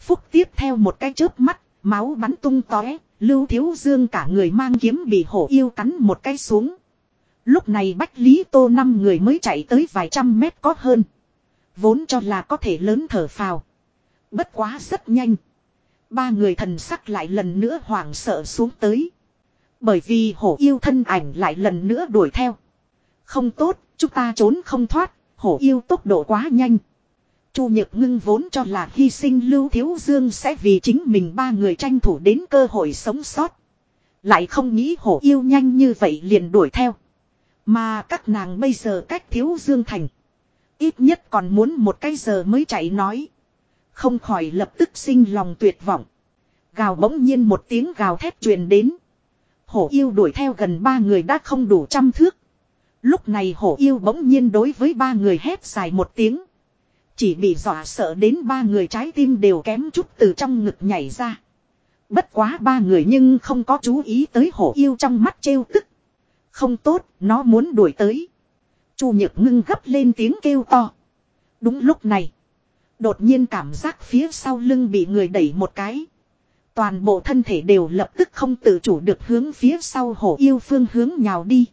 S1: Phúc tiếp theo một cái chớp mắt, máu bắn tung tóe, Lưu Thiếu Dương cả người mang kiếm bị hổ yêu cắn một cái xuống. Lúc này Bách Lý Tô năm người mới chạy tới vài trăm mét có hơn. Vốn cho là có thể lớn thở phào. Bất quá rất nhanh. Ba người thần sắc lại lần nữa hoảng sợ xuống tới. Bởi vì hổ yêu thân ảnh lại lần nữa đuổi theo. Không tốt, chúng ta trốn không thoát, hổ yêu tốc độ quá nhanh. Chu Nhược Ngưng vốn cho là hy sinh Lưu Thiếu Dương sẽ vì chính mình ba người tranh thủ đến cơ hội sống sót. Lại không nghĩ hổ yêu nhanh như vậy liền đuổi theo. Mà các nàng bây giờ cách Thiếu Dương Thành. Ít nhất còn muốn một cái giờ mới chạy nói. Không khỏi lập tức sinh lòng tuyệt vọng. Gào bỗng nhiên một tiếng gào thét truyền đến. Hổ yêu đuổi theo gần ba người đã không đủ trăm thước. Lúc này hổ yêu bỗng nhiên đối với ba người hét dài một tiếng. Chỉ bị dọa sợ đến ba người trái tim đều kém chút từ trong ngực nhảy ra. Bất quá ba người nhưng không có chú ý tới hổ yêu trong mắt trêu tức. Không tốt, nó muốn đuổi tới. Chu nhược ngưng gấp lên tiếng kêu to. Đúng lúc này. Đột nhiên cảm giác phía sau lưng bị người đẩy một cái. Toàn bộ thân thể đều lập tức không tự chủ được hướng phía sau hổ yêu phương hướng nhào đi.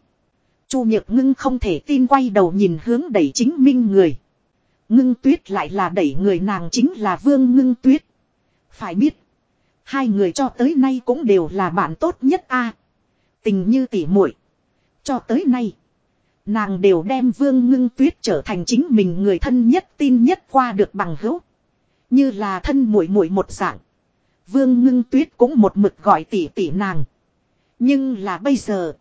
S1: Chu nhược ngưng không thể tin quay đầu nhìn hướng đẩy chính minh người. Ngưng tuyết lại là đẩy người nàng chính là vương ngưng tuyết. Phải biết. Hai người cho tới nay cũng đều là bạn tốt nhất a Tình như tỉ muội Cho tới nay. Nàng đều đem vương ngưng tuyết trở thành chính mình người thân nhất tin nhất qua được bằng hữu. Như là thân muội muội một dạng. Vương ngưng tuyết cũng một mực gọi tỷ tỷ nàng. Nhưng là bây giờ.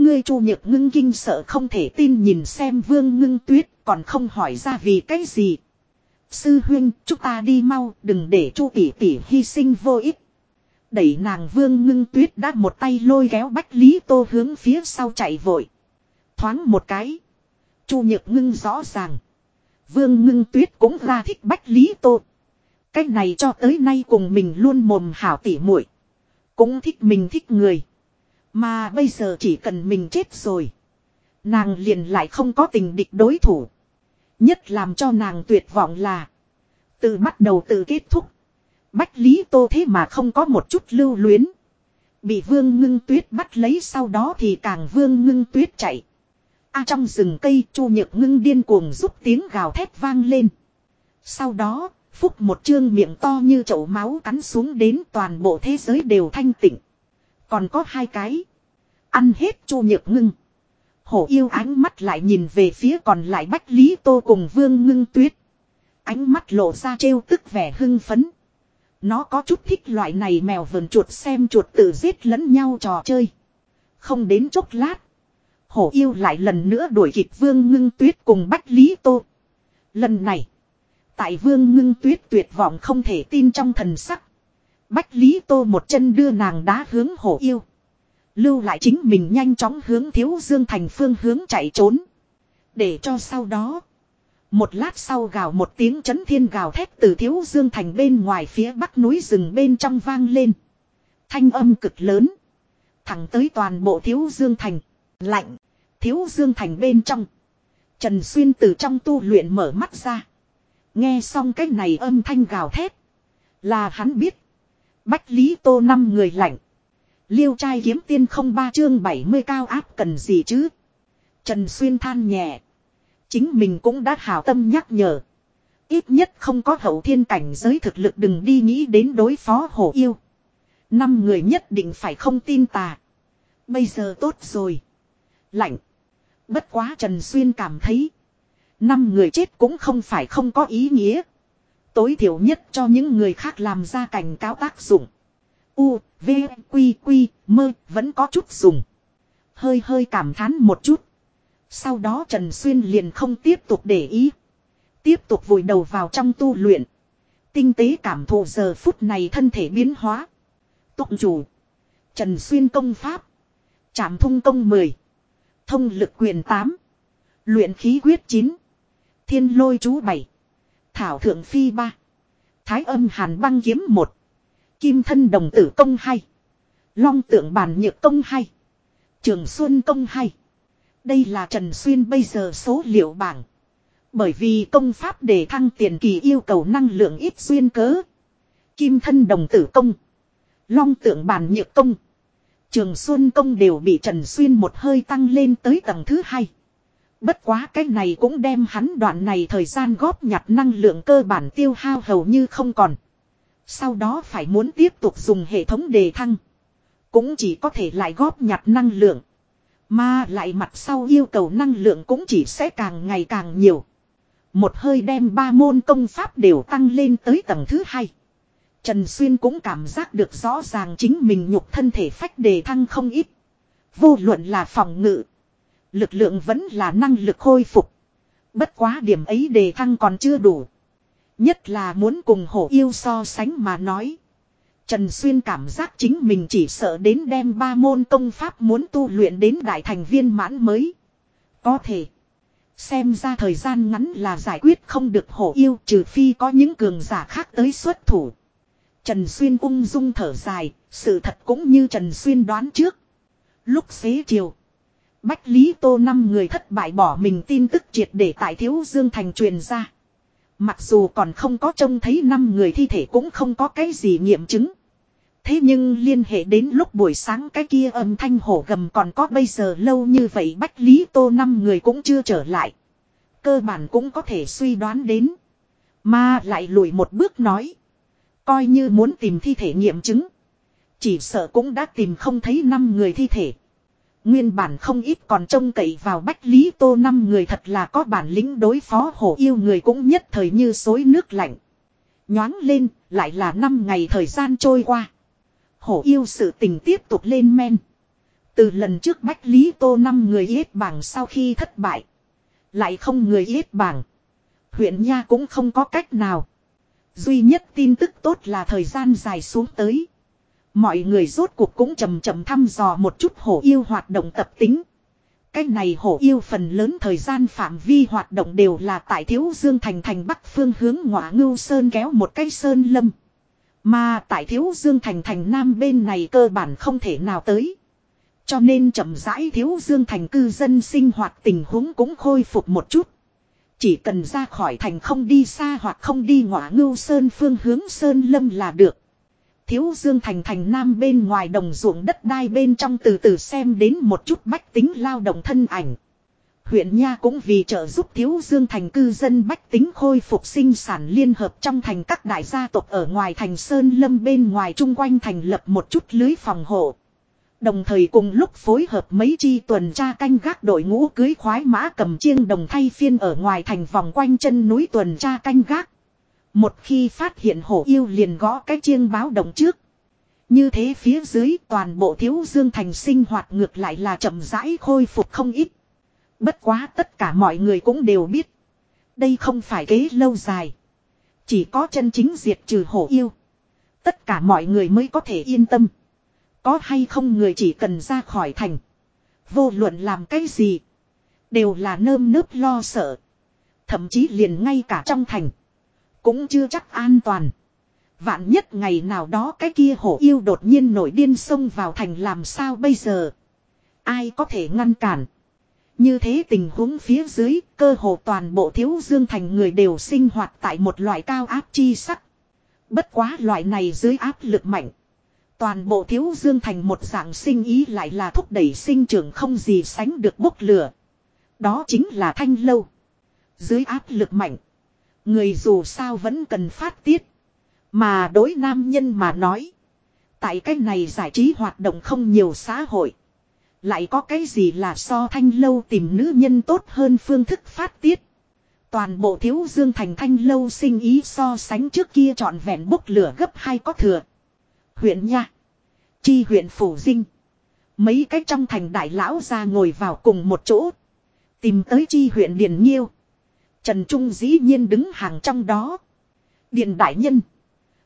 S1: Ngươi chu nhược ngưng kinh sợ không thể tin nhìn xem vương ngưng tuyết còn không hỏi ra vì cái gì. Sư huyên, chúng ta đi mau, đừng để chu tỷ tỷ hy sinh vô ích. Đẩy nàng vương ngưng tuyết đã một tay lôi kéo bách lý tô hướng phía sau chạy vội. Thoáng một cái. chu nhược ngưng rõ ràng. Vương ngưng tuyết cũng ra thích bách lý tô. Cách này cho tới nay cùng mình luôn mồm hảo tỉ muội Cũng thích mình thích người. Mà bây giờ chỉ cần mình chết rồi. Nàng liền lại không có tình địch đối thủ. Nhất làm cho nàng tuyệt vọng là. Từ bắt đầu từ kết thúc. Bách Lý Tô thế mà không có một chút lưu luyến. Bị vương ngưng tuyết bắt lấy sau đó thì càng vương ngưng tuyết chạy. A à, trong rừng cây chu nhược ngưng điên cuồng giúp tiếng gào thét vang lên. Sau đó, phúc một chương miệng to như chậu máu cắn xuống đến toàn bộ thế giới đều thanh tịnh. Còn có hai cái. Ăn hết chu nhược ngưng. Hổ yêu ánh mắt lại nhìn về phía còn lại Bách Lý Tô cùng Vương Ngưng Tuyết. Ánh mắt lộ ra trêu tức vẻ hưng phấn. Nó có chút thích loại này mèo vườn chuột xem chuột tự giết lẫn nhau trò chơi. Không đến chốc lát. Hổ yêu lại lần nữa đuổi kịp Vương Ngưng Tuyết cùng Bách Lý Tô. Lần này. Tại Vương Ngưng Tuyết tuyệt vọng không thể tin trong thần sắc. Bách Lý Tô một chân đưa nàng đá hướng hổ yêu. Lưu lại chính mình nhanh chóng hướng Thiếu Dương Thành phương hướng chạy trốn. Để cho sau đó. Một lát sau gào một tiếng chấn thiên gào thét từ Thiếu Dương Thành bên ngoài phía bắc núi rừng bên trong vang lên. Thanh âm cực lớn. Thẳng tới toàn bộ Thiếu Dương Thành. Lạnh. Thiếu Dương Thành bên trong. Trần Xuyên từ trong tu luyện mở mắt ra. Nghe xong cái này âm thanh gào thét. Là hắn biết. Bách Lý Tô năm người lạnh. Liêu trai kiếm tiên không ba chương 70 cao áp cần gì chứ. Trần Xuyên than nhẹ. Chính mình cũng đã hảo tâm nhắc nhở. Ít nhất không có hậu thiên cảnh giới thực lực đừng đi nghĩ đến đối phó hổ yêu. Năm người nhất định phải không tin tà. Bây giờ tốt rồi. Lạnh. Bất quá Trần Xuyên cảm thấy. Năm người chết cũng không phải không có ý nghĩa. Tối thiểu nhất cho những người khác làm ra cảnh cáo tác dụng. U, V, Quy, Quy, Mơ vẫn có chút dùng. Hơi hơi cảm thán một chút. Sau đó Trần Xuyên liền không tiếp tục để ý. Tiếp tục vùi đầu vào trong tu luyện. Tinh tế cảm thụ giờ phút này thân thể biến hóa. Tụng chủ. Trần Xuyên công pháp. Trảm thung công 10. Thông lực quyền 8. Luyện khí quyết 9. Thiên lôi chú 7. Thảo thượng phi ba, Thái âm hàn băng kiếm một, Kim thân đồng tử công hai, Long tượng bàn nhược công hai, Trường Xuân công hai. Đây là Trần Xuyên bây giờ số liệu bảng. Bởi vì công pháp để thăng tiền kỳ yêu cầu năng lượng ít xuyên cớ. Kim thân đồng tử công. Long tượng bàn nhược công. Trường Xuân công đều bị Trần Xuyên một hơi tăng lên tới tầng thứ hai. Bất quá cái này cũng đem hắn đoạn này thời gian góp nhặt năng lượng cơ bản tiêu hao hầu như không còn. Sau đó phải muốn tiếp tục dùng hệ thống đề thăng. Cũng chỉ có thể lại góp nhặt năng lượng. Mà lại mặt sau yêu cầu năng lượng cũng chỉ sẽ càng ngày càng nhiều. Một hơi đem ba môn công pháp đều tăng lên tới tầng thứ hai. Trần Xuyên cũng cảm giác được rõ ràng chính mình nhục thân thể phách đề thăng không ít. Vô luận là phòng ngự. Lực lượng vẫn là năng lực khôi phục. Bất quá điểm ấy đề thăng còn chưa đủ. Nhất là muốn cùng hổ yêu so sánh mà nói. Trần Xuyên cảm giác chính mình chỉ sợ đến đem ba môn công pháp muốn tu luyện đến đại thành viên mãn mới. Có thể. Xem ra thời gian ngắn là giải quyết không được hổ yêu trừ phi có những cường giả khác tới xuất thủ. Trần Xuyên ung dung thở dài, sự thật cũng như Trần Xuyên đoán trước. Lúc xế chiều, Bách Lý Tô năm người thất bại bỏ mình tin tức triệt để tại Thiếu Dương Thành truyền ra. Mặc dù còn không có trông thấy năm người thi thể cũng không có cái gì nghiệm chứng. Thế nhưng liên hệ đến lúc buổi sáng cái kia âm thanh hổ gầm còn có bây giờ lâu như vậy Bách Lý Tô năm người cũng chưa trở lại. Cơ bản cũng có thể suy đoán đến. Mà lại lùi một bước nói. Coi như muốn tìm thi thể nghiệm chứng. Chỉ sợ cũng đã tìm không thấy năm người thi thể. Nguyên bản không ít còn trông cậy vào Bách Lý Tô năm người thật là có bản lĩnh đối phó hổ yêu người cũng nhất thời như xối nước lạnh. Nhoáng lên, lại là năm ngày thời gian trôi qua. Hổ yêu sự tình tiếp tục lên men. Từ lần trước Bách Lý Tô năm người yết bảng sau khi thất bại. Lại không người yết bảng. Huyện Nha cũng không có cách nào. Duy nhất tin tức tốt là thời gian dài xuống tới. Mọi người rốt cuộc cũng chầm chậm thăm dò một chút hổ yêu hoạt động tập tính. Cái này hổ yêu phần lớn thời gian phạm vi hoạt động đều là tại Thiếu Dương Thành thành Bắc phương hướng ngọa ngưu sơn kéo một cái sơn lâm. Mà tại Thiếu Dương Thành thành Nam bên này cơ bản không thể nào tới. Cho nên chậm rãi Thiếu Dương Thành cư dân sinh hoạt tình huống cũng khôi phục một chút. Chỉ cần ra khỏi thành không đi xa hoặc không đi ngọa ngưu sơn phương hướng sơn lâm là được. Thiếu Dương Thành thành nam bên ngoài đồng ruộng đất đai bên trong từ từ xem đến một chút bách tính lao động thân ảnh. Huyện Nha cũng vì trợ giúp Thiếu Dương Thành cư dân bách tính khôi phục sinh sản liên hợp trong thành các đại gia tộc ở ngoài thành Sơn Lâm bên ngoài chung quanh thành lập một chút lưới phòng hộ. Đồng thời cùng lúc phối hợp mấy chi tuần tra canh gác đội ngũ cưới khoái mã cầm chiêng đồng thay phiên ở ngoài thành vòng quanh chân núi tuần tra canh gác. Một khi phát hiện hổ yêu liền gõ cái chiêng báo động trước. Như thế phía dưới toàn bộ thiếu dương thành sinh hoạt ngược lại là chậm rãi khôi phục không ít. Bất quá tất cả mọi người cũng đều biết. Đây không phải kế lâu dài. Chỉ có chân chính diệt trừ hổ yêu. Tất cả mọi người mới có thể yên tâm. Có hay không người chỉ cần ra khỏi thành. Vô luận làm cái gì. Đều là nơm nớp lo sợ. Thậm chí liền ngay cả trong thành. Cũng chưa chắc an toàn. Vạn nhất ngày nào đó cái kia hổ yêu đột nhiên nổi điên xông vào thành làm sao bây giờ. Ai có thể ngăn cản. Như thế tình huống phía dưới, cơ hồ toàn bộ thiếu dương thành người đều sinh hoạt tại một loại cao áp chi sắc. Bất quá loại này dưới áp lực mạnh. Toàn bộ thiếu dương thành một dạng sinh ý lại là thúc đẩy sinh trưởng không gì sánh được bốc lửa. Đó chính là thanh lâu. Dưới áp lực mạnh. Người dù sao vẫn cần phát tiết. Mà đối nam nhân mà nói. Tại cái này giải trí hoạt động không nhiều xã hội. Lại có cái gì là so thanh lâu tìm nữ nhân tốt hơn phương thức phát tiết. Toàn bộ thiếu dương thành thanh lâu sinh ý so sánh trước kia trọn vẹn bốc lửa gấp hai có thừa. Huyện nha. Chi huyện Phủ Dinh. Mấy cách trong thành đại lão ra ngồi vào cùng một chỗ. Tìm tới chi huyện Điền Nhiêu. Trần Trung dĩ nhiên đứng hàng trong đó. Điền đại nhân.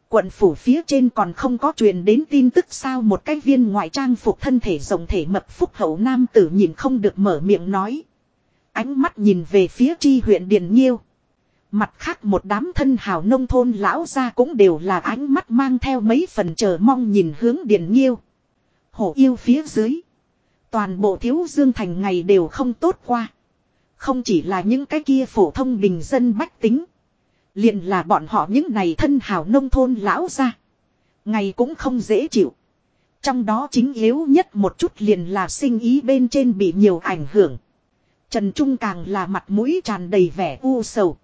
S1: Quận phủ phía trên còn không có truyền đến tin tức sao một cái viên ngoại trang phục thân thể rồng thể mập phúc hậu nam tử nhìn không được mở miệng nói. Ánh mắt nhìn về phía chi huyện Điền Nhiêu. Mặt khác một đám thân hào nông thôn lão ra cũng đều là ánh mắt mang theo mấy phần chờ mong nhìn hướng Điền Nhiêu. Hổ yêu phía dưới. Toàn bộ thiếu dương thành ngày đều không tốt qua. Không chỉ là những cái kia phổ thông bình dân bách tính. Liền là bọn họ những này thân hào nông thôn lão ra. Ngày cũng không dễ chịu. Trong đó chính yếu nhất một chút liền là sinh ý bên trên bị nhiều ảnh hưởng. Trần Trung càng là mặt mũi tràn đầy vẻ u sầu.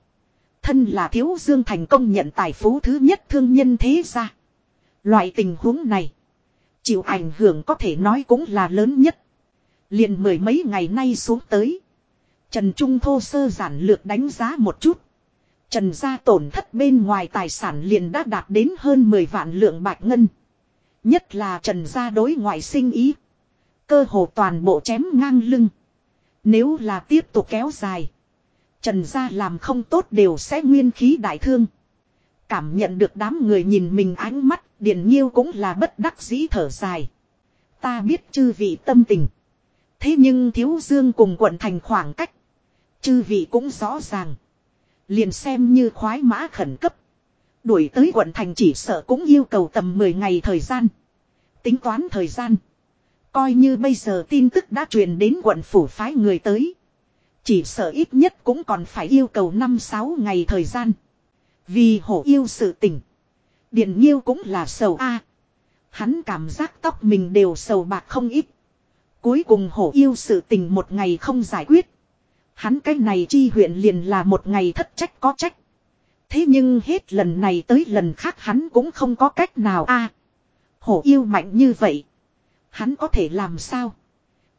S1: Thân là thiếu dương thành công nhận tài phú thứ nhất thương nhân thế gia. Loại tình huống này. Chịu ảnh hưởng có thể nói cũng là lớn nhất. Liền mười mấy ngày nay xuống tới. Trần Trung thô sơ giản lược đánh giá một chút. Trần gia tổn thất bên ngoài tài sản liền đã đạt đến hơn 10 vạn lượng bạch ngân. Nhất là trần gia đối ngoại sinh ý. Cơ hồ toàn bộ chém ngang lưng. Nếu là tiếp tục kéo dài. Trần gia làm không tốt đều sẽ nguyên khí đại thương. Cảm nhận được đám người nhìn mình ánh mắt, Điền Nhiêu cũng là bất đắc dĩ thở dài. Ta biết chư vị tâm tình. Thế nhưng thiếu dương cùng quận thành khoảng cách. Chư vị cũng rõ ràng. Liền xem như khoái mã khẩn cấp. Đuổi tới quận thành chỉ sợ cũng yêu cầu tầm 10 ngày thời gian. Tính toán thời gian. Coi như bây giờ tin tức đã truyền đến quận phủ phái người tới. Chỉ sợ ít nhất cũng còn phải yêu cầu 5-6 ngày thời gian. Vì hổ yêu sự tình. Điện nhiêu cũng là sầu A. Hắn cảm giác tóc mình đều sầu bạc không ít. Cuối cùng hổ yêu sự tình một ngày không giải quyết. Hắn cái này chi huyện liền là một ngày thất trách có trách. Thế nhưng hết lần này tới lần khác hắn cũng không có cách nào a. hổ yêu mạnh như vậy. Hắn có thể làm sao?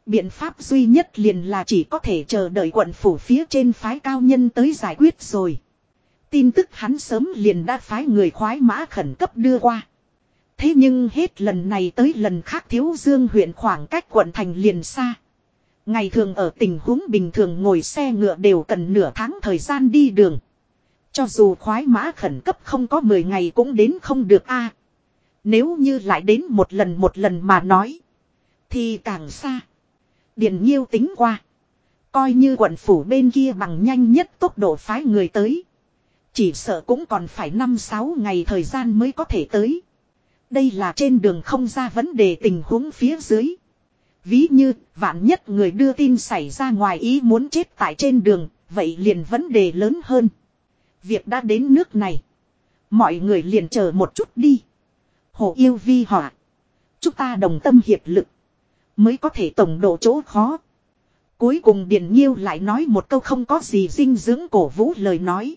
S1: Biện pháp duy nhất liền là chỉ có thể chờ đợi quận phủ phía trên phái cao nhân tới giải quyết rồi. Tin tức hắn sớm liền đã phái người khoái mã khẩn cấp đưa qua. Thế nhưng hết lần này tới lần khác thiếu dương huyện khoảng cách quận thành liền xa. Ngày thường ở tình huống bình thường ngồi xe ngựa đều cần nửa tháng thời gian đi đường. Cho dù khoái mã khẩn cấp không có 10 ngày cũng đến không được a. nếu như lại đến một lần một lần mà nói. Thì càng xa. Điền nhiêu tính qua. Coi như quận phủ bên kia bằng nhanh nhất tốc độ phái người tới. Chỉ sợ cũng còn phải 5-6 ngày thời gian mới có thể tới. Đây là trên đường không ra vấn đề tình huống phía dưới. Ví như, vạn nhất người đưa tin xảy ra ngoài ý muốn chết tại trên đường, vậy liền vấn đề lớn hơn. Việc đã đến nước này. Mọi người liền chờ một chút đi. Hồ yêu vi họa. Chúng ta đồng tâm hiệp lực. Mới có thể tổng độ chỗ khó. Cuối cùng Điền Nhiêu lại nói một câu không có gì dinh dưỡng cổ vũ lời nói.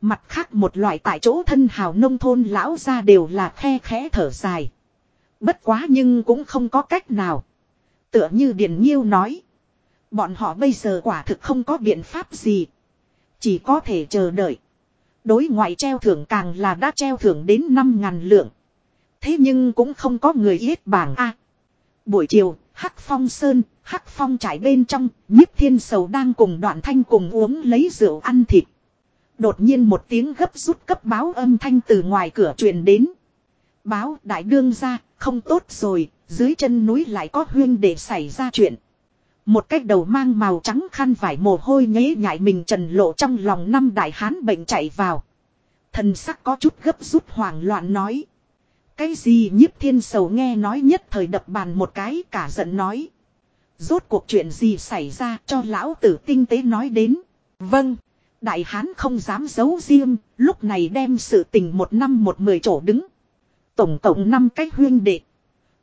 S1: Mặt khác một loại tại chỗ thân hào nông thôn lão ra đều là khe khẽ thở dài. Bất quá nhưng cũng không có cách nào. Tựa như Điền Nhiêu nói. Bọn họ bây giờ quả thực không có biện pháp gì. Chỉ có thể chờ đợi. Đối ngoại treo thưởng càng là đã treo thưởng đến 5.000 lượng. Thế nhưng cũng không có người yết bảng A. buổi chiều, Hắc Phong Sơn, Hắc Phong trải bên trong, nhiếp thiên sầu đang cùng đoạn thanh cùng uống lấy rượu ăn thịt. Đột nhiên một tiếng gấp rút cấp báo âm thanh từ ngoài cửa truyền đến. Báo đại đương ra, không tốt rồi, dưới chân núi lại có huyên để xảy ra chuyện. Một cách đầu mang màu trắng khăn vải mồ hôi nhế nhại mình trần lộ trong lòng năm đại hán bệnh chạy vào. Thần sắc có chút gấp rút hoảng loạn nói. Cái gì nhiếp thiên sầu nghe nói nhất thời đập bàn một cái cả giận nói. Rốt cuộc chuyện gì xảy ra cho lão tử tinh tế nói đến. Vâng. Đại hán không dám giấu riêng, lúc này đem sự tình một năm một mười chỗ đứng. Tổng cộng năm cách huyên đệ.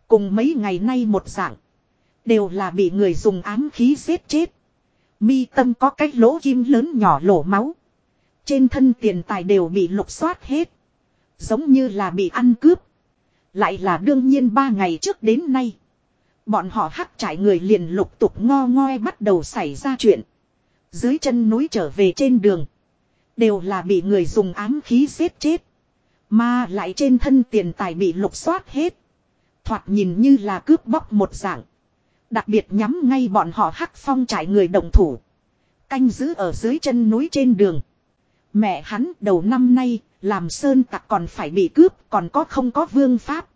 S1: Cùng mấy ngày nay một dạng. Đều là bị người dùng ám khí giết chết. Mi tâm có cái lỗ kim lớn nhỏ lỗ máu. Trên thân tiền tài đều bị lục soát hết. Giống như là bị ăn cướp. Lại là đương nhiên ba ngày trước đến nay. Bọn họ hắc trải người liền lục tục ngo ngoe bắt đầu xảy ra chuyện. Dưới chân núi trở về trên đường. Đều là bị người dùng ám khí giết chết. Mà lại trên thân tiền tài bị lục soát hết. Thoạt nhìn như là cướp bóc một dạng. Đặc biệt nhắm ngay bọn họ hắc phong trải người đồng thủ. Canh giữ ở dưới chân núi trên đường. Mẹ hắn đầu năm nay, làm sơn tặc còn phải bị cướp, còn có không có vương pháp.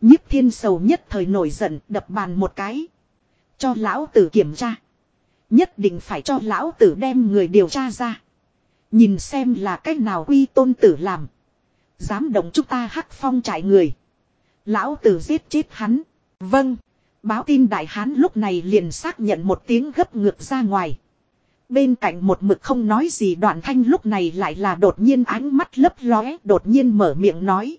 S1: nhiếp thiên sầu nhất thời nổi giận, đập bàn một cái. Cho lão tử kiểm tra. Nhất định phải cho lão tử đem người điều tra ra. Nhìn xem là cách nào quy tôn tử làm. Dám động chúng ta hắc phong trải người. Lão tử giết chết hắn. Vâng. Báo tin đại hán lúc này liền xác nhận một tiếng gấp ngược ra ngoài. Bên cạnh một mực không nói gì đoạn thanh lúc này lại là đột nhiên ánh mắt lấp lóe đột nhiên mở miệng nói.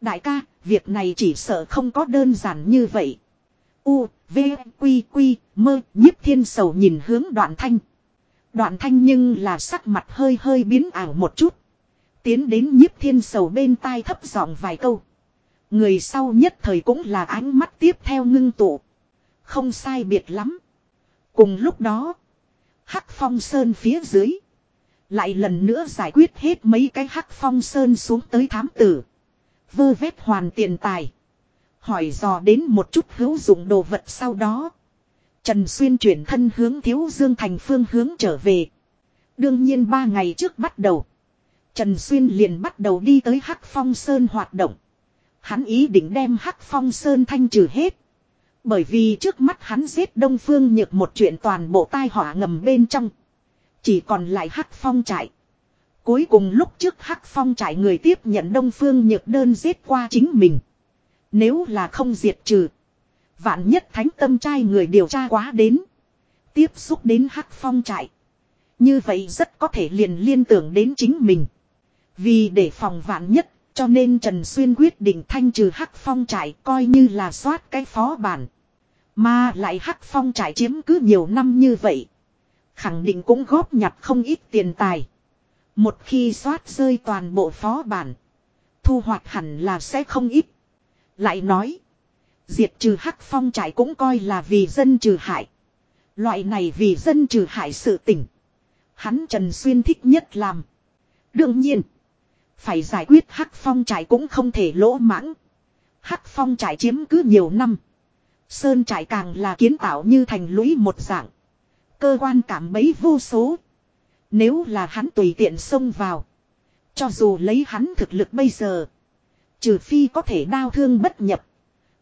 S1: Đại ca, việc này chỉ sợ không có đơn giản như vậy. U, V, Quy, Quy, mơ, nhiếp thiên sầu nhìn hướng đoạn thanh. Đoạn thanh nhưng là sắc mặt hơi hơi biến ảo một chút. Tiến đến nhiếp thiên sầu bên tai thấp giọng vài câu. Người sau nhất thời cũng là ánh mắt tiếp theo ngưng tụ. Không sai biệt lắm. Cùng lúc đó. Hắc phong sơn phía dưới. Lại lần nữa giải quyết hết mấy cái hắc phong sơn xuống tới thám tử. Vơ vét hoàn tiền tài. Hỏi dò đến một chút hữu dụng đồ vật sau đó. Trần Xuyên chuyển thân hướng Thiếu Dương thành phương hướng trở về. Đương nhiên ba ngày trước bắt đầu. Trần Xuyên liền bắt đầu đi tới Hắc Phong Sơn hoạt động. Hắn ý định đem Hắc Phong Sơn thanh trừ hết. Bởi vì trước mắt hắn giết Đông Phương Nhược một chuyện toàn bộ tai họa ngầm bên trong. Chỉ còn lại Hắc Phong trại. Cuối cùng lúc trước Hắc Phong trại người tiếp nhận Đông Phương Nhược đơn giết qua chính mình. Nếu là không diệt trừ. Vạn nhất thánh tâm trai người điều tra quá đến. Tiếp xúc đến Hắc Phong trại. Như vậy rất có thể liền liên tưởng đến chính mình. Vì để phòng vạn nhất, cho nên Trần Xuyên quyết định thanh trừ Hắc Phong trại coi như là soát cái phó bản. Mà lại Hắc Phong trại chiếm cứ nhiều năm như vậy. Khẳng định cũng góp nhặt không ít tiền tài. Một khi soát rơi toàn bộ phó bản. Thu hoạch hẳn là sẽ không ít. Lại nói. Diệt trừ Hắc Phong trại cũng coi là vì dân trừ hại. Loại này vì dân trừ hại sự tỉnh. Hắn Trần Xuyên thích nhất làm. Đương nhiên. Phải giải quyết Hắc Phong trại cũng không thể lỗ mãng. Hắc Phong trại chiếm cứ nhiều năm. Sơn trại càng là kiến tạo như thành lũy một dạng. Cơ quan cảm bấy vô số. Nếu là hắn tùy tiện xông vào. Cho dù lấy hắn thực lực bây giờ. Trừ phi có thể đau thương bất nhập.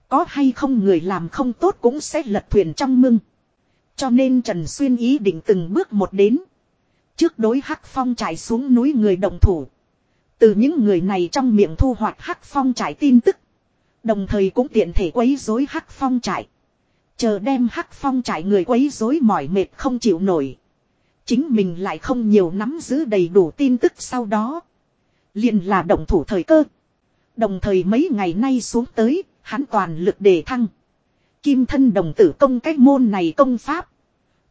S1: Có hay không người làm không tốt cũng sẽ lật thuyền trong mưng. Cho nên Trần Xuyên ý định từng bước một đến. Trước đối Hắc Phong trải xuống núi người đồng thủ. Từ những người này trong miệng thu hoạch Hắc Phong trải tin tức. Đồng thời cũng tiện thể quấy rối Hắc Phong trải. Chờ đem Hắc Phong trải người quấy rối mỏi mệt không chịu nổi. Chính mình lại không nhiều nắm giữ đầy đủ tin tức sau đó. liền là động thủ thời cơ. Đồng thời mấy ngày nay xuống tới, hắn toàn lực đề thăng. Kim thân đồng tử công cách môn này công pháp.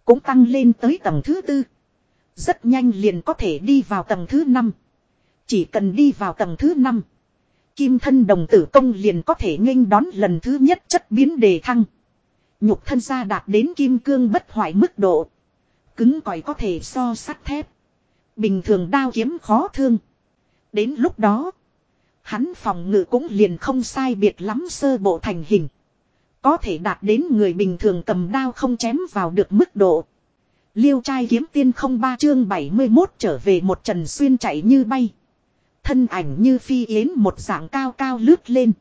S1: Cũng tăng lên tới tầng thứ tư. Rất nhanh liền có thể đi vào tầng thứ năm. Chỉ cần đi vào tầng thứ năm. Kim thân đồng tử công liền có thể nghênh đón lần thứ nhất chất biến đề thăng. Nhục thân gia đạt đến kim cương bất hoại mức độ. Cứng cỏi có thể so sắt thép. Bình thường đao kiếm khó thương. Đến lúc đó. Hắn phòng ngự cũng liền không sai biệt lắm sơ bộ thành hình. Có thể đạt đến người bình thường cầm đao không chém vào được mức độ. Liêu trai kiếm tiên không ba chương 71 trở về một trần xuyên chạy như bay. Thân ảnh như phi yến một dạng cao cao lướt lên.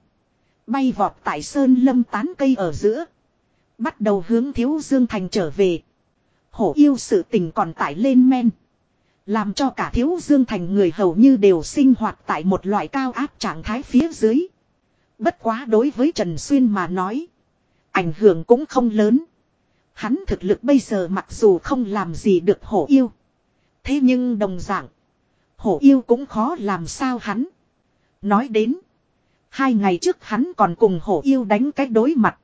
S1: Bay vọt tại sơn lâm tán cây ở giữa. Bắt đầu hướng thiếu dương thành trở về. Hổ yêu sự tình còn tải lên men. Làm cho cả thiếu dương thành người hầu như đều sinh hoạt tại một loại cao áp trạng thái phía dưới. Bất quá đối với Trần Xuyên mà nói. Ảnh hưởng cũng không lớn. Hắn thực lực bây giờ mặc dù không làm gì được hổ yêu. Thế nhưng đồng dạng. Hổ yêu cũng khó làm sao hắn. Nói đến. Hai ngày trước hắn còn cùng hổ yêu đánh cái đối mặt.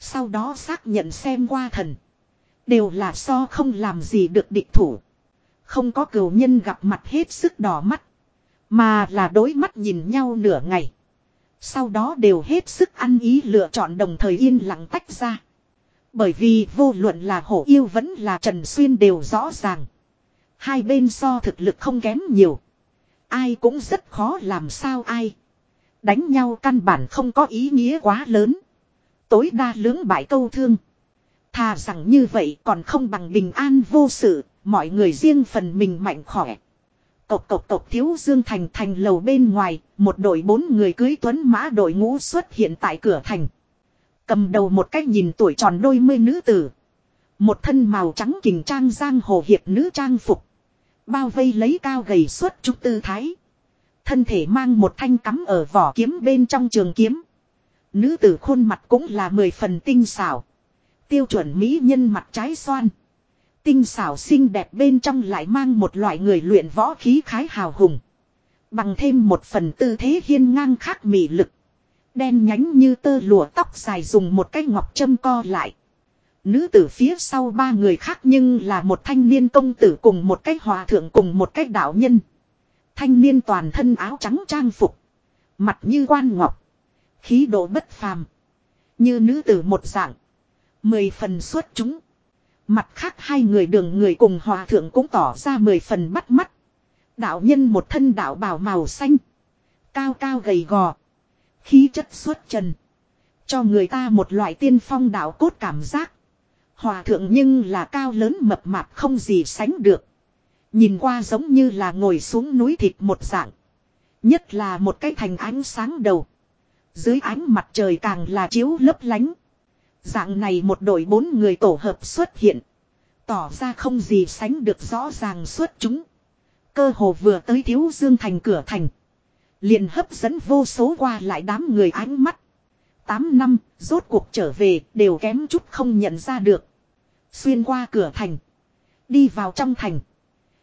S1: Sau đó xác nhận xem qua thần. Đều là so không làm gì được địch thủ. Không có cửu nhân gặp mặt hết sức đỏ mắt. Mà là đối mắt nhìn nhau nửa ngày. Sau đó đều hết sức ăn ý lựa chọn đồng thời yên lặng tách ra. Bởi vì vô luận là hổ yêu vẫn là Trần Xuyên đều rõ ràng. Hai bên so thực lực không kém nhiều. Ai cũng rất khó làm sao ai. Đánh nhau căn bản không có ý nghĩa quá lớn. Tối đa lưỡng bại câu thương. Thà rằng như vậy còn không bằng bình an vô sự, mọi người riêng phần mình mạnh khỏe. Cộc cộc cộc thiếu dương thành thành lầu bên ngoài, một đội bốn người cưới tuấn mã đội ngũ xuất hiện tại cửa thành. Cầm đầu một cách nhìn tuổi tròn đôi mươi nữ tử. Một thân màu trắng kình trang giang hồ hiệp nữ trang phục. Bao vây lấy cao gầy suốt trúc tư thái. Thân thể mang một thanh cắm ở vỏ kiếm bên trong trường kiếm. Nữ tử khuôn mặt cũng là mười phần tinh xảo. Tiêu chuẩn mỹ nhân mặt trái xoan. Tinh xảo xinh đẹp bên trong lại mang một loại người luyện võ khí khái hào hùng. Bằng thêm một phần tư thế hiên ngang khác mị lực. Đen nhánh như tơ lụa tóc dài dùng một cái ngọc châm co lại. Nữ tử phía sau ba người khác nhưng là một thanh niên công tử cùng một cái hòa thượng cùng một cái đạo nhân. Thanh niên toàn thân áo trắng trang phục. Mặt như quan ngọc. Khí độ bất phàm. Như nữ tử một dạng. Mười phần xuất chúng. Mặt khác hai người đường người cùng hòa thượng cũng tỏ ra mười phần bắt mắt. Đạo nhân một thân đạo bào màu xanh. Cao cao gầy gò. Khí chất xuất trần. Cho người ta một loại tiên phong đạo cốt cảm giác. Hòa thượng nhưng là cao lớn mập mạp không gì sánh được. Nhìn qua giống như là ngồi xuống núi thịt một dạng. Nhất là một cái thành ánh sáng đầu. Dưới ánh mặt trời càng là chiếu lấp lánh. Dạng này một đội bốn người tổ hợp xuất hiện. Tỏ ra không gì sánh được rõ ràng xuất chúng. Cơ hồ vừa tới thiếu dương thành cửa thành. Liền hấp dẫn vô số qua lại đám người ánh mắt. Tám năm, rốt cuộc trở về, đều kém chút không nhận ra được. Xuyên qua cửa thành. Đi vào trong thành.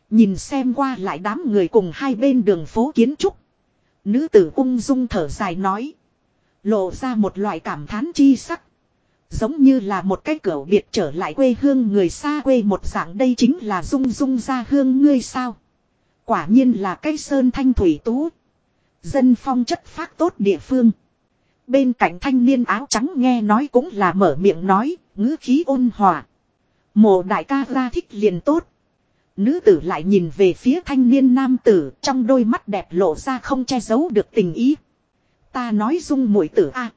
S1: Nhìn xem qua lại đám người cùng hai bên đường phố kiến trúc. Nữ tử ung dung thở dài nói. Lộ ra một loại cảm thán chi sắc. Giống như là một cái cửa biệt trở lại quê hương người xa quê một dạng đây chính là dung dung ra hương ngươi sao. Quả nhiên là cây sơn thanh thủy tú. Dân phong chất phát tốt địa phương. Bên cạnh thanh niên áo trắng nghe nói cũng là mở miệng nói, ngữ khí ôn hòa. Mộ đại ca ra thích liền tốt. Nữ tử lại nhìn về phía thanh niên nam tử, trong đôi mắt đẹp lộ ra không che giấu được tình ý. Ta nói dung mũi tử a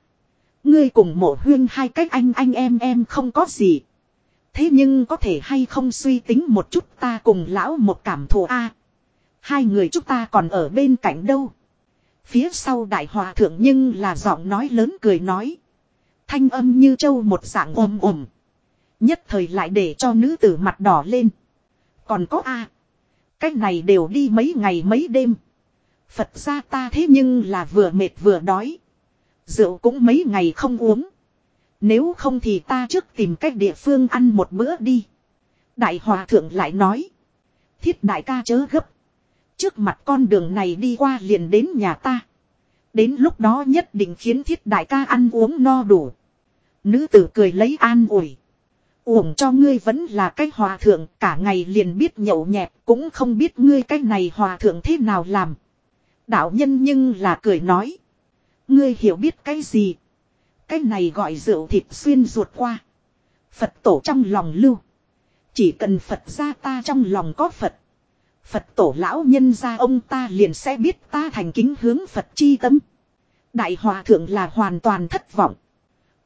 S1: Ngươi cùng mộ huyên hai cách anh anh em em không có gì. Thế nhưng có thể hay không suy tính một chút ta cùng lão một cảm thù a Hai người chúng ta còn ở bên cạnh đâu. Phía sau đại hòa thượng nhưng là giọng nói lớn cười nói. Thanh âm như châu một dạng ồm ồm. Nhất thời lại để cho nữ tử mặt đỏ lên. Còn có a Cách này đều đi mấy ngày mấy đêm. Phật ra ta thế nhưng là vừa mệt vừa đói. Rượu cũng mấy ngày không uống. Nếu không thì ta trước tìm cách địa phương ăn một bữa đi. Đại hòa thượng lại nói. Thiết đại ca chớ gấp. Trước mặt con đường này đi qua liền đến nhà ta. Đến lúc đó nhất định khiến thiết đại ca ăn uống no đủ. Nữ tử cười lấy an ủi. Uổng cho ngươi vẫn là cái hòa thượng, cả ngày liền biết nhậu nhẹt, cũng không biết ngươi cái này hòa thượng thế nào làm. Đạo nhân nhưng là cười nói. Ngươi hiểu biết cái gì? Cái này gọi rượu thịt xuyên ruột qua. Phật tổ trong lòng lưu. Chỉ cần Phật ra ta trong lòng có Phật. Phật tổ lão nhân ra ông ta liền sẽ biết ta thành kính hướng Phật chi tâm. Đại hòa thượng là hoàn toàn thất vọng.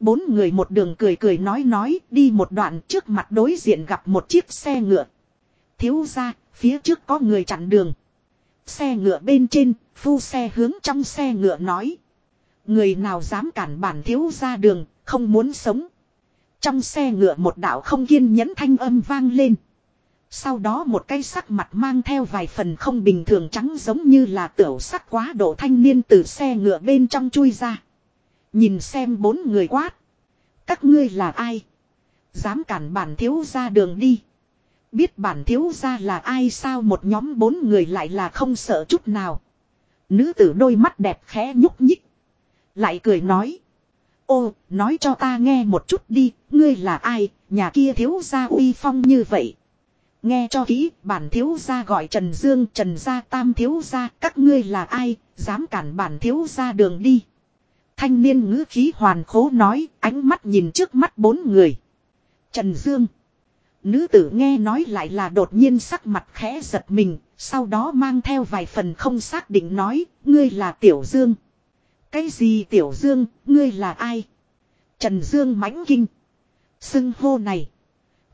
S1: Bốn người một đường cười cười nói nói đi một đoạn trước mặt đối diện gặp một chiếc xe ngựa. Thiếu ra, phía trước có người chặn đường. Xe ngựa bên trên, phu xe hướng trong xe ngựa nói. Người nào dám cản bản thiếu ra đường, không muốn sống. Trong xe ngựa một đạo không kiên nhẫn thanh âm vang lên. Sau đó một cái sắc mặt mang theo vài phần không bình thường trắng giống như là tiểu sắc quá độ thanh niên từ xe ngựa bên trong chui ra. Nhìn xem bốn người quát. Các ngươi là ai? Dám cản bản thiếu ra đường đi. Biết bản thiếu ra là ai sao một nhóm bốn người lại là không sợ chút nào. Nữ tử đôi mắt đẹp khẽ nhúc nhích. Lại cười nói. Ô, nói cho ta nghe một chút đi, ngươi là ai, nhà kia thiếu gia uy phong như vậy. Nghe cho kỹ, bản thiếu gia gọi Trần Dương, Trần gia tam thiếu gia, các ngươi là ai, dám cản bản thiếu gia đường đi. Thanh niên ngữ khí hoàn khố nói, ánh mắt nhìn trước mắt bốn người. Trần Dương. Nữ tử nghe nói lại là đột nhiên sắc mặt khẽ giật mình, sau đó mang theo vài phần không xác định nói, ngươi là Tiểu Dương. Cái gì Tiểu Dương, ngươi là ai? Trần Dương mãnh kinh. Xưng hô này.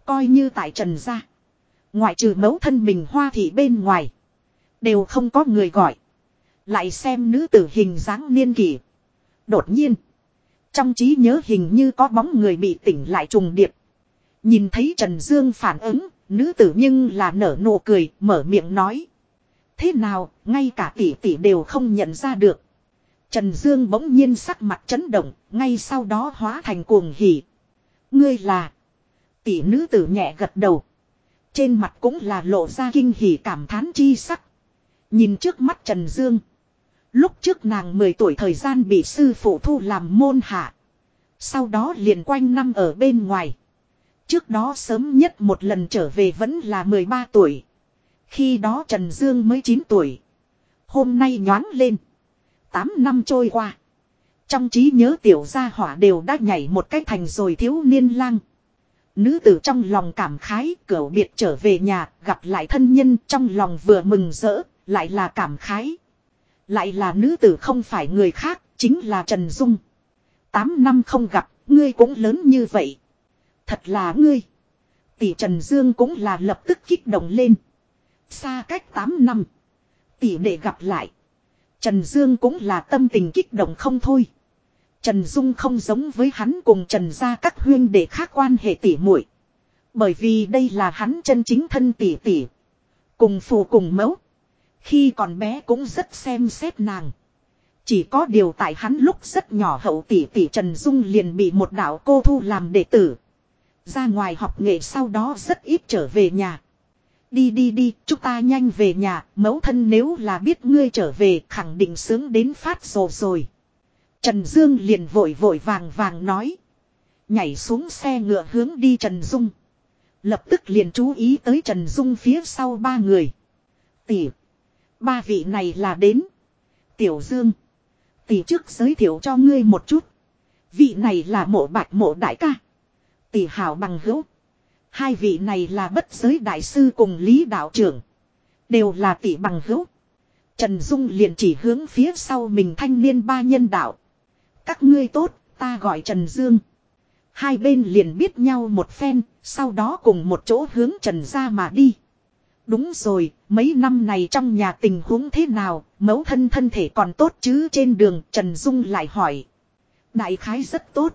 S1: Coi như tại Trần gia. Ngoại trừ mẫu thân mình hoa thị bên ngoài. Đều không có người gọi. Lại xem nữ tử hình dáng niên kỷ. Đột nhiên. Trong trí nhớ hình như có bóng người bị tỉnh lại trùng điệp. Nhìn thấy Trần Dương phản ứng, nữ tử nhưng là nở nụ cười, mở miệng nói. Thế nào, ngay cả tỷ tỷ đều không nhận ra được. Trần Dương bỗng nhiên sắc mặt chấn động, ngay sau đó hóa thành cuồng hỉ. Ngươi là... Tỷ nữ tử nhẹ gật đầu. Trên mặt cũng là lộ ra kinh hỉ cảm thán chi sắc. Nhìn trước mắt Trần Dương. Lúc trước nàng 10 tuổi thời gian bị sư phụ thu làm môn hạ. Sau đó liền quanh năm ở bên ngoài. Trước đó sớm nhất một lần trở về vẫn là 13 tuổi. Khi đó Trần Dương mới 9 tuổi. Hôm nay nhoáng lên. 8 năm trôi qua. Trong trí nhớ tiểu gia hỏa đều đã nhảy một cách thành rồi thiếu niên lang. Nữ tử trong lòng cảm khái, cửu biệt trở về nhà, gặp lại thân nhân trong lòng vừa mừng rỡ, lại là cảm khái. Lại là nữ tử không phải người khác, chính là Trần Dung. Tám năm không gặp, ngươi cũng lớn như vậy. Thật là ngươi. Tỷ Trần Dương cũng là lập tức kích động lên. Xa cách 8 năm. Tỷ để gặp lại. Trần Dương cũng là tâm tình kích động không thôi. Trần Dung không giống với hắn cùng Trần gia các huyên để khác quan hệ tỷ muội Bởi vì đây là hắn chân chính thân tỷ tỷ. Cùng phù cùng mẫu. Khi còn bé cũng rất xem xét nàng. Chỉ có điều tại hắn lúc rất nhỏ hậu tỷ tỷ Trần Dung liền bị một đạo cô thu làm đệ tử. Ra ngoài học nghệ sau đó rất ít trở về nhà. Đi đi đi, chúng ta nhanh về nhà, mẫu thân nếu là biết ngươi trở về khẳng định sướng đến phát rồ rồi. Trần Dương liền vội vội vàng vàng nói. Nhảy xuống xe ngựa hướng đi Trần Dung. Lập tức liền chú ý tới Trần Dung phía sau ba người. Tỷ. Ba vị này là đến. Tiểu Dương. Tỷ trước giới thiệu cho ngươi một chút. Vị này là mộ bạch mộ đại ca. Tỷ hảo bằng hữu. Hai vị này là bất giới đại sư cùng Lý đạo trưởng. Đều là tỷ bằng hữu. Trần Dung liền chỉ hướng phía sau mình thanh niên ba nhân đạo. Các ngươi tốt, ta gọi Trần Dương. Hai bên liền biết nhau một phen, sau đó cùng một chỗ hướng Trần ra mà đi. Đúng rồi, mấy năm này trong nhà tình huống thế nào, mẫu thân thân thể còn tốt chứ trên đường Trần Dung lại hỏi. Đại khái rất tốt.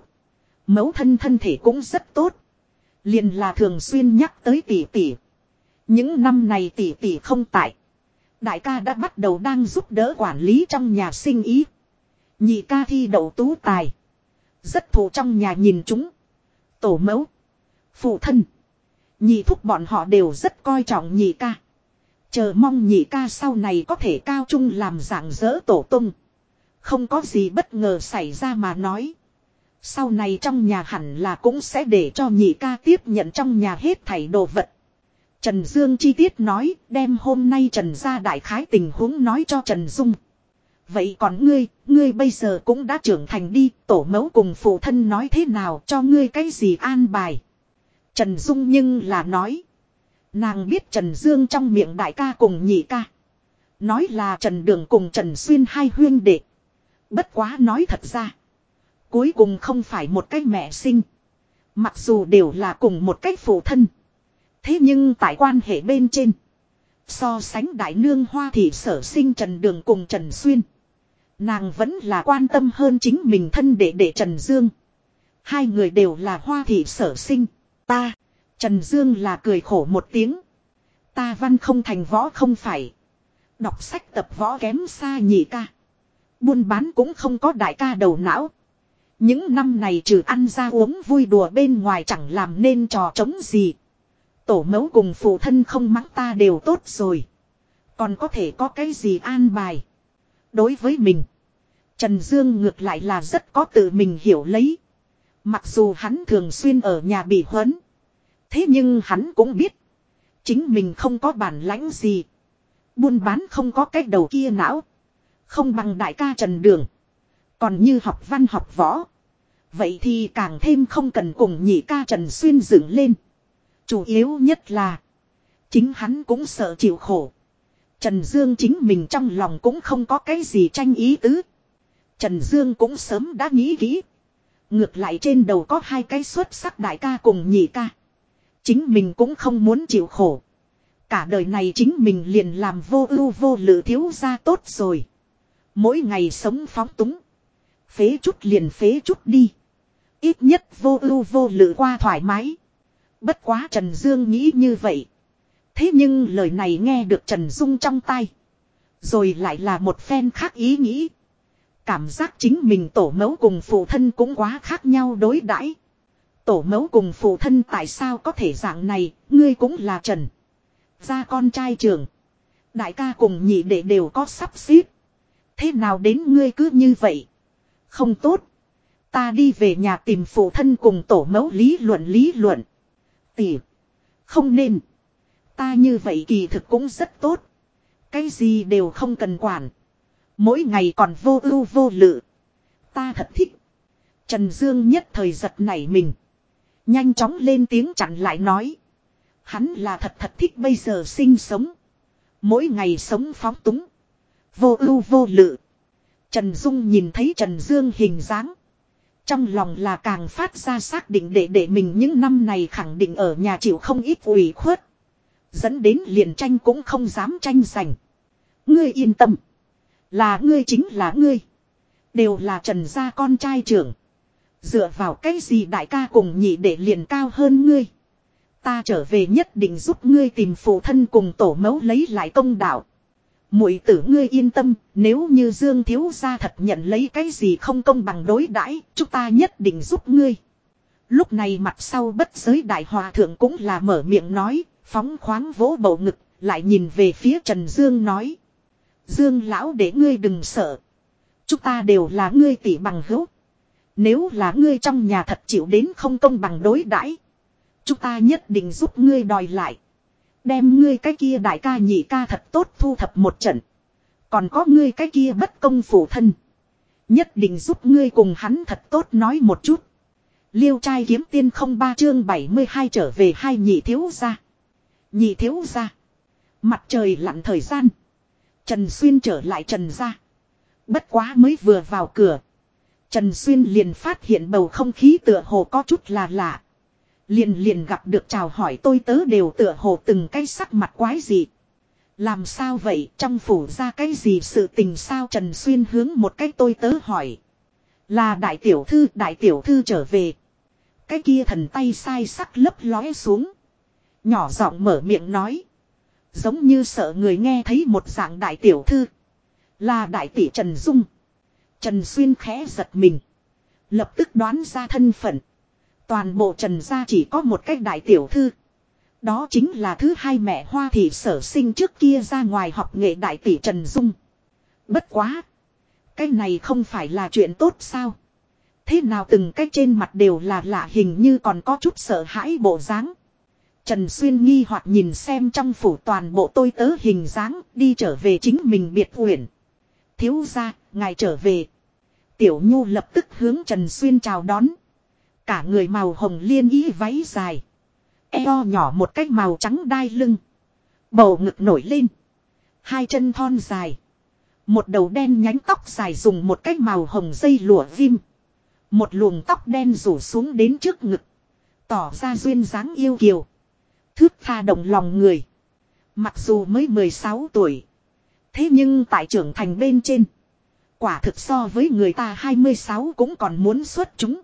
S1: Mẫu thân thân thể cũng rất tốt. Liền là thường xuyên nhắc tới tỷ tỷ. Những năm này tỷ tỷ không tại. Đại ca đã bắt đầu đang giúp đỡ quản lý trong nhà sinh ý. Nhị ca thi đậu tú tài. Rất thù trong nhà nhìn chúng. Tổ mẫu. Phụ thân. Nhị thúc bọn họ đều rất coi trọng nhị ca. Chờ mong nhị ca sau này có thể cao trung làm dạng dỡ tổ tung. Không có gì bất ngờ xảy ra mà nói. Sau này trong nhà hẳn là cũng sẽ để cho nhị ca tiếp nhận trong nhà hết thảy đồ vật. Trần Dương chi tiết nói, đem hôm nay Trần ra đại khái tình huống nói cho Trần Dung. Vậy còn ngươi, ngươi bây giờ cũng đã trưởng thành đi, tổ mẫu cùng phụ thân nói thế nào cho ngươi cái gì an bài. Trần Dung nhưng là nói. Nàng biết Trần Dương trong miệng đại ca cùng nhị ca. Nói là Trần Đường cùng Trần Xuyên hai huyên đệ. Bất quá nói thật ra. Cuối cùng không phải một cái mẹ sinh. Mặc dù đều là cùng một cái phụ thân. Thế nhưng tại quan hệ bên trên. So sánh đại nương hoa thị sở sinh Trần Đường cùng Trần Xuyên. Nàng vẫn là quan tâm hơn chính mình thân đệ đệ Trần Dương. Hai người đều là hoa thị sở sinh. Ta. Trần Dương là cười khổ một tiếng. Ta văn không thành võ không phải. Đọc sách tập võ kém xa nhị ca. Buôn bán cũng không có đại ca đầu não. Những năm này trừ ăn ra uống vui đùa bên ngoài chẳng làm nên trò trống gì. Tổ mẫu cùng phụ thân không mắng ta đều tốt rồi. Còn có thể có cái gì an bài. Đối với mình. Trần Dương ngược lại là rất có tự mình hiểu lấy. Mặc dù hắn thường xuyên ở nhà bị huấn. Thế nhưng hắn cũng biết. Chính mình không có bản lãnh gì. Buôn bán không có cách đầu kia não. Không bằng đại ca Trần Đường. Còn như học văn học võ. Vậy thì càng thêm không cần cùng nhị ca Trần Xuyên dựng lên. Chủ yếu nhất là. Chính hắn cũng sợ chịu khổ. Trần Dương chính mình trong lòng cũng không có cái gì tranh ý tứ. Trần Dương cũng sớm đã nghĩ kỹ. Ngược lại trên đầu có hai cái xuất sắc đại ca cùng nhị ca. Chính mình cũng không muốn chịu khổ. Cả đời này chính mình liền làm vô ưu vô lự thiếu ra tốt rồi. Mỗi ngày sống phóng túng. Phế chút liền phế chút đi. Ít nhất vô ưu vô lự qua thoải mái. Bất quá Trần Dương nghĩ như vậy. Thế nhưng lời này nghe được Trần Dung trong tay. Rồi lại là một phen khác ý nghĩ. Cảm giác chính mình tổ mẫu cùng phụ thân cũng quá khác nhau đối đãi. Tổ mẫu cùng phụ thân tại sao có thể dạng này, ngươi cũng là Trần. Ra con trai trưởng. Đại ca cùng nhị đệ đều có sắp xếp. Thế nào đến ngươi cứ như vậy? Không tốt. Ta đi về nhà tìm phụ thân cùng tổ mẫu lý luận lý luận. Tìm. Không nên. Ta như vậy kỳ thực cũng rất tốt. Cái gì đều không cần quản. Mỗi ngày còn vô ưu vô lự. Ta thật thích. Trần Dương nhất thời giật nảy mình. Nhanh chóng lên tiếng chặn lại nói. Hắn là thật thật thích bây giờ sinh sống. Mỗi ngày sống phóng túng. Vô ưu vô lự. Trần Dung nhìn thấy Trần Dương hình dáng. Trong lòng là càng phát ra xác định để để mình những năm này khẳng định ở nhà chịu không ít ủy khuất. Dẫn đến liền tranh cũng không dám tranh giành. Ngươi yên tâm. Là ngươi chính là ngươi. Đều là trần gia con trai trưởng. Dựa vào cái gì đại ca cùng nhị để liền cao hơn ngươi. Ta trở về nhất định giúp ngươi tìm phụ thân cùng tổ mẫu lấy lại công đạo. Muội tử ngươi yên tâm, nếu như Dương thiếu gia thật nhận lấy cái gì không công bằng đối đãi, chúng ta nhất định giúp ngươi. Lúc này mặt sau bất giới đại hòa thượng cũng là mở miệng nói, phóng khoáng vỗ bầu ngực, lại nhìn về phía Trần Dương nói. Dương lão để ngươi đừng sợ. Chúng ta đều là ngươi tỷ bằng hữu. Nếu là ngươi trong nhà thật chịu đến không công bằng đối đãi, chúng ta nhất định giúp ngươi đòi lại. Đem ngươi cái kia đại ca nhị ca thật tốt thu thập một trận. Còn có ngươi cái kia bất công phụ thân. Nhất định giúp ngươi cùng hắn thật tốt nói một chút. Liêu trai kiếm tiên không ba chương 72 trở về hai nhị thiếu gia. Nhị thiếu gia. Mặt trời lặn thời gian. Trần Xuyên trở lại Trần ra. Bất quá mới vừa vào cửa. Trần Xuyên liền phát hiện bầu không khí tựa hồ có chút là lạ. Liền liền gặp được chào hỏi tôi tớ đều tựa hồ từng cái sắc mặt quái gì. Làm sao vậy trong phủ ra cái gì sự tình sao Trần Xuyên hướng một cái tôi tớ hỏi. Là đại tiểu thư, đại tiểu thư trở về. Cái kia thần tay sai sắc lấp lóe xuống. Nhỏ giọng mở miệng nói. Giống như sợ người nghe thấy một dạng đại tiểu thư. Là đại tỷ Trần Dung. Trần Xuyên khẽ giật mình. Lập tức đoán ra thân phận. Toàn bộ Trần gia chỉ có một cách đại tiểu thư. Đó chính là thứ hai mẹ hoa thị sở sinh trước kia ra ngoài học nghệ đại tỷ Trần Dung. Bất quá. Cái này không phải là chuyện tốt sao. Thế nào từng cái trên mặt đều là lạ hình như còn có chút sợ hãi bộ dáng. Trần Xuyên nghi hoặc nhìn xem trong phủ toàn bộ tôi tớ hình dáng đi trở về chính mình biệt huyển. Thiếu ra, ngài trở về. Tiểu Nhu lập tức hướng Trần Xuyên chào đón. Cả người màu hồng liên ý váy dài. Eo nhỏ một cách màu trắng đai lưng. Bầu ngực nổi lên. Hai chân thon dài. Một đầu đen nhánh tóc dài dùng một cách màu hồng dây lụa vim. Một luồng tóc đen rủ xuống đến trước ngực. Tỏ ra duyên dáng yêu kiều. Thước tha động lòng người. Mặc dù mới 16 tuổi. Thế nhưng tại trưởng thành bên trên. Quả thực so với người ta 26 cũng còn muốn xuất chúng.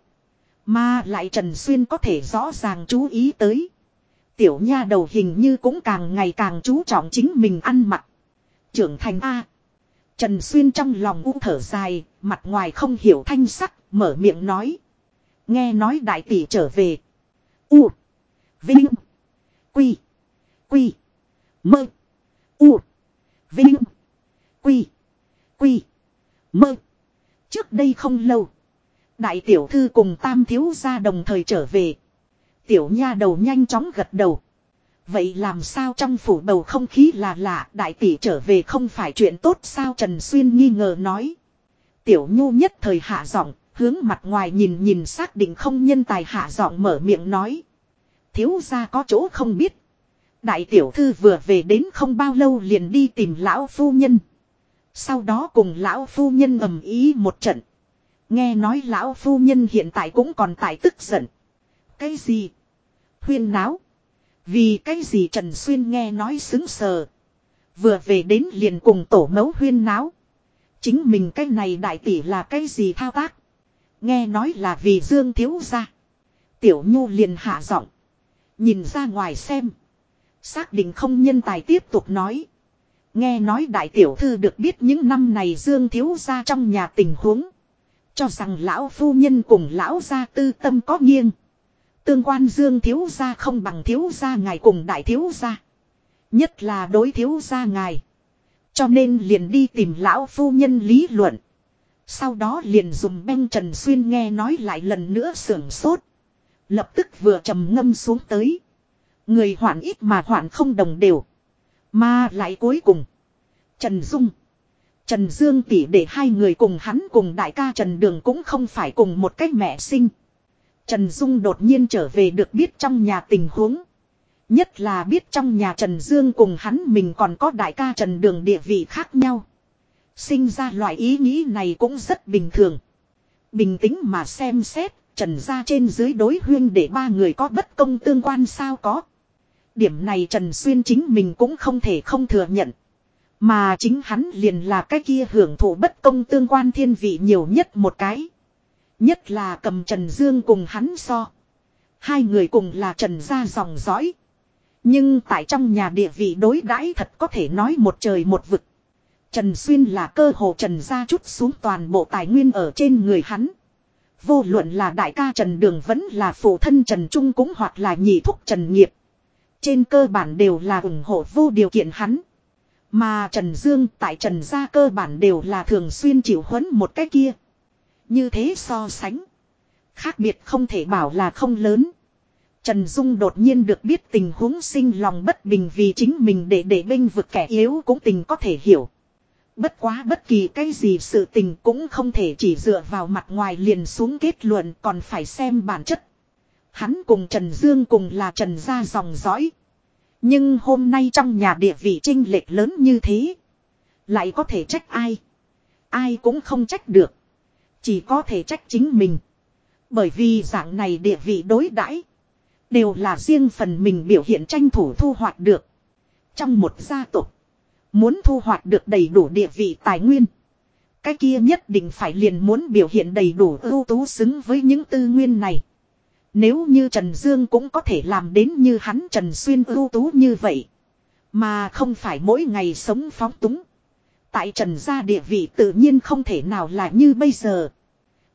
S1: Mà lại Trần Xuyên có thể rõ ràng chú ý tới. Tiểu nha đầu hình như cũng càng ngày càng chú trọng chính mình ăn mặc. Trưởng thành A. Trần Xuyên trong lòng u thở dài, mặt ngoài không hiểu thanh sắc, mở miệng nói. Nghe nói đại tỷ trở về. U. Vinh. Quy. Quy. Mơ. U. Vinh. Quy. Quy. Mơ. Trước đây không lâu. Đại tiểu thư cùng tam thiếu gia đồng thời trở về. Tiểu nha đầu nhanh chóng gật đầu. Vậy làm sao trong phủ bầu không khí là lạ, đại tỷ trở về không phải chuyện tốt sao Trần Xuyên nghi ngờ nói. Tiểu nhu nhất thời hạ giọng, hướng mặt ngoài nhìn nhìn xác định không nhân tài hạ giọng mở miệng nói. Thiếu gia có chỗ không biết. Đại tiểu thư vừa về đến không bao lâu liền đi tìm lão phu nhân. Sau đó cùng lão phu nhân ầm ý một trận. Nghe nói lão phu nhân hiện tại cũng còn tại tức giận. Cái gì? Huyên náo. Vì cái gì Trần Xuyên nghe nói xứng sờ. Vừa về đến liền cùng tổ mẫu huyên náo. Chính mình cái này đại tỷ là cái gì thao tác. Nghe nói là vì Dương thiếu ra. Tiểu Nhu liền hạ giọng. Nhìn ra ngoài xem. Xác định không nhân tài tiếp tục nói. Nghe nói đại tiểu thư được biết những năm này Dương thiếu ra trong nhà tình huống. Cho rằng lão phu nhân cùng lão gia tư tâm có nghiêng. Tương quan Dương thiếu gia không bằng thiếu gia ngài cùng đại thiếu gia. Nhất là đối thiếu gia ngài. Cho nên liền đi tìm lão phu nhân lý luận. Sau đó liền dùng beng Trần Xuyên nghe nói lại lần nữa sưởng sốt. Lập tức vừa trầm ngâm xuống tới. Người hoạn ít mà hoạn không đồng đều. Mà lại cuối cùng. Trần Dung. Trần Dương tỷ để hai người cùng hắn cùng đại ca Trần Đường cũng không phải cùng một cách mẹ sinh. Trần Dung đột nhiên trở về được biết trong nhà tình huống. Nhất là biết trong nhà Trần Dương cùng hắn mình còn có đại ca Trần Đường địa vị khác nhau. Sinh ra loại ý nghĩ này cũng rất bình thường. Bình tĩnh mà xem xét, Trần gia trên dưới đối huyên để ba người có bất công tương quan sao có. Điểm này Trần Xuyên chính mình cũng không thể không thừa nhận. Mà chính hắn liền là cái kia hưởng thụ bất công tương quan thiên vị nhiều nhất một cái. Nhất là cầm Trần Dương cùng hắn so. Hai người cùng là Trần gia dòng dõi. Nhưng tại trong nhà địa vị đối đãi thật có thể nói một trời một vực. Trần Xuyên là cơ hồ Trần gia chút xuống toàn bộ tài nguyên ở trên người hắn. Vô luận là đại ca Trần Đường vẫn là phụ thân Trần Trung cũng hoặc là nhị thúc Trần Nghiệp. Trên cơ bản đều là ủng hộ vô điều kiện hắn. Mà Trần Dương tại Trần gia cơ bản đều là thường xuyên chịu huấn một cái kia. Như thế so sánh. Khác biệt không thể bảo là không lớn. Trần Dung đột nhiên được biết tình huống sinh lòng bất bình vì chính mình để để bênh vực kẻ yếu cũng tình có thể hiểu. Bất quá bất kỳ cái gì sự tình cũng không thể chỉ dựa vào mặt ngoài liền xuống kết luận còn phải xem bản chất. Hắn cùng Trần Dương cùng là Trần gia dòng dõi. Nhưng hôm nay trong nhà địa vị trinh lệch lớn như thế. Lại có thể trách ai. Ai cũng không trách được. Chỉ có thể trách chính mình. Bởi vì dạng này địa vị đối đãi Đều là riêng phần mình biểu hiện tranh thủ thu hoạch được. Trong một gia tộc Muốn thu hoạch được đầy đủ địa vị tài nguyên. Cái kia nhất định phải liền muốn biểu hiện đầy đủ ưu tú xứng với những tư nguyên này. Nếu như Trần Dương cũng có thể làm đến như hắn Trần Xuyên ưu tú như vậy. Mà không phải mỗi ngày sống phóng túng. Tại Trần gia địa vị tự nhiên không thể nào là như bây giờ.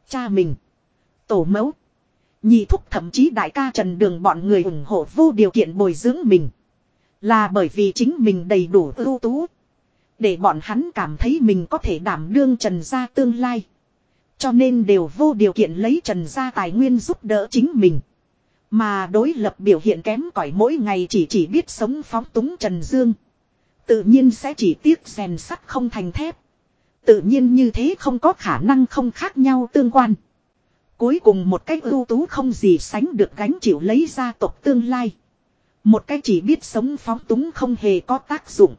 S1: Cha mình. Tổ mẫu. Nhị thúc thậm chí đại ca Trần Đường bọn người ủng hộ vô điều kiện bồi dưỡng mình. Là bởi vì chính mình đầy đủ ưu tú. Để bọn hắn cảm thấy mình có thể đảm đương Trần gia tương lai. Cho nên đều vô điều kiện lấy Trần gia tài nguyên giúp đỡ chính mình. Mà đối lập biểu hiện kém cỏi mỗi ngày chỉ chỉ biết sống phóng túng Trần Dương. Tự nhiên sẽ chỉ tiếc rèn sắt không thành thép. Tự nhiên như thế không có khả năng không khác nhau tương quan. Cuối cùng một cách ưu tú không gì sánh được gánh chịu lấy gia tộc tương lai. Một cái chỉ biết sống phóng túng không hề có tác dụng.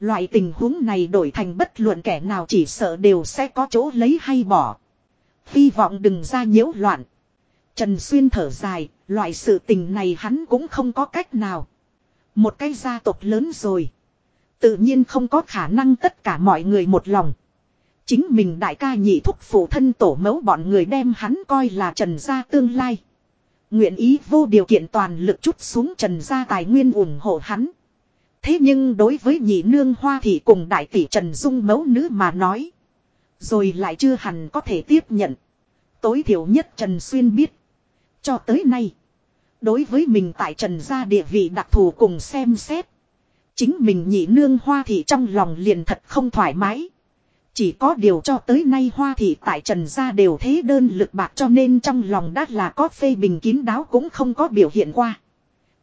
S1: Loại tình huống này đổi thành bất luận kẻ nào chỉ sợ đều sẽ có chỗ lấy hay bỏ. Hy vọng đừng ra nhiễu loạn. Trần Xuyên thở dài, loại sự tình này hắn cũng không có cách nào. Một cái gia tộc lớn rồi. Tự nhiên không có khả năng tất cả mọi người một lòng. Chính mình đại ca nhị thúc phụ thân tổ mẫu bọn người đem hắn coi là trần gia tương lai. Nguyện ý vô điều kiện toàn lực chút xuống trần gia tài nguyên ủng hộ hắn. Thế nhưng đối với nhị nương hoa thị cùng đại tỷ Trần Dung mẫu nữ mà nói. Rồi lại chưa hẳn có thể tiếp nhận. Tối thiểu nhất Trần Xuyên biết. Cho tới nay. Đối với mình tại Trần gia địa vị đặc thù cùng xem xét. Chính mình nhị nương hoa thị trong lòng liền thật không thoải mái. Chỉ có điều cho tới nay hoa thị tại Trần gia đều thế đơn lực bạc cho nên trong lòng đã là có phê bình kín đáo cũng không có biểu hiện qua.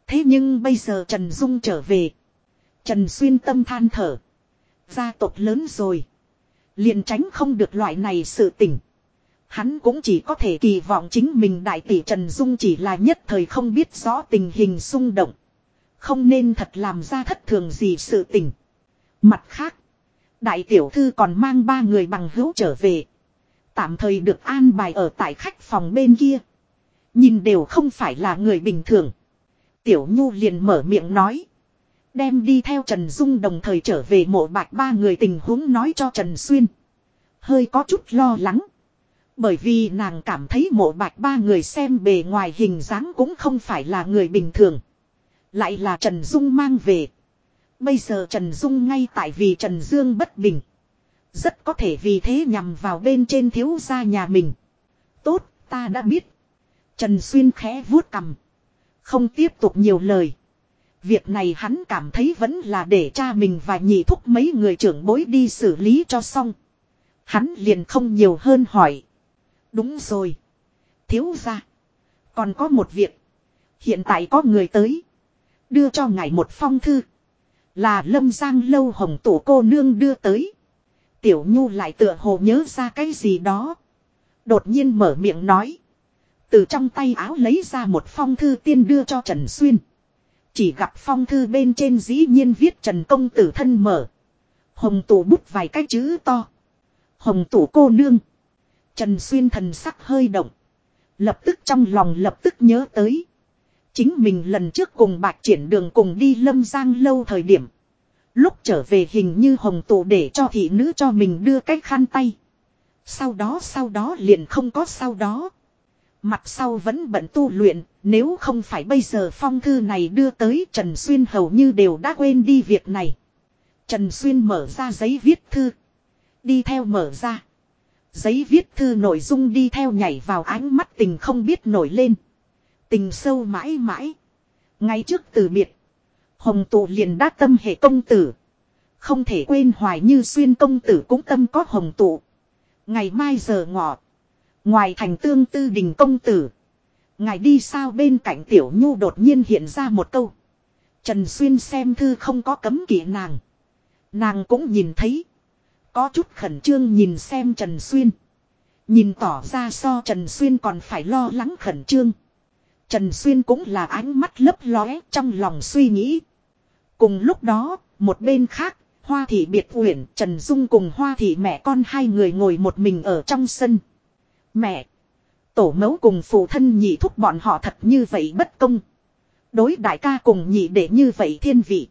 S1: Thế nhưng bây giờ Trần Dung trở về. Trần Xuyên tâm than thở. Gia tộc lớn rồi. liền tránh không được loại này sự tình. Hắn cũng chỉ có thể kỳ vọng chính mình đại tỷ Trần Dung chỉ là nhất thời không biết rõ tình hình xung động. Không nên thật làm ra thất thường gì sự tình. Mặt khác. Đại tiểu thư còn mang ba người bằng hữu trở về. Tạm thời được an bài ở tại khách phòng bên kia. Nhìn đều không phải là người bình thường. Tiểu Nhu liền mở miệng nói. Đem đi theo Trần Dung đồng thời trở về mộ bạch ba người tình huống nói cho Trần Xuyên. Hơi có chút lo lắng. Bởi vì nàng cảm thấy mộ bạch ba người xem bề ngoài hình dáng cũng không phải là người bình thường. Lại là Trần Dung mang về. Bây giờ Trần Dung ngay tại vì Trần Dương bất bình. Rất có thể vì thế nhằm vào bên trên thiếu gia nhà mình. Tốt, ta đã biết. Trần Xuyên khẽ vuốt cầm. Không tiếp tục nhiều lời. Việc này hắn cảm thấy vẫn là để cha mình và nhị thúc mấy người trưởng bối đi xử lý cho xong. Hắn liền không nhiều hơn hỏi. Đúng rồi. Thiếu ra. Còn có một việc. Hiện tại có người tới. Đưa cho ngài một phong thư. Là lâm giang lâu hồng tổ cô nương đưa tới. Tiểu Nhu lại tựa hồ nhớ ra cái gì đó. Đột nhiên mở miệng nói. Từ trong tay áo lấy ra một phong thư tiên đưa cho Trần Xuyên. Chỉ gặp phong thư bên trên dĩ nhiên viết Trần Công Tử thân mở. Hồng tổ bút vài cái chữ to. Hồng tổ cô nương. Trần Xuyên thần sắc hơi động. Lập tức trong lòng lập tức nhớ tới. Chính mình lần trước cùng bạc triển đường cùng đi lâm giang lâu thời điểm. Lúc trở về hình như hồng tụ để cho thị nữ cho mình đưa cái khăn tay. Sau đó sau đó liền không có sau đó. Mặt sau vẫn bận tu luyện, nếu không phải bây giờ phong thư này đưa tới Trần Xuyên hầu như đều đã quên đi việc này. Trần Xuyên mở ra giấy viết thư. Đi theo mở ra. Giấy viết thư nội dung đi theo nhảy vào ánh mắt tình không biết nổi lên. Tình sâu mãi mãi. Ngay trước từ biệt. Hồng tụ liền đã tâm hệ công tử. Không thể quên hoài như xuyên công tử cũng tâm có hồng tụ. Ngày mai giờ ngọ. Ngoài thành tương tư đình công tử. Ngài đi sao bên cạnh tiểu nhu đột nhiên hiện ra một câu. Trần Xuyên xem thư không có cấm kỵ nàng. Nàng cũng nhìn thấy. Có chút khẩn trương nhìn xem Trần Xuyên. Nhìn tỏ ra so Trần Xuyên còn phải lo lắng khẩn trương. Trần Xuyên cũng là ánh mắt lấp lóe trong lòng suy nghĩ. Cùng lúc đó, một bên khác, Hoa Thị Biệt Uyển, Trần Dung cùng Hoa Thị mẹ con hai người ngồi một mình ở trong sân. Mẹ! Tổ mẫu cùng phụ thân nhị thúc bọn họ thật như vậy bất công. Đối đại ca cùng nhị đệ như vậy thiên vị.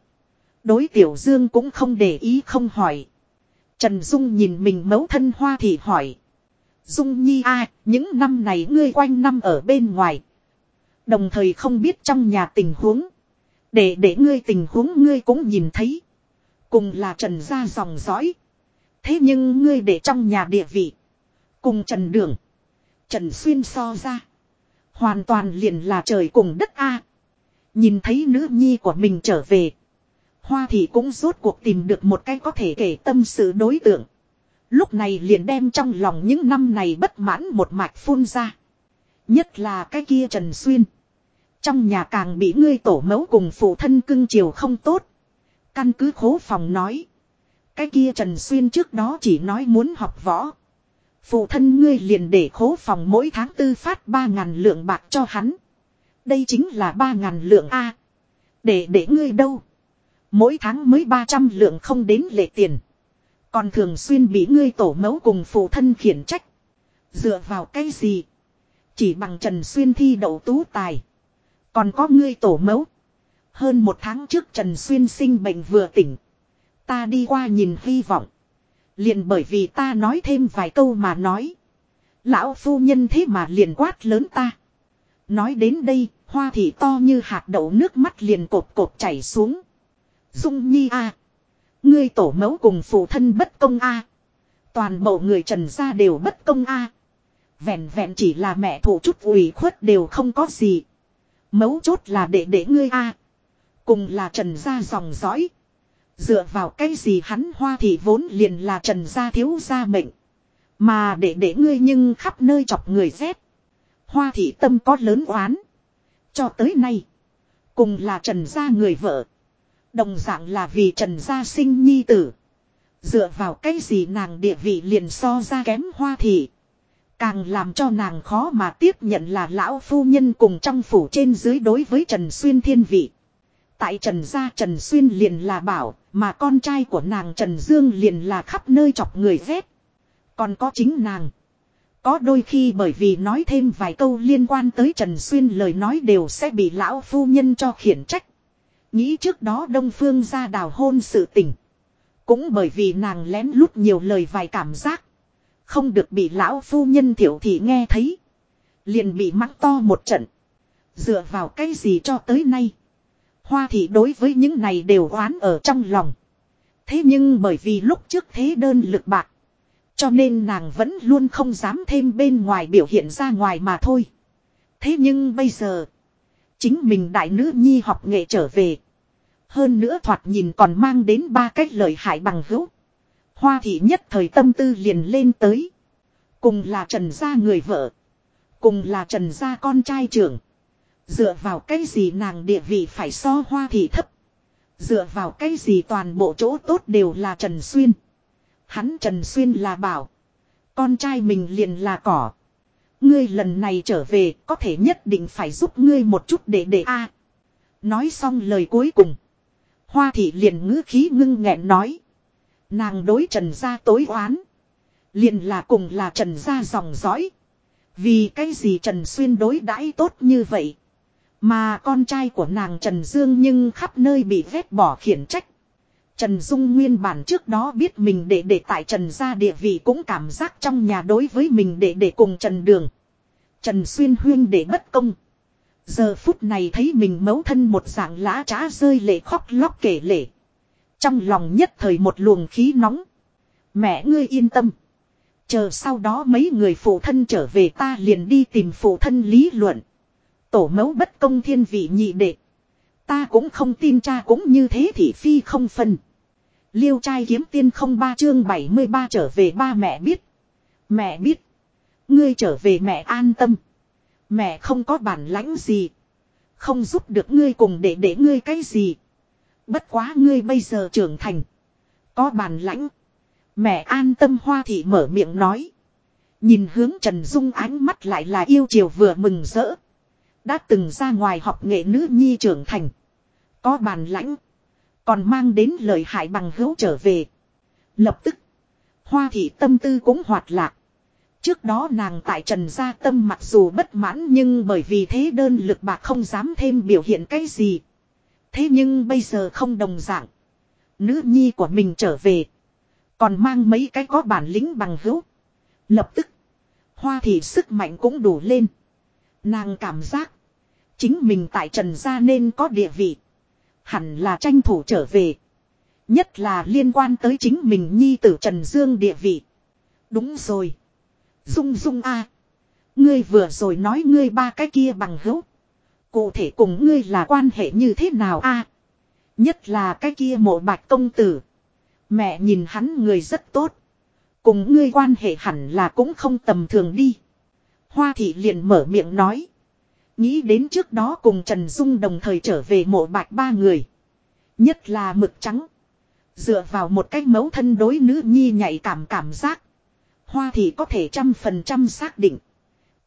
S1: Đối tiểu dương cũng không để ý không hỏi. Trần Dung nhìn mình mẫu thân hoa thị hỏi. Dung nhi a những năm này ngươi quanh năm ở bên ngoài. Đồng thời không biết trong nhà tình huống. Để để ngươi tình huống ngươi cũng nhìn thấy. Cùng là Trần gia dòng dõi. Thế nhưng ngươi để trong nhà địa vị. Cùng Trần Đường. Trần Xuyên so ra. Hoàn toàn liền là trời cùng đất A. Nhìn thấy nữ nhi của mình trở về. Hoa thì cũng rốt cuộc tìm được một cái có thể kể tâm sự đối tượng. Lúc này liền đem trong lòng những năm này bất mãn một mạch phun ra. Nhất là cái kia Trần Xuyên. Trong nhà càng bị ngươi tổ mẫu cùng phụ thân cưng chiều không tốt. Căn cứ khố phòng nói. Cái kia Trần Xuyên trước đó chỉ nói muốn học võ. Phụ thân ngươi liền để khố phòng mỗi tháng tư phát ba ngàn lượng bạc cho hắn. Đây chính là ba ngàn lượng A. Để để ngươi đâu. Mỗi tháng mới 300 lượng không đến lệ tiền. Còn thường xuyên bị ngươi tổ mẫu cùng phụ thân khiển trách. Dựa vào cái gì? Chỉ bằng Trần Xuyên thi đậu tú tài. Còn có ngươi tổ mẫu. Hơn một tháng trước Trần Xuyên sinh bệnh vừa tỉnh. Ta đi qua nhìn hy vọng. Liền bởi vì ta nói thêm vài câu mà nói. Lão phu nhân thế mà liền quát lớn ta. Nói đến đây, hoa thị to như hạt đậu nước mắt liền cột cột chảy xuống. Dung nhi a Ngươi tổ mẫu cùng phụ thân bất công a Toàn bộ người trần gia đều bất công a Vẹn vẹn chỉ là mẹ thủ chút ủy khuất đều không có gì. Mấu chốt là để để ngươi a Cùng là trần gia dòng dõi. Dựa vào cái gì hắn hoa thì vốn liền là trần gia thiếu gia mệnh. Mà để để ngươi nhưng khắp nơi chọc người rét. Hoa thị tâm có lớn oán. Cho tới nay. Cùng là trần gia người vợ. Đồng dạng là vì trần gia sinh nhi tử. Dựa vào cái gì nàng địa vị liền so ra kém hoa thị. Càng làm cho nàng khó mà tiếp nhận là lão phu nhân cùng trong phủ trên dưới đối với Trần Xuyên thiên vị. Tại Trần gia Trần Xuyên liền là bảo, mà con trai của nàng Trần Dương liền là khắp nơi chọc người ghét. Còn có chính nàng. Có đôi khi bởi vì nói thêm vài câu liên quan tới Trần Xuyên lời nói đều sẽ bị lão phu nhân cho khiển trách. Nghĩ trước đó Đông Phương ra đào hôn sự tình. Cũng bởi vì nàng lén lút nhiều lời vài cảm giác. Không được bị lão phu nhân thiểu thị nghe thấy. Liền bị mắng to một trận. Dựa vào cái gì cho tới nay. Hoa thị đối với những này đều oán ở trong lòng. Thế nhưng bởi vì lúc trước thế đơn lực bạc. Cho nên nàng vẫn luôn không dám thêm bên ngoài biểu hiện ra ngoài mà thôi. Thế nhưng bây giờ. Chính mình đại nữ nhi học nghệ trở về. Hơn nữa thoạt nhìn còn mang đến ba cách lợi hại bằng hữu. Hoa thị nhất thời tâm tư liền lên tới. Cùng là trần gia người vợ. Cùng là trần gia con trai trưởng. Dựa vào cái gì nàng địa vị phải so hoa thị thấp. Dựa vào cái gì toàn bộ chỗ tốt đều là Trần Xuyên. Hắn Trần Xuyên là bảo. Con trai mình liền là cỏ. Ngươi lần này trở về có thể nhất định phải giúp ngươi một chút để để a. Nói xong lời cuối cùng. Hoa thị liền ngữ khí ngưng nghẹn nói. Nàng đối trần gia tối oán. Liền là cùng là trần gia dòng dõi. Vì cái gì trần xuyên đối đãi tốt như vậy. Mà con trai của nàng Trần Dương nhưng khắp nơi bị vét bỏ khiển trách. Trần Dung nguyên bản trước đó biết mình để để tại Trần gia địa vị cũng cảm giác trong nhà đối với mình để để cùng Trần Đường. Trần Xuyên huyên để bất công. Giờ phút này thấy mình mấu thân một dạng lã trá rơi lệ khóc lóc kể lệ. Trong lòng nhất thời một luồng khí nóng. Mẹ ngươi yên tâm. Chờ sau đó mấy người phụ thân trở về ta liền đi tìm phụ thân lý luận. Tổ mẫu bất công thiên vị nhị đệ. Ta cũng không tin cha cũng như thế thì phi không phân. Liêu trai kiếm tiên không ba chương 73 trở về ba mẹ biết. Mẹ biết. Ngươi trở về mẹ an tâm. Mẹ không có bản lãnh gì. Không giúp được ngươi cùng để để ngươi cái gì. Bất quá ngươi bây giờ trưởng thành. Có bản lãnh. Mẹ an tâm hoa thị mở miệng nói. Nhìn hướng Trần Dung ánh mắt lại là yêu chiều vừa mừng rỡ. Đã từng ra ngoài học nghệ nữ nhi trưởng thành. Có bản lãnh. Còn mang đến lời hại bằng hữu trở về. Lập tức. Hoa thị tâm tư cũng hoạt lạc. Trước đó nàng tại Trần Gia Tâm mặc dù bất mãn nhưng bởi vì thế đơn lực bạc không dám thêm biểu hiện cái gì. Thế nhưng bây giờ không đồng dạng. Nữ nhi của mình trở về. Còn mang mấy cái có bản lĩnh bằng hữu. Lập tức. Hoa thì sức mạnh cũng đủ lên. Nàng cảm giác. Chính mình tại Trần Gia nên có địa vị. Hẳn là tranh thủ trở về. Nhất là liên quan tới chính mình nhi tử Trần Dương địa vị. Đúng rồi. Dung dung a Ngươi vừa rồi nói ngươi ba cái kia bằng hữu. Cụ thể cùng ngươi là quan hệ như thế nào a Nhất là cái kia mộ bạch công tử. Mẹ nhìn hắn người rất tốt. Cùng ngươi quan hệ hẳn là cũng không tầm thường đi. Hoa thị liền mở miệng nói. Nghĩ đến trước đó cùng Trần Dung đồng thời trở về mộ bạch ba người. Nhất là mực trắng. Dựa vào một cách mấu thân đối nữ nhi nhạy cảm cảm giác. Hoa thì có thể trăm phần trăm xác định.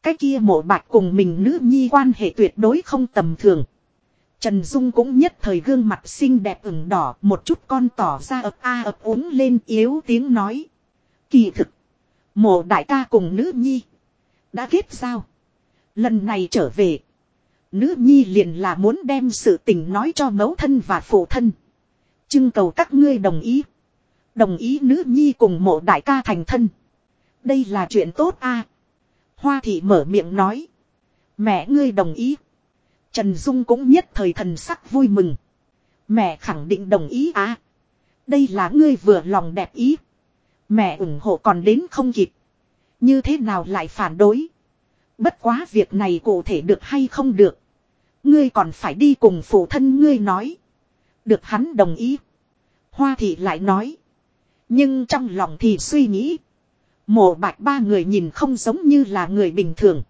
S1: Cái kia mộ bạch cùng mình nữ nhi quan hệ tuyệt đối không tầm thường. Trần Dung cũng nhất thời gương mặt xinh đẹp ửng đỏ, một chút con tỏ ra ập a ập uống lên, yếu tiếng nói. Kỳ thực. Mộ đại ca cùng nữ nhi. Đã kết giao. Lần này trở về. Nữ nhi liền là muốn đem sự tình nói cho mẫu thân và phụ thân. Trưng cầu các ngươi đồng ý. Đồng ý nữ nhi cùng mộ đại ca thành thân. Đây là chuyện tốt a. Hoa thị mở miệng nói. Mẹ ngươi đồng ý. Trần Dung cũng nhất thời thần sắc vui mừng. Mẹ khẳng định đồng ý à. Đây là ngươi vừa lòng đẹp ý. Mẹ ủng hộ còn đến không kịp. Như thế nào lại phản đối. Bất quá việc này cụ thể được hay không được. Ngươi còn phải đi cùng phụ thân ngươi nói. Được hắn đồng ý. Hoa thị lại nói. Nhưng trong lòng thì suy nghĩ. Mộ bạch ba người nhìn không giống như là người bình thường.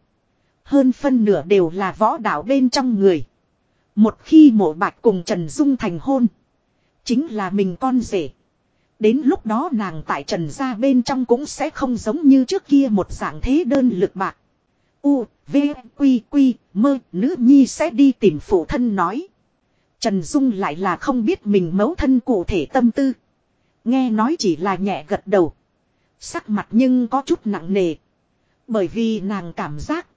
S1: Hơn phân nửa đều là võ đạo bên trong người. Một khi mộ bạch cùng Trần Dung thành hôn. Chính là mình con rể. Đến lúc đó nàng tại Trần gia bên trong cũng sẽ không giống như trước kia một dạng thế đơn lực bạc. U, V, Quy, Quy, mơ, nữ nhi sẽ đi tìm phụ thân nói. Trần Dung lại là không biết mình mấu thân cụ thể tâm tư. Nghe nói chỉ là nhẹ gật đầu. Sắc mặt nhưng có chút nặng nề. Bởi vì nàng cảm giác.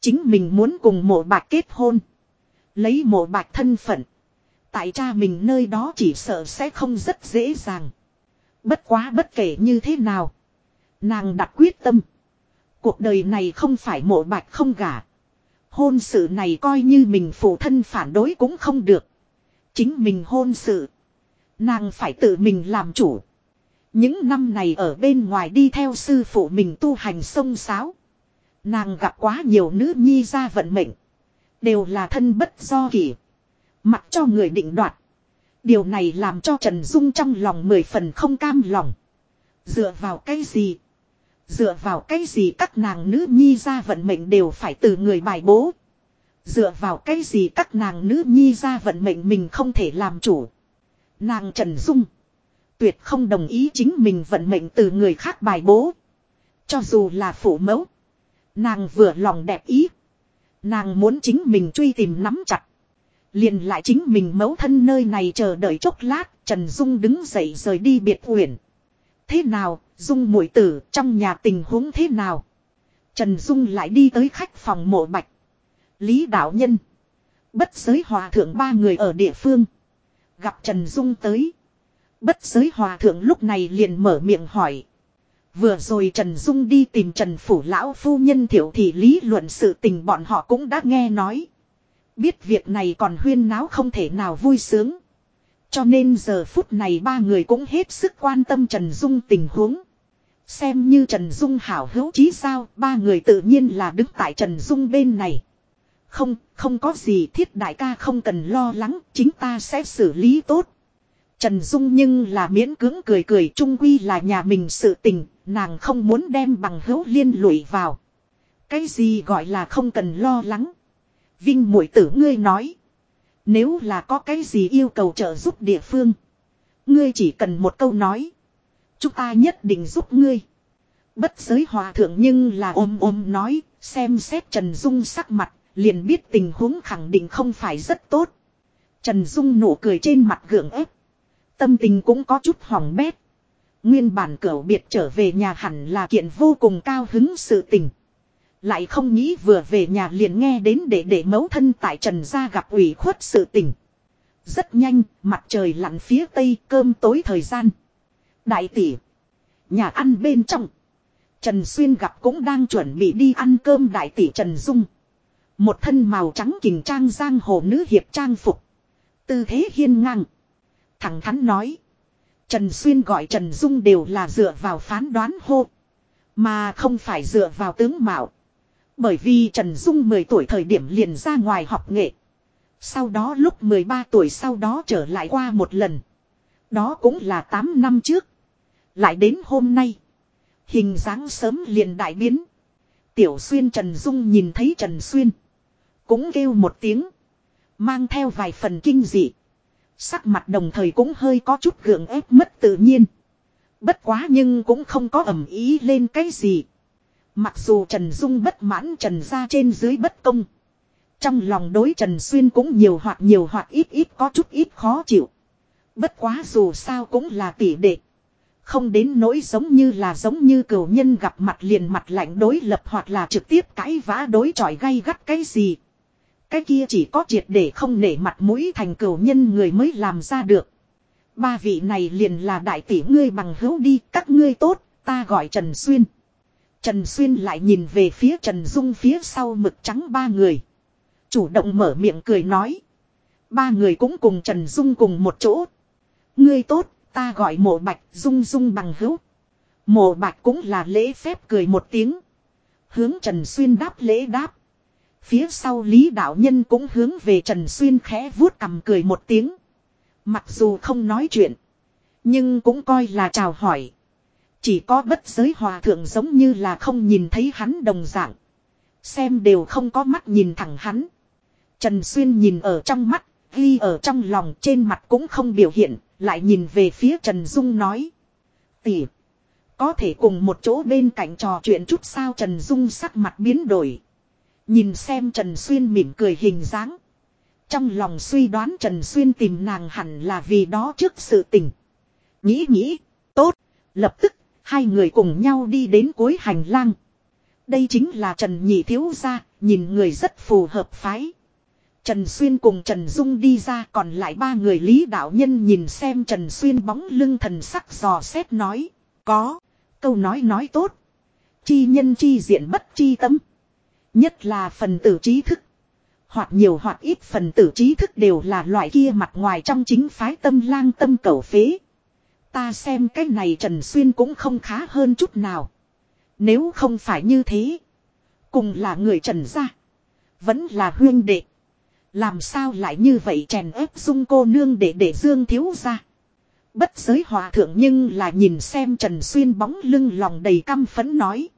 S1: Chính mình muốn cùng mộ bạc kết hôn. Lấy mộ bạc thân phận. Tại cha mình nơi đó chỉ sợ sẽ không rất dễ dàng. Bất quá bất kể như thế nào. Nàng đặt quyết tâm. Cuộc đời này không phải mộ bạch không gả. Hôn sự này coi như mình phụ thân phản đối cũng không được. Chính mình hôn sự. Nàng phải tự mình làm chủ. Những năm này ở bên ngoài đi theo sư phụ mình tu hành sông sáo. Nàng gặp quá nhiều nữ nhi ra vận mệnh. Đều là thân bất do kỷ. Mặc cho người định đoạt. Điều này làm cho Trần Dung trong lòng mười phần không cam lòng. Dựa vào cái gì? Dựa vào cái gì các nàng nữ nhi ra vận mệnh đều phải từ người bài bố. Dựa vào cái gì các nàng nữ nhi ra vận mệnh mình không thể làm chủ. Nàng Trần Dung. Tuyệt không đồng ý chính mình vận mệnh từ người khác bài bố. Cho dù là phụ mẫu. Nàng vừa lòng đẹp ý. Nàng muốn chính mình truy tìm nắm chặt. Liền lại chính mình mẫu thân nơi này chờ đợi chốc lát. Trần Dung đứng dậy rời đi biệt uyển. Thế nào, Dung muội tử trong nhà tình huống thế nào? Trần Dung lại đi tới khách phòng mộ bạch. Lý đạo nhân. Bất giới hòa thượng ba người ở địa phương. Gặp Trần Dung tới. Bất giới hòa thượng lúc này liền mở miệng hỏi. Vừa rồi Trần Dung đi tìm Trần Phủ Lão Phu Nhân thiểu thì lý luận sự tình bọn họ cũng đã nghe nói. Biết việc này còn huyên náo không thể nào vui sướng. Cho nên giờ phút này ba người cũng hết sức quan tâm Trần Dung tình huống. Xem như Trần Dung hảo hữu chí sao, ba người tự nhiên là đứng tại Trần Dung bên này. Không, không có gì thiết đại ca không cần lo lắng, chính ta sẽ xử lý tốt. Trần Dung nhưng là miễn cưỡng cười cười trung quy là nhà mình sự tình, nàng không muốn đem bằng hữu liên lụy vào. Cái gì gọi là không cần lo lắng. Vinh mũi tử ngươi nói. Nếu là có cái gì yêu cầu trợ giúp địa phương. Ngươi chỉ cần một câu nói. Chúng ta nhất định giúp ngươi. Bất giới hòa thượng nhưng là ôm ôm nói. Xem xét Trần Dung sắc mặt. Liền biết tình huống khẳng định không phải rất tốt. Trần Dung nụ cười trên mặt gượng ép. Tâm tình cũng có chút hỏng bét. Nguyên bản cửu biệt trở về nhà hẳn là kiện vô cùng cao hứng sự tình. Lại không nghĩ vừa về nhà liền nghe đến để để mấu thân tại trần gia gặp ủy khuất sự tình. Rất nhanh, mặt trời lặn phía tây cơm tối thời gian. Đại tỷ. Nhà ăn bên trong. Trần Xuyên gặp cũng đang chuẩn bị đi ăn cơm đại tỷ Trần Dung. Một thân màu trắng kình trang giang hồ nữ hiệp trang phục. Tư thế hiên ngang. Thẳng thắn nói. Trần Xuyên gọi Trần Dung đều là dựa vào phán đoán hô. Mà không phải dựa vào tướng mạo. Bởi vì Trần Dung 10 tuổi thời điểm liền ra ngoài học nghệ. Sau đó lúc 13 tuổi sau đó trở lại qua một lần. Đó cũng là 8 năm trước. Lại đến hôm nay. Hình dáng sớm liền đại biến. Tiểu Xuyên Trần Dung nhìn thấy Trần Xuyên. Cũng kêu một tiếng. Mang theo vài phần kinh dị. Sắc mặt đồng thời cũng hơi có chút gượng ép mất tự nhiên. Bất quá nhưng cũng không có ẩm ý lên cái gì. Mặc dù Trần Dung bất mãn Trần ra trên dưới bất công. Trong lòng đối Trần Xuyên cũng nhiều hoặc nhiều hoặc ít ít có chút ít khó chịu. Bất quá dù sao cũng là tỷ đệ. Không đến nỗi giống như là giống như cửu nhân gặp mặt liền mặt lạnh đối lập hoặc là trực tiếp cãi vã đối chọi gay gắt cái gì. Cái kia chỉ có triệt để không nể mặt mũi thành cửu nhân người mới làm ra được. Ba vị này liền là đại tỷ ngươi bằng hữu đi các ngươi tốt, ta gọi Trần Xuyên. Trần Xuyên lại nhìn về phía Trần Dung phía sau mực trắng ba người. Chủ động mở miệng cười nói. Ba người cũng cùng Trần Dung cùng một chỗ. Ngươi tốt, ta gọi mộ bạch Dung Dung bằng hữu. Mộ bạch cũng là lễ phép cười một tiếng. Hướng Trần Xuyên đáp lễ đáp. Phía sau Lý Đạo Nhân cũng hướng về Trần Xuyên khẽ vuốt cầm cười một tiếng. Mặc dù không nói chuyện. Nhưng cũng coi là chào hỏi. Chỉ có bất giới hòa thượng giống như là không nhìn thấy hắn đồng dạng. Xem đều không có mắt nhìn thẳng hắn. Trần Xuyên nhìn ở trong mắt, ghi ở trong lòng trên mặt cũng không biểu hiện, lại nhìn về phía Trần Dung nói. Tỷ, có thể cùng một chỗ bên cạnh trò chuyện chút sao Trần Dung sắc mặt biến đổi. Nhìn xem Trần Xuyên mỉm cười hình dáng. Trong lòng suy đoán Trần Xuyên tìm nàng hẳn là vì đó trước sự tình. Nghĩ nghĩ, tốt, lập tức, hai người cùng nhau đi đến cuối hành lang. Đây chính là Trần Nhị Thiếu Gia, nhìn người rất phù hợp phái. Trần Xuyên cùng Trần Dung đi ra còn lại ba người lý đạo nhân nhìn xem Trần Xuyên bóng lưng thần sắc dò xét nói. Có, câu nói nói tốt. Chi nhân chi diện bất chi tâm. Nhất là phần tử trí thức. Hoặc nhiều hoặc ít phần tử trí thức đều là loại kia mặt ngoài trong chính phái tâm lang tâm cầu phế. Ta xem cái này Trần Xuyên cũng không khá hơn chút nào. Nếu không phải như thế. Cùng là người Trần gia. Vẫn là huyên đệ. Làm sao lại như vậy chèn ép dung cô nương để để dương thiếu ra. Bất giới hòa thượng nhưng là nhìn xem Trần Xuyên bóng lưng lòng đầy căm phấn nói.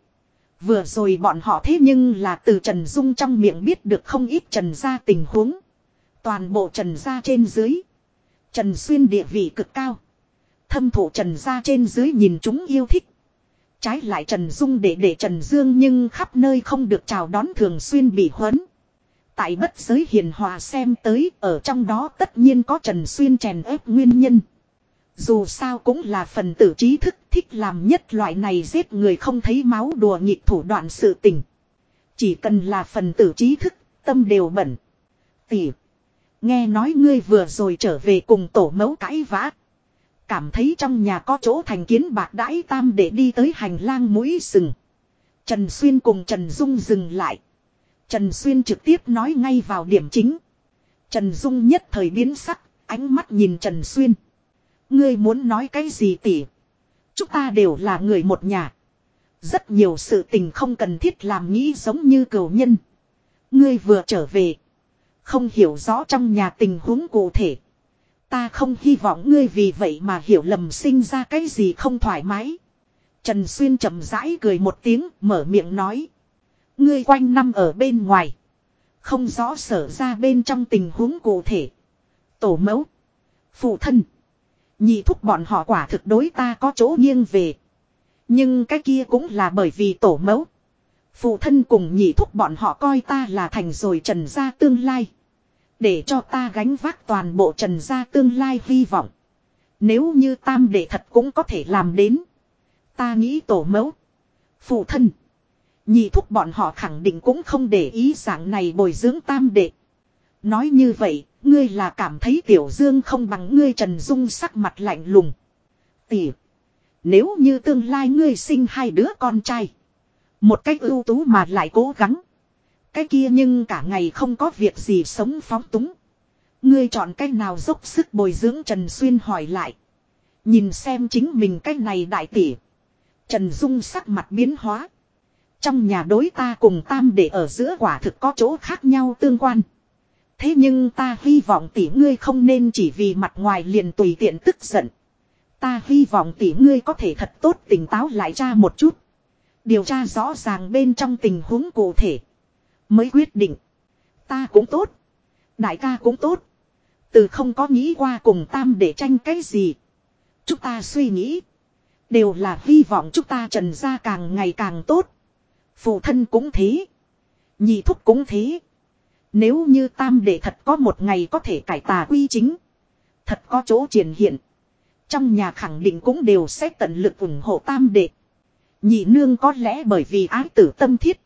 S1: Vừa rồi bọn họ thế nhưng là từ Trần Dung trong miệng biết được không ít Trần gia tình huống. Toàn bộ Trần gia trên dưới. Trần Xuyên địa vị cực cao. Thâm thủ Trần gia trên dưới nhìn chúng yêu thích. Trái lại Trần Dung để để Trần Dương nhưng khắp nơi không được chào đón thường xuyên bị huấn. Tại bất giới hiền hòa xem tới, ở trong đó tất nhiên có Trần Xuyên chèn ép nguyên nhân. Dù sao cũng là phần tử trí thức thích làm nhất loại này giết người không thấy máu đùa nghịch thủ đoạn sự tình. Chỉ cần là phần tử trí thức, tâm đều bẩn. Tỷ. Nghe nói ngươi vừa rồi trở về cùng tổ mẫu cãi vã. Cảm thấy trong nhà có chỗ thành kiến bạc đãi tam để đi tới hành lang mũi sừng. Trần Xuyên cùng Trần Dung dừng lại. Trần Xuyên trực tiếp nói ngay vào điểm chính. Trần Dung nhất thời biến sắc, ánh mắt nhìn Trần Xuyên. Ngươi muốn nói cái gì tỉ? Chúng ta đều là người một nhà. Rất nhiều sự tình không cần thiết làm nghĩ giống như cửu nhân. Ngươi vừa trở về. Không hiểu rõ trong nhà tình huống cụ thể. Ta không hy vọng ngươi vì vậy mà hiểu lầm sinh ra cái gì không thoải mái. Trần Xuyên chậm rãi cười một tiếng, mở miệng nói. Ngươi quanh năm ở bên ngoài. Không rõ sở ra bên trong tình huống cụ thể. Tổ mẫu. Phụ thân. Nhị thúc bọn họ quả thực đối ta có chỗ nghiêng về. Nhưng cái kia cũng là bởi vì tổ mẫu. Phụ thân cùng nhị thúc bọn họ coi ta là thành rồi trần gia tương lai. Để cho ta gánh vác toàn bộ trần gia tương lai hy vọng. Nếu như tam đệ thật cũng có thể làm đến. Ta nghĩ tổ mẫu. Phụ thân. Nhị thúc bọn họ khẳng định cũng không để ý dạng này bồi dưỡng tam đệ. Nói như vậy, ngươi là cảm thấy tiểu dương không bằng ngươi trần dung sắc mặt lạnh lùng. Tỷ. Nếu như tương lai ngươi sinh hai đứa con trai. Một cách ưu tú mà lại cố gắng. Cái kia nhưng cả ngày không có việc gì sống phóng túng. Ngươi chọn cách nào dốc sức bồi dưỡng Trần Xuyên hỏi lại. Nhìn xem chính mình cách này đại tỷ. Trần Dung sắc mặt biến hóa. Trong nhà đối ta cùng tam để ở giữa quả thực có chỗ khác nhau tương quan. Thế nhưng ta hy vọng tỷ ngươi không nên chỉ vì mặt ngoài liền tùy tiện tức giận. Ta hy vọng tỷ ngươi có thể thật tốt tỉnh táo lại ra một chút. Điều tra rõ ràng bên trong tình huống cụ thể. Mới quyết định. Ta cũng tốt. Đại ca cũng tốt. Từ không có nghĩ qua cùng tam để tranh cái gì. Chúng ta suy nghĩ. Đều là hy vọng chúng ta trần ra càng ngày càng tốt. Phụ thân cũng thế. Nhị thúc cũng thế. Nếu như tam đệ thật có một ngày có thể cải tà quy chính. Thật có chỗ triển hiện. Trong nhà khẳng định cũng đều sẽ tận lực ủng hộ tam đệ. Nhị nương có lẽ bởi vì ái tử tâm thiết.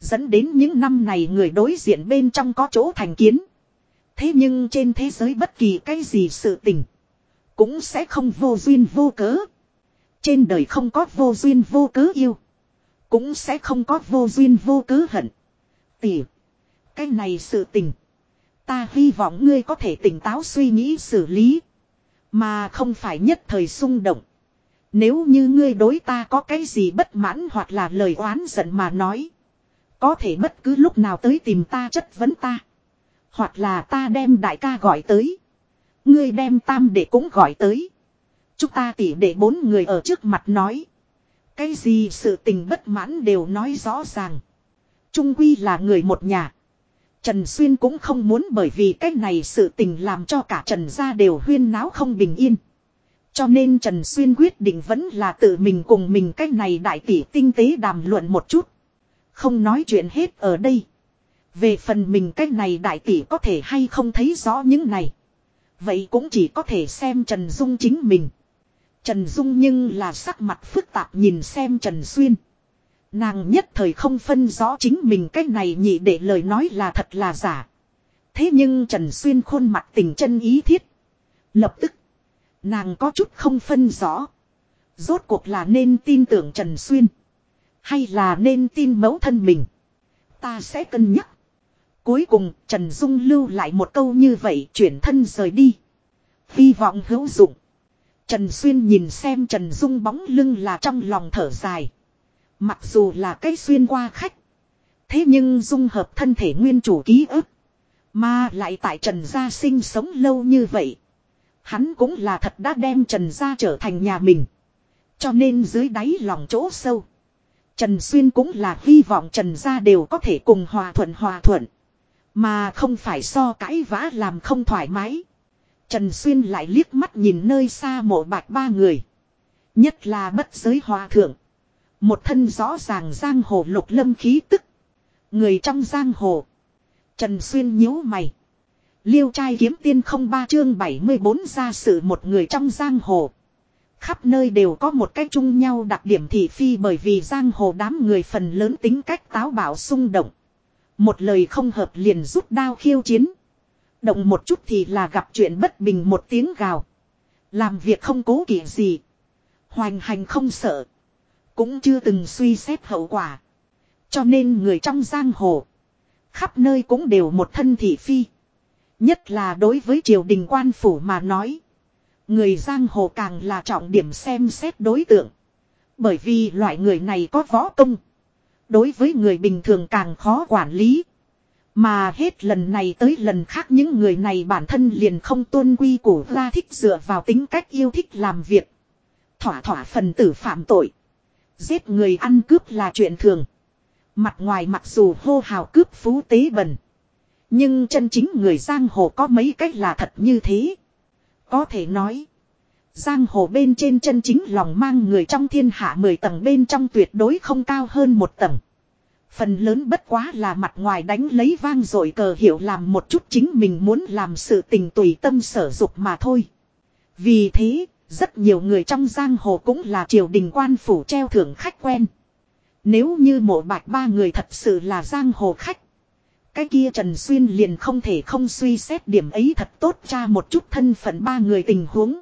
S1: Dẫn đến những năm này người đối diện bên trong có chỗ thành kiến. Thế nhưng trên thế giới bất kỳ cái gì sự tình. Cũng sẽ không vô duyên vô cớ. Trên đời không có vô duyên vô cớ yêu. Cũng sẽ không có vô duyên vô cớ hận. Tỉ. Cái này sự tình. Ta hy vọng ngươi có thể tỉnh táo suy nghĩ xử lý. Mà không phải nhất thời xung động. Nếu như ngươi đối ta có cái gì bất mãn hoặc là lời oán giận mà nói. Có thể bất cứ lúc nào tới tìm ta chất vấn ta. Hoặc là ta đem đại ca gọi tới. Ngươi đem tam để cũng gọi tới. Chúng ta tỉ để bốn người ở trước mặt nói. Cái gì sự tình bất mãn đều nói rõ ràng. Trung Quy là người một nhà. Trần Xuyên cũng không muốn bởi vì cái này sự tình làm cho cả Trần gia đều huyên náo không bình yên. Cho nên Trần Xuyên quyết định vẫn là tự mình cùng mình cái này đại tỷ tinh tế đàm luận một chút. Không nói chuyện hết ở đây. Về phần mình cái này đại tỷ có thể hay không thấy rõ những này. Vậy cũng chỉ có thể xem Trần Dung chính mình. Trần Dung nhưng là sắc mặt phức tạp nhìn xem Trần Xuyên. Nàng nhất thời không phân rõ chính mình cái này nhị để lời nói là thật là giả. Thế nhưng Trần Xuyên khuôn mặt tình chân ý thiết. Lập tức. Nàng có chút không phân rõ. Rốt cuộc là nên tin tưởng Trần Xuyên. Hay là nên tin mẫu thân mình. Ta sẽ cân nhắc. Cuối cùng, Trần Dung lưu lại một câu như vậy chuyển thân rời đi. Hy vọng hữu dụng. Trần Xuyên nhìn xem Trần Dung bóng lưng là trong lòng thở dài. Mặc dù là cái xuyên qua khách. Thế nhưng dung hợp thân thể nguyên chủ ký ức. Mà lại tại Trần Gia sinh sống lâu như vậy. Hắn cũng là thật đã đem Trần Gia trở thành nhà mình. Cho nên dưới đáy lòng chỗ sâu. Trần Xuyên cũng là hy vọng Trần Gia đều có thể cùng hòa thuận hòa thuận. Mà không phải so cãi vã làm không thoải mái. Trần Xuyên lại liếc mắt nhìn nơi xa mộ bạch ba người. Nhất là bất giới hòa thượng. Một thân rõ ràng giang hồ lục lâm khí tức. Người trong giang hồ. Trần Xuyên nhíu mày. Liêu trai kiếm tiên không ba chương 74 ra sự một người trong giang hồ. Khắp nơi đều có một cách chung nhau đặc điểm thị phi bởi vì giang hồ đám người phần lớn tính cách táo bạo xung động. Một lời không hợp liền rút đao khiêu chiến. Động một chút thì là gặp chuyện bất bình một tiếng gào. Làm việc không cố kỵ gì. Hoành hành không sợ. Cũng chưa từng suy xét hậu quả. Cho nên người trong giang hồ. Khắp nơi cũng đều một thân thị phi. Nhất là đối với triều đình quan phủ mà nói. Người giang hồ càng là trọng điểm xem xét đối tượng. Bởi vì loại người này có võ công. Đối với người bình thường càng khó quản lý. Mà hết lần này tới lần khác những người này bản thân liền không tuân quy củ ra thích dựa vào tính cách yêu thích làm việc. Thỏa thỏa phần tử phạm tội. Giết người ăn cướp là chuyện thường. Mặt ngoài mặc dù hô hào cướp phú tế bần. Nhưng chân chính người giang hồ có mấy cách là thật như thế. Có thể nói. Giang hồ bên trên chân chính lòng mang người trong thiên hạ 10 tầng bên trong tuyệt đối không cao hơn một tầng. Phần lớn bất quá là mặt ngoài đánh lấy vang rồi cờ hiệu làm một chút chính mình muốn làm sự tình tùy tâm sở dục mà thôi. Vì thế, rất nhiều người trong giang hồ cũng là triều đình quan phủ treo thưởng khách quen. Nếu như mộ bạch ba người thật sự là giang hồ khách. Cái kia Trần Xuyên liền không thể không suy xét điểm ấy thật tốt cha một chút thân phận ba người tình huống.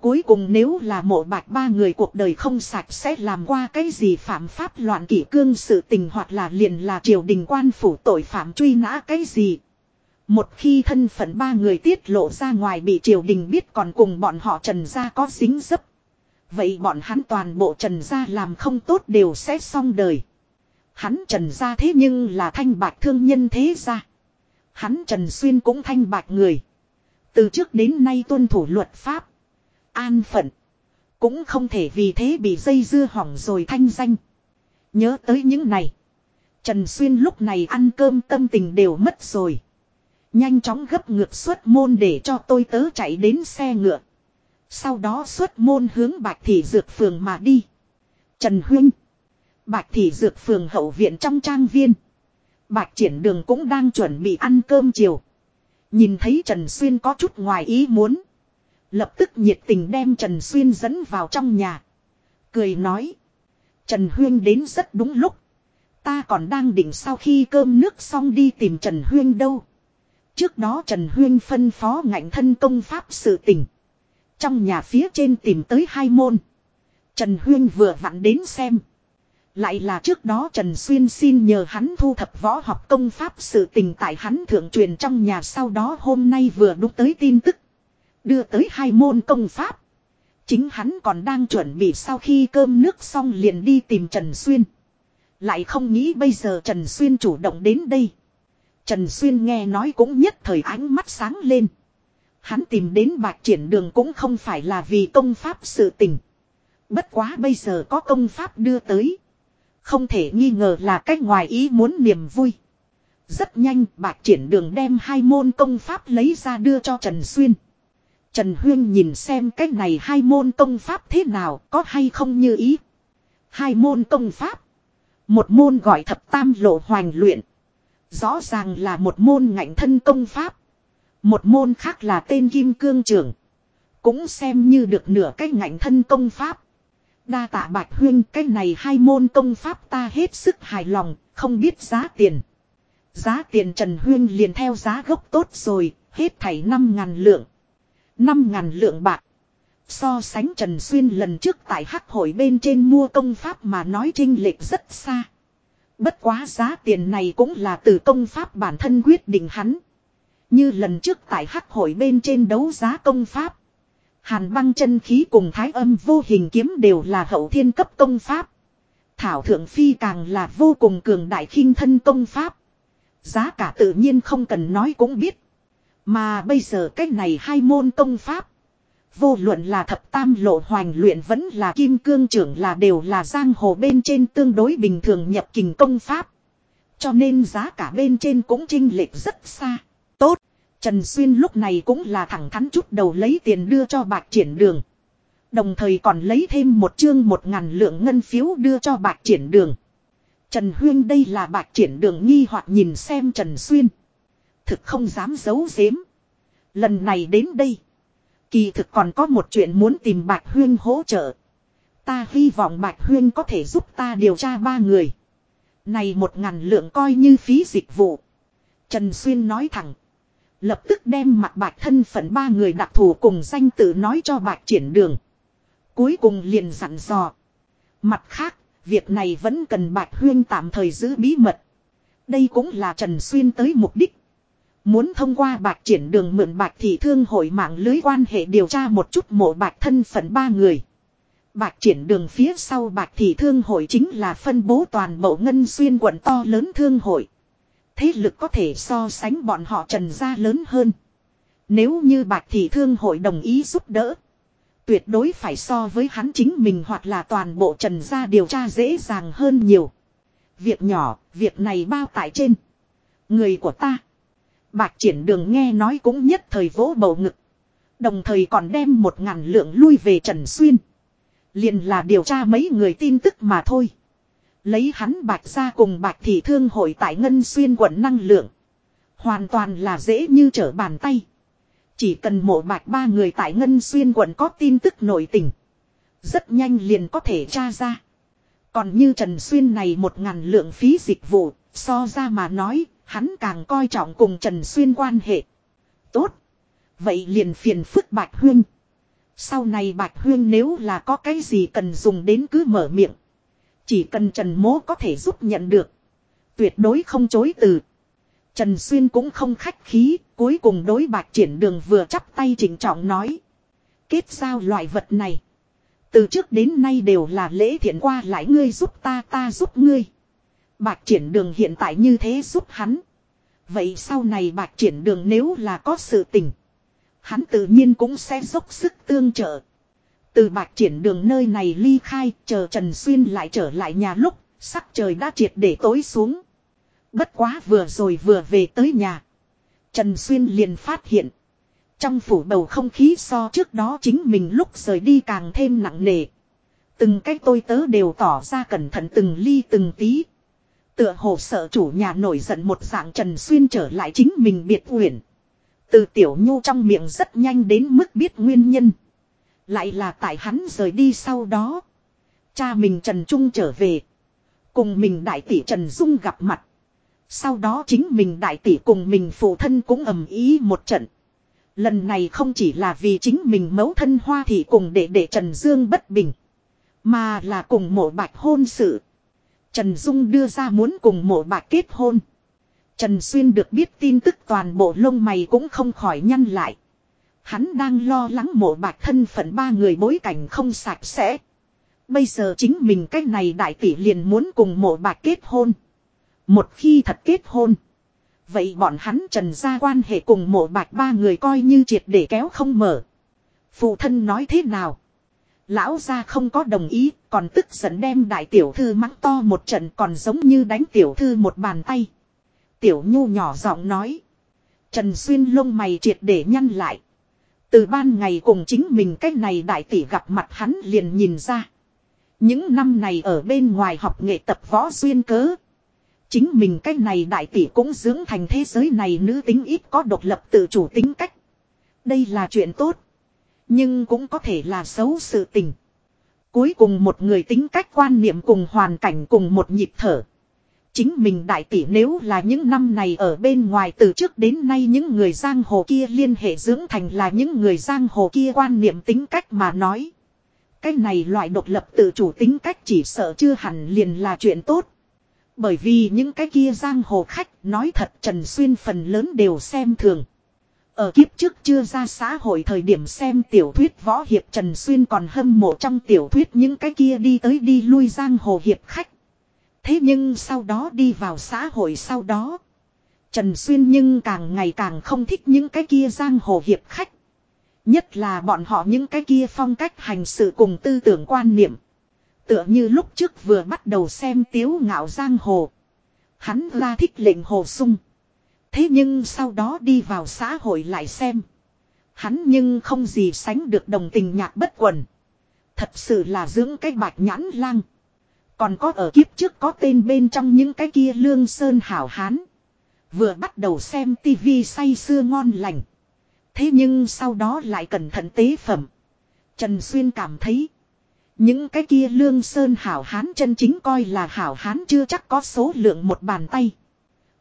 S1: Cuối cùng nếu là mộ bạch ba người cuộc đời không sạch sẽ làm qua cái gì phạm pháp loạn kỷ cương sự tình hoặc là liền là triều đình quan phủ tội phạm truy nã cái gì. Một khi thân phận ba người tiết lộ ra ngoài bị triều đình biết còn cùng bọn họ trần gia có dính dấp. Vậy bọn hắn toàn bộ trần gia làm không tốt đều sẽ xong đời. Hắn trần gia thế nhưng là thanh bạc thương nhân thế gia. Hắn trần xuyên cũng thanh bạc người. Từ trước đến nay tuân thủ luật pháp. An phận. Cũng không thể vì thế bị dây dưa hỏng rồi thanh danh. Nhớ tới những này. Trần Xuyên lúc này ăn cơm tâm tình đều mất rồi. Nhanh chóng gấp ngược xuất môn để cho tôi tớ chạy đến xe ngựa. Sau đó xuất môn hướng Bạch Thị Dược Phường mà đi. Trần Huynh. Bạch Thị Dược Phường hậu viện trong trang viên. Bạch Triển Đường cũng đang chuẩn bị ăn cơm chiều. Nhìn thấy Trần Xuyên có chút ngoài ý muốn. Lập tức nhiệt tình đem Trần Xuyên dẫn vào trong nhà. Cười nói. Trần Huyên đến rất đúng lúc. Ta còn đang định sau khi cơm nước xong đi tìm Trần Huyên đâu. Trước đó Trần Huyên phân phó ngạnh thân công pháp sự tình. Trong nhà phía trên tìm tới hai môn. Trần Huyên vừa vặn đến xem. Lại là trước đó Trần Xuyên xin nhờ hắn thu thập võ học công pháp sự tình tại hắn thượng truyền trong nhà sau đó hôm nay vừa đúc tới tin tức. Đưa tới hai môn công pháp. Chính hắn còn đang chuẩn bị sau khi cơm nước xong liền đi tìm Trần Xuyên. Lại không nghĩ bây giờ Trần Xuyên chủ động đến đây. Trần Xuyên nghe nói cũng nhất thời ánh mắt sáng lên. Hắn tìm đến bạc triển đường cũng không phải là vì công pháp sự tình. Bất quá bây giờ có công pháp đưa tới. Không thể nghi ngờ là cách ngoài ý muốn niềm vui. Rất nhanh bạc triển đường đem hai môn công pháp lấy ra đưa cho Trần Xuyên. Trần Huyên nhìn xem cách này hai môn công pháp thế nào, có hay không như ý. Hai môn công pháp. Một môn gọi thập tam lộ hoành luyện. Rõ ràng là một môn ngạnh thân công pháp. Một môn khác là tên kim cương trưởng. Cũng xem như được nửa cái ngạnh thân công pháp. Đa tạ bạch huyên cái này hai môn công pháp ta hết sức hài lòng, không biết giá tiền. Giá tiền Trần Huyên liền theo giá gốc tốt rồi, hết thảy 5 ngàn lượng. 5 ngàn lượng bạc. So sánh Trần Xuyên lần trước tại hắc hội bên trên mua công pháp mà nói trinh lệch rất xa. Bất quá giá tiền này cũng là từ công pháp bản thân quyết định hắn. Như lần trước tại hắc hội bên trên đấu giá công pháp. Hàn băng chân khí cùng thái âm vô hình kiếm đều là hậu thiên cấp công pháp. Thảo thượng phi càng là vô cùng cường đại khinh thân công pháp. Giá cả tự nhiên không cần nói cũng biết. Mà bây giờ cách này hai môn công pháp. Vô luận là thập tam lộ hoành luyện vẫn là kim cương trưởng là đều là giang hồ bên trên tương đối bình thường nhập kình công pháp. Cho nên giá cả bên trên cũng chênh lệch rất xa. Tốt. Trần Xuyên lúc này cũng là thẳng thắn chút đầu lấy tiền đưa cho bạc triển đường. Đồng thời còn lấy thêm một chương một ngàn lượng ngân phiếu đưa cho bạc triển đường. Trần Huyên đây là bạc triển đường nghi hoặc nhìn xem Trần Xuyên. Thực không dám giấu giếm. Lần này đến đây. Kỳ thực còn có một chuyện muốn tìm Bạch Huyên hỗ trợ. Ta hy vọng Bạch Huyên có thể giúp ta điều tra ba người. Này một ngàn lượng coi như phí dịch vụ. Trần Xuyên nói thẳng. Lập tức đem mặt bạch thân phận ba người đặc thù cùng danh tự nói cho bạch triển đường. Cuối cùng liền dặn dò. Mặt khác, việc này vẫn cần bạch huyên tạm thời giữ bí mật. Đây cũng là Trần Xuyên tới mục đích. Muốn thông qua bạch triển đường mượn bạch thị thương hội mạng lưới quan hệ điều tra một chút mộ bạch thân phận ba người. Bạch triển đường phía sau bạch thị thương hội chính là phân bố toàn bộ ngân xuyên quận to lớn thương hội. Thế lực có thể so sánh bọn họ trần gia lớn hơn. Nếu như bạch thị thương hội đồng ý giúp đỡ. Tuyệt đối phải so với hắn chính mình hoặc là toàn bộ trần gia điều tra dễ dàng hơn nhiều. Việc nhỏ, việc này bao tại trên. Người của ta. Bạch triển đường nghe nói cũng nhất thời vỗ bầu ngực. Đồng thời còn đem một ngàn lượng lui về Trần Xuyên. liền là điều tra mấy người tin tức mà thôi. Lấy hắn bạch ra cùng bạch thị thương hội tại Ngân Xuyên quận năng lượng. Hoàn toàn là dễ như trở bàn tay. Chỉ cần mộ bạch ba người tại Ngân Xuyên quận có tin tức nổi tình. Rất nhanh liền có thể tra ra. Còn như Trần Xuyên này một ngàn lượng phí dịch vụ, so ra mà nói, hắn càng coi trọng cùng Trần Xuyên quan hệ. Tốt. Vậy liền phiền phức Bạch Huyên. Sau này Bạch Huyên nếu là có cái gì cần dùng đến cứ mở miệng. Chỉ cần Trần Mố có thể giúp nhận được. Tuyệt đối không chối từ. Trần Xuyên cũng không khách khí, cuối cùng đối bạc triển đường vừa chắp tay chỉnh trọng nói. Kết giao loại vật này. Từ trước đến nay đều là lễ thiện qua lại ngươi giúp ta ta giúp ngươi bạch triển đường hiện tại như thế giúp hắn. Vậy sau này bạch triển đường nếu là có sự tình. Hắn tự nhiên cũng sẽ dốc sức tương trợ. Từ bạc triển đường nơi này ly khai, chờ Trần Xuyên lại trở lại nhà lúc, sắc trời đã triệt để tối xuống. Bất quá vừa rồi vừa về tới nhà. Trần Xuyên liền phát hiện. Trong phủ bầu không khí so trước đó chính mình lúc rời đi càng thêm nặng nề. Từng cái tôi tớ đều tỏ ra cẩn thận từng ly từng tí. Tựa hồ sợ chủ nhà nổi giận một dạng Trần Xuyên trở lại chính mình biệt uyển. Từ tiểu nhu trong miệng rất nhanh đến mức biết nguyên nhân. Lại là tại hắn rời đi sau đó. Cha mình Trần Trung trở về. Cùng mình đại tỷ Trần Dung gặp mặt. Sau đó chính mình đại tỷ cùng mình phụ thân cũng ầm ý một trận. Lần này không chỉ là vì chính mình mẫu thân hoa thì cùng để để Trần Dương bất bình. Mà là cùng mộ bạch hôn sự. Trần Dung đưa ra muốn cùng mộ bạc kết hôn. Trần Xuyên được biết tin tức toàn bộ lông mày cũng không khỏi nhăn lại. Hắn đang lo lắng mộ bạc thân phận ba người bối cảnh không sạch sẽ. Bây giờ chính mình cách này đại tỷ liền muốn cùng mộ bạc kết hôn. Một khi thật kết hôn. Vậy bọn hắn trần ra quan hệ cùng mộ bạc ba người coi như triệt để kéo không mở. Phụ thân nói thế nào? Lão gia không có đồng ý, còn tức giận đem đại tiểu thư mắng to một trận còn giống như đánh tiểu thư một bàn tay. Tiểu nhu nhỏ giọng nói. Trần Xuyên lông mày triệt để nhăn lại. Từ ban ngày cùng chính mình cách này đại tỷ gặp mặt hắn liền nhìn ra. Những năm này ở bên ngoài học nghệ tập võ xuyên cớ. Chính mình cách này đại tỷ cũng dưỡng thành thế giới này nữ tính ít có độc lập tự chủ tính cách. Đây là chuyện tốt. Nhưng cũng có thể là xấu sự tình. Cuối cùng một người tính cách quan niệm cùng hoàn cảnh cùng một nhịp thở. Chính mình đại tỷ nếu là những năm này ở bên ngoài từ trước đến nay những người giang hồ kia liên hệ dưỡng thành là những người giang hồ kia quan niệm tính cách mà nói. Cái này loại độc lập tự chủ tính cách chỉ sợ chưa hẳn liền là chuyện tốt. Bởi vì những cái kia giang hồ khách nói thật Trần Xuyên phần lớn đều xem thường. Ở kiếp trước chưa ra xã hội thời điểm xem tiểu thuyết võ hiệp Trần Xuyên còn hâm mộ trong tiểu thuyết những cái kia đi tới đi lui giang hồ hiệp khách. Thế nhưng sau đó đi vào xã hội sau đó. Trần Xuyên nhưng càng ngày càng không thích những cái kia giang hồ hiệp khách. Nhất là bọn họ những cái kia phong cách hành sự cùng tư tưởng quan niệm. Tựa như lúc trước vừa bắt đầu xem tiếu ngạo giang hồ. Hắn ra thích lệnh hồ sung. Thế nhưng sau đó đi vào xã hội lại xem. Hắn nhưng không gì sánh được đồng tình nhạc bất quần. Thật sự là dưỡng cái bạch nhãn lang. Còn có ở kiếp trước có tên bên trong những cái kia lương sơn hảo hán. Vừa bắt đầu xem tivi say sưa ngon lành. Thế nhưng sau đó lại cẩn thận tế phẩm. Trần Xuyên cảm thấy. Những cái kia lương sơn hảo hán chân chính coi là hảo hán chưa chắc có số lượng một bàn tay.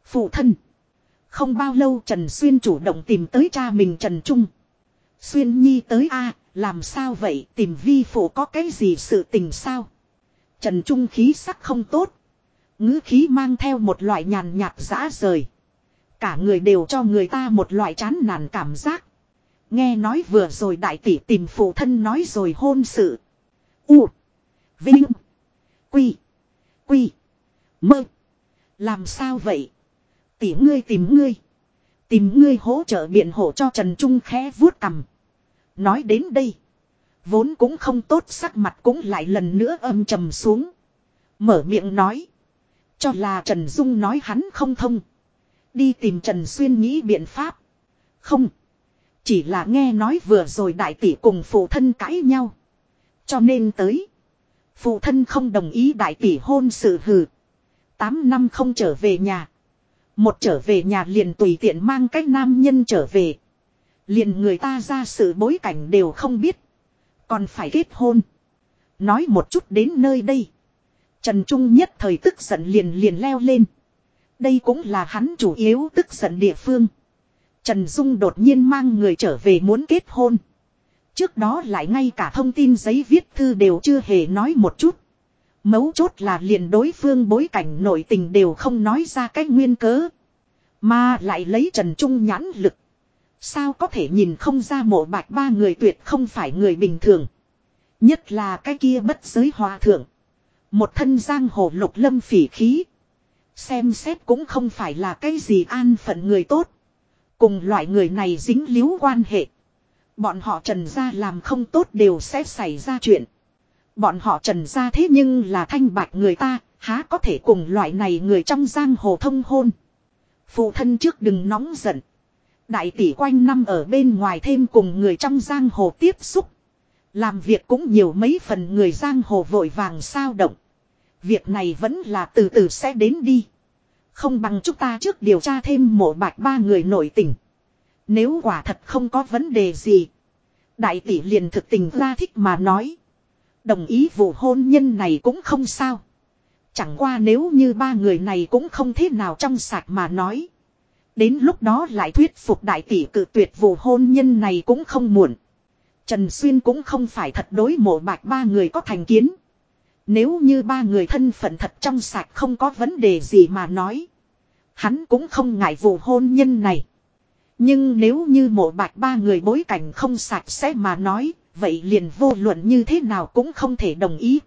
S1: Phụ thân. Không bao lâu Trần Xuyên chủ động tìm tới cha mình Trần Trung. Xuyên Nhi tới a, làm sao vậy tìm vi phụ có cái gì sự tình sao? Trần Trung khí sắc không tốt. ngữ khí mang theo một loại nhàn nhạt dã rời. Cả người đều cho người ta một loại chán nản cảm giác. Nghe nói vừa rồi đại tỷ tìm phụ thân nói rồi hôn sự. U. Vinh. Quy. Quy. Mơ. Làm sao vậy? Tỉ ngươi tìm ngươi. Tìm ngươi hỗ trợ biện hộ cho Trần Trung khẽ vuốt cầm. Nói đến đây. Vốn cũng không tốt sắc mặt cũng lại lần nữa âm trầm xuống. Mở miệng nói. Cho là Trần Dung nói hắn không thông. Đi tìm Trần Xuyên nghĩ biện pháp. Không. Chỉ là nghe nói vừa rồi đại tỷ cùng phụ thân cãi nhau. Cho nên tới. Phụ thân không đồng ý đại tỷ hôn sự hừ. Tám năm không trở về nhà. Một trở về nhà liền tùy tiện mang cái nam nhân trở về. Liền người ta ra sự bối cảnh đều không biết. Còn phải kết hôn. Nói một chút đến nơi đây. Trần Trung nhất thời tức giận liền liền leo lên. Đây cũng là hắn chủ yếu tức giận địa phương. Trần Dung đột nhiên mang người trở về muốn kết hôn. Trước đó lại ngay cả thông tin giấy viết thư đều chưa hề nói một chút. Mấu chốt là liền đối phương bối cảnh nội tình đều không nói ra cái nguyên cớ. Mà lại lấy Trần Trung nhãn lực. Sao có thể nhìn không ra mộ bạch ba người tuyệt không phải người bình thường. Nhất là cái kia bất giới hòa thượng. Một thân giang hồ lục lâm phỉ khí. Xem xét cũng không phải là cái gì an phận người tốt. Cùng loại người này dính líu quan hệ. Bọn họ trần ra làm không tốt đều sẽ xảy ra chuyện. Bọn họ trần ra thế nhưng là thanh bạch người ta, há có thể cùng loại này người trong giang hồ thông hôn. Phụ thân trước đừng nóng giận. Đại tỷ quanh năm ở bên ngoài thêm cùng người trong giang hồ tiếp xúc. Làm việc cũng nhiều mấy phần người giang hồ vội vàng sao động. Việc này vẫn là từ từ sẽ đến đi. Không bằng chúng ta trước điều tra thêm mộ bạch ba người nổi tình. Nếu quả thật không có vấn đề gì. Đại tỷ liền thực tình ra thích mà nói. Đồng ý vụ hôn nhân này cũng không sao. Chẳng qua nếu như ba người này cũng không thế nào trong sạch mà nói. Đến lúc đó lại thuyết phục đại tỷ cự tuyệt vụ hôn nhân này cũng không muộn. Trần Xuyên cũng không phải thật đối mộ bạch ba người có thành kiến. Nếu như ba người thân phận thật trong sạch không có vấn đề gì mà nói. Hắn cũng không ngại vụ hôn nhân này. Nhưng nếu như mộ bạch ba người bối cảnh không sạch sẽ mà nói, vậy liền vô luận như thế nào cũng không thể đồng ý.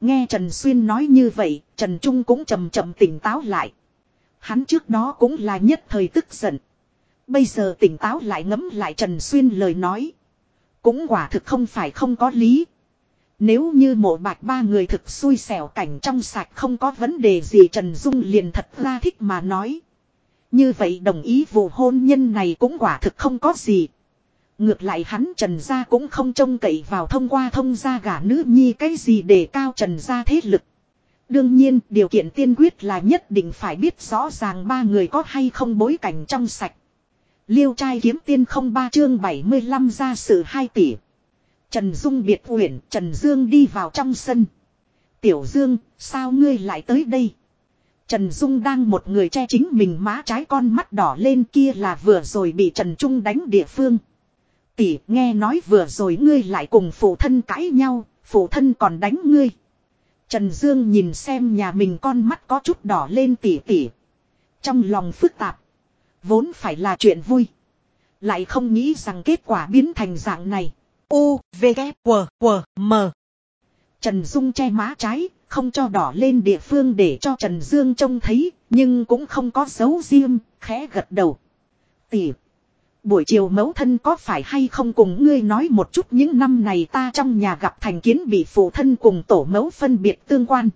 S1: Nghe Trần Xuyên nói như vậy, Trần Trung cũng chầm chậm tỉnh táo lại. Hắn trước đó cũng là nhất thời tức giận. Bây giờ tỉnh táo lại ngẫm lại Trần Xuyên lời nói. Cũng quả thực không phải không có lý. Nếu như mộ bạch ba người thực xui xẻo cảnh trong sạch không có vấn đề gì Trần Dung liền thật ra thích mà nói. Như vậy đồng ý vụ hôn nhân này cũng quả thực không có gì. Ngược lại hắn Trần Gia cũng không trông cậy vào thông qua thông gia gả nữ nhi cái gì để cao Trần Gia thế lực. Đương nhiên, điều kiện tiên quyết là nhất định phải biết rõ ràng ba người có hay không bối cảnh trong sạch. Liêu trai kiếm tiên không ba chương 75 ra sự hai tỷ. Trần Dung biệt uyển, Trần Dương đi vào trong sân. Tiểu Dương, sao ngươi lại tới đây? Trần Dung đang một người che chính mình má trái con mắt đỏ lên kia là vừa rồi bị Trần Trung đánh địa phương. Tỷ, nghe nói vừa rồi ngươi lại cùng phụ thân cãi nhau, phụ thân còn đánh ngươi. Trần Dương nhìn xem nhà mình con mắt có chút đỏ lên tỉ tỉ. Trong lòng phức tạp. Vốn phải là chuyện vui. Lại không nghĩ rằng kết quả biến thành dạng này. U, V, K, W, W, M. Trần Dung che má trái, không cho đỏ lên địa phương để cho Trần Dương trông thấy, nhưng cũng không có dấu riêng, khẽ gật đầu. Tỉ. Buổi chiều mẫu thân có phải hay không cùng ngươi nói một chút những năm này ta trong nhà gặp thành kiến bị phụ thân cùng tổ mẫu phân biệt tương quan.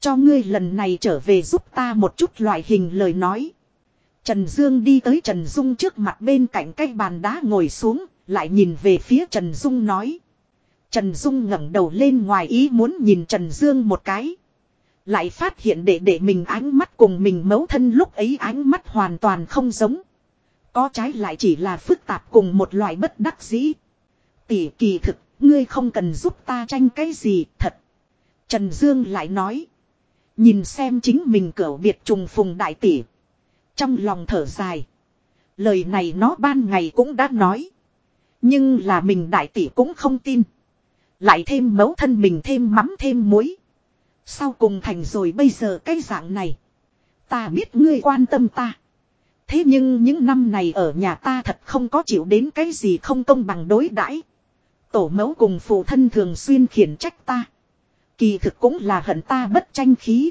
S1: Cho ngươi lần này trở về giúp ta một chút loại hình lời nói. Trần Dương đi tới Trần Dung trước mặt bên cạnh cái bàn đá ngồi xuống, lại nhìn về phía Trần Dung nói. Trần Dung ngẩng đầu lên ngoài ý muốn nhìn Trần Dương một cái. Lại phát hiện để để mình ánh mắt cùng mình mấu thân lúc ấy ánh mắt hoàn toàn không giống. Có trái lại chỉ là phức tạp cùng một loại bất đắc dĩ. Tỷ kỳ thực, ngươi không cần giúp ta tranh cái gì, thật. Trần Dương lại nói. Nhìn xem chính mình cỡ biệt trùng phùng đại tỷ. Trong lòng thở dài. Lời này nó ban ngày cũng đã nói. Nhưng là mình đại tỷ cũng không tin. Lại thêm mấu thân mình thêm mắm thêm muối. Sau cùng thành rồi bây giờ cái dạng này. Ta biết ngươi quan tâm ta. Thế nhưng những năm này ở nhà ta thật không có chịu đến cái gì không công bằng đối đãi. Tổ mẫu cùng phụ thân thường xuyên khiển trách ta. Kỳ thực cũng là hận ta bất tranh khí.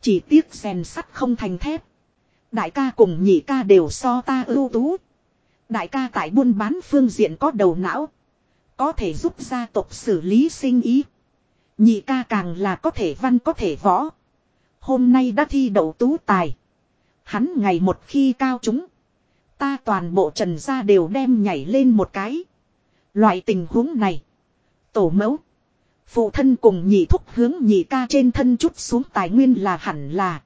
S1: Chỉ tiếc rèn sắt không thành thép. Đại ca cùng nhị ca đều so ta ưu tú. Đại ca tại buôn bán phương diện có đầu não. Có thể giúp gia tộc xử lý sinh ý. Nhị ca càng là có thể văn có thể võ. Hôm nay đã thi đậu tú tài. Hắn ngày một khi cao chúng. Ta toàn bộ trần gia đều đem nhảy lên một cái. Loại tình huống này. Tổ mẫu. Phụ thân cùng nhị thúc hướng nhị ca trên thân chút xuống tài nguyên là hẳn là.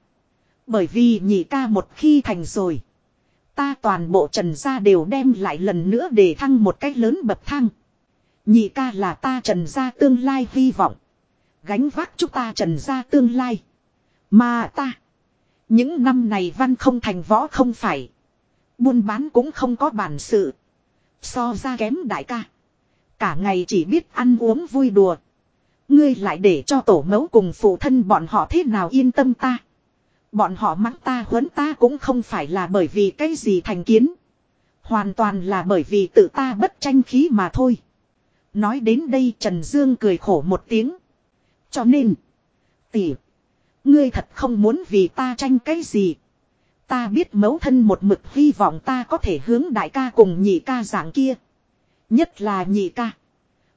S1: Bởi vì nhị ca một khi thành rồi. Ta toàn bộ trần gia đều đem lại lần nữa để thăng một cách lớn bậc thang. Nhị ca là ta trần gia tương lai hy vọng. Gánh vác chúng ta trần gia tương lai. Mà ta. Những năm này văn không thành võ không phải. Buôn bán cũng không có bản sự. So ra kém đại ca. Cả ngày chỉ biết ăn uống vui đùa. Ngươi lại để cho tổ mẫu cùng phụ thân bọn họ thế nào yên tâm ta. Bọn họ mắng ta huấn ta cũng không phải là bởi vì cái gì thành kiến. Hoàn toàn là bởi vì tự ta bất tranh khí mà thôi. Nói đến đây Trần Dương cười khổ một tiếng. Cho nên. Tỉ. Ngươi thật không muốn vì ta tranh cái gì. Ta biết mấu thân một mực hy vọng ta có thể hướng đại ca cùng nhị ca dạng kia. Nhất là nhị ca.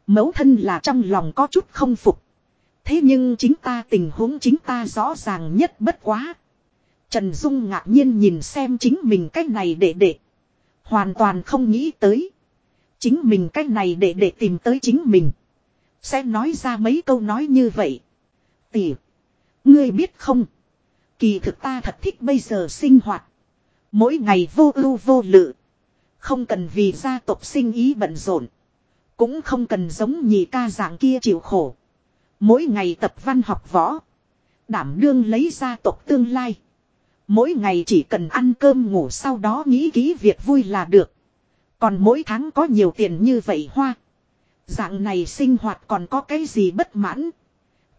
S1: Mấu thân là trong lòng có chút không phục. Thế nhưng chính ta tình huống chính ta rõ ràng nhất bất quá. Trần Dung ngạc nhiên nhìn xem chính mình cách này để để. Hoàn toàn không nghĩ tới. Chính mình cách này để để tìm tới chính mình. Sẽ nói ra mấy câu nói như vậy. Tỷ. Ngươi biết không? Kỳ thực ta thật thích bây giờ sinh hoạt. Mỗi ngày vô ưu vô lự. Không cần vì gia tộc sinh ý bận rộn. Cũng không cần giống nhị ca dạng kia chịu khổ. Mỗi ngày tập văn học võ. Đảm đương lấy gia tộc tương lai. Mỗi ngày chỉ cần ăn cơm ngủ sau đó nghĩ kỹ việc vui là được. Còn mỗi tháng có nhiều tiền như vậy hoa. Dạng này sinh hoạt còn có cái gì bất mãn.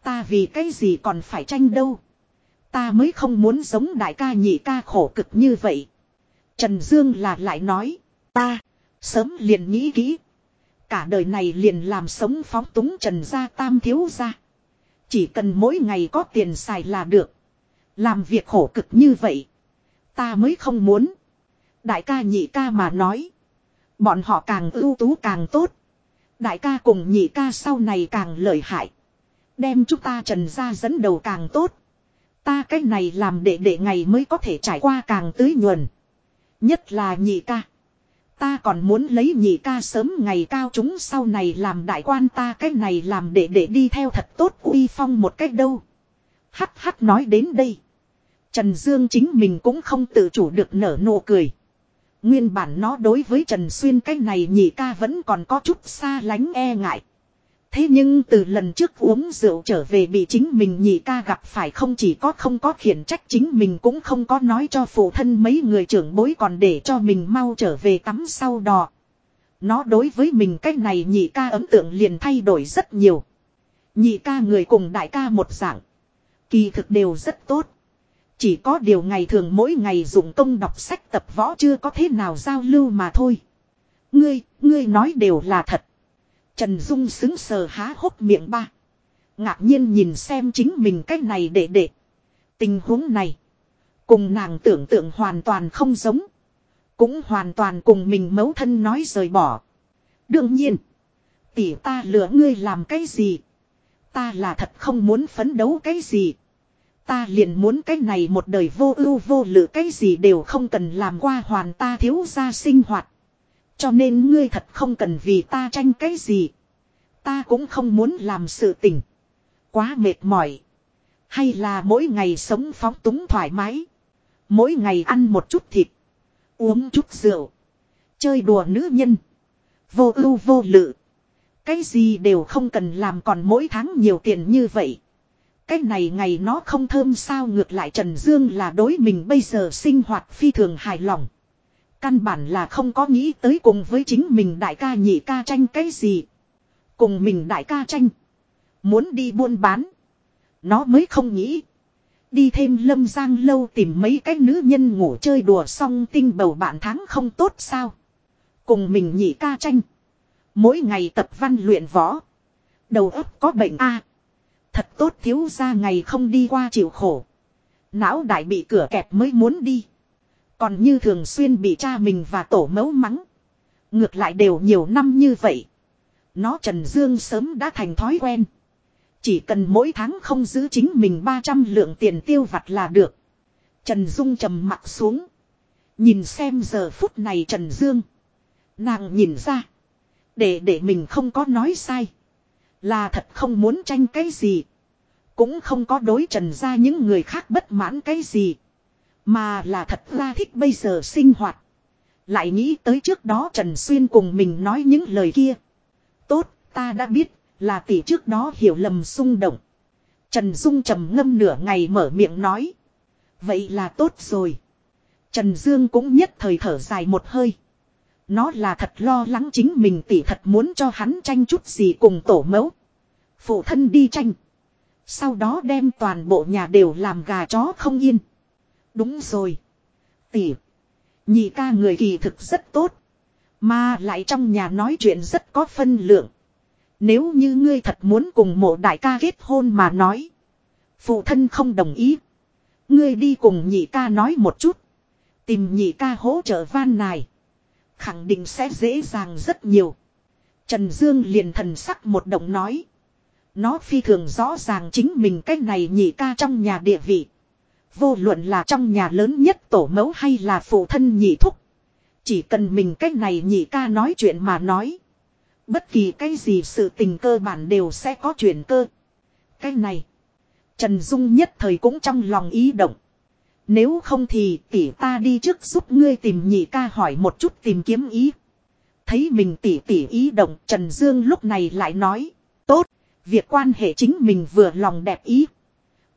S1: Ta vì cái gì còn phải tranh đâu. Ta mới không muốn giống đại ca nhị ca khổ cực như vậy. Trần Dương là lại nói. Ta. Sớm liền nghĩ kỹ. Cả đời này liền làm sống phóng túng trần gia tam thiếu gia. Chỉ cần mỗi ngày có tiền xài là được. Làm việc khổ cực như vậy. Ta mới không muốn. Đại ca nhị ca mà nói. Bọn họ càng ưu tú càng tốt. Đại ca cùng nhị ca sau này càng lợi hại. Đem chúng ta trần ra dẫn đầu càng tốt. Ta cái này làm để để ngày mới có thể trải qua càng tưới nhuần. Nhất là nhị ca. Ta còn muốn lấy nhị ca sớm ngày cao chúng sau này làm đại quan ta cái này làm để để đi theo thật tốt uy phong một cách đâu. Hắc hắc nói đến đây. Trần Dương chính mình cũng không tự chủ được nở nụ cười. Nguyên bản nó đối với Trần Xuyên cái này nhị ca vẫn còn có chút xa lánh e ngại. Thế nhưng từ lần trước uống rượu trở về bị chính mình nhị ca gặp phải không chỉ có không có khiển trách chính mình cũng không có nói cho phụ thân mấy người trưởng bối còn để cho mình mau trở về tắm sau đò. Nó đối với mình cách này nhị ca ấn tượng liền thay đổi rất nhiều. Nhị ca người cùng đại ca một dạng. Kỳ thực đều rất tốt. Chỉ có điều ngày thường mỗi ngày dùng công đọc sách tập võ chưa có thế nào giao lưu mà thôi. Ngươi, ngươi nói đều là thật. Trần Dung xứng sờ há hốc miệng ba. Ngạc nhiên nhìn xem chính mình cách này để để. Tình huống này. Cùng nàng tưởng tượng hoàn toàn không giống. Cũng hoàn toàn cùng mình mấu thân nói rời bỏ. Đương nhiên. Tỷ ta lừa ngươi làm cái gì. Ta là thật không muốn phấn đấu cái gì. Ta liền muốn cái này một đời vô ưu vô lự cái gì đều không cần làm qua hoàn ta thiếu ra sinh hoạt. Cho nên ngươi thật không cần vì ta tranh cái gì. Ta cũng không muốn làm sự tình. Quá mệt mỏi. Hay là mỗi ngày sống phóng túng thoải mái. Mỗi ngày ăn một chút thịt. Uống chút rượu. Chơi đùa nữ nhân. Vô ưu vô lự. Cái gì đều không cần làm còn mỗi tháng nhiều tiền như vậy. Cái này ngày nó không thơm sao ngược lại Trần Dương là đối mình bây giờ sinh hoạt phi thường hài lòng. Căn bản là không có nghĩ tới cùng với chính mình đại ca nhị ca tranh cái gì. Cùng mình đại ca tranh. Muốn đi buôn bán. Nó mới không nghĩ. Đi thêm lâm giang lâu tìm mấy cái nữ nhân ngủ chơi đùa xong tinh bầu bạn tháng không tốt sao. Cùng mình nhị ca tranh. Mỗi ngày tập văn luyện võ. Đầu óc có bệnh a Thật tốt thiếu ra ngày không đi qua chịu khổ. Não đại bị cửa kẹp mới muốn đi. Còn như thường xuyên bị cha mình và tổ mẫu mắng. Ngược lại đều nhiều năm như vậy. Nó Trần Dương sớm đã thành thói quen. Chỉ cần mỗi tháng không giữ chính mình 300 lượng tiền tiêu vặt là được. Trần Dung trầm mặt xuống. Nhìn xem giờ phút này Trần Dương. Nàng nhìn ra. Để để mình không có nói sai. Là thật không muốn tranh cái gì. Cũng không có đối trần ra những người khác bất mãn cái gì. Mà là thật ra thích bây giờ sinh hoạt. Lại nghĩ tới trước đó Trần Xuyên cùng mình nói những lời kia. Tốt, ta đã biết, là tỷ trước đó hiểu lầm xung động. Trần Dung trầm ngâm nửa ngày mở miệng nói. Vậy là tốt rồi. Trần Dương cũng nhất thời thở dài một hơi. Nó là thật lo lắng chính mình tỷ thật muốn cho hắn tranh chút gì cùng tổ mẫu. Phụ thân đi tranh. Sau đó đem toàn bộ nhà đều làm gà chó không yên. Đúng rồi. Tỷ. Nhị ca người kỳ thực rất tốt. Mà lại trong nhà nói chuyện rất có phân lượng. Nếu như ngươi thật muốn cùng mộ đại ca kết hôn mà nói. Phụ thân không đồng ý. Ngươi đi cùng nhị ca nói một chút. Tìm nhị ca hỗ trợ van này. Khẳng định sẽ dễ dàng rất nhiều. Trần Dương liền thần sắc một động nói. Nó phi thường rõ ràng chính mình cách này nhị ca trong nhà địa vị. Vô luận là trong nhà lớn nhất tổ mẫu hay là phụ thân nhị thúc. Chỉ cần mình cách này nhị ca nói chuyện mà nói. Bất kỳ cái gì sự tình cơ bản đều sẽ có chuyển cơ. Cái này. Trần Dung nhất thời cũng trong lòng ý động. Nếu không thì tỷ ta đi trước giúp ngươi tìm nhị ca hỏi một chút tìm kiếm ý. Thấy mình tỷ tỷ ý động Trần Dương lúc này lại nói. Tốt, việc quan hệ chính mình vừa lòng đẹp ý.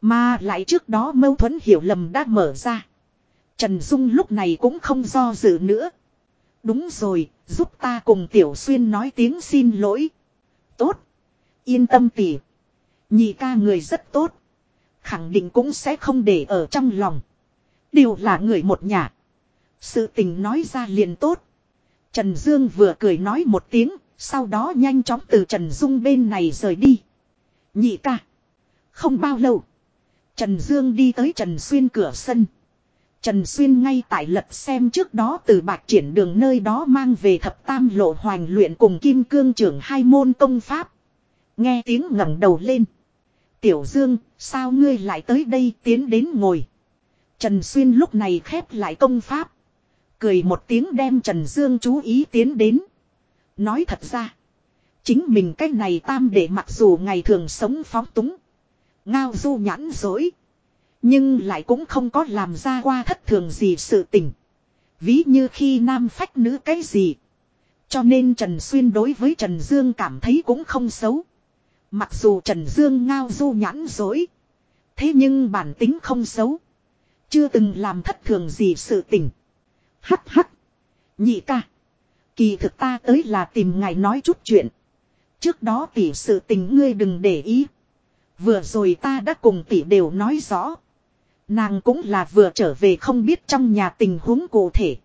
S1: Mà lại trước đó mâu thuẫn hiểu lầm đã mở ra. Trần Dung lúc này cũng không do dự nữa. Đúng rồi, giúp ta cùng Tiểu Xuyên nói tiếng xin lỗi. Tốt. Yên tâm tỉ. Nhị ca người rất tốt. Khẳng định cũng sẽ không để ở trong lòng. Đều là người một nhà. Sự tình nói ra liền tốt. Trần Dương vừa cười nói một tiếng, sau đó nhanh chóng từ Trần Dung bên này rời đi. Nhị ca. Không bao lâu. Trần Dương đi tới Trần Xuyên cửa sân. Trần Xuyên ngay tại lật xem trước đó từ bạc triển đường nơi đó mang về thập tam lộ hoành luyện cùng kim cương trưởng hai môn công pháp. Nghe tiếng ngẩng đầu lên. Tiểu Dương, sao ngươi lại tới đây tiến đến ngồi. Trần Xuyên lúc này khép lại công pháp. Cười một tiếng đem Trần Dương chú ý tiến đến. Nói thật ra. Chính mình cách này tam để mặc dù ngày thường sống phóng túng. Ngao du nhãn dối. Nhưng lại cũng không có làm ra qua thất thường gì sự tình. Ví như khi nam phách nữ cái gì. Cho nên Trần Xuyên đối với Trần Dương cảm thấy cũng không xấu. Mặc dù Trần Dương ngao du nhãn dối. Thế nhưng bản tính không xấu. Chưa từng làm thất thường gì sự tình. Hắc hắc. Nhị ca. Kỳ thực ta tới là tìm ngài nói chút chuyện. Trước đó tỉ sự tình ngươi đừng để ý. Vừa rồi ta đã cùng tỷ đều nói rõ. Nàng cũng là vừa trở về không biết trong nhà tình huống cụ thể.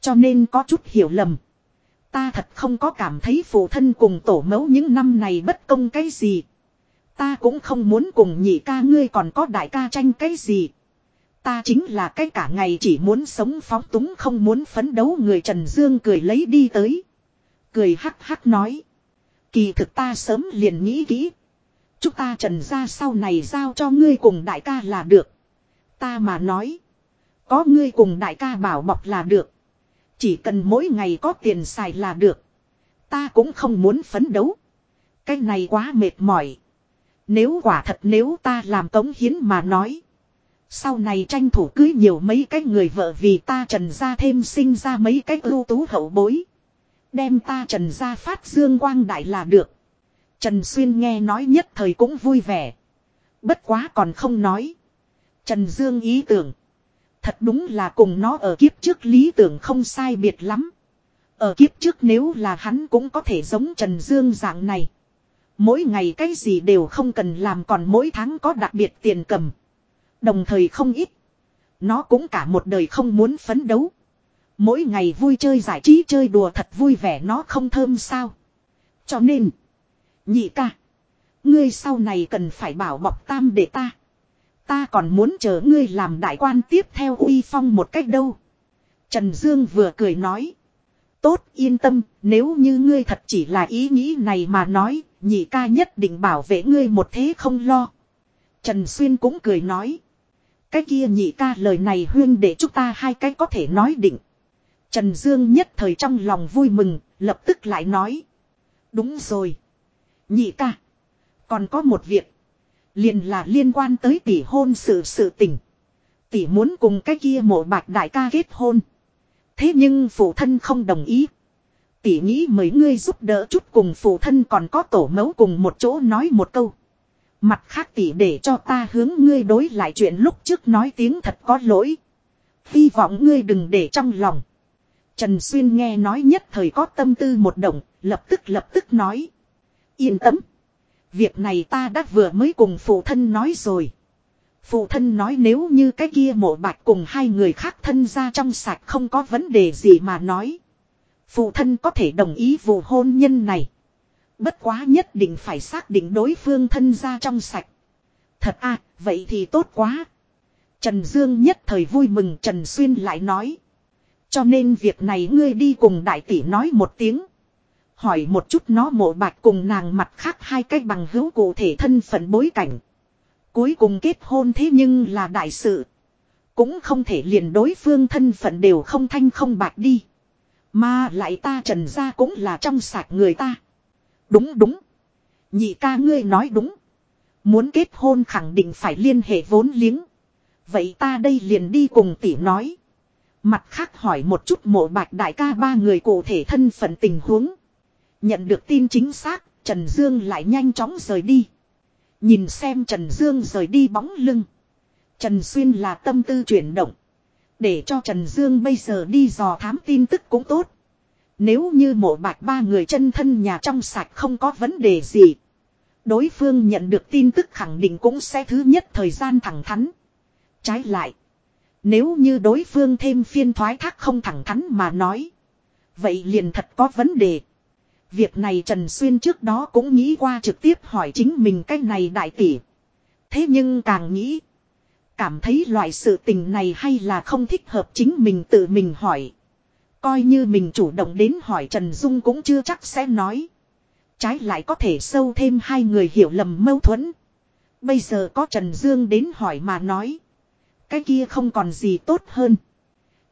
S1: Cho nên có chút hiểu lầm. Ta thật không có cảm thấy phụ thân cùng tổ mẫu những năm này bất công cái gì. Ta cũng không muốn cùng nhị ca ngươi còn có đại ca tranh cái gì. Ta chính là cái cả ngày chỉ muốn sống phóng túng không muốn phấn đấu người Trần Dương cười lấy đi tới. Cười hắc hắc nói. Kỳ thực ta sớm liền nghĩ kỹ. Chúng ta trần ra sau này giao cho ngươi cùng đại ca là được. Ta mà nói. Có ngươi cùng đại ca bảo bọc là được. Chỉ cần mỗi ngày có tiền xài là được. Ta cũng không muốn phấn đấu. Cái này quá mệt mỏi. Nếu quả thật nếu ta làm tống hiến mà nói. Sau này tranh thủ cưới nhiều mấy cái người vợ vì ta trần ra thêm sinh ra mấy cái ưu tú hậu bối. Đem ta trần ra phát dương quang đại là được. Trần Xuyên nghe nói nhất thời cũng vui vẻ. Bất quá còn không nói. Trần Dương ý tưởng. Thật đúng là cùng nó ở kiếp trước lý tưởng không sai biệt lắm. Ở kiếp trước nếu là hắn cũng có thể giống Trần Dương dạng này. Mỗi ngày cái gì đều không cần làm còn mỗi tháng có đặc biệt tiền cầm. Đồng thời không ít. Nó cũng cả một đời không muốn phấn đấu. Mỗi ngày vui chơi giải trí chơi đùa thật vui vẻ nó không thơm sao. Cho nên. Nhị ca. Ngươi sau này cần phải bảo bọc tam để ta. Ta còn muốn chờ ngươi làm đại quan tiếp theo uy phong một cách đâu. Trần Dương vừa cười nói. Tốt yên tâm, nếu như ngươi thật chỉ là ý nghĩ này mà nói, nhị ca nhất định bảo vệ ngươi một thế không lo. Trần Xuyên cũng cười nói. Cái kia nhị ca lời này huyên để chúng ta hai cái có thể nói định. Trần Dương nhất thời trong lòng vui mừng, lập tức lại nói. Đúng rồi. Nhị ca. Còn có một việc. Liền là liên quan tới tỷ hôn sự sự tình. Tỷ muốn cùng cái kia mộ bạch đại ca kết hôn. Thế nhưng phụ thân không đồng ý. Tỷ nghĩ mấy ngươi giúp đỡ chút cùng phụ thân còn có tổ mẫu cùng một chỗ nói một câu. Mặt khác tỷ để cho ta hướng ngươi đối lại chuyện lúc trước nói tiếng thật có lỗi. Hy vọng ngươi đừng để trong lòng. Trần Xuyên nghe nói nhất thời có tâm tư một động, lập tức lập tức nói. Yên tâm. Việc này ta đã vừa mới cùng phụ thân nói rồi. Phụ thân nói nếu như cái kia mộ bạch cùng hai người khác thân ra trong sạch không có vấn đề gì mà nói. Phụ thân có thể đồng ý vụ hôn nhân này. Bất quá nhất định phải xác định đối phương thân ra trong sạch. Thật à, vậy thì tốt quá. Trần Dương nhất thời vui mừng Trần Xuyên lại nói. Cho nên việc này ngươi đi cùng đại tỷ nói một tiếng. Hỏi một chút nó mộ bạch cùng nàng mặt khác hai cách bằng hữu cụ thể thân phận bối cảnh. Cuối cùng kết hôn thế nhưng là đại sự. Cũng không thể liền đối phương thân phận đều không thanh không bạch đi. Mà lại ta trần ra cũng là trong sạch người ta. Đúng đúng. Nhị ca ngươi nói đúng. Muốn kết hôn khẳng định phải liên hệ vốn liếng. Vậy ta đây liền đi cùng tỷ nói. Mặt khác hỏi một chút mộ bạch đại ca ba người cụ thể thân phận tình huống. Nhận được tin chính xác, Trần Dương lại nhanh chóng rời đi. Nhìn xem Trần Dương rời đi bóng lưng. Trần Xuyên là tâm tư chuyển động. Để cho Trần Dương bây giờ đi dò thám tin tức cũng tốt. Nếu như mộ bạch ba người chân thân nhà trong sạch không có vấn đề gì. Đối phương nhận được tin tức khẳng định cũng sẽ thứ nhất thời gian thẳng thắn. Trái lại. Nếu như đối phương thêm phiên thoái thác không thẳng thắn mà nói. Vậy liền thật có vấn đề. Việc này Trần Xuyên trước đó cũng nghĩ qua trực tiếp hỏi chính mình cái này đại tỷ. Thế nhưng càng nghĩ. Cảm thấy loại sự tình này hay là không thích hợp chính mình tự mình hỏi. Coi như mình chủ động đến hỏi Trần Dung cũng chưa chắc sẽ nói. Trái lại có thể sâu thêm hai người hiểu lầm mâu thuẫn. Bây giờ có Trần Dương đến hỏi mà nói. Cái kia không còn gì tốt hơn.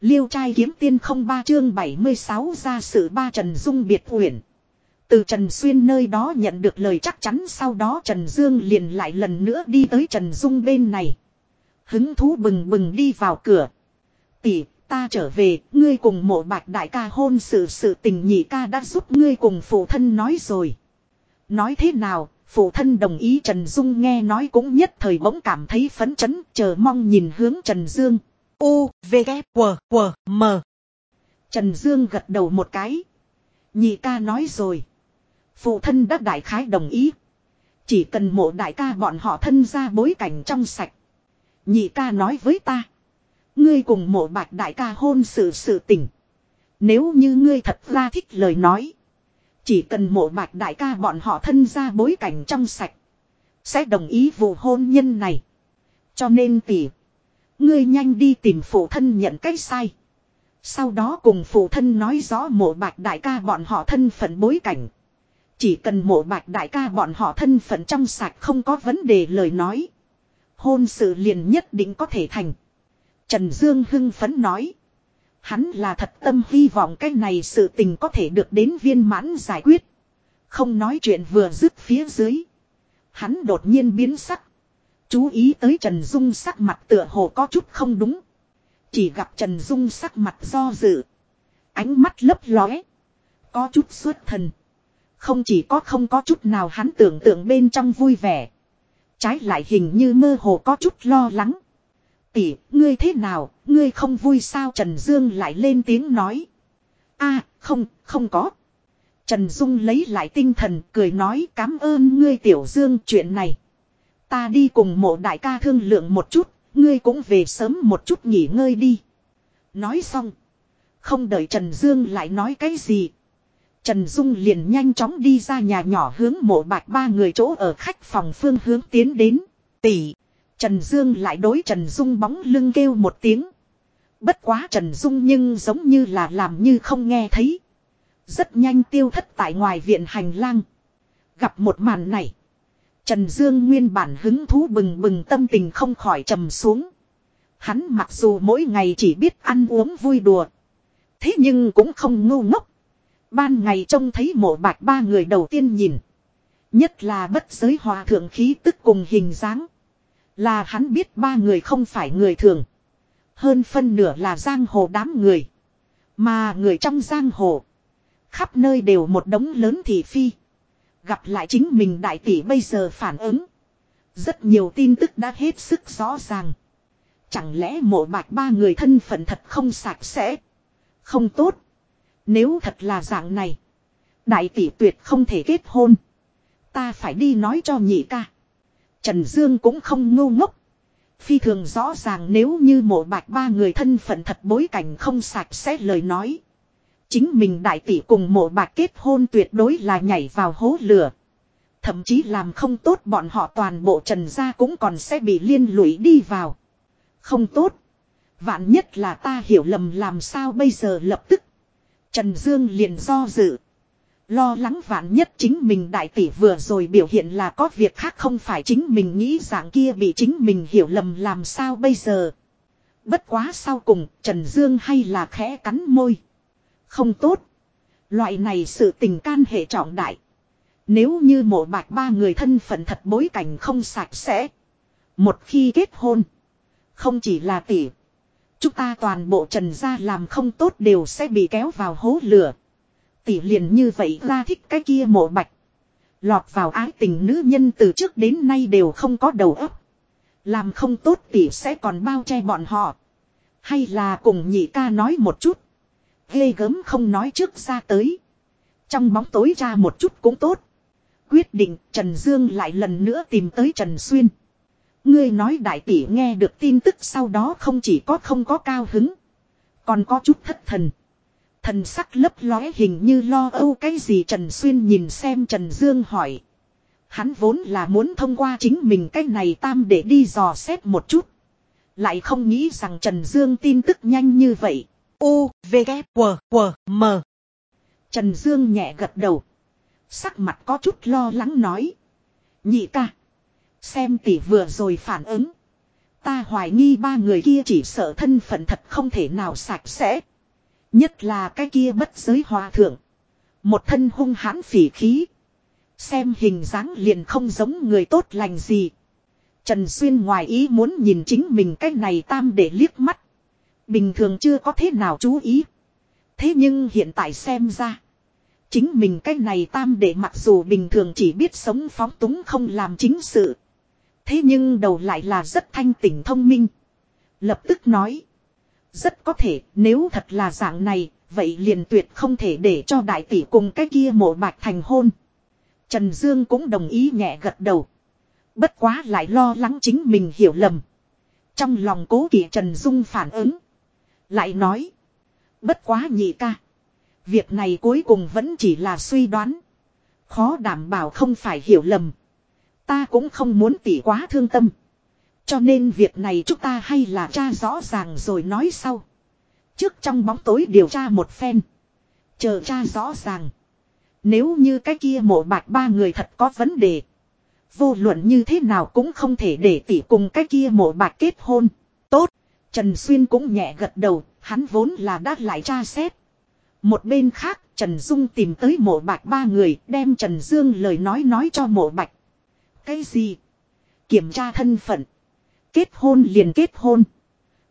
S1: Liêu trai kiếm tiên không ba chương 76 ra sự ba Trần Dung biệt uyển. Từ Trần Xuyên nơi đó nhận được lời chắc chắn sau đó Trần Dương liền lại lần nữa đi tới Trần Dung bên này. Hứng thú bừng bừng đi vào cửa. Tỷ, ta trở về, ngươi cùng mộ bạch đại ca hôn sự sự tình nhị ca đã giúp ngươi cùng phụ thân nói rồi. Nói thế nào, phụ thân đồng ý Trần Dung nghe nói cũng nhất thời bỗng cảm thấy phấn chấn, chờ mong nhìn hướng Trần Dương. U, V, K, W, W, M. Trần Dương gật đầu một cái. Nhị ca nói rồi. Phụ thân đã đại khái đồng ý. Chỉ cần mộ đại ca bọn họ thân ra bối cảnh trong sạch. Nhị ca nói với ta. Ngươi cùng mộ bạch đại ca hôn sự sự tình. Nếu như ngươi thật ra thích lời nói. Chỉ cần mộ bạch đại ca bọn họ thân ra bối cảnh trong sạch. Sẽ đồng ý vụ hôn nhân này. Cho nên tỷ. Ngươi nhanh đi tìm phụ thân nhận cái sai. Sau đó cùng phụ thân nói rõ mộ bạch đại ca bọn họ thân phận bối cảnh. Chỉ cần mộ bạch đại ca bọn họ thân phận trong sạch không có vấn đề lời nói. Hôn sự liền nhất định có thể thành. Trần Dương hưng phấn nói. Hắn là thật tâm hy vọng cái này sự tình có thể được đến viên mãn giải quyết. Không nói chuyện vừa dứt phía dưới. Hắn đột nhiên biến sắc. Chú ý tới Trần Dung sắc mặt tựa hồ có chút không đúng. Chỉ gặp Trần Dung sắc mặt do dự. Ánh mắt lấp lóe. Có chút suốt thần. Không chỉ có không có chút nào hắn tưởng tượng bên trong vui vẻ. Trái lại hình như mơ hồ có chút lo lắng. Tỷ, ngươi thế nào, ngươi không vui sao Trần Dương lại lên tiếng nói. a không, không có. Trần Dung lấy lại tinh thần, cười nói cảm ơn ngươi Tiểu Dương chuyện này. Ta đi cùng mộ đại ca thương lượng một chút, ngươi cũng về sớm một chút nghỉ ngơi đi. Nói xong. Không đợi Trần Dương lại nói cái gì. Trần Dung liền nhanh chóng đi ra nhà nhỏ hướng mộ bạch ba người chỗ ở khách phòng phương hướng tiến đến. Tỷ. Trần Dương lại đối Trần Dung bóng lưng kêu một tiếng. Bất quá Trần Dung nhưng giống như là làm như không nghe thấy. Rất nhanh tiêu thất tại ngoài viện hành lang. Gặp một màn này. Trần Dương nguyên bản hứng thú bừng bừng tâm tình không khỏi trầm xuống. Hắn mặc dù mỗi ngày chỉ biết ăn uống vui đùa. Thế nhưng cũng không ngu ngốc. Ban ngày trông thấy mộ bạch ba người đầu tiên nhìn. Nhất là bất giới hòa thượng khí tức cùng hình dáng. Là hắn biết ba người không phải người thường. Hơn phân nửa là giang hồ đám người. Mà người trong giang hồ. Khắp nơi đều một đống lớn thị phi. Gặp lại chính mình đại tỷ bây giờ phản ứng. Rất nhiều tin tức đã hết sức rõ ràng. Chẳng lẽ mộ bạch ba người thân phận thật không sạch sẽ. Không tốt. Nếu thật là dạng này. Đại tỷ tuyệt không thể kết hôn. Ta phải đi nói cho nhị ca. Trần Dương cũng không ngu ngốc. Phi thường rõ ràng nếu như mộ bạch ba người thân phận thật bối cảnh không sạch sẽ lời nói. Chính mình đại tỷ cùng mộ bạch kết hôn tuyệt đối là nhảy vào hố lửa. Thậm chí làm không tốt bọn họ toàn bộ trần gia cũng còn sẽ bị liên lụy đi vào. Không tốt. Vạn nhất là ta hiểu lầm làm sao bây giờ lập tức. Trần Dương liền do dự. Lo lắng vạn nhất chính mình đại tỷ vừa rồi biểu hiện là có việc khác không phải chính mình nghĩ dạng kia bị chính mình hiểu lầm làm sao bây giờ. Bất quá sau cùng, Trần Dương hay là khẽ cắn môi. Không tốt. Loại này sự tình can hệ trọng đại. Nếu như mộ bạch ba người thân phận thật bối cảnh không sạch sẽ. Một khi kết hôn. Không chỉ là tỷ. Chúng ta toàn bộ trần gia làm không tốt đều sẽ bị kéo vào hố lửa. Tỷ liền như vậy ra thích cái kia mộ bạch. Lọt vào ái tình nữ nhân từ trước đến nay đều không có đầu óc. Làm không tốt tỷ sẽ còn bao che bọn họ. Hay là cùng nhị ca nói một chút. Ghê gớm không nói trước ra tới. Trong bóng tối ra một chút cũng tốt. Quyết định Trần Dương lại lần nữa tìm tới Trần Xuyên. Ngươi nói đại tỷ nghe được tin tức sau đó không chỉ có không có cao hứng. Còn có chút thất thần. Thần sắc lấp lóe hình như lo âu cái gì Trần Xuyên nhìn xem Trần Dương hỏi. Hắn vốn là muốn thông qua chính mình cái này tam để đi dò xét một chút. Lại không nghĩ rằng Trần Dương tin tức nhanh như vậy. U, V, K, W, W, M. Trần Dương nhẹ gật đầu. Sắc mặt có chút lo lắng nói. Nhị ca. Xem tỷ vừa rồi phản ứng. Ta hoài nghi ba người kia chỉ sợ thân phận thật không thể nào sạch sẽ. Nhất là cái kia bất giới hòa thượng. Một thân hung hãn phỉ khí. Xem hình dáng liền không giống người tốt lành gì. Trần Xuyên ngoài ý muốn nhìn chính mình cái này tam để liếc mắt. Bình thường chưa có thế nào chú ý. Thế nhưng hiện tại xem ra. Chính mình cái này tam để mặc dù bình thường chỉ biết sống phóng túng không làm chính sự. Thế nhưng đầu lại là rất thanh tỉnh thông minh. Lập tức nói. Rất có thể, nếu thật là dạng này. Vậy liền tuyệt không thể để cho đại tỷ cùng cái kia mộ bạch thành hôn. Trần Dương cũng đồng ý nhẹ gật đầu. Bất quá lại lo lắng chính mình hiểu lầm. Trong lòng cố kỵ Trần Dung phản ứng. Lại nói. Bất quá nhị ca. Việc này cuối cùng vẫn chỉ là suy đoán. Khó đảm bảo không phải hiểu lầm. Ta cũng không muốn tỉ quá thương tâm. Cho nên việc này chúng ta hay là tra rõ ràng rồi nói sau. Trước trong bóng tối điều tra một phen. Chờ tra rõ ràng. Nếu như cái kia mộ bạch ba người thật có vấn đề. Vô luận như thế nào cũng không thể để tỷ cùng cái kia mộ bạch kết hôn. Tốt. Trần Xuyên cũng nhẹ gật đầu. Hắn vốn là đã lại tra xét. Một bên khác, Trần Dung tìm tới mộ bạch ba người, đem Trần Dương lời nói nói cho mộ bạch. Cái gì? Kiểm tra thân phận. Kết hôn liền kết hôn.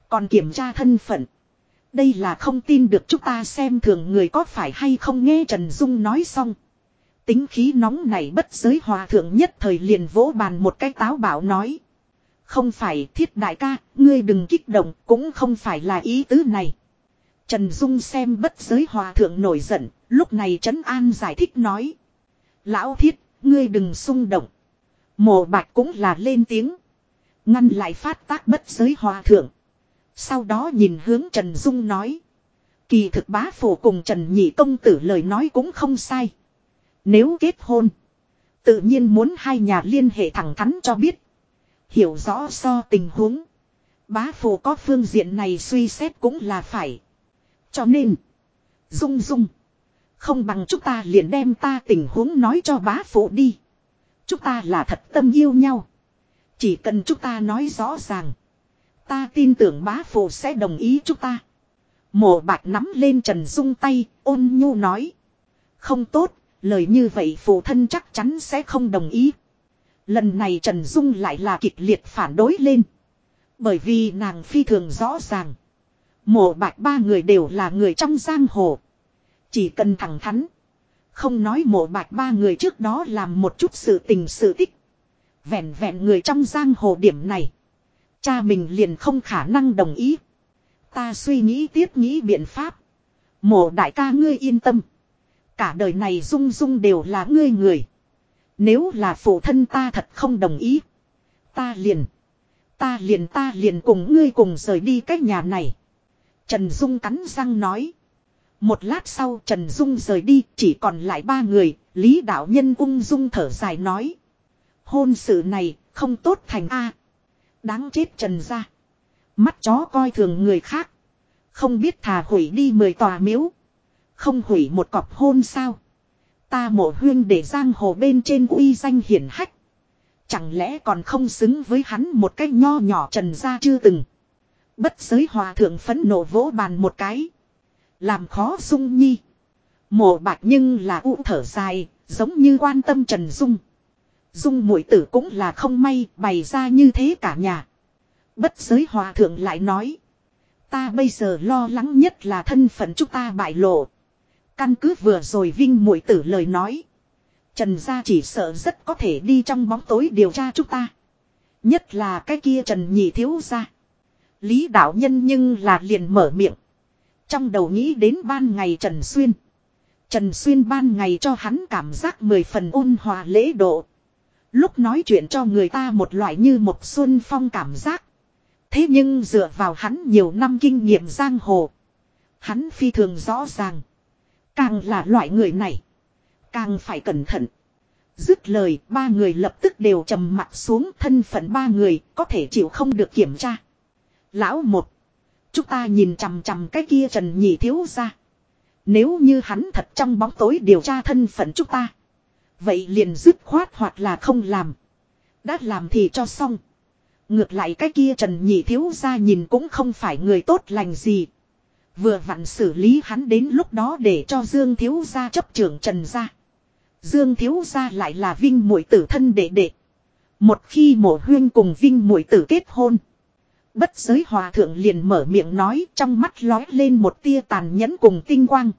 S1: Còn kiểm tra thân phận. Đây là không tin được chúng ta xem thường người có phải hay không nghe Trần Dung nói xong. Tính khí nóng này bất giới hòa thượng nhất thời liền vỗ bàn một cái táo bảo nói. Không phải thiết đại ca, ngươi đừng kích động, cũng không phải là ý tứ này. Trần Dung xem bất giới hòa thượng nổi giận, lúc này Trấn An giải thích nói. Lão thiết, ngươi đừng xung động. Mộ bạch cũng là lên tiếng. Ngăn lại phát tác bất giới hòa thượng. Sau đó nhìn hướng Trần Dung nói. Kỳ thực bá phủ cùng Trần Nhị Công Tử lời nói cũng không sai. Nếu kết hôn. Tự nhiên muốn hai nhà liên hệ thẳng thắn cho biết. Hiểu rõ so tình huống. Bá phủ có phương diện này suy xét cũng là phải. Cho nên. Dung dung. Không bằng chúng ta liền đem ta tình huống nói cho bá phụ đi. Chúng ta là thật tâm yêu nhau. Chỉ cần chúng ta nói rõ ràng. Ta tin tưởng bá phụ sẽ đồng ý chúng ta. Mộ bạch nắm lên Trần Dung tay, ôn nhu nói. Không tốt, lời như vậy phụ thân chắc chắn sẽ không đồng ý. Lần này Trần Dung lại là kịch liệt phản đối lên. Bởi vì nàng phi thường rõ ràng. Mộ bạch ba người đều là người trong giang hồ. Chỉ cần thẳng thắn. Không nói mộ bạch ba người trước đó làm một chút sự tình sự tích. Vẹn vẹn người trong giang hồ điểm này. Cha mình liền không khả năng đồng ý. Ta suy nghĩ tiếp nghĩ biện pháp. Mộ đại ca ngươi yên tâm. Cả đời này dung dung đều là ngươi người. Nếu là phụ thân ta thật không đồng ý. Ta liền. Ta liền ta liền cùng ngươi cùng rời đi cách nhà này. Trần Dung cắn răng nói. Một lát sau Trần Dung rời đi, chỉ còn lại ba người. Lý đạo nhân ung dung thở dài nói. Hôn sự này không tốt thành A. Đáng chết Trần ra. Mắt chó coi thường người khác. Không biết thà hủy đi mười tòa miếu. Không hủy một cọp hôn sao. Ta mộ huyên để giang hồ bên trên uy danh hiển hách. Chẳng lẽ còn không xứng với hắn một cách nho nhỏ trần ra chưa từng. Bất giới hòa thượng phấn nộ vỗ bàn một cái. Làm khó dung nhi. Mộ bạc nhưng là u thở dài, giống như quan tâm Trần Dung. Dung mũi tử cũng là không may bày ra như thế cả nhà. Bất giới hòa thượng lại nói. Ta bây giờ lo lắng nhất là thân phận chúng ta bại lộ. Căn cứ vừa rồi Vinh mũi tử lời nói. Trần gia chỉ sợ rất có thể đi trong bóng tối điều tra chúng ta. Nhất là cái kia Trần nhị thiếu gia. Lý đạo nhân nhưng là liền mở miệng. Trong đầu nghĩ đến ban ngày Trần Xuyên. Trần Xuyên ban ngày cho hắn cảm giác mười phần ôn hòa lễ độ. Lúc nói chuyện cho người ta một loại như một xuân phong cảm giác. Thế nhưng dựa vào hắn nhiều năm kinh nghiệm giang hồ. Hắn phi thường rõ ràng. Càng là loại người này. Càng phải cẩn thận. Dứt lời, ba người lập tức đều trầm mặt xuống thân phận ba người có thể chịu không được kiểm tra. Lão một. Chúng ta nhìn chằm chằm cái kia Trần Nhị thiếu ra. Nếu như hắn thật trong bóng tối điều tra thân phận chúng ta. Vậy liền dứt khoát hoặc là không làm. Đã làm thì cho xong. Ngược lại cái kia Trần Nhị thiếu ra nhìn cũng không phải người tốt lành gì. Vừa vặn xử lý hắn đến lúc đó để cho Dương thiếu ra chấp trưởng Trần ra. Dương thiếu ra lại là Vinh muội tử thân đệ đệ. Một khi mộ huyên cùng Vinh muội tử kết hôn. Bất giới hòa thượng liền mở miệng nói trong mắt lói lên một tia tàn nhẫn cùng tinh quang.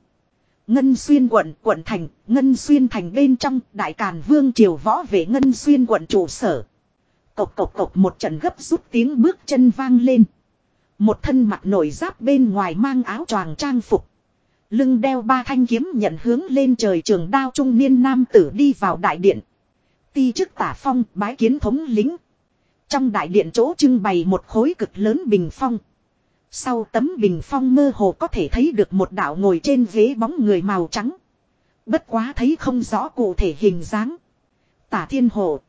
S1: Ngân xuyên quận, quận thành, ngân xuyên thành bên trong, đại càn vương triều võ về ngân xuyên quận trụ sở. Cộc cộc cộc một trận gấp rút tiếng bước chân vang lên. Một thân mặt nổi giáp bên ngoài mang áo choàng trang phục. Lưng đeo ba thanh kiếm nhận hướng lên trời trường đao trung niên nam tử đi vào đại điện. Ti chức tả phong bái kiến thống lính. Trong đại điện chỗ trưng bày một khối cực lớn bình phong. Sau tấm bình phong mơ hồ có thể thấy được một đạo ngồi trên ghế bóng người màu trắng. Bất quá thấy không rõ cụ thể hình dáng. Tả thiên hồ.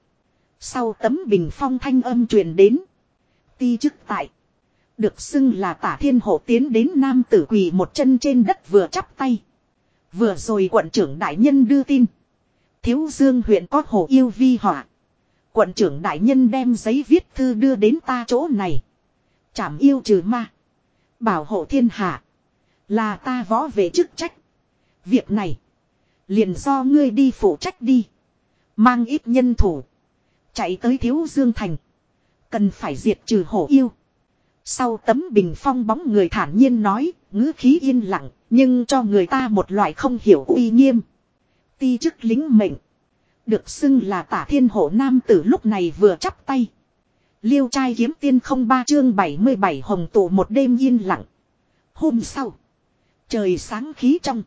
S1: Sau tấm bình phong thanh âm truyền đến. Ti chức tại. Được xưng là tả thiên hộ tiến đến nam tử quỳ một chân trên đất vừa chắp tay. Vừa rồi quận trưởng đại nhân đưa tin. Thiếu dương huyện có hồ yêu vi họa. Quận trưởng đại nhân đem giấy viết thư đưa đến ta chỗ này. Chảm yêu trừ ma. Bảo hộ thiên hạ. Là ta võ về chức trách. Việc này. Liền do ngươi đi phụ trách đi. Mang ít nhân thủ. Chạy tới thiếu dương thành. Cần phải diệt trừ hổ yêu. Sau tấm bình phong bóng người thản nhiên nói, ngữ khí yên lặng, nhưng cho người ta một loại không hiểu uy nghiêm. Ti chức lính mệnh. Được xưng là tả thiên hộ nam tử lúc này vừa chắp tay. Liêu trai kiếm tiên không ba chương 77 hồng tụ một đêm yên lặng. Hôm sau. Trời sáng khí trong.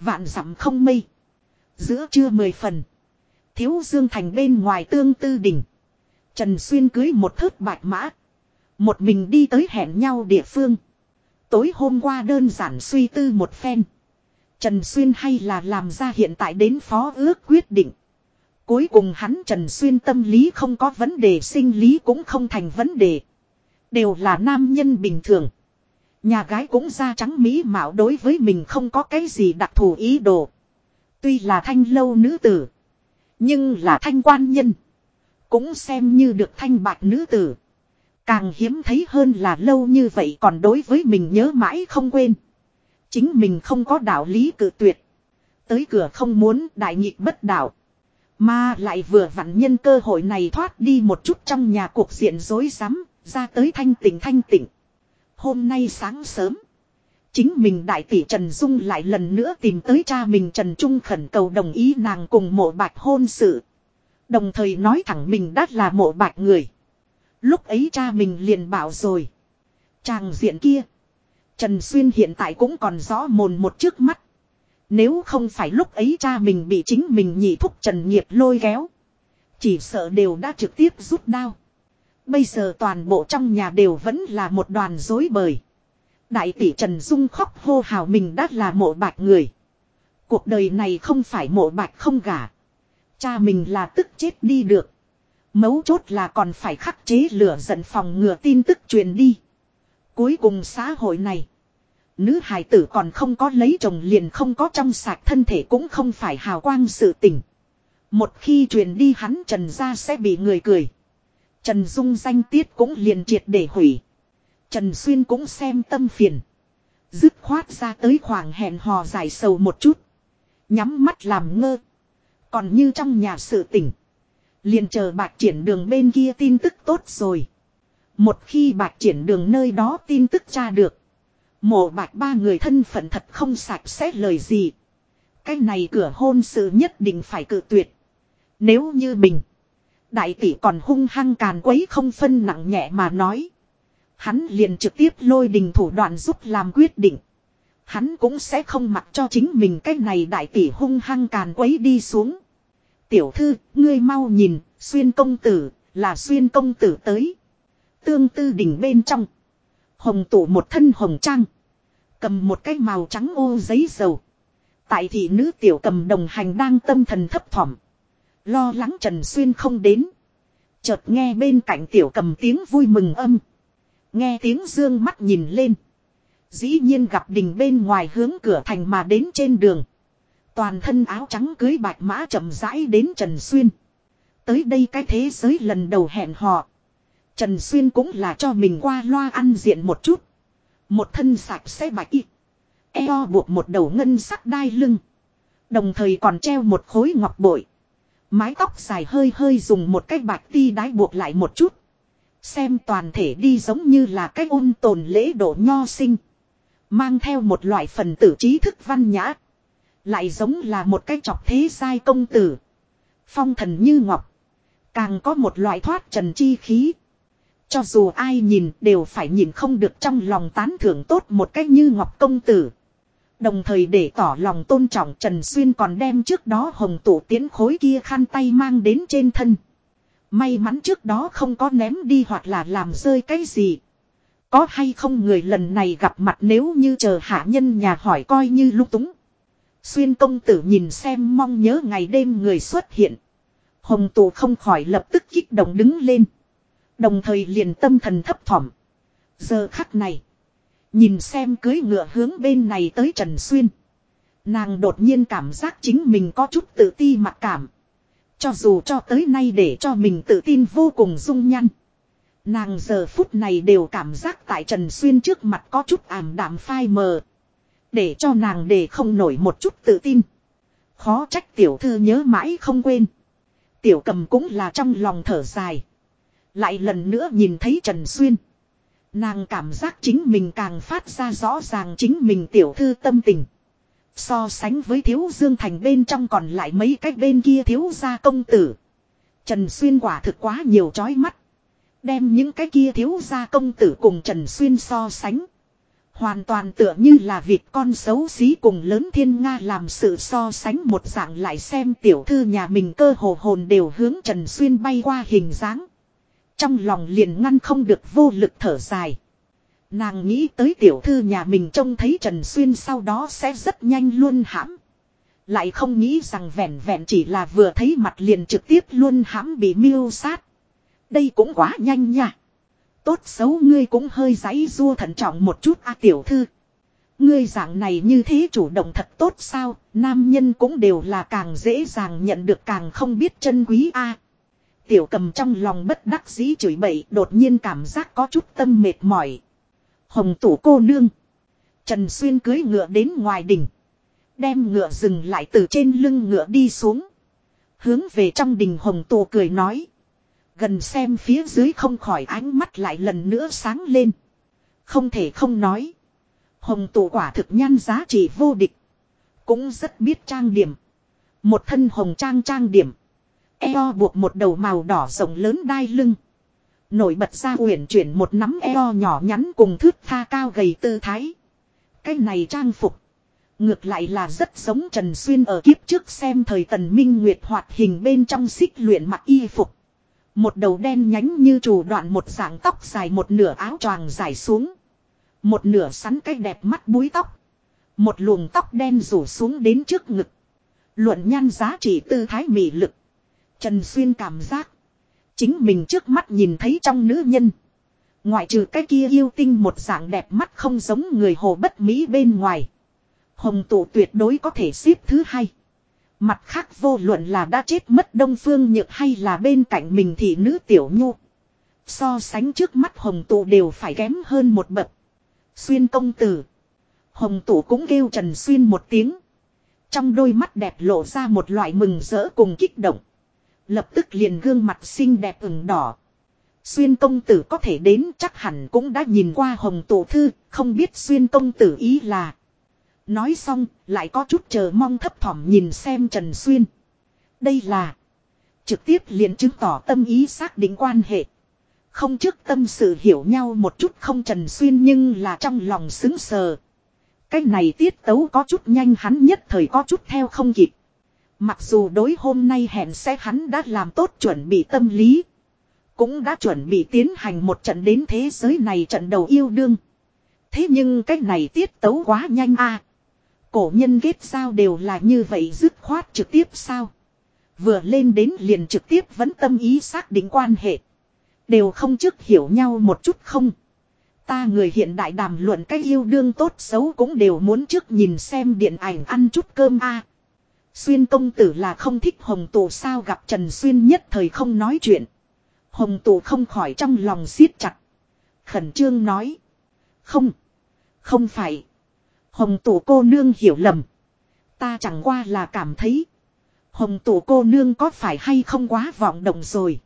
S1: Vạn dặm không mây. Giữa trưa mười phần. Thiếu dương thành bên ngoài tương tư đỉnh. Trần Xuyên cưới một thớt bạch mã. Một mình đi tới hẹn nhau địa phương. Tối hôm qua đơn giản suy tư một phen. Trần Xuyên hay là làm ra hiện tại đến phó ước quyết định. Cuối cùng hắn Trần Xuyên tâm lý không có vấn đề, sinh lý cũng không thành vấn đề. Đều là nam nhân bình thường. Nhà gái cũng da trắng mỹ mạo đối với mình không có cái gì đặc thù ý đồ. Tuy là thanh lâu nữ tử. Nhưng là thanh quan nhân. Cũng xem như được thanh bạc nữ tử. Càng hiếm thấy hơn là lâu như vậy còn đối với mình nhớ mãi không quên. Chính mình không có đạo lý cự tuyệt. Tới cửa không muốn đại nghịch bất đạo. Mà lại vừa vặn nhân cơ hội này thoát đi một chút trong nhà cuộc diện rối rắm, ra tới thanh tỉnh thanh tỉnh. Hôm nay sáng sớm, chính mình đại tỷ Trần Dung lại lần nữa tìm tới cha mình Trần Trung khẩn cầu đồng ý nàng cùng mộ bạch hôn sự. Đồng thời nói thẳng mình đã là mộ bạch người. Lúc ấy cha mình liền bảo rồi. Chàng diện kia. Trần Xuyên hiện tại cũng còn rõ mồn một trước mắt. Nếu không phải lúc ấy cha mình bị chính mình nhị thúc Trần Nghiệp lôi kéo. Chỉ sợ đều đã trực tiếp rút đao. Bây giờ toàn bộ trong nhà đều vẫn là một đoàn dối bời. Đại tỷ Trần Dung khóc hô hào mình đã là mộ bạch người. Cuộc đời này không phải mộ bạch không gả. Cha mình là tức chết đi được. Mấu chốt là còn phải khắc chế lửa giận phòng ngừa tin tức truyền đi. Cuối cùng xã hội này. Nữ hài tử còn không có lấy chồng liền không có trong sạch thân thể cũng không phải hào quang sự tình. Một khi truyền đi hắn Trần ra sẽ bị người cười. Trần Dung danh tiết cũng liền triệt để hủy. Trần Xuyên cũng xem tâm phiền. Dứt khoát ra tới khoảng hẹn hò giải sầu một chút. Nhắm mắt làm ngơ. Còn như trong nhà sự tỉnh. Liền chờ bạc triển đường bên kia tin tức tốt rồi. Một khi bạc triển đường nơi đó tin tức tra được. Mộ bạc ba người thân phận thật không sạch sẽ lời gì. Cái này cửa hôn sự nhất định phải cự tuyệt. Nếu như mình. Đại tỷ còn hung hăng càn quấy không phân nặng nhẹ mà nói. Hắn liền trực tiếp lôi đình thủ đoạn giúp làm quyết định. Hắn cũng sẽ không mặc cho chính mình cái này đại tỷ hung hăng càn quấy đi xuống. Tiểu thư, ngươi mau nhìn, xuyên công tử, là xuyên công tử tới. Tương tư đỉnh bên trong. Hồng tủ một thân hồng trang. Cầm một cái màu trắng ô giấy dầu. Tại thị nữ tiểu cầm đồng hành đang tâm thần thấp thỏm. Lo lắng Trần Xuyên không đến. Chợt nghe bên cạnh tiểu cầm tiếng vui mừng âm. Nghe tiếng dương mắt nhìn lên. Dĩ nhiên gặp đình bên ngoài hướng cửa thành mà đến trên đường. Toàn thân áo trắng cưới bạch mã chậm rãi đến Trần Xuyên. Tới đây cái thế giới lần đầu hẹn họ, Trần Xuyên cũng là cho mình qua loa ăn diện một chút. Một thân sạch sẽ bạch y. Eo buộc một đầu ngân sắc đai lưng. Đồng thời còn treo một khối ngọc bội. Mái tóc dài hơi hơi dùng một cái bạch ti đái buộc lại một chút. Xem toàn thể đi giống như là cái ôn tồn lễ độ nho sinh. Mang theo một loại phần tử trí thức văn nhã. Lại giống là một cái chọc thế sai công tử. Phong thần như ngọc. Càng có một loại thoát trần chi khí. Cho dù ai nhìn đều phải nhìn không được trong lòng tán thưởng tốt một cách như ngọc công tử. Đồng thời để tỏ lòng tôn trọng Trần Xuyên còn đem trước đó hồng Tụ tiến khối kia khăn tay mang đến trên thân. May mắn trước đó không có ném đi hoặc là làm rơi cái gì. Có hay không người lần này gặp mặt nếu như chờ hạ nhân nhà hỏi coi như lúc túng. Xuyên công tử nhìn xem mong nhớ ngày đêm người xuất hiện. Hồng tụ không khỏi lập tức kích động đứng lên. Đồng thời liền tâm thần thấp thỏm. Giờ khắc này. Nhìn xem cưới ngựa hướng bên này tới Trần Xuyên. Nàng đột nhiên cảm giác chính mình có chút tự ti mặc cảm. Cho dù cho tới nay để cho mình tự tin vô cùng dung nhăn. Nàng giờ phút này đều cảm giác tại Trần Xuyên trước mặt có chút ảm đạm phai mờ. Để cho nàng để không nổi một chút tự tin. Khó trách tiểu thư nhớ mãi không quên. Tiểu cầm cũng là trong lòng thở dài. Lại lần nữa nhìn thấy Trần Xuyên. Nàng cảm giác chính mình càng phát ra rõ ràng chính mình tiểu thư tâm tình. So sánh với thiếu dương thành bên trong còn lại mấy cái bên kia thiếu gia công tử. Trần Xuyên quả thực quá nhiều chói mắt. Đem những cái kia thiếu gia công tử cùng Trần Xuyên so sánh. Hoàn toàn tựa như là vịt con xấu xí cùng lớn thiên Nga làm sự so sánh một dạng lại xem tiểu thư nhà mình cơ hồ hồn đều hướng Trần Xuyên bay qua hình dáng. Trong lòng liền ngăn không được vô lực thở dài. Nàng nghĩ tới tiểu thư nhà mình trông thấy Trần Xuyên sau đó sẽ rất nhanh luôn hãm. Lại không nghĩ rằng vẹn vẹn chỉ là vừa thấy mặt liền trực tiếp luôn hãm bị miêu sát. Đây cũng quá nhanh nha. Tốt xấu ngươi cũng hơi giấy rua thận trọng một chút a tiểu thư. Ngươi dạng này như thế chủ động thật tốt sao, nam nhân cũng đều là càng dễ dàng nhận được càng không biết chân quý a. Tiểu cầm trong lòng bất đắc dĩ chửi bậy, đột nhiên cảm giác có chút tâm mệt mỏi. Hồng tủ cô nương. Trần Xuyên cưới ngựa đến ngoài đỉnh. Đem ngựa dừng lại từ trên lưng ngựa đi xuống. Hướng về trong đình hồng tù cười nói. Gần xem phía dưới không khỏi ánh mắt lại lần nữa sáng lên. Không thể không nói. Hồng tù quả thực nhan giá trị vô địch. Cũng rất biết trang điểm. Một thân hồng trang trang điểm. Eo buộc một đầu màu đỏ rộng lớn đai lưng. Nổi bật ra uyển chuyển một nắm eo nhỏ nhắn cùng thước tha cao gầy tư thái. Cái này trang phục. Ngược lại là rất giống Trần Xuyên ở kiếp trước xem thời tần minh nguyệt hoạt hình bên trong xích luyện mặc y phục. Một đầu đen nhánh như trù đoạn một dạng tóc dài một nửa áo choàng dài xuống. Một nửa sắn cái đẹp mắt búi tóc. Một luồng tóc đen rủ xuống đến trước ngực. Luận nhan giá trị tư thái mị lực. Trần Xuyên cảm giác. Chính mình trước mắt nhìn thấy trong nữ nhân. Ngoại trừ cái kia yêu tinh một dạng đẹp mắt không giống người hồ bất mỹ bên ngoài. Hồng tụ tuyệt đối có thể xếp thứ hai. Mặt khác vô luận là đã chết mất đông phương nhược hay là bên cạnh mình thì nữ tiểu nhu. So sánh trước mắt hồng tụ đều phải kém hơn một bậc. Xuyên công tử. Hồng tụ cũng kêu Trần Xuyên một tiếng. Trong đôi mắt đẹp lộ ra một loại mừng rỡ cùng kích động. Lập tức liền gương mặt xinh đẹp ửng đỏ. Xuyên công tử có thể đến chắc hẳn cũng đã nhìn qua hồng tổ thư, không biết xuyên công tử ý là. Nói xong, lại có chút chờ mong thấp thỏm nhìn xem Trần Xuyên. Đây là trực tiếp liền chứng tỏ tâm ý xác định quan hệ. Không trước tâm sự hiểu nhau một chút không Trần Xuyên nhưng là trong lòng xứng sờ. Cái này tiết tấu có chút nhanh hắn nhất thời có chút theo không kịp. Mặc dù đối hôm nay hẹn sẽ hắn đã làm tốt chuẩn bị tâm lý. Cũng đã chuẩn bị tiến hành một trận đến thế giới này trận đầu yêu đương. Thế nhưng cách này tiết tấu quá nhanh a Cổ nhân kết sao đều là như vậy dứt khoát trực tiếp sao. Vừa lên đến liền trực tiếp vẫn tâm ý xác định quan hệ. Đều không trước hiểu nhau một chút không. Ta người hiện đại đàm luận cái yêu đương tốt xấu cũng đều muốn trước nhìn xem điện ảnh ăn chút cơm a. Xuyên công tử là không thích hồng tụ sao gặp Trần Xuyên nhất thời không nói chuyện. Hồng tụ không khỏi trong lòng siết chặt. Khẩn trương nói. Không. Không phải. Hồng tụ cô nương hiểu lầm. Ta chẳng qua là cảm thấy. Hồng tụ cô nương có phải hay không quá vọng động rồi.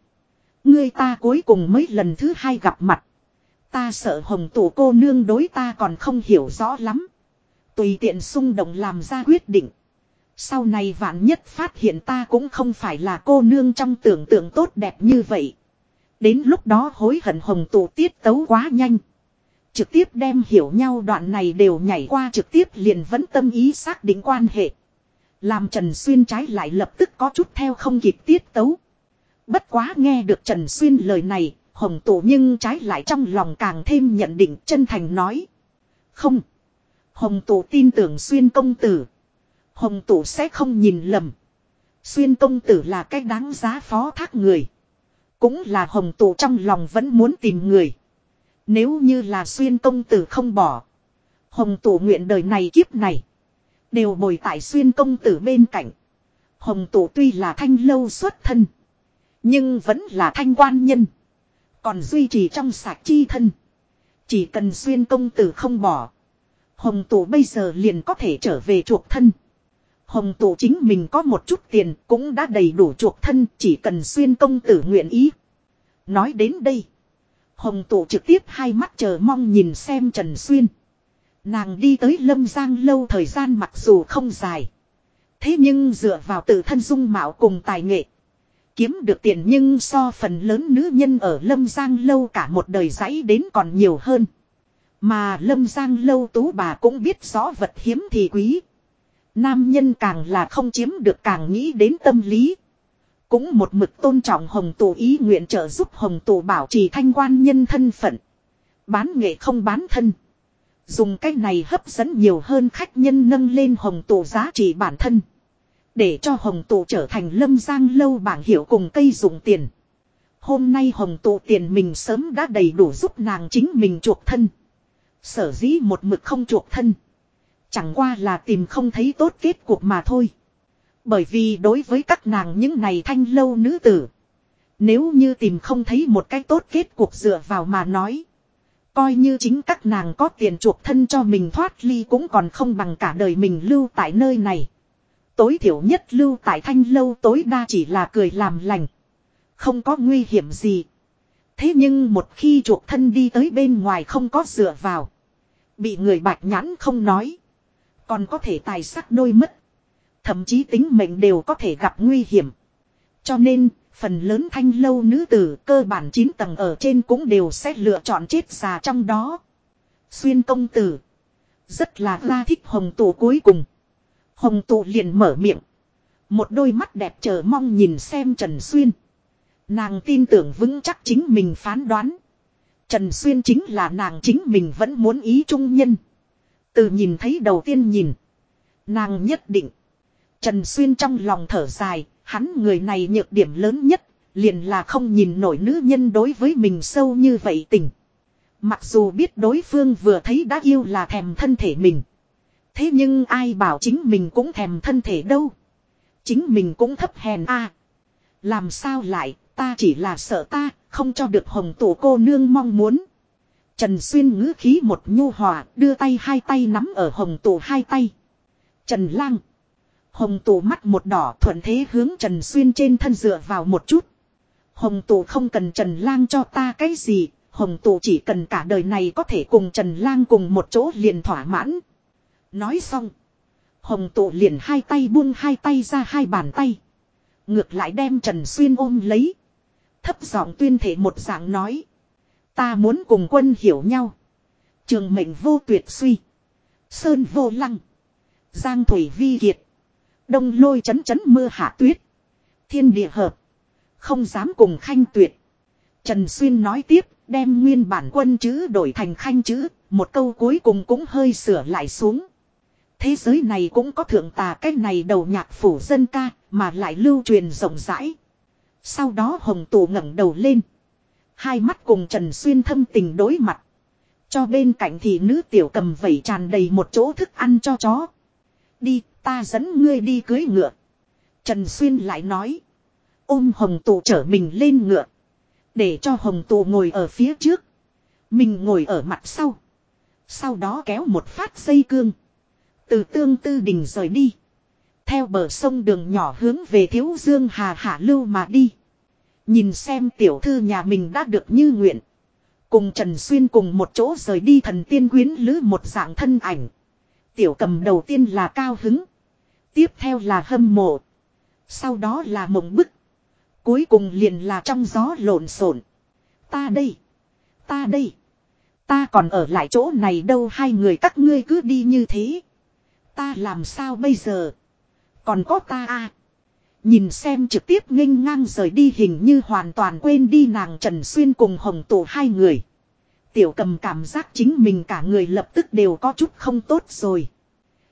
S1: Ngươi ta cuối cùng mới lần thứ hai gặp mặt. Ta sợ hồng tụ cô nương đối ta còn không hiểu rõ lắm. Tùy tiện xung động làm ra quyết định. Sau này vạn nhất phát hiện ta cũng không phải là cô nương trong tưởng tượng tốt đẹp như vậy. Đến lúc đó hối hận hồng tụ tiết tấu quá nhanh. Trực tiếp đem hiểu nhau đoạn này đều nhảy qua trực tiếp liền vẫn tâm ý xác định quan hệ. Làm Trần Xuyên trái lại lập tức có chút theo không kịp tiết tấu. Bất quá nghe được Trần Xuyên lời này, hồng tụ nhưng trái lại trong lòng càng thêm nhận định chân thành nói. Không. Hồng tụ tin tưởng Xuyên công tử. Hồng tụ sẽ không nhìn lầm. Xuyên công tử là cách đáng giá phó thác người. Cũng là hồng tụ trong lòng vẫn muốn tìm người. Nếu như là xuyên công tử không bỏ. Hồng tụ nguyện đời này kiếp này. Đều bồi tại xuyên công tử bên cạnh. Hồng tụ tuy là thanh lâu xuất thân. Nhưng vẫn là thanh quan nhân. Còn duy trì trong sạc chi thân. Chỉ cần xuyên công tử không bỏ. Hồng tụ bây giờ liền có thể trở về chuộc thân. Hồng tụ chính mình có một chút tiền cũng đã đầy đủ chuộc thân, chỉ cần xuyên công tử nguyện ý. Nói đến đây. Hồng tụ trực tiếp hai mắt chờ mong nhìn xem Trần Xuyên. Nàng đi tới Lâm Giang lâu thời gian mặc dù không dài. Thế nhưng dựa vào tự thân dung mạo cùng tài nghệ. Kiếm được tiền nhưng so phần lớn nữ nhân ở Lâm Giang lâu cả một đời giấy đến còn nhiều hơn. Mà Lâm Giang lâu tú bà cũng biết rõ vật hiếm thì quý. Nam nhân càng là không chiếm được càng nghĩ đến tâm lý. Cũng một mực tôn trọng hồng tù ý nguyện trợ giúp hồng tù bảo trì thanh quan nhân thân phận. Bán nghệ không bán thân. Dùng cách này hấp dẫn nhiều hơn khách nhân nâng lên hồng tù giá trị bản thân. Để cho hồng tù trở thành lâm giang lâu bảng hiệu cùng cây dùng tiền. Hôm nay hồng tụ tiền mình sớm đã đầy đủ giúp nàng chính mình chuộc thân. Sở dĩ một mực không chuộc thân. Chẳng qua là tìm không thấy tốt kết cuộc mà thôi. Bởi vì đối với các nàng những này thanh lâu nữ tử. Nếu như tìm không thấy một cách tốt kết cuộc dựa vào mà nói. Coi như chính các nàng có tiền chuộc thân cho mình thoát ly cũng còn không bằng cả đời mình lưu tại nơi này. Tối thiểu nhất lưu tại thanh lâu tối đa chỉ là cười làm lành. Không có nguy hiểm gì. Thế nhưng một khi chuộc thân đi tới bên ngoài không có dựa vào. Bị người bạch nhãn không nói. Còn có thể tài sắc đôi mất. Thậm chí tính mệnh đều có thể gặp nguy hiểm. Cho nên, phần lớn thanh lâu nữ tử cơ bản 9 tầng ở trên cũng đều sẽ lựa chọn chết già trong đó. Xuyên công tử. Rất là la thích hồng tụ cuối cùng. Hồng tụ liền mở miệng. Một đôi mắt đẹp chờ mong nhìn xem Trần Xuyên. Nàng tin tưởng vững chắc chính mình phán đoán. Trần Xuyên chính là nàng chính mình vẫn muốn ý trung nhân. Từ nhìn thấy đầu tiên nhìn. Nàng nhất định. Trần Xuyên trong lòng thở dài, hắn người này nhược điểm lớn nhất, liền là không nhìn nổi nữ nhân đối với mình sâu như vậy tình. Mặc dù biết đối phương vừa thấy đã yêu là thèm thân thể mình. Thế nhưng ai bảo chính mình cũng thèm thân thể đâu. Chính mình cũng thấp hèn a Làm sao lại, ta chỉ là sợ ta, không cho được hồng tổ cô nương mong muốn. Trần Xuyên ngữ khí một nhu hòa, đưa tay hai tay nắm ở hồng tổ hai tay. Trần Lang. Hồng tổ mắt một đỏ thuận thế hướng Trần Xuyên trên thân dựa vào một chút. Hồng tổ không cần Trần Lang cho ta cái gì, Hồng tổ chỉ cần cả đời này có thể cùng Trần Lang cùng một chỗ liền thỏa mãn. Nói xong. Hồng tụ liền hai tay buông hai tay ra hai bàn tay. Ngược lại đem Trần Xuyên ôm lấy. Thấp giọng tuyên thể một dạng nói. Ta muốn cùng quân hiểu nhau. Trường mệnh vô tuyệt suy. Sơn vô lăng. Giang thủy vi kiệt. Đông lôi chấn chấn mưa hạ tuyết. Thiên địa hợp. Không dám cùng khanh tuyệt. Trần Xuyên nói tiếp, đem nguyên bản quân chữ đổi thành khanh chữ, một câu cuối cùng cũng hơi sửa lại xuống. Thế giới này cũng có thượng tà cách này đầu nhạc phủ dân ca, mà lại lưu truyền rộng rãi. Sau đó hồng tù ngẩng đầu lên. Hai mắt cùng Trần Xuyên thâm tình đối mặt. Cho bên cạnh thì nữ tiểu cầm vẩy tràn đầy một chỗ thức ăn cho chó. Đi, ta dẫn ngươi đi cưới ngựa. Trần Xuyên lại nói. Ôm hồng tụ trở mình lên ngựa. Để cho hồng tụ ngồi ở phía trước. Mình ngồi ở mặt sau. Sau đó kéo một phát dây cương. Từ tương tư đình rời đi. Theo bờ sông đường nhỏ hướng về thiếu dương hà hạ lưu mà đi. Nhìn xem tiểu thư nhà mình đã được như nguyện. Cùng Trần Xuyên cùng một chỗ rời đi thần tiên quyến lữ một dạng thân ảnh. Tiểu cầm đầu tiên là cao hứng. Tiếp theo là hâm mộ. Sau đó là mộng bức. Cuối cùng liền là trong gió lộn xộn. Ta đây. Ta đây. Ta còn ở lại chỗ này đâu hai người các ngươi cứ đi như thế. Ta làm sao bây giờ? Còn có ta à? Nhìn xem trực tiếp nghênh ngang rời đi hình như hoàn toàn quên đi nàng Trần Xuyên cùng hồng tổ hai người. Tiểu cầm cảm giác chính mình cả người lập tức đều có chút không tốt rồi.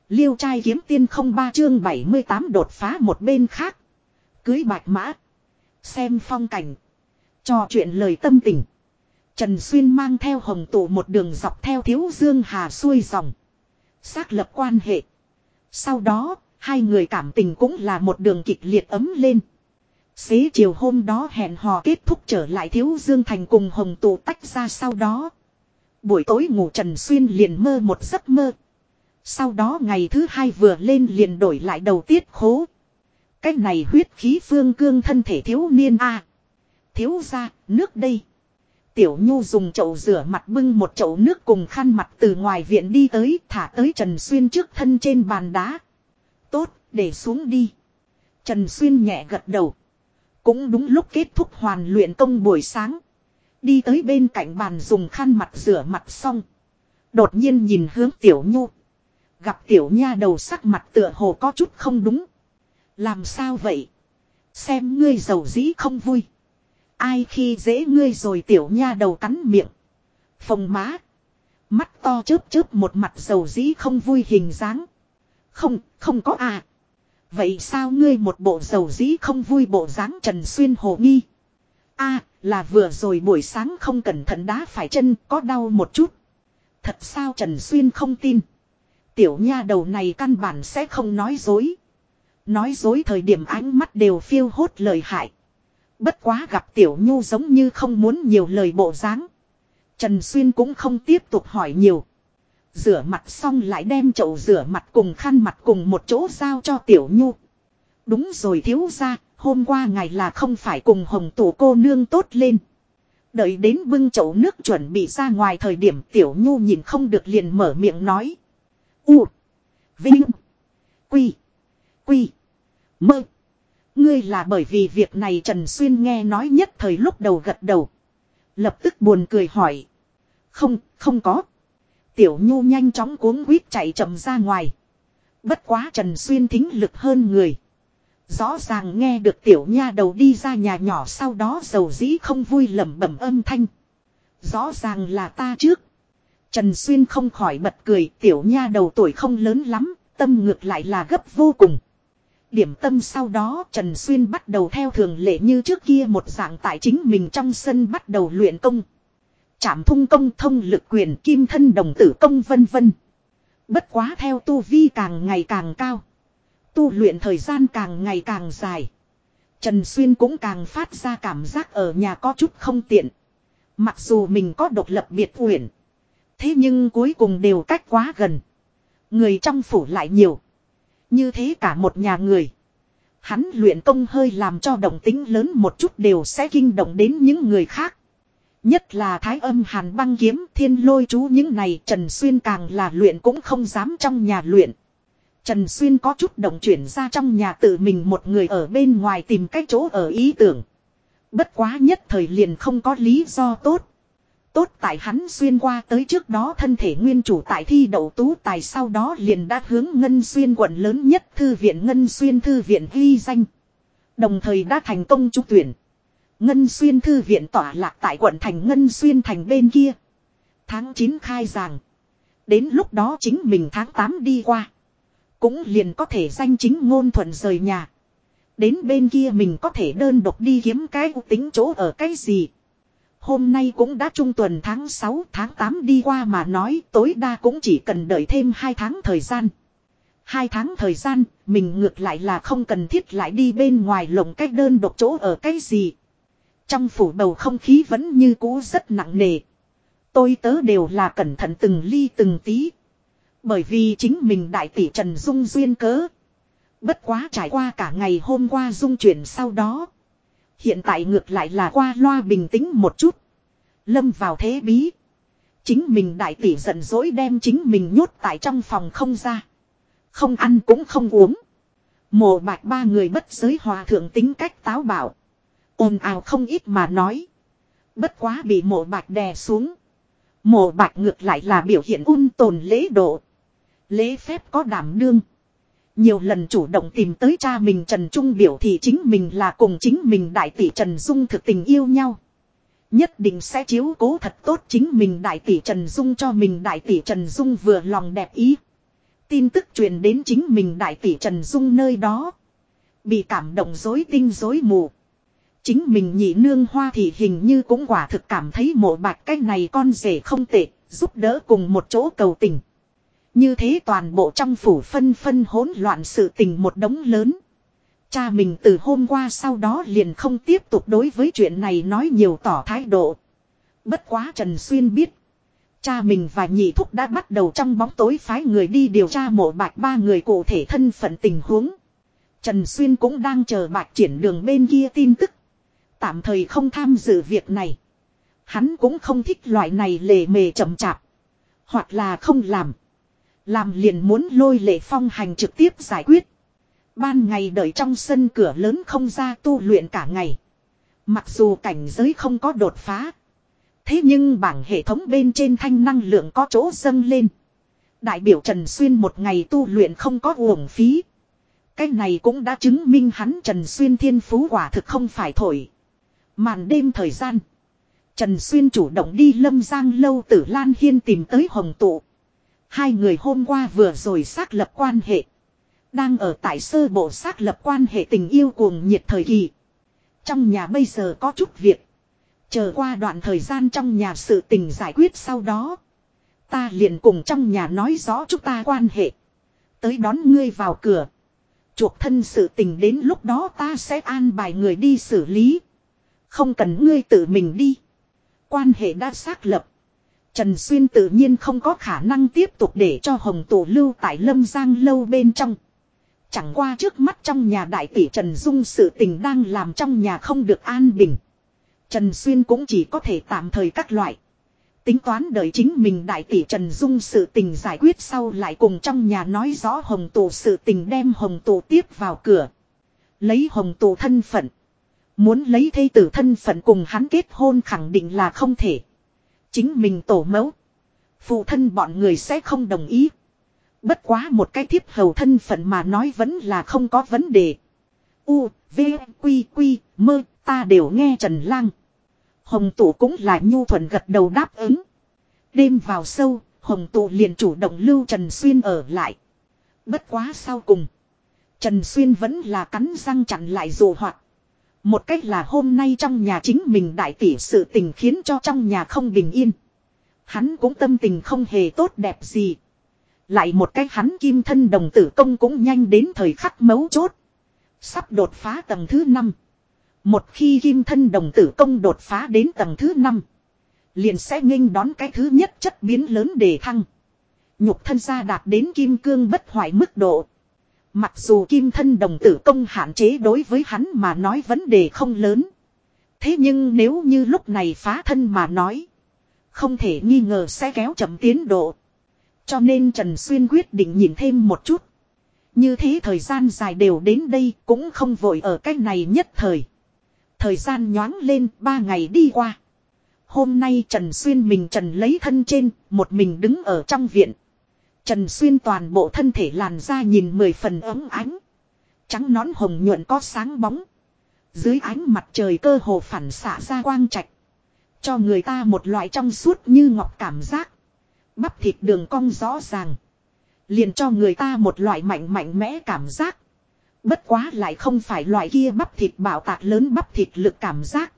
S1: Liêu trai kiếm tiên không ba chương 78 đột phá một bên khác. Cưới bạch mã. Xem phong cảnh. Trò chuyện lời tâm tình. Trần Xuyên mang theo hồng tổ một đường dọc theo thiếu dương hà xuôi dòng. Xác lập quan hệ. Sau đó, hai người cảm tình cũng là một đường kịch liệt ấm lên. Xế chiều hôm đó hẹn hò kết thúc trở lại thiếu dương thành cùng hồng tụ tách ra sau đó. Buổi tối ngủ Trần Xuyên liền mơ một giấc mơ. Sau đó ngày thứ hai vừa lên liền đổi lại đầu tiết khố. Cái này huyết khí phương cương thân thể thiếu niên a Thiếu ra, nước đây. Tiểu Nhu dùng chậu rửa mặt bưng một chậu nước cùng khăn mặt từ ngoài viện đi tới thả tới Trần Xuyên trước thân trên bàn đá. Để xuống đi. Trần Xuyên nhẹ gật đầu. Cũng đúng lúc kết thúc hoàn luyện công buổi sáng. Đi tới bên cạnh bàn dùng khăn mặt rửa mặt xong. Đột nhiên nhìn hướng Tiểu Nhu. Gặp Tiểu Nha đầu sắc mặt tựa hồ có chút không đúng. Làm sao vậy? Xem ngươi giàu dĩ không vui. Ai khi dễ ngươi rồi Tiểu Nha đầu cắn miệng. Phồng má. Mắt to chớp chớp một mặt giàu dĩ không vui hình dáng. Không, không có à. Vậy sao ngươi một bộ dầu dĩ không vui bộ dáng Trần Xuyên hồ nghi? a, là vừa rồi buổi sáng không cẩn thận đá phải chân, có đau một chút. Thật sao Trần Xuyên không tin. Tiểu nha đầu này căn bản sẽ không nói dối. Nói dối thời điểm ánh mắt đều phiêu hốt lời hại. Bất quá gặp Tiểu Nhu giống như không muốn nhiều lời bộ dáng. Trần Xuyên cũng không tiếp tục hỏi nhiều. Rửa mặt xong lại đem chậu rửa mặt cùng khăn mặt cùng một chỗ giao cho Tiểu Nhu. Đúng rồi thiếu ra, hôm qua ngày là không phải cùng hồng tổ cô nương tốt lên. Đợi đến bưng chậu nước chuẩn bị ra ngoài thời điểm Tiểu Nhu nhìn không được liền mở miệng nói. U. Vinh. Quy. Quy. Mơ. Ngươi là bởi vì việc này Trần Xuyên nghe nói nhất thời lúc đầu gật đầu. Lập tức buồn cười hỏi. Không, không có. Tiểu Nhu nhanh chóng cuống quýt chạy chậm ra ngoài. Bất quá Trần Xuyên thính lực hơn người. Rõ ràng nghe được tiểu nha đầu đi ra nhà nhỏ sau đó dầu dĩ không vui lẩm bẩm âm thanh. Rõ ràng là ta trước. Trần Xuyên không khỏi bật cười tiểu nha đầu tuổi không lớn lắm, tâm ngược lại là gấp vô cùng. Điểm tâm sau đó Trần Xuyên bắt đầu theo thường lệ như trước kia một dạng tại chính mình trong sân bắt đầu luyện công. Chạm thung công thông lực quyền kim thân đồng tử công vân vân. Bất quá theo tu vi càng ngày càng cao. Tu luyện thời gian càng ngày càng dài. Trần Xuyên cũng càng phát ra cảm giác ở nhà có chút không tiện. Mặc dù mình có độc lập biệt uyển. Thế nhưng cuối cùng đều cách quá gần. Người trong phủ lại nhiều. Như thế cả một nhà người. Hắn luyện công hơi làm cho động tính lớn một chút đều sẽ kinh động đến những người khác. Nhất là thái âm hàn băng kiếm, thiên lôi chú những này Trần Xuyên càng là luyện cũng không dám trong nhà luyện. Trần Xuyên có chút động chuyển ra trong nhà tự mình một người ở bên ngoài tìm cách chỗ ở ý tưởng. Bất quá nhất thời liền không có lý do tốt. Tốt tại hắn xuyên qua tới trước đó thân thể nguyên chủ tại thi đậu tú tài sau đó liền đã hướng Ngân Xuyên quận lớn nhất thư viện Ngân Xuyên thư viện ghi danh. Đồng thời đã thành công trúc tuyển. Ngân Xuyên thư viện tỏa lạc tại quận thành Ngân Xuyên thành bên kia. Tháng 9 khai giảng. Đến lúc đó chính mình tháng 8 đi qua. Cũng liền có thể danh chính ngôn thuận rời nhà. Đến bên kia mình có thể đơn độc đi kiếm cái tính chỗ ở cái gì. Hôm nay cũng đã trung tuần tháng 6 tháng 8 đi qua mà nói tối đa cũng chỉ cần đợi thêm 2 tháng thời gian. Hai tháng thời gian, mình ngược lại là không cần thiết lại đi bên ngoài lồng cách đơn độc chỗ ở cái gì. Trong phủ bầu không khí vẫn như cũ rất nặng nề. Tôi tớ đều là cẩn thận từng ly từng tí. Bởi vì chính mình đại tỷ Trần Dung duyên cớ. Bất quá trải qua cả ngày hôm qua dung chuyển sau đó. Hiện tại ngược lại là qua loa bình tĩnh một chút. Lâm vào thế bí. Chính mình đại tỷ giận dỗi đem chính mình nhốt tại trong phòng không ra. Không ăn cũng không uống. Mộ bạch ba người bất giới hòa thượng tính cách táo bạo ồn ào không ít mà nói. Bất quá bị mộ bạch đè xuống. Mộ bạch ngược lại là biểu hiện un tồn lễ độ. Lễ phép có đảm đương. Nhiều lần chủ động tìm tới cha mình Trần Trung biểu thị chính mình là cùng chính mình đại tỷ Trần Dung thực tình yêu nhau. Nhất định sẽ chiếu cố thật tốt chính mình đại tỷ Trần Dung cho mình đại tỷ Trần Dung vừa lòng đẹp ý. Tin tức truyền đến chính mình đại tỷ Trần Dung nơi đó. Bị cảm động dối tinh dối mù. Chính mình nhị nương hoa thì hình như cũng quả thực cảm thấy mộ bạch cái này con rể không tệ, giúp đỡ cùng một chỗ cầu tình. Như thế toàn bộ trong phủ phân phân hỗn loạn sự tình một đống lớn. Cha mình từ hôm qua sau đó liền không tiếp tục đối với chuyện này nói nhiều tỏ thái độ. Bất quá Trần Xuyên biết. Cha mình và nhị thúc đã bắt đầu trong bóng tối phái người đi điều tra mộ bạch ba người cụ thể thân phận tình huống. Trần Xuyên cũng đang chờ bạch triển đường bên kia tin tức. Tạm thời không tham dự việc này. Hắn cũng không thích loại này lề mề chậm chạp. Hoặc là không làm. Làm liền muốn lôi lệ phong hành trực tiếp giải quyết. Ban ngày đợi trong sân cửa lớn không ra tu luyện cả ngày. Mặc dù cảnh giới không có đột phá. Thế nhưng bảng hệ thống bên trên thanh năng lượng có chỗ dâng lên. Đại biểu Trần Xuyên một ngày tu luyện không có uổng phí. Cái này cũng đã chứng minh hắn Trần Xuyên thiên phú quả thực không phải thổi. Màn đêm thời gian. Trần Xuyên chủ động đi lâm giang lâu tử Lan Hiên tìm tới Hồng Tụ. Hai người hôm qua vừa rồi xác lập quan hệ. Đang ở tại sơ bộ xác lập quan hệ tình yêu cuồng nhiệt thời kỳ. Trong nhà bây giờ có chút việc. Chờ qua đoạn thời gian trong nhà sự tình giải quyết sau đó. Ta liền cùng trong nhà nói rõ chúng ta quan hệ. Tới đón ngươi vào cửa. Chuộc thân sự tình đến lúc đó ta sẽ an bài người đi xử lý. Không cần ngươi tự mình đi. Quan hệ đã xác lập. Trần Xuyên tự nhiên không có khả năng tiếp tục để cho Hồng Tổ lưu tại Lâm Giang lâu bên trong. Chẳng qua trước mắt trong nhà đại tỷ Trần Dung sự tình đang làm trong nhà không được an bình. Trần Xuyên cũng chỉ có thể tạm thời các loại. Tính toán đợi chính mình đại tỷ Trần Dung sự tình giải quyết sau lại cùng trong nhà nói rõ hồng tổ sự tình đem hồng tổ tiếp vào cửa. Lấy hồng tổ thân phận. Muốn lấy thây tử thân phận cùng hắn kết hôn khẳng định là không thể. Chính mình tổ mẫu. Phụ thân bọn người sẽ không đồng ý. Bất quá một cái thiếp hầu thân phận mà nói vẫn là không có vấn đề. U, V, Quy, Quy, Mơ, ta đều nghe Trần Lang. Hồng Tụ cũng là nhu thuận gật đầu đáp ứng. Đêm vào sâu, Hồng Tụ liền chủ động lưu Trần Xuyên ở lại. Bất quá sau cùng. Trần Xuyên vẫn là cắn răng chặn lại dù hoạt. Một cách là hôm nay trong nhà chính mình đại tỷ sự tình khiến cho trong nhà không bình yên. Hắn cũng tâm tình không hề tốt đẹp gì. Lại một cách hắn kim thân đồng tử công cũng nhanh đến thời khắc mấu chốt. Sắp đột phá tầng thứ 5. Một khi kim thân đồng tử công đột phá đến tầng thứ 5. Liền sẽ nghênh đón cái thứ nhất chất biến lớn đề thăng. Nhục thân gia đạt đến kim cương bất hoại mức độ. Mặc dù kim thân đồng tử công hạn chế đối với hắn mà nói vấn đề không lớn. Thế nhưng nếu như lúc này phá thân mà nói. Không thể nghi ngờ sẽ kéo chậm tiến độ. Cho nên Trần Xuyên quyết định nhìn thêm một chút. Như thế thời gian dài đều đến đây cũng không vội ở cách này nhất thời. Thời gian nhoáng lên ba ngày đi qua. Hôm nay Trần Xuyên mình Trần lấy thân trên, một mình đứng ở trong viện. Trần Xuyên toàn bộ thân thể làn da nhìn mười phần ấm ánh. Trắng nón hồng nhuận có sáng bóng. Dưới ánh mặt trời cơ hồ phản xạ ra quang trạch. Cho người ta một loại trong suốt như ngọc cảm giác. Bắp thịt đường cong rõ ràng. Liền cho người ta một loại mạnh mạnh mẽ cảm giác. Bất quá lại không phải loại kia bắp thịt bảo tạc lớn bắp thịt lực cảm giác.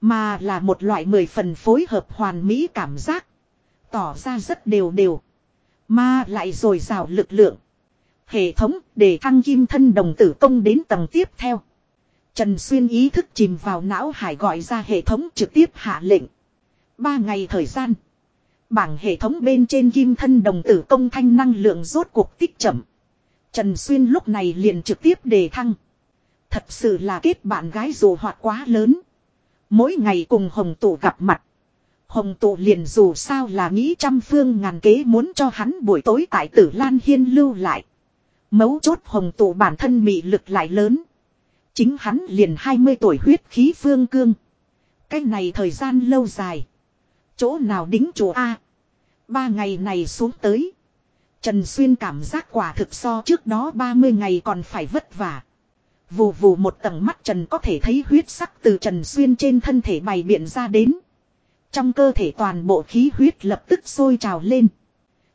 S1: Mà là một loại mười phần phối hợp hoàn mỹ cảm giác. Tỏ ra rất đều đều. Mà lại rồi rào lực lượng. Hệ thống để thăng kim thân đồng tử công đến tầng tiếp theo. Trần Xuyên ý thức chìm vào não hải gọi ra hệ thống trực tiếp hạ lệnh. Ba ngày thời gian. Bảng hệ thống bên trên kim thân đồng tử công thanh năng lượng rốt cuộc tích chậm. Trần Xuyên lúc này liền trực tiếp đề thăng. Thật sự là kết bạn gái dù hoạt quá lớn. Mỗi ngày cùng Hồng Tụ gặp mặt. Hồng Tụ liền dù sao là nghĩ trăm phương ngàn kế muốn cho hắn buổi tối tại tử Lan Hiên lưu lại. Mấu chốt Hồng Tụ bản thân mị lực lại lớn. Chính hắn liền 20 tuổi huyết khí phương cương. Cái này thời gian lâu dài. Chỗ nào đính chùa A. Ba ngày này xuống tới. Trần Xuyên cảm giác quả thực so trước đó 30 ngày còn phải vất vả. Vù vù một tầng mắt Trần có thể thấy huyết sắc từ Trần Xuyên trên thân thể bày biện ra đến. Trong cơ thể toàn bộ khí huyết lập tức sôi trào lên.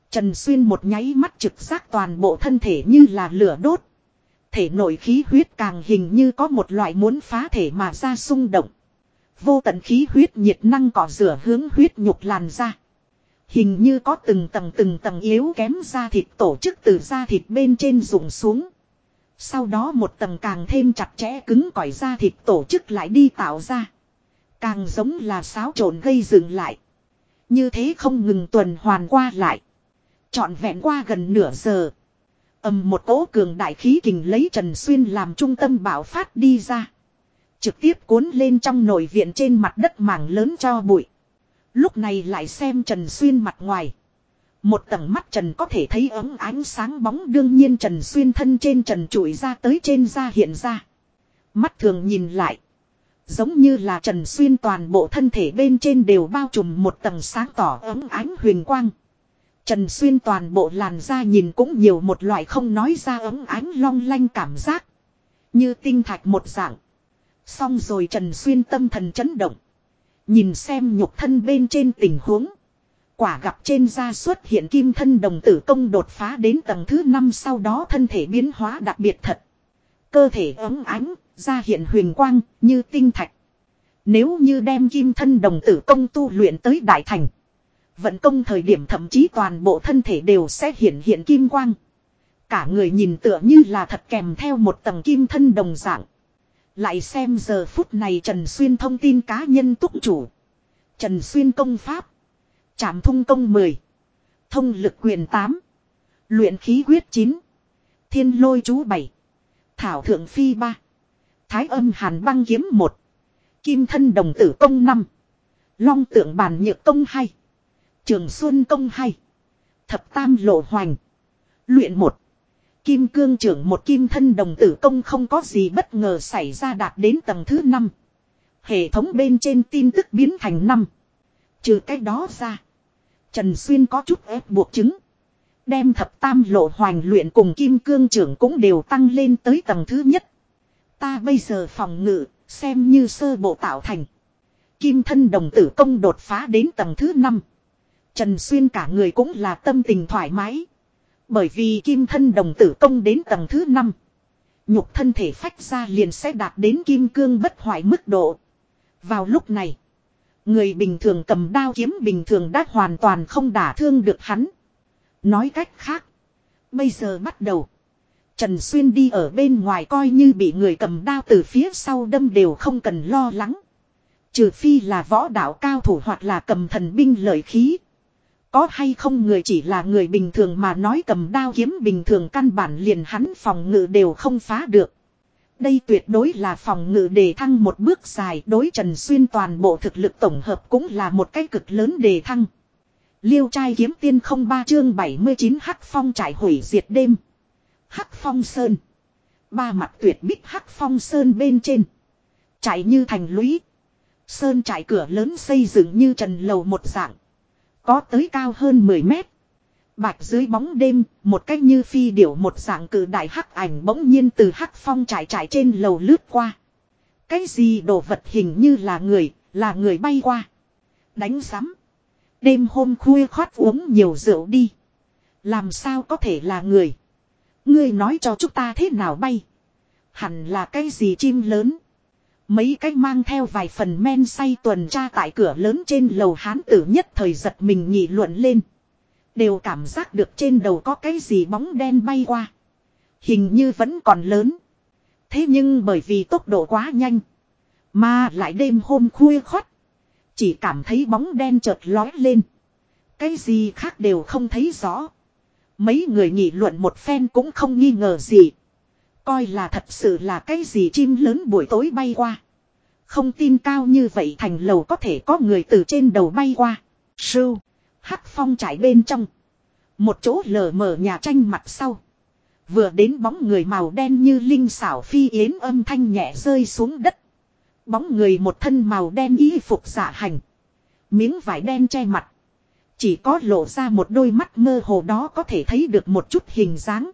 S1: Trần Xuyên một nháy mắt trực giác toàn bộ thân thể như là lửa đốt. Thể nội khí huyết càng hình như có một loại muốn phá thể mà ra xung động. Vô tận khí huyết nhiệt năng cỏ rửa hướng huyết nhục làn ra. Hình như có từng tầng từng tầng yếu kém da thịt tổ chức từ da thịt bên trên rụng xuống. Sau đó một tầng càng thêm chặt chẽ cứng cỏi da thịt tổ chức lại đi tạo ra. Càng giống là xáo trộn gây dừng lại. Như thế không ngừng tuần hoàn qua lại. Chọn vẹn qua gần nửa giờ. ầm một cỗ cường đại khí kình lấy Trần Xuyên làm trung tâm bảo phát đi ra. Trực tiếp cuốn lên trong nội viện trên mặt đất mảng lớn cho bụi. Lúc này lại xem Trần Xuyên mặt ngoài. Một tầng mắt Trần có thể thấy ấm ánh sáng bóng, đương nhiên Trần Xuyên thân trên Trần trụi ra tới trên da hiện ra. Mắt thường nhìn lại. Giống như là Trần Xuyên toàn bộ thân thể bên trên đều bao trùm một tầng sáng tỏ ấm ánh huyền quang. Trần Xuyên toàn bộ làn da nhìn cũng nhiều một loại không nói ra ấm ánh long lanh cảm giác. Như tinh thạch một dạng. Xong rồi Trần Xuyên tâm thần chấn động. Nhìn xem nhục thân bên trên tình huống. Quả gặp trên da xuất hiện kim thân đồng tử công đột phá đến tầng thứ 5 sau đó thân thể biến hóa đặc biệt thật. Cơ thể ấm ánh, ra hiện huyền quang, như tinh thạch. Nếu như đem kim thân đồng tử công tu luyện tới đại thành. Vận công thời điểm thậm chí toàn bộ thân thể đều sẽ hiện hiện kim quang. Cả người nhìn tựa như là thật kèm theo một tầng kim thân đồng dạng. Lại xem giờ phút này Trần Xuyên thông tin cá nhân túc chủ. Trần Xuyên công pháp. Trảm thung công 10. Thông lực quyền 8. Luyện khí quyết 9. Thiên lôi chú 7. Thảo thượng phi 3. Thái âm hàn băng kiếm một, Kim thân đồng tử công năm, Long tượng bàn nhược công hai, Trường xuân công hai, Thập tam lộ hoành. Luyện một, Kim cương trưởng một kim thân đồng tử công không có gì bất ngờ xảy ra đạt đến tầng thứ năm. Hệ thống bên trên tin tức biến thành năm. Trừ cái đó ra. Trần Xuyên có chút ép buộc chứng. Đem thập tam lộ hoành luyện cùng kim cương trưởng cũng đều tăng lên tới tầng thứ nhất. Ta bây giờ phòng ngự, xem như sơ bộ tạo thành. Kim thân đồng tử công đột phá đến tầng thứ 5. Trần Xuyên cả người cũng là tâm tình thoải mái. Bởi vì kim thân đồng tử công đến tầng thứ 5. Nhục thân thể phách ra liền sẽ đạt đến kim cương bất hoại mức độ. Vào lúc này. Người bình thường cầm đao kiếm bình thường đã hoàn toàn không đả thương được hắn. Nói cách khác. Bây giờ bắt đầu. Trần Xuyên đi ở bên ngoài coi như bị người cầm đao từ phía sau đâm đều không cần lo lắng. Trừ phi là võ đạo cao thủ hoặc là cầm thần binh lợi khí. Có hay không người chỉ là người bình thường mà nói cầm đao kiếm bình thường căn bản liền hắn phòng ngự đều không phá được. Đây tuyệt đối là phòng ngự đề thăng một bước dài, đối Trần Xuyên toàn bộ thực lực tổng hợp cũng là một cái cực lớn đề thăng. Liêu trai kiếm tiên không ba chương 79 Hắc Phong trải hủy diệt đêm. Hắc Phong Sơn. Ba mặt tuyệt bích Hắc Phong Sơn bên trên. Chạy như thành lũy. Sơn trải cửa lớn xây dựng như trần lầu một dạng. Có tới cao hơn 10 mét. Bạch dưới bóng đêm, một cách như phi điểu một dạng cử đại hắc ảnh bỗng nhiên từ hắc phong trải trải trên lầu lướt qua. Cái gì đồ vật hình như là người, là người bay qua. Đánh sắm. Đêm hôm khuya khoát uống nhiều rượu đi. Làm sao có thể là người. Ngươi nói cho chúng ta thế nào bay. Hẳn là cái gì chim lớn. Mấy cái mang theo vài phần men say tuần tra tại cửa lớn trên lầu hán tử nhất thời giật mình nhị luận lên. Đều cảm giác được trên đầu có cái gì bóng đen bay qua. Hình như vẫn còn lớn. Thế nhưng bởi vì tốc độ quá nhanh. Mà lại đêm hôm khuya khót. Chỉ cảm thấy bóng đen chợt lói lên. Cái gì khác đều không thấy rõ. Mấy người nghị luận một phen cũng không nghi ngờ gì. Coi là thật sự là cái gì chim lớn buổi tối bay qua. Không tin cao như vậy thành lầu có thể có người từ trên đầu bay qua. Sưu. Hắc phong trải bên trong. Một chỗ lờ mờ nhà tranh mặt sau. Vừa đến bóng người màu đen như linh xảo phi yến âm thanh nhẹ rơi xuống đất. Bóng người một thân màu đen y phục giả hành. Miếng vải đen che mặt. Chỉ có lộ ra một đôi mắt mơ hồ đó có thể thấy được một chút hình dáng.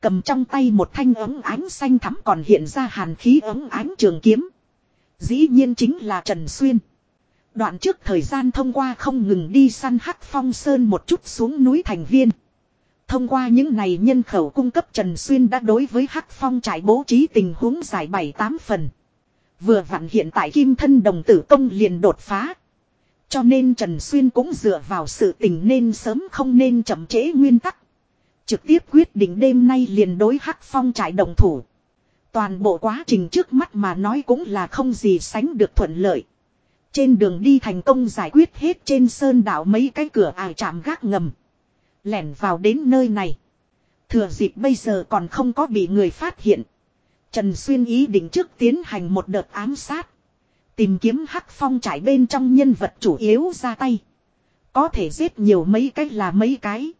S1: Cầm trong tay một thanh ấm ánh xanh thắm còn hiện ra hàn khí ấm ánh trường kiếm. Dĩ nhiên chính là Trần Xuyên. Đoạn trước thời gian thông qua không ngừng đi săn hắc phong sơn một chút xuống núi thành viên. Thông qua những này nhân khẩu cung cấp Trần Xuyên đã đối với hắc phong trải bố trí tình huống giải 7-8 phần. Vừa vặn hiện tại kim thân đồng tử công liền đột phá. Cho nên Trần Xuyên cũng dựa vào sự tình nên sớm không nên chậm chế nguyên tắc. Trực tiếp quyết định đêm nay liền đối hắc phong trải đồng thủ. Toàn bộ quá trình trước mắt mà nói cũng là không gì sánh được thuận lợi. Trên đường đi thành công giải quyết hết trên sơn đảo mấy cái cửa ải chạm gác ngầm. Lẻn vào đến nơi này. Thừa dịp bây giờ còn không có bị người phát hiện. Trần Xuyên ý định trước tiến hành một đợt ám sát. Tìm kiếm hắc phong trải bên trong nhân vật chủ yếu ra tay. Có thể giết nhiều mấy cách là mấy cái.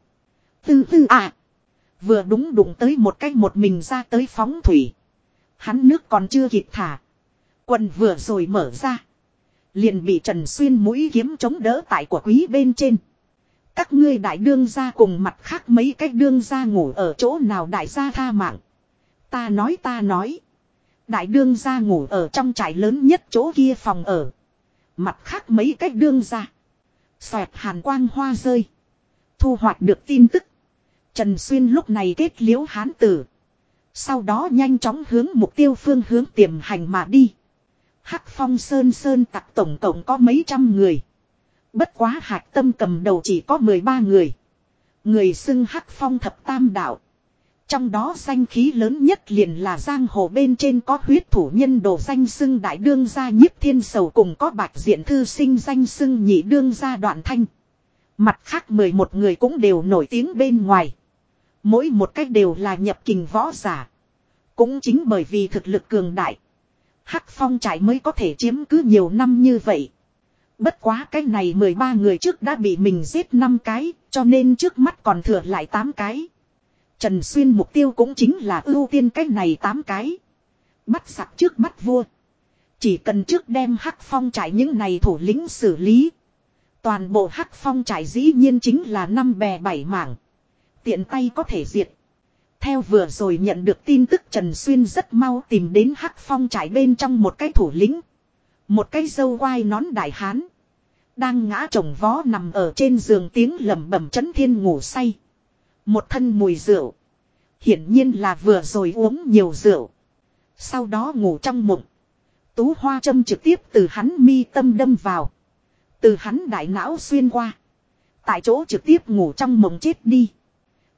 S1: Tư tư à. Vừa đúng đụng tới một cách một mình ra tới phóng thủy. Hắn nước còn chưa kịp thả. Quần vừa rồi mở ra. Liền bị Trần Xuyên mũi kiếm chống đỡ tại của quý bên trên. Các ngươi đại đương gia cùng mặt khác mấy cách đương gia ngủ ở chỗ nào đại gia tha mạng. Ta nói ta nói. Đại đương gia ngủ ở trong trại lớn nhất chỗ kia phòng ở. Mặt khác mấy cách đương gia. Xoẹt hàn quang hoa rơi. Thu hoạch được tin tức. Trần Xuyên lúc này kết liễu hán tử. Sau đó nhanh chóng hướng mục tiêu phương hướng tiềm hành mà đi. Hắc phong sơn sơn tặc tổng cộng có mấy trăm người. Bất quá hạc tâm cầm đầu chỉ có 13 người. Người xưng hắc phong thập tam đạo. Trong đó danh khí lớn nhất liền là giang hồ bên trên có huyết thủ nhân đồ danh xưng đại đương gia nhiếp thiên sầu cùng có bạch diện thư sinh danh xưng nhị đương gia đoạn thanh. Mặt khác 11 người cũng đều nổi tiếng bên ngoài. Mỗi một cách đều là nhập kình võ giả. Cũng chính bởi vì thực lực cường đại. Hắc phong trải mới có thể chiếm cứ nhiều năm như vậy. Bất quá cái này 13 người trước đã bị mình giết 5 cái, cho nên trước mắt còn thừa lại 8 cái. Trần Xuyên mục tiêu cũng chính là ưu tiên cái này 8 cái. Bắt sặc trước mắt vua. Chỉ cần trước đem hắc phong trải những này thủ lĩnh xử lý. Toàn bộ hắc phong trải dĩ nhiên chính là năm bè bảy mảng. Tiện tay có thể diệt. Theo vừa rồi nhận được tin tức Trần Xuyên rất mau tìm đến hắc phong trải bên trong một cái thủ lĩnh. Một cái dâu quai nón đại hán. Đang ngã trồng vó nằm ở trên giường tiếng lầm bẩm chấn thiên ngủ say. Một thân mùi rượu. Hiển nhiên là vừa rồi uống nhiều rượu. Sau đó ngủ trong mộng. Tú hoa châm trực tiếp từ hắn mi tâm đâm vào. Từ hắn đại não xuyên qua. Tại chỗ trực tiếp ngủ trong mộng chết đi.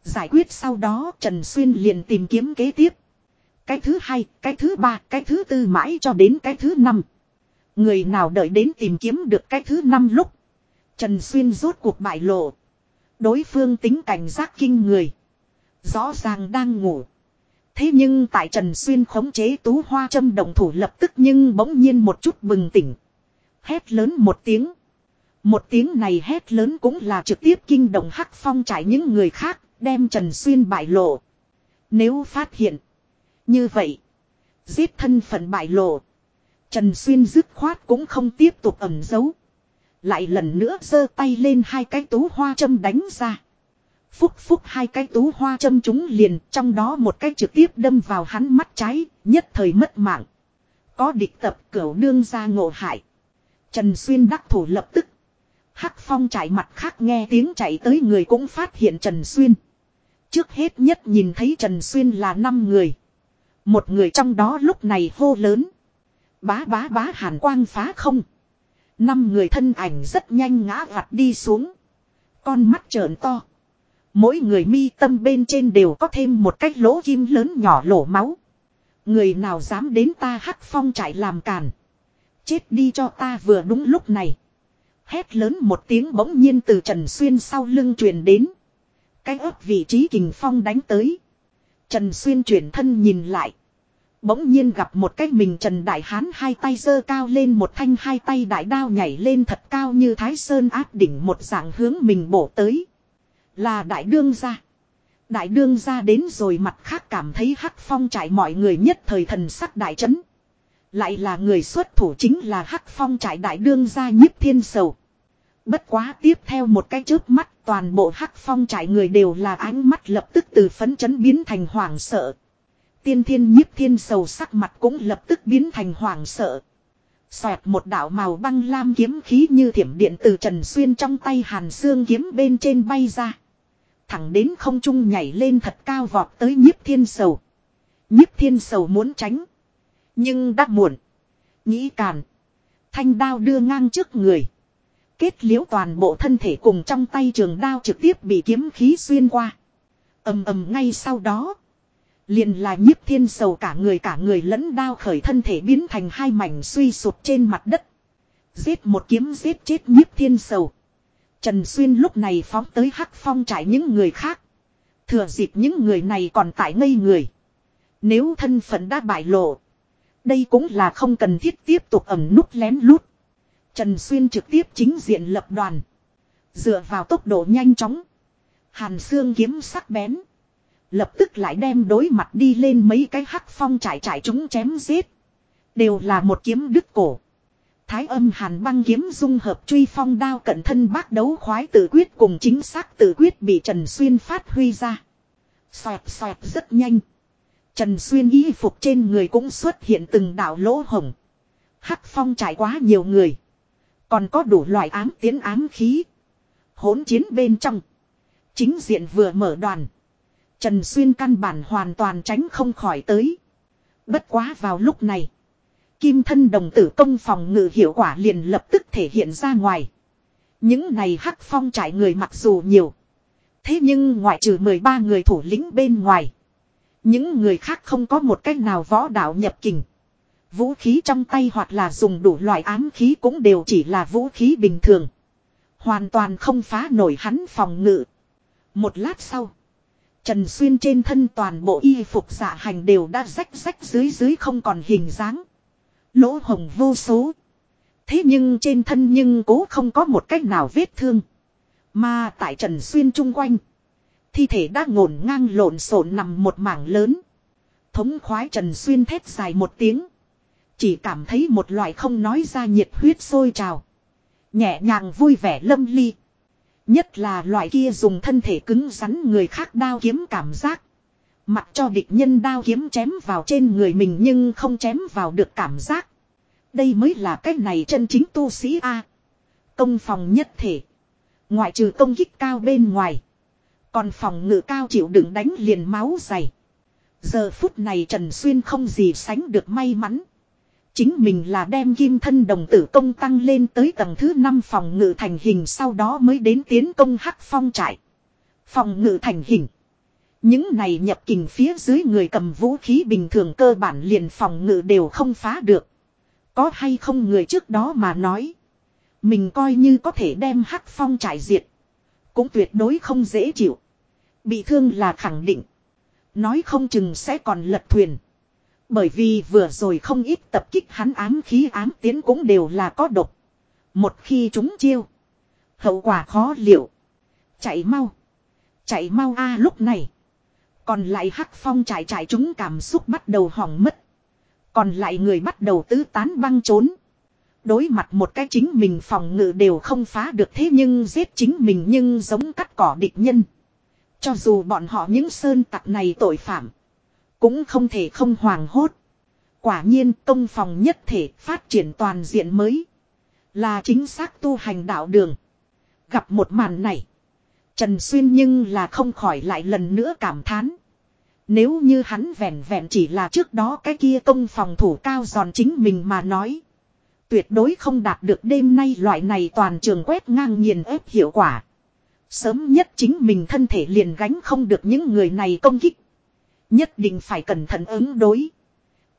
S1: Giải quyết sau đó Trần Xuyên liền tìm kiếm kế tiếp. Cái thứ hai, cái thứ ba, cái thứ tư mãi cho đến cái thứ năm. Người nào đợi đến tìm kiếm được cái thứ năm lúc. Trần Xuyên rốt cuộc bại lộ. Đối phương tính cảnh giác kinh người. Rõ ràng đang ngủ. Thế nhưng tại Trần Xuyên khống chế tú hoa châm đồng thủ lập tức nhưng bỗng nhiên một chút bừng tỉnh. Hét lớn một tiếng. Một tiếng này hét lớn cũng là trực tiếp kinh động hắc phong trải những người khác, đem Trần Xuyên bại lộ. Nếu phát hiện. Như vậy. Giết thân phận bại lộ. Trần Xuyên dứt khoát cũng không tiếp tục ẩn giấu. Lại lần nữa giơ tay lên hai cái tú hoa châm đánh ra. Phúc phúc hai cái tú hoa châm chúng liền trong đó một cái trực tiếp đâm vào hắn mắt trái, nhất thời mất mạng. Có địch tập cửu đương ra ngộ hại. Trần Xuyên đắc thủ lập tức. Hắc phong chạy mặt khác nghe tiếng chạy tới người cũng phát hiện Trần Xuyên. Trước hết nhất nhìn thấy Trần Xuyên là năm người. Một người trong đó lúc này hô lớn. Bá bá bá hàn quang phá không. Năm người thân ảnh rất nhanh ngã gặt đi xuống. Con mắt trợn to. Mỗi người mi tâm bên trên đều có thêm một cái lỗ kim lớn nhỏ lỗ máu. Người nào dám đến ta hắc phong trại làm càn. Chết đi cho ta vừa đúng lúc này. Hét lớn một tiếng bỗng nhiên từ Trần Xuyên sau lưng truyền đến. Cái ớt vị trí kình phong đánh tới. Trần Xuyên chuyển thân nhìn lại. Bỗng nhiên gặp một cái mình Trần Đại Hán hai tay giơ cao lên một thanh hai tay đại đao nhảy lên thật cao như Thái Sơn áp đỉnh một dạng hướng mình bổ tới. Là đại đương gia. Đại đương gia đến rồi mặt khác cảm thấy hắc phong trải mọi người nhất thời thần sắc đại chấn. Lại là người xuất thủ chính là hắc phong trải đại đương gia nhiếp thiên sầu. Bất quá tiếp theo một cái chớp mắt toàn bộ hắc phong trải người đều là ánh mắt lập tức từ phấn chấn biến thành hoảng sợ. Tiên thiên nhiếp thiên sầu sắc mặt cũng lập tức biến thành hoảng sợ. Xoẹt một đạo màu băng lam kiếm khí như thiểm điện từ trần xuyên trong tay hàn xương kiếm bên trên bay ra. Thẳng đến không trung nhảy lên thật cao vọt tới nhiếp thiên sầu. Nhiếp thiên sầu muốn tránh. Nhưng đã muộn. Nghĩ càn. Thanh đao đưa ngang trước người. Kết liễu toàn bộ thân thể cùng trong tay trường đao trực tiếp bị kiếm khí xuyên qua. ầm ầm ngay sau đó. Liền là nhiếp thiên sầu cả người cả người lẫn đao khởi thân thể biến thành hai mảnh suy sụp trên mặt đất. Giết một kiếm giết chết nhiếp thiên sầu. Trần Xuyên lúc này phóng tới hắc phong trải những người khác. Thừa dịp những người này còn tại ngây người. Nếu thân phận đã bại lộ. Đây cũng là không cần thiết tiếp tục ẩm nút lén lút. Trần Xuyên trực tiếp chính diện lập đoàn. Dựa vào tốc độ nhanh chóng. Hàn xương kiếm sắc bén. Lập tức lại đem đối mặt đi lên mấy cái hắc phong trải trải chúng chém giết. Đều là một kiếm đứt cổ. Thái âm hàn băng kiếm dung hợp truy phong đao cận thân bác đấu khoái tự quyết cùng chính xác tự quyết bị Trần Xuyên phát huy ra. Xoẹt xoẹt rất nhanh. Trần Xuyên y phục trên người cũng xuất hiện từng đạo lỗ hồng. Hắc phong trải quá nhiều người. Còn có đủ loại ám tiến ám khí. Hỗn chiến bên trong. Chính diện vừa mở đoàn. Trần Xuyên căn bản hoàn toàn tránh không khỏi tới. Bất quá vào lúc này. Kim thân đồng tử công phòng ngự hiệu quả liền lập tức thể hiện ra ngoài. Những này hắc phong trải người mặc dù nhiều. Thế nhưng ngoại trừ 13 người thủ lĩnh bên ngoài. Những người khác không có một cách nào võ đạo nhập kình. Vũ khí trong tay hoặc là dùng đủ loại ám khí cũng đều chỉ là vũ khí bình thường. Hoàn toàn không phá nổi hắn phòng ngự. Một lát sau. Trần Xuyên trên thân toàn bộ y phục dạ hành đều đã rách rách dưới dưới không còn hình dáng. Lỗ hồng vô số. Thế nhưng trên thân nhưng cố không có một cách nào vết thương. Mà tại Trần Xuyên chung quanh. Thi thể đã ngổn ngang lộn xộn nằm một mảng lớn. Thống khoái Trần Xuyên thét dài một tiếng. Chỉ cảm thấy một loại không nói ra nhiệt huyết sôi trào. Nhẹ nhàng vui vẻ lâm ly. Nhất là loại kia dùng thân thể cứng rắn người khác đao kiếm cảm giác. Mặc cho địch nhân đao kiếm chém vào trên người mình nhưng không chém vào được cảm giác. Đây mới là cái này chân chính tu sĩ A. Công phòng nhất thể. Ngoại trừ công kích cao bên ngoài. Còn phòng ngự cao chịu đựng đánh liền máu dày. Giờ phút này Trần Xuyên không gì sánh được may mắn. Chính mình là đem kim thân đồng tử công tăng lên tới tầng thứ 5 phòng ngự thành hình, sau đó mới đến tiến công hắc phong trại. Phòng ngự thành hình. Những này nhập kình phía dưới người cầm vũ khí bình thường cơ bản liền phòng ngự đều không phá được. Có hay không người trước đó mà nói. Mình coi như có thể đem hắc phong trải diệt. Cũng tuyệt đối không dễ chịu. Bị thương là khẳng định. Nói không chừng sẽ còn lật thuyền. Bởi vì vừa rồi không ít tập kích hắn ám khí ám tiến cũng đều là có độc. Một khi chúng chiêu. Hậu quả khó liệu. Chạy mau. Chạy mau a lúc này. Còn lại hắc phong chạy chạy chúng cảm xúc bắt đầu hỏng mất. Còn lại người bắt đầu tứ tán băng trốn. Đối mặt một cái chính mình phòng ngự đều không phá được thế nhưng giết chính mình nhưng giống cắt cỏ địch nhân. Cho dù bọn họ những sơn tặc này tội phạm. Cũng không thể không hoàng hốt. Quả nhiên công phòng nhất thể phát triển toàn diện mới. Là chính xác tu hành đạo đường. Gặp một màn này. Trần Xuyên nhưng là không khỏi lại lần nữa cảm thán. Nếu như hắn vẹn vẹn chỉ là trước đó cái kia công phòng thủ cao giòn chính mình mà nói. Tuyệt đối không đạt được đêm nay loại này toàn trường quét ngang nghiền ép hiệu quả. Sớm nhất chính mình thân thể liền gánh không được những người này công kích. Nhất định phải cẩn thận ứng đối.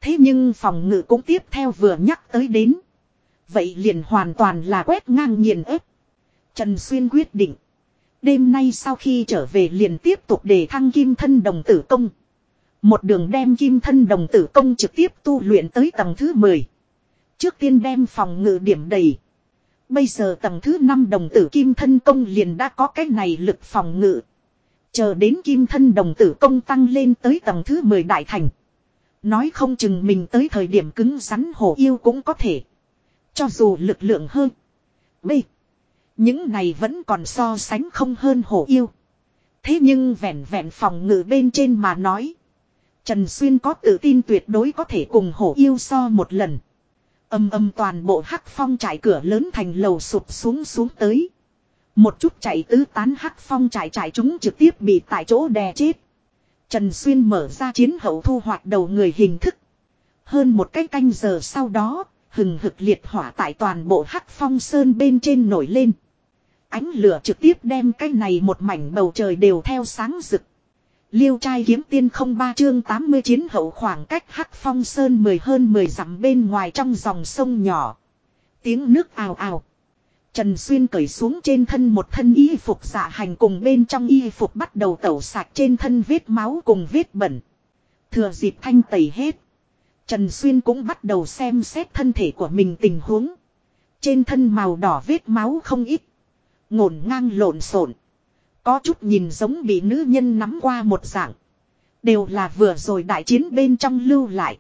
S1: Thế nhưng phòng ngự cũng tiếp theo vừa nhắc tới đến. Vậy liền hoàn toàn là quét ngang nghiền ép. Trần Xuyên quyết định. Đêm nay sau khi trở về liền tiếp tục để thăng kim thân đồng tử công. Một đường đem kim thân đồng tử công trực tiếp tu luyện tới tầng thứ 10. Trước tiên đem phòng ngự điểm đầy. Bây giờ tầng thứ 5 đồng tử kim thân công liền đã có cái này lực phòng ngự. Chờ đến kim thân đồng tử công tăng lên tới tầng thứ 10 đại thành. Nói không chừng mình tới thời điểm cứng rắn hổ yêu cũng có thể. Cho dù lực lượng hơn. B. Những này vẫn còn so sánh không hơn hổ yêu. Thế nhưng vẹn vẹn phòng ngự bên trên mà nói. Trần Xuyên có tự tin tuyệt đối có thể cùng hổ yêu so một lần. Âm âm toàn bộ hắc phong trải cửa lớn thành lầu sụp xuống xuống tới. Một chút chạy tứ tán hắc phong trải trải chúng trực tiếp bị tại chỗ đè chết. Trần Xuyên mở ra chiến hậu thu hoạch đầu người hình thức. Hơn một cái canh giờ sau đó, hừng hực liệt hỏa tại toàn bộ hắc phong sơn bên trên nổi lên. Ánh lửa trực tiếp đem cái này một mảnh bầu trời đều theo sáng rực. Liêu trai kiếm tiên không ba chương 80 chiến hậu khoảng cách hắc phong sơn mười hơn 10 dặm bên ngoài trong dòng sông nhỏ. Tiếng nước ào ào. Trần Xuyên cởi xuống trên thân một thân y phục dạ hành cùng bên trong y phục bắt đầu tẩu sạc trên thân vết máu cùng vết bẩn. Thừa dịp thanh tẩy hết. Trần Xuyên cũng bắt đầu xem xét thân thể của mình tình huống. Trên thân màu đỏ vết máu không ít. Ngổn ngang lộn xộn. Có chút nhìn giống bị nữ nhân nắm qua một dạng. Đều là vừa rồi đại chiến bên trong lưu lại.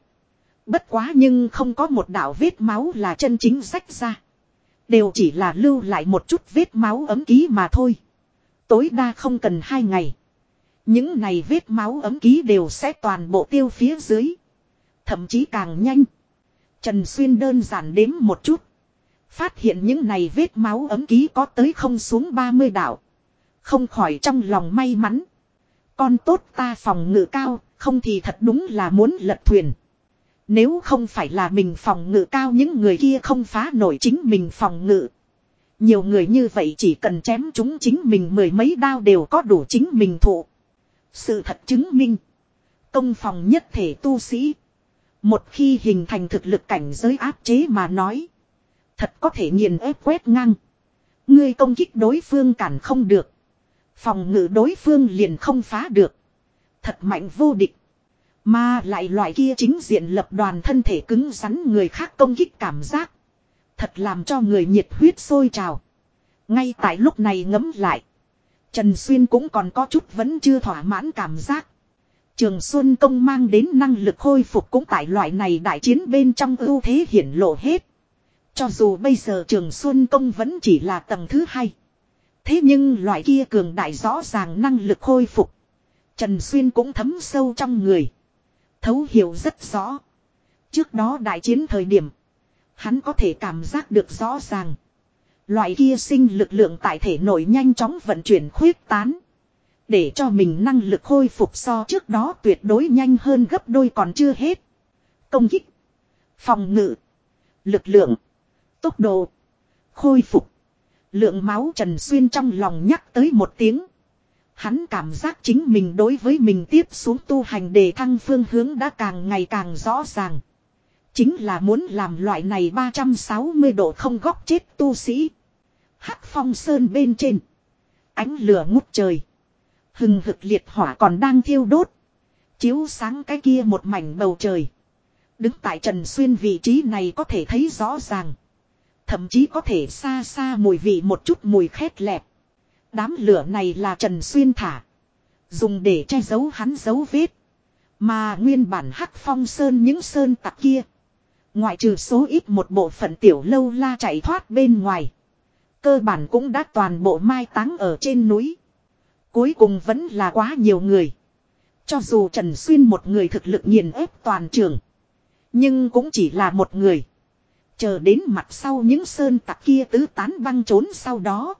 S1: Bất quá nhưng không có một đạo vết máu là chân chính rách ra. Đều chỉ là lưu lại một chút vết máu ấm ký mà thôi. Tối đa không cần hai ngày. Những này vết máu ấm ký đều sẽ toàn bộ tiêu phía dưới. Thậm chí càng nhanh. Trần Xuyên đơn giản đếm một chút. Phát hiện những này vết máu ấm ký có tới không xuống 30 đảo, Không khỏi trong lòng may mắn. Con tốt ta phòng ngự cao, không thì thật đúng là muốn lật thuyền. Nếu không phải là mình phòng ngự cao những người kia không phá nổi chính mình phòng ngự. Nhiều người như vậy chỉ cần chém chúng chính mình mười mấy đao đều có đủ chính mình thụ. Sự thật chứng minh. Công phòng nhất thể tu sĩ. Một khi hình thành thực lực cảnh giới áp chế mà nói. Thật có thể nghiền ép quét ngang. Ngươi công kích đối phương cản không được. Phòng ngự đối phương liền không phá được. Thật mạnh vô địch. Mà lại loại kia chính diện lập đoàn thân thể cứng rắn người khác công kích cảm giác. Thật làm cho người nhiệt huyết sôi trào. Ngay tại lúc này ngấm lại. Trần Xuyên cũng còn có chút vẫn chưa thỏa mãn cảm giác. Trường Xuân Công mang đến năng lực khôi phục cũng tại loại này đại chiến bên trong ưu thế hiển lộ hết. Cho dù bây giờ Trường Xuân Công vẫn chỉ là tầng thứ hai. Thế nhưng loại kia cường đại rõ ràng năng lực khôi phục. Trần Xuyên cũng thấm sâu trong người. Thấu hiểu rất rõ. Trước đó đại chiến thời điểm. Hắn có thể cảm giác được rõ ràng. Loại kia sinh lực lượng tại thể nổi nhanh chóng vận chuyển khuyết tán. Để cho mình năng lực khôi phục so trước đó tuyệt đối nhanh hơn gấp đôi còn chưa hết. Công kích. Phòng ngự. Lực lượng. Tốc độ. Khôi phục. Lượng máu Trần Xuyên trong lòng nhắc tới một tiếng. Hắn cảm giác chính mình đối với mình tiếp xuống tu hành đề thăng phương hướng đã càng ngày càng rõ ràng. Chính là muốn làm loại này 360 độ không góc chết tu sĩ. Hắc phong sơn bên trên. Ánh lửa ngút trời. Hừng hực liệt hỏa còn đang thiêu đốt. Chiếu sáng cái kia một mảnh bầu trời. Đứng tại Trần Xuyên vị trí này có thể thấy rõ ràng. Thậm chí có thể xa xa mùi vị một chút mùi khét lẹp. Đám lửa này là Trần Xuyên thả. Dùng để che giấu hắn dấu vết. Mà nguyên bản hắc phong sơn những sơn tặc kia. Ngoại trừ số ít một bộ phận tiểu lâu la chạy thoát bên ngoài. Cơ bản cũng đã toàn bộ mai táng ở trên núi. Cuối cùng vẫn là quá nhiều người. Cho dù Trần Xuyên một người thực lực nghiền ép toàn trường. Nhưng cũng chỉ là một người. Chờ đến mặt sau những sơn tặc kia tứ tán băng trốn sau đó.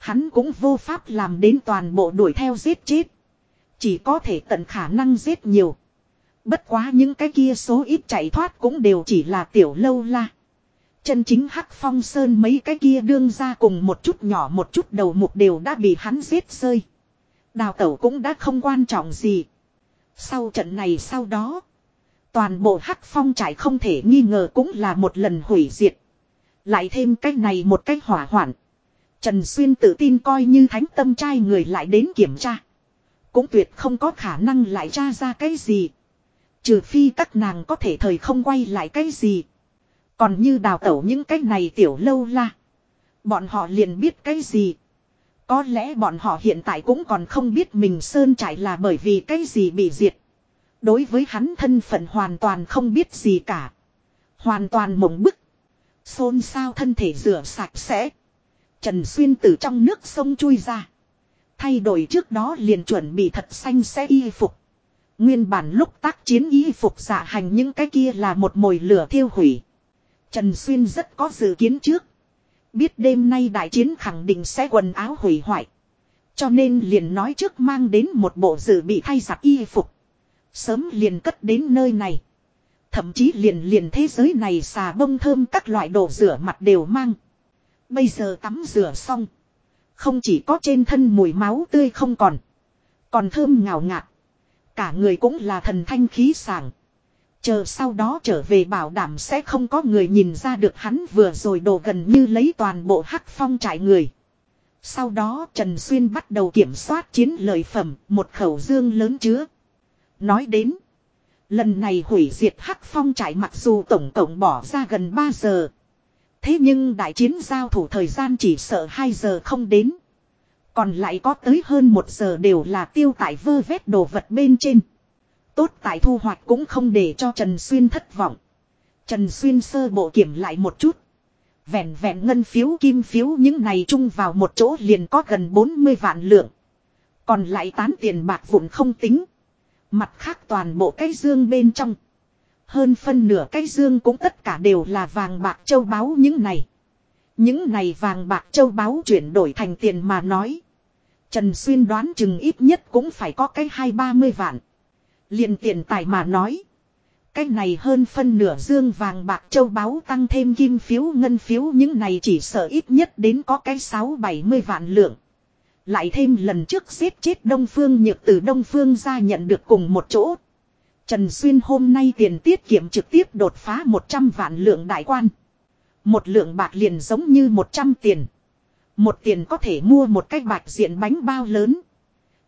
S1: Hắn cũng vô pháp làm đến toàn bộ đuổi theo giết chết. Chỉ có thể tận khả năng giết nhiều. Bất quá những cái kia số ít chạy thoát cũng đều chỉ là tiểu lâu la. Chân chính hắc phong sơn mấy cái kia đương ra cùng một chút nhỏ một chút đầu mục đều đã bị hắn giết rơi. Đào tẩu cũng đã không quan trọng gì. Sau trận này sau đó. Toàn bộ hắc phong trải không thể nghi ngờ cũng là một lần hủy diệt. Lại thêm cách này một cách hỏa hoạn. Trần Xuyên tự tin coi như thánh tâm trai người lại đến kiểm tra. Cũng tuyệt không có khả năng lại tra ra cái gì. Trừ phi các nàng có thể thời không quay lại cái gì. Còn như đào tẩu những cái này tiểu lâu la. Bọn họ liền biết cái gì. Có lẽ bọn họ hiện tại cũng còn không biết mình sơn trải là bởi vì cái gì bị diệt. Đối với hắn thân phận hoàn toàn không biết gì cả. Hoàn toàn mộng bức. Xôn sao thân thể rửa sạch sẽ. Trần Xuyên từ trong nước sông chui ra. Thay đổi trước đó liền chuẩn bị thật xanh xe y phục. Nguyên bản lúc tác chiến y phục dạ hành những cái kia là một mồi lửa thiêu hủy. Trần Xuyên rất có dự kiến trước. Biết đêm nay đại chiến khẳng định sẽ quần áo hủy hoại. Cho nên liền nói trước mang đến một bộ dự bị thay giặt y phục. Sớm liền cất đến nơi này. Thậm chí liền liền thế giới này xà bông thơm các loại đồ rửa mặt đều mang. Bây giờ tắm rửa xong. Không chỉ có trên thân mùi máu tươi không còn. Còn thơm ngào ngạt. Cả người cũng là thần thanh khí sảng. Chờ sau đó trở về bảo đảm sẽ không có người nhìn ra được hắn vừa rồi đổ gần như lấy toàn bộ hắc phong trại người. Sau đó Trần Xuyên bắt đầu kiểm soát chiến lợi phẩm, một khẩu dương lớn chứa. Nói đến, lần này hủy diệt hắc phong trại mặc dù tổng cộng bỏ ra gần 3 giờ. Thế nhưng đại chiến giao thủ thời gian chỉ sợ 2 giờ không đến. Còn lại có tới hơn 1 giờ đều là tiêu tải vơ vét đồ vật bên trên. Tốt tại thu hoạch cũng không để cho Trần Xuyên thất vọng. Trần Xuyên sơ bộ kiểm lại một chút. Vẹn vẹn ngân phiếu kim phiếu những này chung vào một chỗ liền có gần 40 vạn lượng. Còn lại tán tiền bạc vụn không tính. Mặt khác toàn bộ cái dương bên trong. Hơn phân nửa cái dương cũng tất cả đều là vàng bạc châu báu những này. Những này vàng bạc châu báu chuyển đổi thành tiền mà nói. Trần Xuyên đoán chừng ít nhất cũng phải có cái hai ba mươi vạn. liền tiền tài mà nói. Cái này hơn phân nửa dương vàng bạc châu báu tăng thêm kim phiếu ngân phiếu những này chỉ sợ ít nhất đến có cái sáu bảy mươi vạn lượng. Lại thêm lần trước giết chết Đông Phương nhược từ Đông Phương ra nhận được cùng một chỗ. Trần Xuyên hôm nay tiền tiết kiệm trực tiếp đột phá 100 vạn lượng đại quan. Một lượng bạc liền giống như 100 tiền. Một tiền có thể mua một cái bạch diện bánh bao lớn.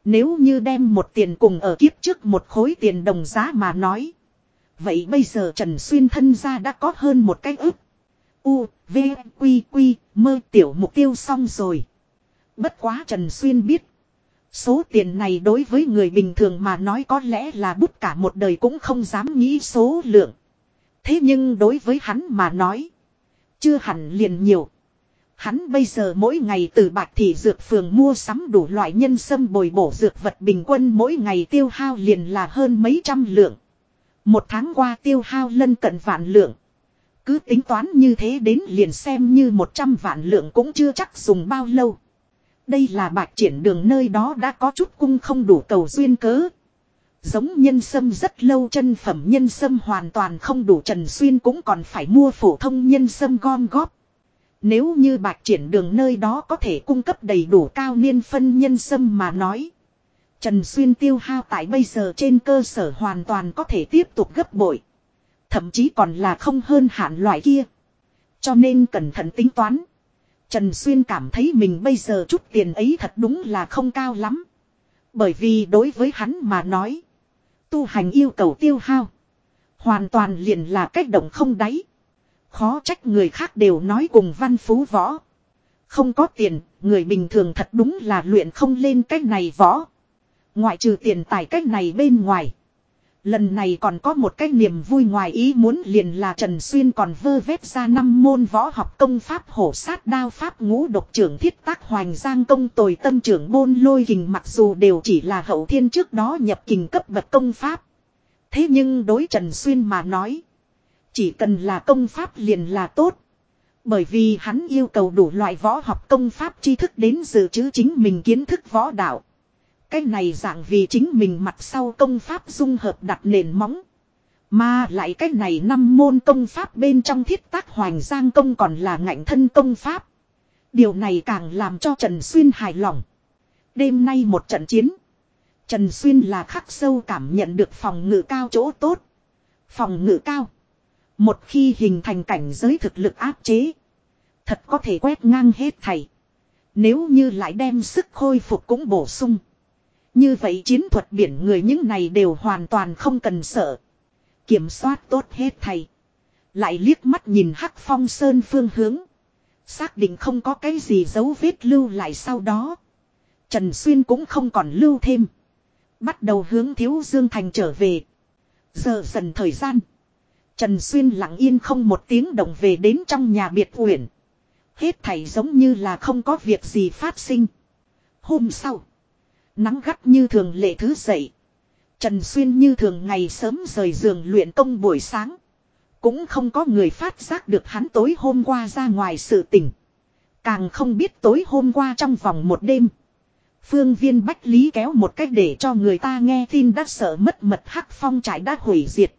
S1: Nếu như đem một tiền cùng ở kiếp trước một khối tiền đồng giá mà nói. Vậy bây giờ Trần Xuyên thân ra đã có hơn một cái ức. U, V, Quy, Quy, mơ tiểu mục tiêu xong rồi. Bất quá Trần Xuyên biết. Số tiền này đối với người bình thường mà nói có lẽ là bút cả một đời cũng không dám nghĩ số lượng. Thế nhưng đối với hắn mà nói. Chưa hẳn liền nhiều. Hắn bây giờ mỗi ngày từ bạc thị dược phường mua sắm đủ loại nhân sâm bồi bổ dược vật bình quân mỗi ngày tiêu hao liền là hơn mấy trăm lượng. Một tháng qua tiêu hao lân cận vạn lượng. Cứ tính toán như thế đến liền xem như một trăm vạn lượng cũng chưa chắc dùng bao lâu. Đây là bạc triển đường nơi đó đã có chút cung không đủ cầu duyên cớ. Giống nhân sâm rất lâu chân phẩm nhân sâm hoàn toàn không đủ Trần Xuyên cũng còn phải mua phổ thông nhân sâm gom góp. Nếu như bạc triển đường nơi đó có thể cung cấp đầy đủ cao niên phân nhân sâm mà nói. Trần Xuyên tiêu hao tại bây giờ trên cơ sở hoàn toàn có thể tiếp tục gấp bội. Thậm chí còn là không hơn hạn loại kia. Cho nên cẩn thận tính toán. Trần Xuyên cảm thấy mình bây giờ chút tiền ấy thật đúng là không cao lắm. Bởi vì đối với hắn mà nói. Tu hành yêu cầu tiêu hao. Hoàn toàn liền là cách động không đáy. Khó trách người khác đều nói cùng văn phú võ. Không có tiền, người bình thường thật đúng là luyện không lên cách này võ. Ngoại trừ tiền tài cách này bên ngoài. Lần này còn có một cái niềm vui ngoài ý muốn liền là Trần Xuyên còn vơ vét ra năm môn võ học công pháp hổ sát đao pháp ngũ độc trưởng thiết tác hoành giang công tồi tâm trưởng bôn lôi hình mặc dù đều chỉ là hậu thiên trước đó nhập kình cấp bậc công pháp. Thế nhưng đối Trần Xuyên mà nói. Chỉ cần là công pháp liền là tốt. Bởi vì hắn yêu cầu đủ loại võ học công pháp tri thức đến dự trữ chính mình kiến thức võ đạo. Cái này dạng vì chính mình mặt sau công pháp dung hợp đặt nền móng. Mà lại cái này năm môn công pháp bên trong thiết tác hoành giang công còn là ngạnh thân công pháp. Điều này càng làm cho Trần Xuyên hài lòng. Đêm nay một trận chiến. Trần Xuyên là khắc sâu cảm nhận được phòng ngự cao chỗ tốt. Phòng ngự cao. Một khi hình thành cảnh giới thực lực áp chế. Thật có thể quét ngang hết thầy. Nếu như lại đem sức khôi phục cũng bổ sung. Như vậy chiến thuật biển người những này đều hoàn toàn không cần sợ. Kiểm soát tốt hết thầy. Lại liếc mắt nhìn Hắc Phong Sơn phương hướng. Xác định không có cái gì dấu vết lưu lại sau đó. Trần Xuyên cũng không còn lưu thêm. Bắt đầu hướng Thiếu Dương Thành trở về. Giờ dần thời gian. Trần Xuyên lặng yên không một tiếng động về đến trong nhà biệt uyển. Hết thảy giống như là không có việc gì phát sinh. Hôm sau. Nắng gắt như thường lệ thứ dậy. Trần Xuyên như thường ngày sớm rời giường luyện công buổi sáng. Cũng không có người phát giác được hắn tối hôm qua ra ngoài sự tỉnh. Càng không biết tối hôm qua trong vòng một đêm. Phương viên Bách Lý kéo một cách để cho người ta nghe tin đã sợ mất mật hắc phong trải đã hủy diệt.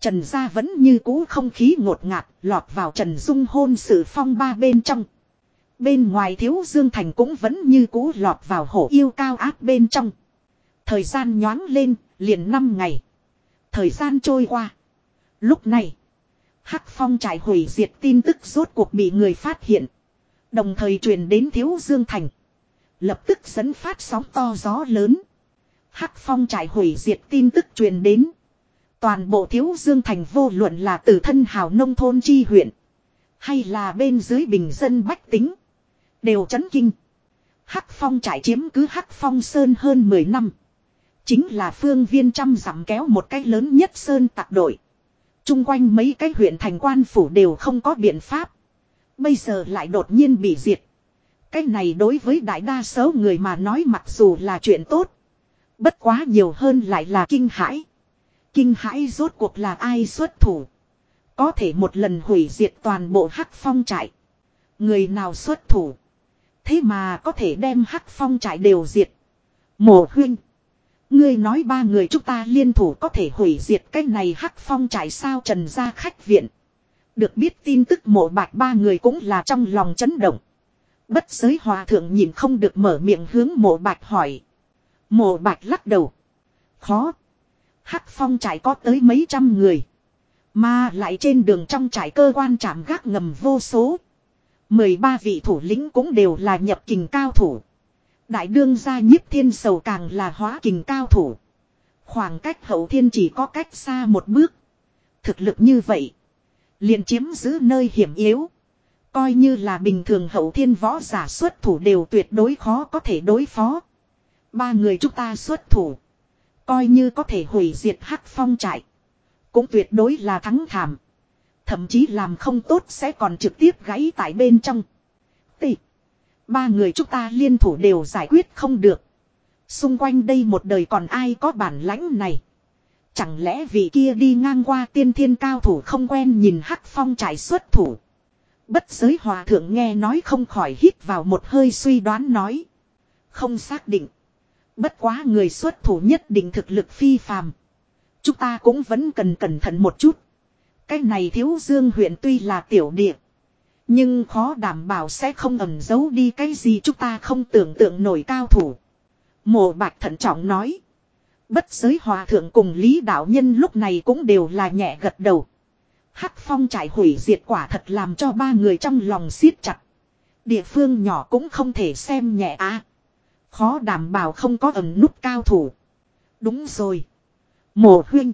S1: Trần gia vẫn như cũ không khí ngột ngạt, lọt vào Trần Dung hôn sự phong ba bên trong. Bên ngoài thiếu Dương Thành cũng vẫn như cũ lọt vào hổ yêu cao áp bên trong. Thời gian nhoáng lên, liền năm ngày. Thời gian trôi qua. Lúc này, Hắc Phong trải hủy diệt tin tức rốt cuộc bị người phát hiện. Đồng thời truyền đến Thiếu Dương Thành. Lập tức dẫn phát sóng to gió lớn. Hắc Phong trải hủy diệt tin tức truyền đến. Toàn bộ Thiếu Dương Thành vô luận là từ thân hào nông thôn chi huyện. Hay là bên dưới bình dân bách tính. Đều chấn kinh. Hắc Phong trải chiếm cứ Hắc Phong Sơn hơn 10 năm. Chính là phương viên trăm dặm kéo một cái lớn nhất Sơn tạc đội. Trung quanh mấy cái huyện thành quan phủ đều không có biện pháp. Bây giờ lại đột nhiên bị diệt. Cái này đối với đại đa số người mà nói mặc dù là chuyện tốt. Bất quá nhiều hơn lại là kinh hãi. Kinh hãi rốt cuộc là ai xuất thủ. Có thể một lần hủy diệt toàn bộ hắc phong trại. Người nào xuất thủ. Thế mà có thể đem hắc phong trại đều diệt. Mộ huynh. Ngươi nói ba người chúng ta liên thủ có thể hủy diệt cái này hắc phong trại sao trần ra khách viện. Được biết tin tức mộ bạch ba người cũng là trong lòng chấn động. Bất giới hòa thượng nhìn không được mở miệng hướng mộ bạch hỏi. Mộ bạch lắc đầu. Khó. Hắc phong trại có tới mấy trăm người. Mà lại trên đường trong trại cơ quan trạm gác ngầm vô số. 13 vị thủ lĩnh cũng đều là nhập kình cao thủ. Đại đương gia nhiếp thiên sầu càng là hóa kình cao thủ. Khoảng cách hậu thiên chỉ có cách xa một bước. Thực lực như vậy. liền chiếm giữ nơi hiểm yếu. Coi như là bình thường hậu thiên võ giả xuất thủ đều tuyệt đối khó có thể đối phó. Ba người chúng ta xuất thủ. Coi như có thể hủy diệt hắc phong trại. Cũng tuyệt đối là thắng thảm. Thậm chí làm không tốt sẽ còn trực tiếp gãy tại bên trong. Tỷ. Ba người chúng ta liên thủ đều giải quyết không được. Xung quanh đây một đời còn ai có bản lãnh này. Chẳng lẽ vị kia đi ngang qua tiên thiên cao thủ không quen nhìn hắc phong trải xuất thủ. Bất giới hòa thượng nghe nói không khỏi hít vào một hơi suy đoán nói. Không xác định. Bất quá người xuất thủ nhất định thực lực phi phàm. Chúng ta cũng vẫn cần cẩn thận một chút. Cái này thiếu dương huyện tuy là tiểu địa. Nhưng khó đảm bảo sẽ không ẩn giấu đi cái gì chúng ta không tưởng tượng nổi cao thủ. Mộ bạch thận trọng nói. Bất giới hòa thượng cùng lý đạo nhân lúc này cũng đều là nhẹ gật đầu. Hắc phong trải hủy diệt quả thật làm cho ba người trong lòng siết chặt. Địa phương nhỏ cũng không thể xem nhẹ á. khó đảm bảo không có ẩn nút cao thủ. Đúng rồi. Mộ huynh.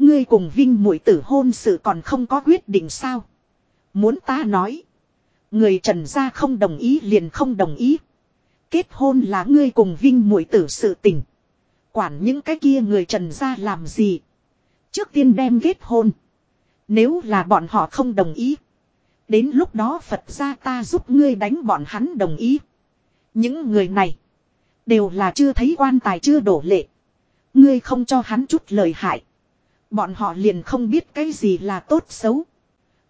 S1: Ngươi cùng Vinh mũi tử hôn sự còn không có quyết định sao. Muốn ta nói. Người trần gia không đồng ý liền không đồng ý. Kết hôn là ngươi cùng Vinh mũi tử sự tình. Quản những cái kia người trần gia làm gì. Trước tiên đem kết hôn. Nếu là bọn họ không đồng ý. Đến lúc đó Phật gia ta giúp ngươi đánh bọn hắn đồng ý. Những người này. Đều là chưa thấy quan tài chưa đổ lệ. Ngươi không cho hắn chút lời hại. Bọn họ liền không biết cái gì là tốt xấu.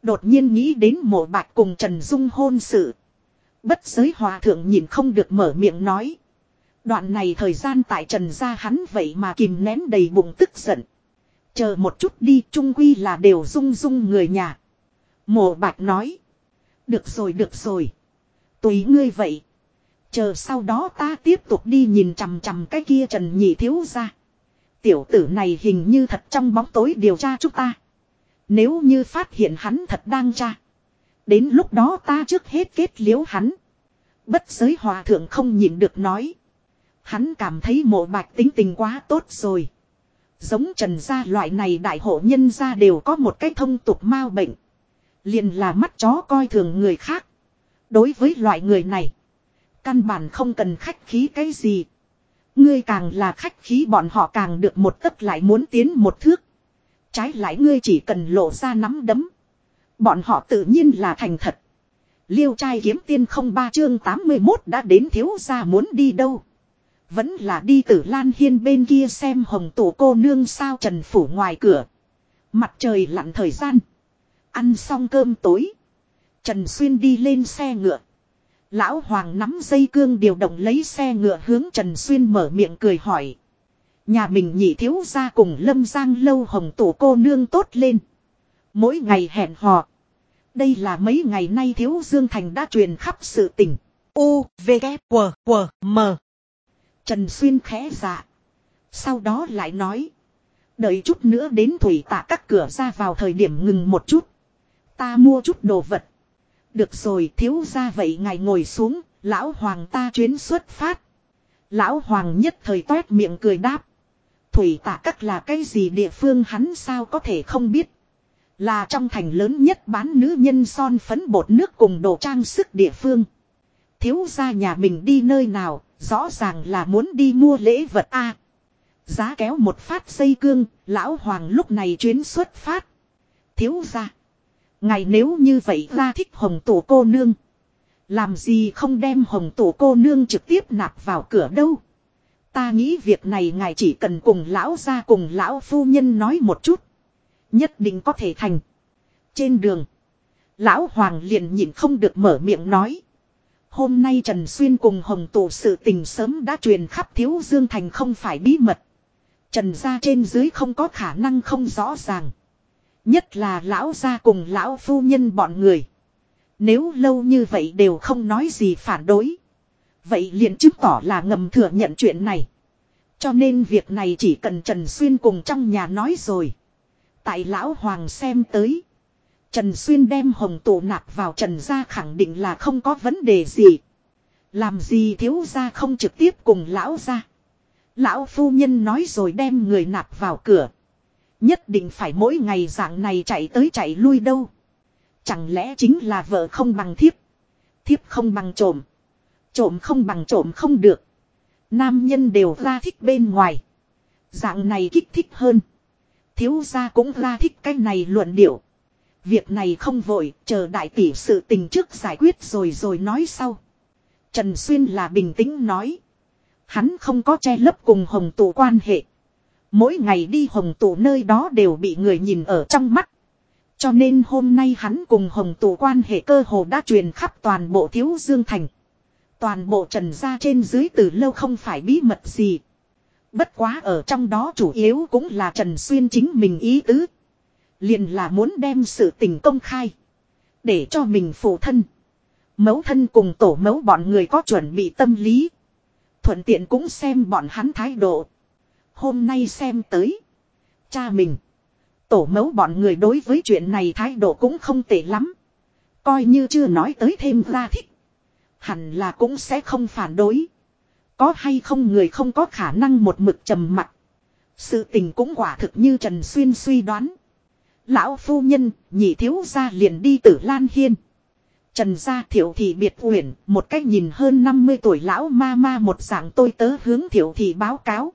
S1: Đột nhiên nghĩ đến mộ bạc cùng Trần Dung hôn sự. Bất giới hòa thượng nhìn không được mở miệng nói. Đoạn này thời gian tại trần gia hắn vậy mà kìm nén đầy bụng tức giận. Chờ một chút đi, trung quy là đều dung dung người nhà. Mộ bạc nói. Được rồi được rồi. Tùy ngươi vậy. Chờ sau đó ta tiếp tục đi nhìn chằm chằm cái kia trần nhị thiếu ra. Tiểu tử này hình như thật trong bóng tối điều tra chúng ta. Nếu như phát hiện hắn thật đang tra. Đến lúc đó ta trước hết kết liễu hắn. Bất giới hòa thượng không nhìn được nói. Hắn cảm thấy mộ bạch tính tình quá tốt rồi. Giống trần gia loại này đại hộ nhân gia đều có một cái thông tục mau bệnh. liền là mắt chó coi thường người khác. Đối với loại người này. Căn bản không cần khách khí cái gì. Ngươi càng là khách khí, bọn họ càng được một tấc lại muốn tiến một thước. Trái lại ngươi chỉ cần lộ ra nắm đấm. Bọn họ tự nhiên là thành thật. Liêu trai kiếm tiên không ba chương 81 đã đến thiếu gia muốn đi đâu. Vẫn là đi tử Lan Hiên bên kia xem hồng tổ cô nương sao trần phủ ngoài cửa. Mặt trời lặn thời gian. Ăn xong cơm tối. Trần Xuyên đi lên xe ngựa. Lão Hoàng nắm dây cương điều động lấy xe ngựa hướng Trần Xuyên mở miệng cười hỏi. Nhà mình nhị thiếu ra cùng lâm giang lâu hồng tổ cô nương tốt lên. Mỗi ngày hẹn hò. Đây là mấy ngày nay thiếu Dương Thành đã truyền khắp sự tình. U, V, K, W, W, M. Trần Xuyên khẽ dạ. Sau đó lại nói. Đợi chút nữa đến thủy tạ các cửa ra vào thời điểm ngừng một chút. Ta mua chút đồ vật. Được rồi thiếu ra vậy ngài ngồi xuống, lão hoàng ta chuyến xuất phát. Lão hoàng nhất thời toét miệng cười đáp. Thủy tạ các là cái gì địa phương hắn sao có thể không biết. Là trong thành lớn nhất bán nữ nhân son phấn bột nước cùng đồ trang sức địa phương. Thiếu ra nhà mình đi nơi nào, rõ ràng là muốn đi mua lễ vật a Giá kéo một phát dây cương, lão hoàng lúc này chuyến xuất phát. Thiếu ra. Ngày nếu như vậy ra thích hồng tổ cô nương. Làm gì không đem hồng tổ cô nương trực tiếp nạp vào cửa đâu. Ta nghĩ việc này ngài chỉ cần cùng lão ra cùng lão phu nhân nói một chút. Nhất định có thể thành. Trên đường. Lão Hoàng liền nhìn không được mở miệng nói. Hôm nay Trần Xuyên cùng Hồng Tổ sự tình sớm đã truyền khắp Thiếu Dương Thành không phải bí mật. Trần gia trên dưới không có khả năng không rõ ràng. Nhất là lão gia cùng lão phu nhân bọn người. Nếu lâu như vậy đều không nói gì phản đối. Vậy liền chứng tỏ là ngầm thừa nhận chuyện này. Cho nên việc này chỉ cần Trần Xuyên cùng trong nhà nói rồi. Tại lão hoàng xem tới. Trần Xuyên đem hồng tổ nạp vào Trần gia khẳng định là không có vấn đề gì. Làm gì thiếu gia không trực tiếp cùng lão gia. Lão phu nhân nói rồi đem người nạp vào cửa. Nhất định phải mỗi ngày dạng này chạy tới chạy lui đâu. Chẳng lẽ chính là vợ không bằng thiếp. Thiếp không bằng trộm. Trộm không bằng trộm không được. Nam nhân đều ra thích bên ngoài. Dạng này kích thích hơn. Thiếu gia cũng ra thích cái này luận điệu. Việc này không vội, chờ đại tỷ sự tình trước giải quyết rồi rồi nói sau. Trần Xuyên là bình tĩnh nói. Hắn không có che lấp cùng hồng tụ quan hệ. Mỗi ngày đi hồng tụ nơi đó đều bị người nhìn ở trong mắt. Cho nên hôm nay hắn cùng hồng tụ quan hệ cơ hồ đã truyền khắp toàn bộ thiếu dương thành. Toàn bộ trần gia trên dưới từ lâu không phải bí mật gì. Bất quá ở trong đó chủ yếu cũng là Trần Xuyên chính mình ý tứ. Liền là muốn đem sự tình công khai. Để cho mình phụ thân. Mấu thân cùng tổ mấu bọn người có chuẩn bị tâm lý. Thuận tiện cũng xem bọn hắn thái độ. Hôm nay xem tới. Cha mình. Tổ mẫu bọn người đối với chuyện này thái độ cũng không tệ lắm. Coi như chưa nói tới thêm ra thích. Hẳn là cũng sẽ không phản đối. Có hay không người không có khả năng một mực trầm mặc. Sự tình cũng quả thực như Trần Xuyên suy đoán. Lão phu nhân, nhị thiếu gia liền đi tử Lan Hiên. Trần gia thiểu thị biệt uyển, một cách nhìn hơn 50 tuổi lão ma ma một dạng tôi tớ hướng thiểu thị báo cáo.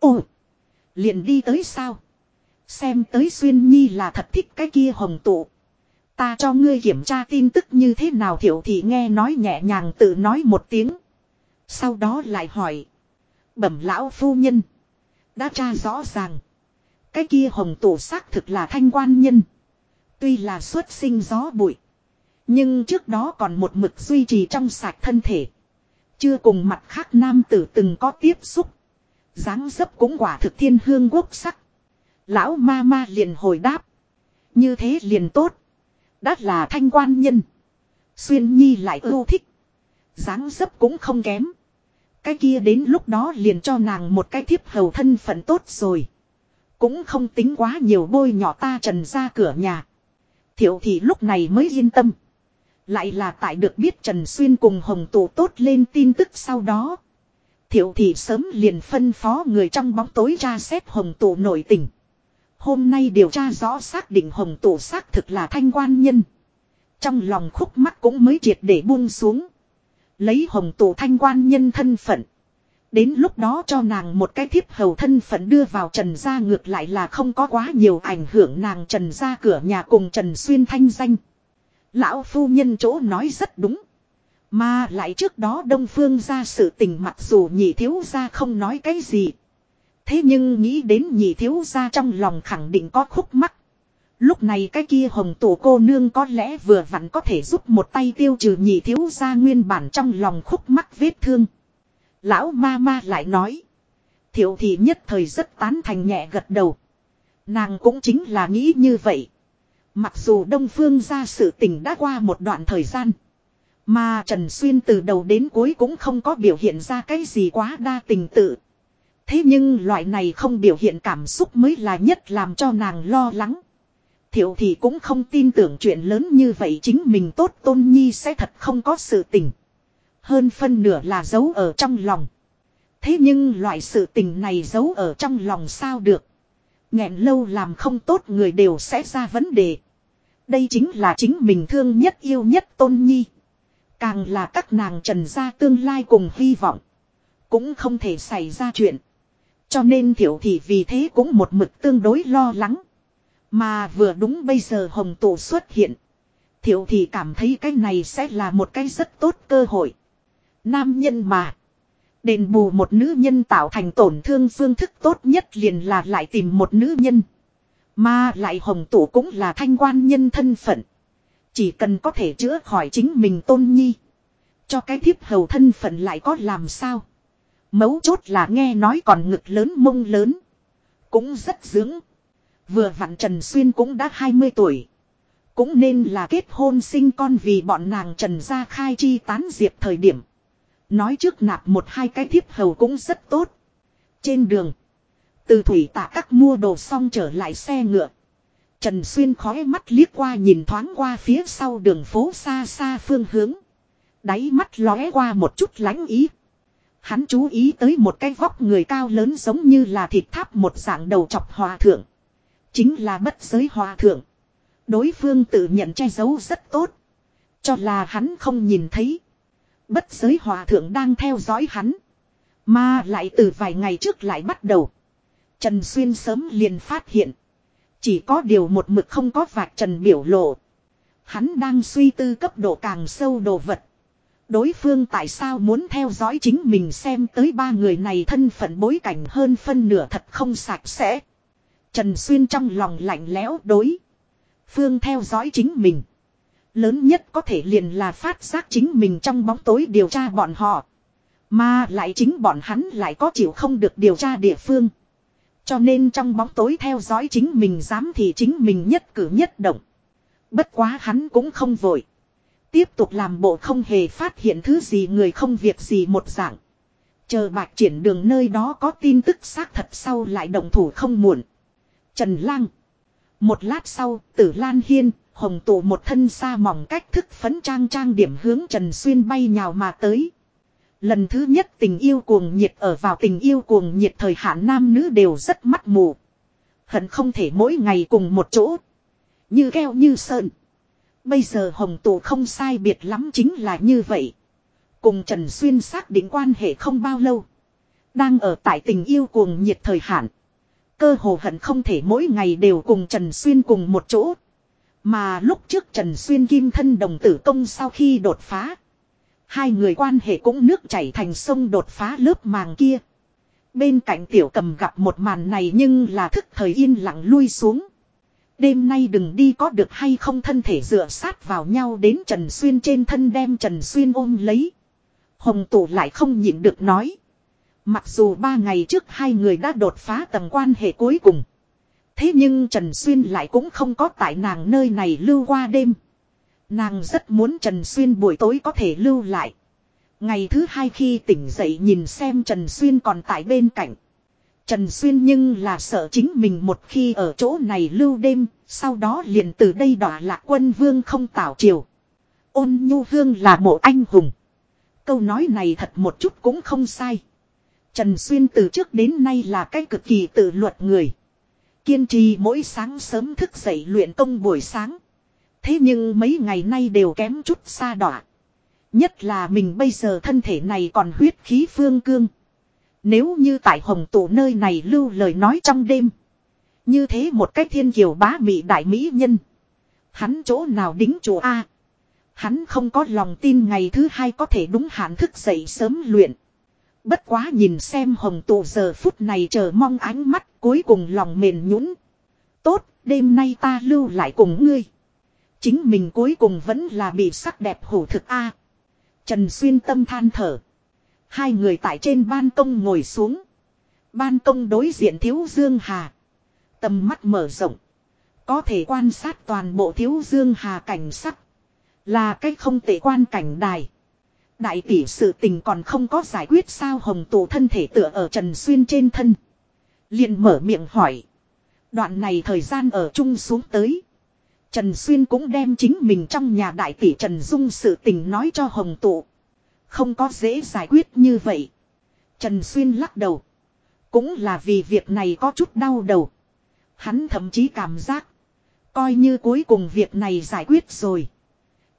S1: Ồ! Liền đi tới sao? Xem tới Xuyên Nhi là thật thích cái kia hồng tụ. Ta cho ngươi kiểm tra tin tức như thế nào thiểu thị nghe nói nhẹ nhàng tự nói một tiếng. Sau đó lại hỏi. Bẩm lão phu nhân. Đã tra rõ ràng. Cái kia hồng tụ xác thực là thanh quan nhân. Tuy là xuất sinh gió bụi. Nhưng trước đó còn một mực duy trì trong sạch thân thể. Chưa cùng mặt khác nam tử từng có tiếp xúc dáng dấp cũng quả thực thiên hương quốc sắc. Lão ma ma liền hồi đáp. Như thế liền tốt. Đã là thanh quan nhân. Xuyên nhi lại ưu thích. dáng dấp cũng không kém. Cái kia đến lúc đó liền cho nàng một cái thiếp hầu thân phận tốt rồi. Cũng không tính quá nhiều bôi nhỏ ta trần ra cửa nhà. Thiệu thị lúc này mới yên tâm. Lại là tại được biết Trần Xuyên cùng Hồng Tụ tốt lên tin tức sau đó. Thiệu thị sớm liền phân phó người trong bóng tối ra xét Hồng Tụ nổi tình. Hôm nay điều tra rõ xác định Hồng Tụ xác thực là thanh quan nhân. Trong lòng khúc mắc cũng mới triệt để buông xuống. Lấy Hồng Tụ thanh quan nhân thân phận. Đến lúc đó cho nàng một cái thiếp hầu thân phận đưa vào Trần gia ngược lại là không có quá nhiều ảnh hưởng nàng Trần gia cửa nhà cùng Trần Xuyên thanh danh. Lão phu nhân chỗ nói rất đúng. Mà lại trước đó Đông Phương ra sự tình mặc dù nhị thiếu gia không nói cái gì. Thế nhưng nghĩ đến nhị thiếu gia trong lòng khẳng định có khúc mắc. Lúc này cái kia hồng tổ cô nương có lẽ vừa vặn có thể giúp một tay tiêu trừ nhị thiếu gia nguyên bản trong lòng khúc mắc vết thương. Lão ma ma lại nói. Thiệu thị nhất thời rất tán thành nhẹ gật đầu. Nàng cũng chính là nghĩ như vậy. Mặc dù Đông Phương ra sự tình đã qua một đoạn thời gian. Mà Trần Xuyên từ đầu đến cuối cũng không có biểu hiện ra cái gì quá đa tình tự. Thế nhưng loại này không biểu hiện cảm xúc mới là nhất làm cho nàng lo lắng. Thiệu thì cũng không tin tưởng chuyện lớn như vậy chính mình tốt tôn nhi sẽ thật không có sự tình. Hơn phân nửa là giấu ở trong lòng. Thế nhưng loại sự tình này giấu ở trong lòng sao được. nghẹn lâu làm không tốt người đều sẽ ra vấn đề. Đây chính là chính mình thương nhất yêu nhất tôn nhi. Càng là các nàng trần gia tương lai cùng hy vọng. Cũng không thể xảy ra chuyện. Cho nên thiểu thị vì thế cũng một mực tương đối lo lắng. Mà vừa đúng bây giờ hồng tụ xuất hiện. Thiểu thị cảm thấy cái này sẽ là một cái rất tốt cơ hội. Nam nhân mà. Đền bù một nữ nhân tạo thành tổn thương phương thức tốt nhất liền là lại tìm một nữ nhân. Mà lại hồng tụ cũng là thanh quan nhân thân phận. Chỉ cần có thể chữa khỏi chính mình tôn nhi. Cho cái thiếp hầu thân phận lại có làm sao. Mấu chốt là nghe nói còn ngực lớn mông lớn. Cũng rất dưỡng. Vừa vặn Trần Xuyên cũng đã 20 tuổi. Cũng nên là kết hôn sinh con vì bọn nàng Trần gia khai chi tán diệp thời điểm. Nói trước nạp một hai cái thiếp hầu cũng rất tốt. Trên đường. Từ thủy tạ các mua đồ xong trở lại xe ngựa. Trần Xuyên khói mắt liếc qua nhìn thoáng qua phía sau đường phố xa xa phương hướng. Đáy mắt lóe qua một chút lánh ý. Hắn chú ý tới một cái vóc người cao lớn giống như là thịt tháp một dạng đầu chọc hòa thượng. Chính là bất giới hòa thượng. Đối phương tự nhận che giấu rất tốt. Cho là hắn không nhìn thấy. Bất giới hòa thượng đang theo dõi hắn. Mà lại từ vài ngày trước lại bắt đầu. Trần Xuyên sớm liền phát hiện. Chỉ có điều một mực không có vạch trần biểu lộ. Hắn đang suy tư cấp độ càng sâu đồ vật. Đối phương tại sao muốn theo dõi chính mình xem tới ba người này thân phận bối cảnh hơn phân nửa thật không sạch sẽ. Trần Xuyên trong lòng lạnh lẽo đối. Phương theo dõi chính mình. Lớn nhất có thể liền là phát giác chính mình trong bóng tối điều tra bọn họ. Mà lại chính bọn hắn lại có chịu không được điều tra địa phương. Cho nên trong bóng tối theo dõi chính mình dám thì chính mình nhất cử nhất động. Bất quá hắn cũng không vội. Tiếp tục làm bộ không hề phát hiện thứ gì người không việc gì một dạng. Chờ bạc triển đường nơi đó có tin tức xác thật sau lại động thủ không muộn. Trần Lang. Một lát sau, tử Lan Hiên, hồng tụ một thân xa mỏng cách thức phấn trang trang điểm hướng Trần Xuyên bay nhào mà tới. Lần thứ nhất tình yêu cuồng nhiệt ở vào tình yêu cuồng nhiệt thời hạn nam nữ đều rất mắt mù. Hận không thể mỗi ngày cùng một chỗ. Như keo như sơn. Bây giờ hồng tụ không sai biệt lắm chính là như vậy. Cùng Trần Xuyên xác định quan hệ không bao lâu. Đang ở tại tình yêu cuồng nhiệt thời hạn. Cơ hồ hận không thể mỗi ngày đều cùng Trần Xuyên cùng một chỗ. Mà lúc trước Trần Xuyên kim thân đồng tử công sau khi đột phá. Hai người quan hệ cũng nước chảy thành sông đột phá lớp màng kia. Bên cạnh tiểu cầm gặp một màn này nhưng là thức thời yên lặng lui xuống. Đêm nay đừng đi có được hay không thân thể dựa sát vào nhau đến Trần Xuyên trên thân đem Trần Xuyên ôm lấy. Hồng Tụ lại không nhịn được nói. Mặc dù ba ngày trước hai người đã đột phá tầng quan hệ cuối cùng. Thế nhưng Trần Xuyên lại cũng không có tại nàng nơi này lưu qua đêm. Nàng rất muốn Trần Xuyên buổi tối có thể lưu lại. Ngày thứ hai khi tỉnh dậy nhìn xem Trần Xuyên còn tại bên cạnh. Trần Xuyên nhưng là sợ chính mình một khi ở chỗ này lưu đêm, sau đó liền từ đây đỏ lạc quân vương không tảo triều. Ôn nhu vương là mộ anh hùng. Câu nói này thật một chút cũng không sai. Trần Xuyên từ trước đến nay là cái cực kỳ tự luật người. Kiên trì mỗi sáng sớm thức dậy luyện công buổi sáng. Thế nhưng mấy ngày nay đều kém chút xa đọa. Nhất là mình bây giờ thân thể này còn huyết khí phương cương. Nếu như tại hồng tụ nơi này lưu lời nói trong đêm. Như thế một cách thiên kiều bá mỹ đại mỹ nhân. Hắn chỗ nào đính chủ A. Hắn không có lòng tin ngày thứ hai có thể đúng hạn thức dậy sớm luyện. Bất quá nhìn xem hồng tụ giờ phút này chờ mong ánh mắt cuối cùng lòng mềm nhũn. Tốt, đêm nay ta lưu lại cùng ngươi. Chính mình cuối cùng vẫn là bị sắc đẹp hủ thực A. Trần Xuyên tâm than thở. Hai người tại trên ban công ngồi xuống. Ban công đối diện Thiếu Dương Hà. Tầm mắt mở rộng. Có thể quan sát toàn bộ Thiếu Dương Hà cảnh sắc. Là cách không tệ quan cảnh đài. Đại tỷ sự tình còn không có giải quyết sao hồng tụ thân thể tựa ở Trần Xuyên trên thân. liền mở miệng hỏi. Đoạn này thời gian ở chung xuống tới. Trần Xuyên cũng đem chính mình trong nhà đại tỷ Trần Dung sự tình nói cho hồng tụ. Không có dễ giải quyết như vậy. Trần Xuyên lắc đầu. Cũng là vì việc này có chút đau đầu. Hắn thậm chí cảm giác. Coi như cuối cùng việc này giải quyết rồi.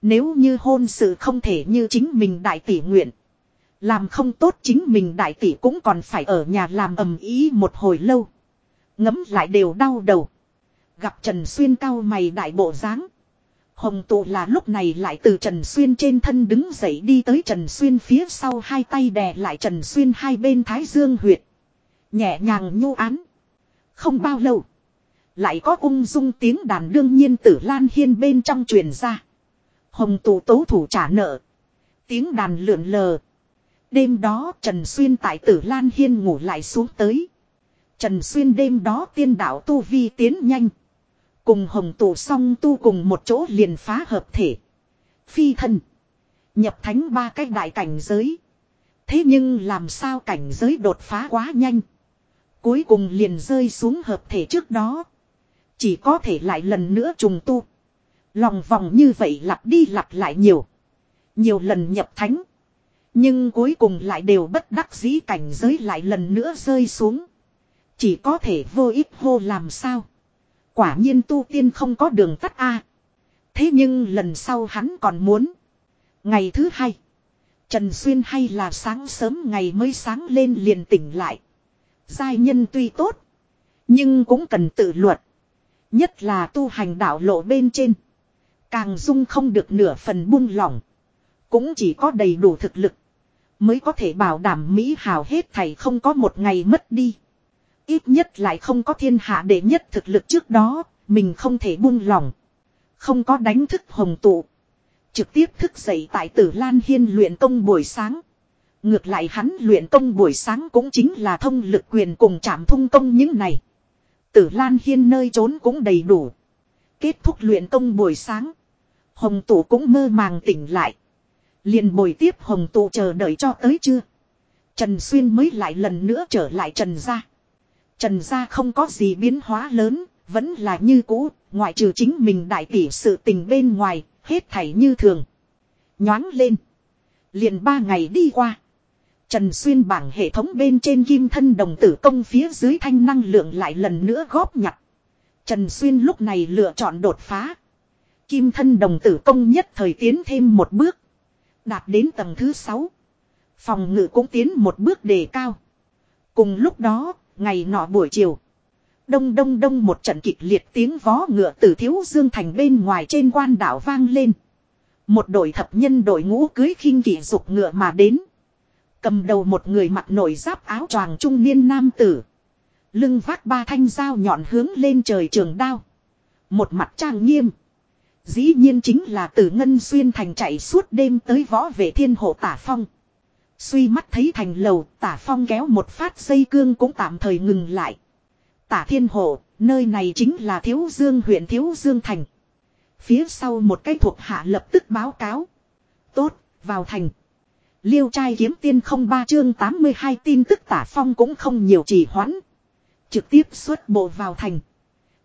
S1: Nếu như hôn sự không thể như chính mình đại tỷ nguyện. Làm không tốt chính mình đại tỷ cũng còn phải ở nhà làm ầm ý một hồi lâu. Ngấm lại đều đau đầu. Gặp Trần Xuyên cao mày đại bộ dáng Hồng tụ là lúc này lại từ Trần Xuyên trên thân đứng dậy đi tới Trần Xuyên phía sau, hai tay đè lại Trần Xuyên hai bên thái dương huyệt. Nhẹ nhàng nhu án. Không bao lâu. Lại có ung dung tiếng đàn đương nhiên tử Lan Hiên bên trong truyền ra. Hồng tụ tố thủ trả nợ. Tiếng đàn lượn lờ. Đêm đó, Trần Xuyên tại tử Lan Hiên ngủ lại xuống tới. Trần Xuyên đêm đó tiên đạo tu vi tiến nhanh. Cùng hồng tụ song tu cùng một chỗ liền phá hợp thể. Phi thân. Nhập thánh ba cái đại cảnh giới. Thế nhưng làm sao cảnh giới đột phá quá nhanh. Cuối cùng liền rơi xuống hợp thể trước đó. Chỉ có thể lại lần nữa trùng tu. Lòng vòng như vậy lặp đi lặp lại nhiều. Nhiều lần nhập thánh. Nhưng cuối cùng lại đều bất đắc dĩ cảnh giới lại lần nữa rơi xuống. Chỉ có thể vô ích hô làm sao. Quả nhiên tu tiên không có đường tắt A. Thế nhưng lần sau hắn còn muốn. Ngày thứ hai. Trần Xuyên hay là sáng sớm ngày mới sáng lên liền tỉnh lại. Giai nhân tuy tốt. Nhưng cũng cần tự luật. Nhất là tu hành đạo lộ bên trên. Càng dung không được nửa phần buông lỏng. Cũng chỉ có đầy đủ thực lực. Mới có thể bảo đảm Mỹ hào hết thầy không có một ngày mất đi. Ít nhất lại không có thiên hạ đệ nhất thực lực trước đó, mình không thể buông lỏng. Không có đánh thức hồng tụ. Trực tiếp thức dậy tại tử Lan Hiên luyện công buổi sáng. Ngược lại hắn luyện công buổi sáng cũng chính là thông lực quyền cùng chạm thung công những này. Tử Lan Hiên nơi trốn cũng đầy đủ. Kết thúc luyện công buổi sáng. Hồng tụ cũng mơ màng tỉnh lại. liền bồi tiếp hồng tụ chờ đợi cho tới chưa. Trần Xuyên mới lại lần nữa trở lại Trần gia. Trần gia không có gì biến hóa lớn, vẫn là như cũ, ngoại trừ chính mình đại tỷ sự tình bên ngoài, hết thảy như thường. Nhoáng lên. Liền ba ngày đi qua. Trần Xuyên bảng hệ thống bên trên kim thân đồng tử công phía dưới thanh năng lượng lại lần nữa góp nhặt. Trần Xuyên lúc này lựa chọn đột phá. Kim thân đồng tử công nhất thời tiến thêm một bước. Đạt đến tầng thứ 6. Phòng ngự cũng tiến một bước đề cao. Cùng lúc đó, ngày nọ buổi chiều. Đông đông đông một trận kịch liệt tiếng vó ngựa từ thiếu dương thành bên ngoài trên quan đảo vang lên. Một đội thập nhân đội ngũ cưới khinh kỷ dục ngựa mà đến. Cầm đầu một người mặc nổi giáp áo choàng trung niên nam tử. Lưng vác ba thanh dao nhọn hướng lên trời trường đao. Một mặt trang nghiêm. Dĩ nhiên chính là từ Ngân Xuyên thành chạy suốt đêm tới võ vệ thiên hộ tả phong. Suy mắt thấy thành lầu, tả phong kéo một phát dây cương cũng tạm thời ngừng lại. Tả thiên hộ, nơi này chính là Thiếu Dương huyện Thiếu Dương Thành. Phía sau một cái thuộc hạ lập tức báo cáo. Tốt, vào thành. Liêu trai kiếm tiên không ba chương 82 tin tức tả phong cũng không nhiều trì hoãn. Trực tiếp xuất bộ vào thành.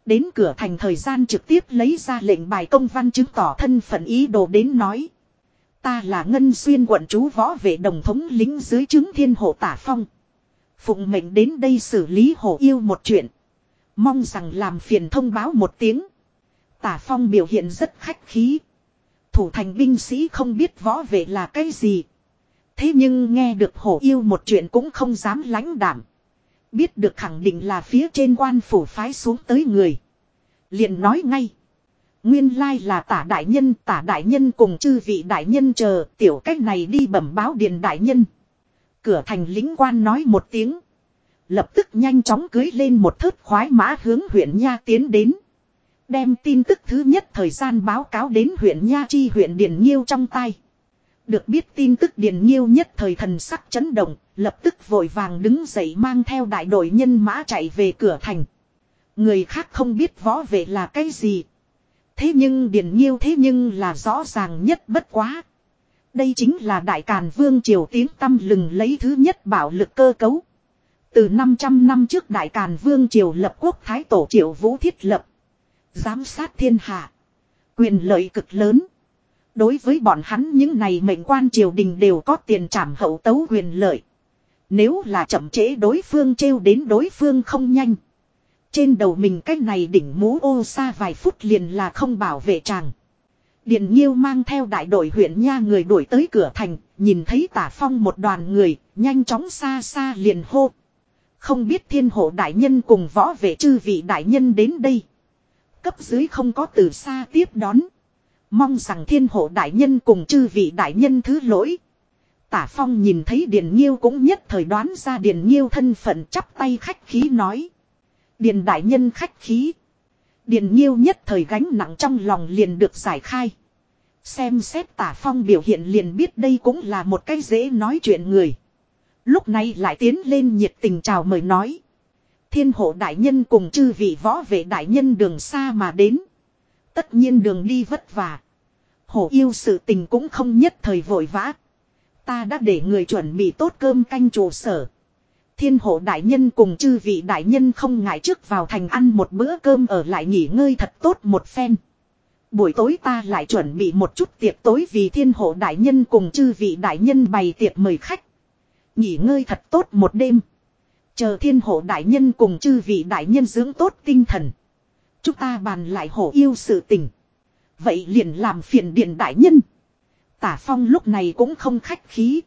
S1: Đến cửa thành thời gian trực tiếp lấy ra lệnh bài công văn chứng tỏ thân phận ý đồ đến nói. Ta là Ngân Xuyên quận chú võ vệ đồng thống lính dưới chứng thiên hộ tả phong. Phụng mệnh đến đây xử lý hổ yêu một chuyện. Mong rằng làm phiền thông báo một tiếng. Tả phong biểu hiện rất khách khí. Thủ thành binh sĩ không biết võ vệ là cái gì. Thế nhưng nghe được hổ yêu một chuyện cũng không dám lãnh đảm. Biết được khẳng định là phía trên quan phủ phái xuống tới người. liền nói ngay. Nguyên lai là tả đại nhân, tả đại nhân cùng chư vị đại nhân chờ tiểu cách này đi bẩm báo điện đại nhân. Cửa thành lính quan nói một tiếng. Lập tức nhanh chóng cưới lên một thớt khoái mã hướng huyện Nha tiến đến. Đem tin tức thứ nhất thời gian báo cáo đến huyện Nha Chi huyện Điền Nhiêu trong tay. Được biết tin tức Điền Nhiêu nhất thời thần sắc chấn động, lập tức vội vàng đứng dậy mang theo đại đội nhân mã chạy về cửa thành. Người khác không biết võ vệ là cái gì. Thế nhưng Điền Nhiêu thế nhưng là rõ ràng nhất bất quá. Đây chính là Đại Càn Vương Triều tiếng tâm lừng lấy thứ nhất bảo lực cơ cấu. Từ 500 năm trước Đại Càn Vương Triều lập quốc Thái Tổ Triệu Vũ thiết lập. Giám sát thiên hạ. Quyền lợi cực lớn. Đối với bọn hắn những này mệnh quan triều đình đều có tiền trảm hậu tấu quyền lợi. Nếu là chậm trễ đối phương trêu đến đối phương không nhanh. Trên đầu mình cái này đỉnh mũ ô xa vài phút liền là không bảo vệ chàng. Điện Nhiêu mang theo đại đội huyện nha người đuổi tới cửa thành, nhìn thấy tả phong một đoàn người, nhanh chóng xa xa liền hô. Không biết thiên hộ đại nhân cùng võ vệ chư vị đại nhân đến đây. Cấp dưới không có từ xa tiếp đón. Mong rằng thiên hộ đại nhân cùng chư vị đại nhân thứ lỗi. Tả phong nhìn thấy Điền Nhiêu cũng nhất thời đoán ra Điền Nhiêu thân phận chắp tay khách khí nói. Điền đại nhân khách khí. Điền Nhiêu nhất thời gánh nặng trong lòng liền được giải khai. Xem xét tả phong biểu hiện liền biết đây cũng là một cái dễ nói chuyện người. Lúc này lại tiến lên nhiệt tình chào mời nói. Thiên hộ đại nhân cùng chư vị võ vệ đại nhân đường xa mà đến. Tất nhiên đường đi vất vả. Hổ yêu sự tình cũng không nhất thời vội vã. Ta đã để người chuẩn bị tốt cơm canh trụ sở. Thiên hộ đại nhân cùng chư vị đại nhân không ngại trước vào thành ăn một bữa cơm ở lại nghỉ ngơi thật tốt một phen. Buổi tối ta lại chuẩn bị một chút tiệc tối vì thiên hộ đại nhân cùng chư vị đại nhân bày tiệc mời khách. Nghỉ ngơi thật tốt một đêm. Chờ thiên hộ đại nhân cùng chư vị đại nhân dưỡng tốt tinh thần. Chúng ta bàn lại hổ yêu sự tình. Vậy liền làm phiền điện đại nhân. Tả phong lúc này cũng không khách khí.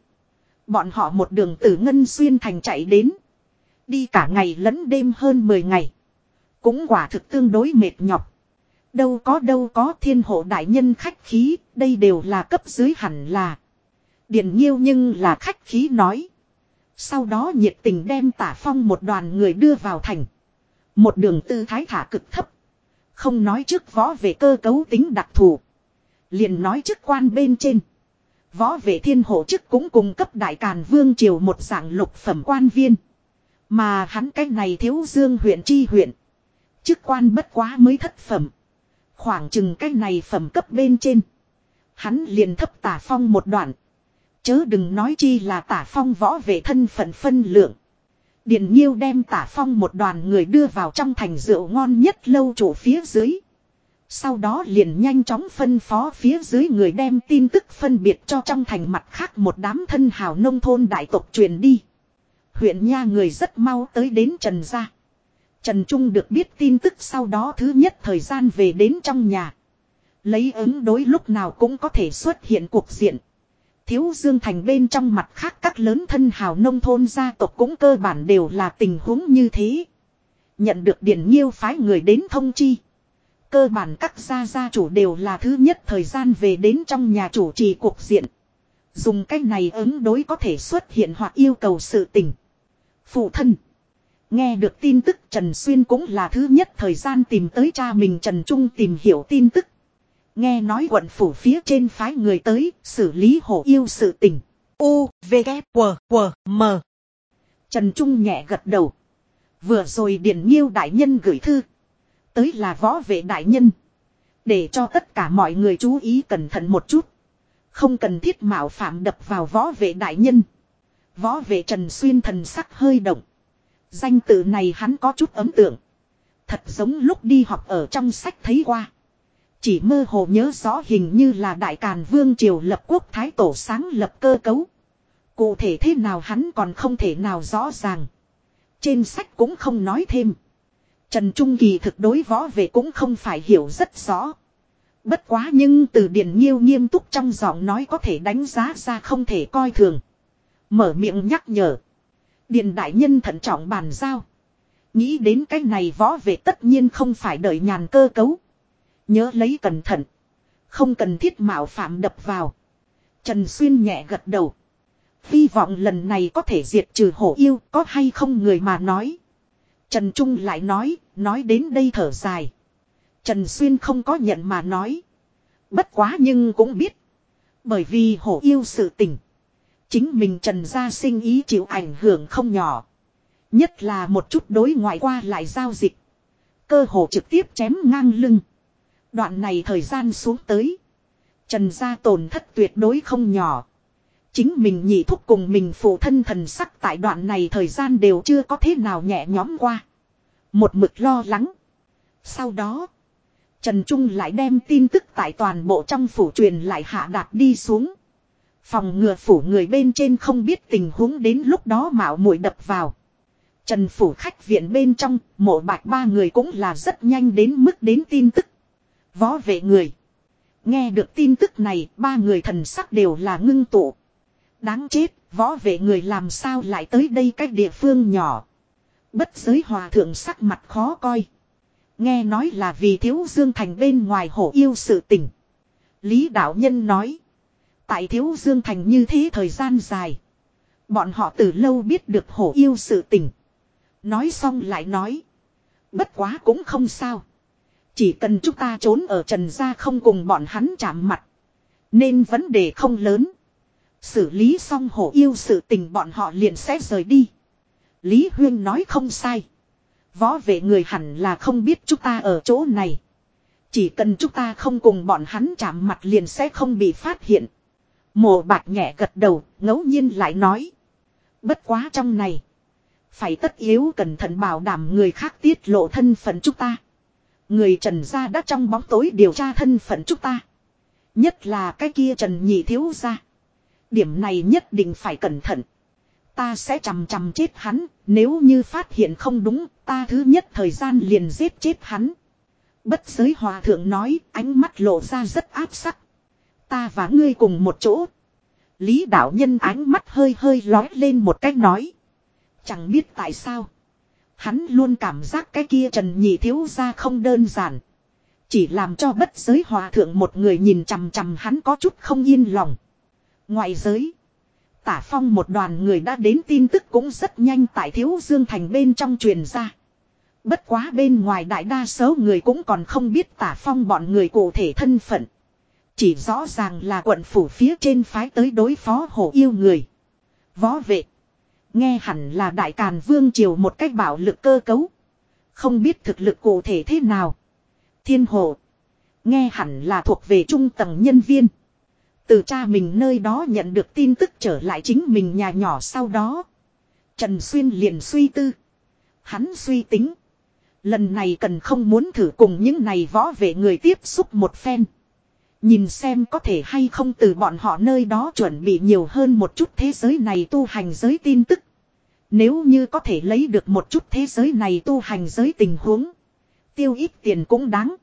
S1: Bọn họ một đường từ Ngân Xuyên thành chạy đến. Đi cả ngày lẫn đêm hơn 10 ngày. Cũng quả thực tương đối mệt nhọc. Đâu có đâu có thiên hộ đại nhân khách khí, đây đều là cấp dưới hẳn là. Điền nhiêu nhưng là khách khí nói. Sau đó nhiệt tình đem tả phong một đoàn người đưa vào thành. Một đường tư thái thả cực thấp. Không nói trước võ về cơ cấu tính đặc thù. Liền nói trước quan bên trên. Võ vệ thiên hộ chức cũng cung cấp đại càn vương triều một dạng lục phẩm quan viên. Mà hắn cái này thiếu dương huyện chi huyện. Chức quan bất quá mới thất phẩm. Khoảng chừng cái này phẩm cấp bên trên. Hắn liền thấp tả phong một đoạn. Chớ đừng nói chi là tả phong võ vệ thân phận phân lượng. Điện nhiêu đem tả phong một đoàn người đưa vào trong thành rượu ngon nhất lâu chủ phía dưới. Sau đó liền nhanh chóng phân phó phía dưới người đem tin tức phân biệt cho trong thành mặt khác một đám thân hào nông thôn đại tộc truyền đi. Huyện nha người rất mau tới đến Trần gia. Trần Trung được biết tin tức sau đó thứ nhất thời gian về đến trong nhà. Lấy ứng đối lúc nào cũng có thể xuất hiện cuộc diện. Thiếu Dương Thành bên trong mặt khác các lớn thân hào nông thôn gia tộc cũng cơ bản đều là tình huống như thế. Nhận được điển nhiêu phái người đến thông chi. Cơ bản các gia gia chủ đều là thứ nhất thời gian về đến trong nhà chủ trì cuộc diện. Dùng cách này ứng đối có thể xuất hiện hoặc yêu cầu sự tình. Phụ thân. Nghe được tin tức Trần Xuyên cũng là thứ nhất thời gian tìm tới cha mình Trần Trung tìm hiểu tin tức. Nghe nói quận phủ phía trên phái người tới xử lý hổ yêu sự tình.
S2: U, V, K, W, W, M.
S1: Trần Trung nhẹ gật đầu. Vừa rồi Điền Nhiêu đại nhân gửi thư. Tới là võ vệ đại nhân. Để cho tất cả mọi người chú ý cẩn thận một chút. Không cần thiết mạo phạm đập vào võ vệ đại nhân. Võ vệ Trần Xuyên thần sắc hơi động. Danh tự này hắn có chút ấm tượng. Thật giống lúc đi học ở trong sách thấy qua. Chỉ mơ hồ nhớ rõ hình như là Đại Càn Vương Triều lập quốc thái tổ sáng lập cơ cấu. Cụ thể thế nào hắn còn không thể nào rõ ràng. Trên sách cũng không nói thêm. Trần Trung Kỳ thực đối võ về cũng không phải hiểu rất rõ. Bất quá nhưng từ điển nhiêu nghiêm túc trong giọng nói có thể đánh giá ra không thể coi thường. Mở miệng nhắc nhở. Điền đại nhân thận trọng bàn giao. Nghĩ đến cái này võ về tất nhiên không phải đợi nhàn cơ cấu. Nhớ lấy cẩn thận. Không cần thiết mạo phạm đập vào. Trần Xuyên nhẹ gật đầu. Hy vọng lần này có thể diệt trừ hổ yêu, có hay không người mà nói. Trần Trung lại nói, nói đến đây thở dài. Trần Xuyên không có nhận mà nói. Bất quá nhưng cũng biết. Bởi vì hổ yêu sự tình. Chính mình Trần gia sinh ý chịu ảnh hưởng không nhỏ. Nhất là một chút đối ngoại qua lại giao dịch. Cơ hồ trực tiếp chém ngang lưng. Đoạn này thời gian xuống tới. Trần gia tổn thất tuyệt đối không nhỏ. Chính mình nhị thúc cùng mình phụ thân thần sắc tại đoạn này thời gian đều chưa có thế nào nhẹ nhõm qua. Một mực lo lắng. Sau đó. Trần Trung lại đem tin tức tại toàn bộ trong phủ truyền lại hạ đạt đi xuống. Phòng ngừa phủ người bên trên không biết tình huống đến lúc đó mạo muội đập vào. Trần phủ khách viện bên trong, mộ bạch ba người cũng là rất nhanh đến mức đến tin tức. Võ vệ người. Nghe được tin tức này, ba người thần sắc đều là ngưng tụ. Đáng chết, võ vệ người làm sao lại tới đây cách địa phương nhỏ. Bất giới hòa thượng sắc mặt khó coi. Nghe nói là vì thiếu dương thành bên ngoài hổ yêu sự tình. Lý đạo nhân nói. Tại thiếu dương thành như thế thời gian dài. Bọn họ từ lâu biết được hổ yêu sự tình. Nói xong lại nói. Bất quá cũng không sao. Chỉ cần chúng ta trốn ở trần gia không cùng bọn hắn chạm mặt. Nên vấn đề không lớn. Xử lý xong hổ yêu sự tình bọn họ liền sẽ rời đi. Lý Huyên nói không sai. Võ vệ người hẳn là không biết chúng ta ở chỗ này. Chỉ cần chúng ta không cùng bọn hắn chạm mặt liền sẽ không bị phát hiện. Mộ bạc nhẹ gật đầu, ngẫu nhiên lại nói. Bất quá trong này. Phải tất yếu cẩn thận bảo đảm người khác tiết lộ thân phận chúng ta. Người trần gia đã trong bóng tối điều tra thân phận chúng ta. Nhất là cái kia trần nhị thiếu gia. Điểm này nhất định phải cẩn thận. Ta sẽ chằm chằm chết hắn, nếu như phát hiện không đúng, ta thứ nhất thời gian liền giết chết hắn. Bất giới hòa thượng nói, ánh mắt lộ ra rất áp sắc. Ta và ngươi cùng một chỗ. Lý đạo nhân ánh mắt hơi hơi lói lên một cách nói. Chẳng biết tại sao. Hắn luôn cảm giác cái kia trần nhị thiếu ra không đơn giản. Chỉ làm cho bất giới hòa thượng một người nhìn chằm chằm hắn có chút không yên lòng. Ngoại giới. Tả phong một đoàn người đã đến tin tức cũng rất nhanh tại thiếu dương thành bên trong truyền ra. Bất quá bên ngoài đại đa số người cũng còn không biết tả phong bọn người cụ thể thân phận. Chỉ rõ ràng là quận phủ phía trên phái tới đối phó hổ yêu người. Võ vệ. Nghe hẳn là đại càn vương triều một cách bảo lực cơ cấu. Không biết thực lực cụ thể thế nào. Thiên hồ. Nghe hẳn là thuộc về trung tầng nhân viên. Từ cha mình nơi đó nhận được tin tức trở lại chính mình nhà nhỏ sau đó. Trần Xuyên liền suy tư. Hắn suy tính. Lần này cần không muốn thử cùng những này võ vệ người tiếp xúc một phen. Nhìn xem có thể hay không từ bọn họ nơi đó chuẩn bị nhiều hơn một chút thế giới này tu hành giới tin tức. Nếu như có thể lấy được một chút thế giới này tu hành giới tình huống. Tiêu ít tiền cũng đáng.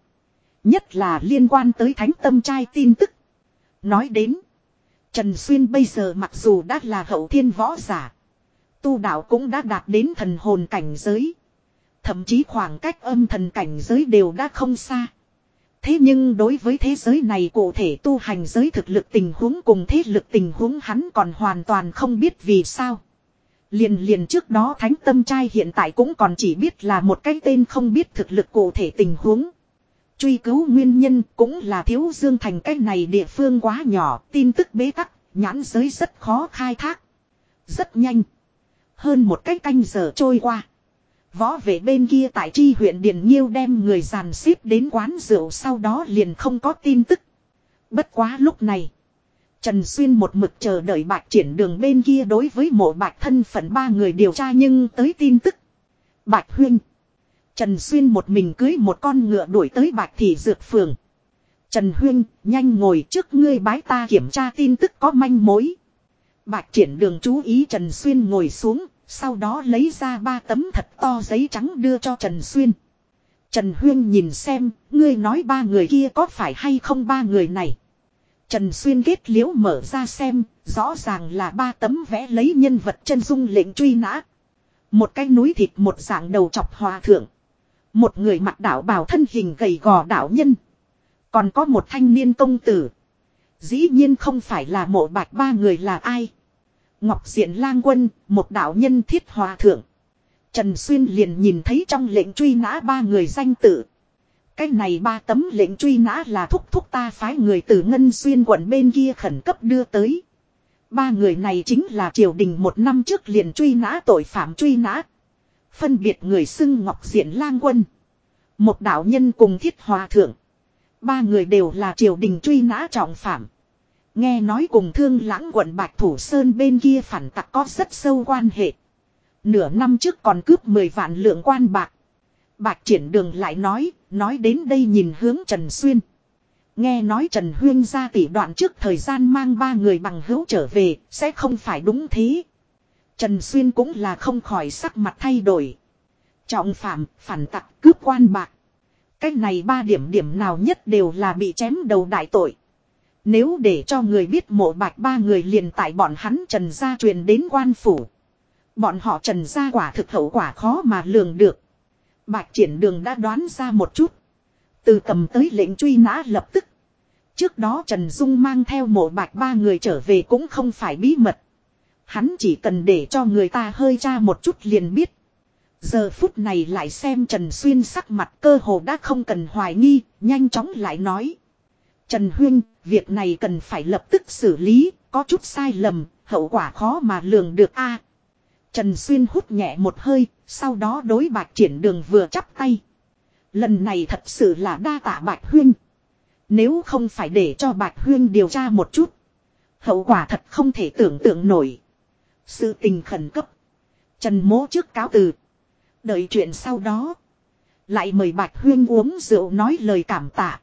S1: Nhất là liên quan tới thánh tâm trai tin tức. Nói đến. Trần Xuyên bây giờ mặc dù đã là hậu thiên võ giả. Tu đạo cũng đã đạt đến thần hồn cảnh giới. Thậm chí khoảng cách âm thần cảnh giới đều đã không xa. Thế nhưng đối với thế giới này cụ thể tu hành giới thực lực tình huống cùng thế lực tình huống hắn còn hoàn toàn không biết vì sao. Liền liền trước đó thánh tâm trai hiện tại cũng còn chỉ biết là một cái tên không biết thực lực cụ thể tình huống. Truy cứu nguyên nhân cũng là thiếu dương thành cái này địa phương quá nhỏ, tin tức bế tắc, nhãn giới rất khó khai thác. Rất nhanh. Hơn một cách canh giờ trôi qua. Võ vệ bên kia tại tri huyện Điền Nhiêu đem người giàn xếp đến quán rượu sau đó liền không có tin tức. Bất quá lúc này. Trần Xuyên một mực chờ đợi bạch triển đường bên kia đối với mộ bạch thân phận ba người điều tra nhưng tới tin tức. Bạch huynh. Trần Xuyên một mình cưới một con ngựa đuổi tới bạch thị dược phường. Trần Huyên, nhanh ngồi trước ngươi bái ta kiểm tra tin tức có manh mối. Bạch triển đường chú ý Trần Xuyên ngồi xuống, sau đó lấy ra ba tấm thật to giấy trắng đưa cho Trần Xuyên. Trần Huyên nhìn xem, ngươi nói ba người kia có phải hay không ba người này. Trần Xuyên kết liễu mở ra xem, rõ ràng là ba tấm vẽ lấy nhân vật chân dung lệnh truy nã. Một cái núi thịt một dạng đầu chọc hòa thượng. Một người mặc đạo bào thân hình gầy gò đạo nhân. Còn có một thanh niên công tử. Dĩ nhiên không phải là mộ bạch ba người là ai. Ngọc Diện Lang Quân, một đạo nhân thiết hòa thượng. Trần Xuyên liền nhìn thấy trong lệnh truy nã ba người danh tử. Cái này ba tấm lệnh truy nã là thúc thúc ta phái người từ Ngân Xuyên quận bên kia khẩn cấp đưa tới. Ba người này chính là triều đình một năm trước liền truy nã tội phạm truy nã. Phân biệt người xưng Ngọc Diện Lang Quân. Một đạo nhân cùng thiết hòa thượng. Ba người đều là triều đình truy nã trọng phạm. Nghe nói cùng thương lãng quận Bạch Thủ Sơn bên kia phản tặc có rất sâu quan hệ. Nửa năm trước còn cướp 10 vạn lượng quan bạc. Bạch triển đường lại nói, nói đến đây nhìn hướng Trần Xuyên. Nghe nói Trần Huyên ra tỷ đoạn trước thời gian mang ba người bằng hữu trở về, sẽ không phải đúng thế. Trần Xuyên cũng là không khỏi sắc mặt thay đổi. Trọng phạm, phản tặc, cướp quan bạc. Cách này ba điểm điểm nào nhất đều là bị chém đầu đại tội. Nếu để cho người biết mộ bạch ba người liền tại bọn hắn trần gia truyền đến quan phủ. Bọn họ trần gia quả thực hậu quả khó mà lường được. Bạch triển đường đã đoán ra một chút. Từ cầm tới lệnh truy nã lập tức. Trước đó Trần Dung mang theo mộ bạch ba người trở về cũng không phải bí mật. Hắn chỉ cần để cho người ta hơi tra một chút liền biết. Giờ phút này lại xem Trần Xuyên sắc mặt cơ hồ đã không cần hoài nghi, nhanh chóng lại nói. Trần Huyên, việc này cần phải lập tức xử lý, có chút sai lầm, hậu quả khó mà lường được a. Trần Xuyên hút nhẹ một hơi, sau đó đối bạc triển đường vừa chắp tay. Lần này thật sự là đa tạ bạc huyên. Nếu không phải để cho bạc huyên điều tra một chút. Hậu quả thật không thể tưởng tượng nổi. Sự tình khẩn cấp. Trần mố trước cáo từ. Đợi chuyện sau đó. Lại mời bạch huyên uống rượu nói lời cảm tạ.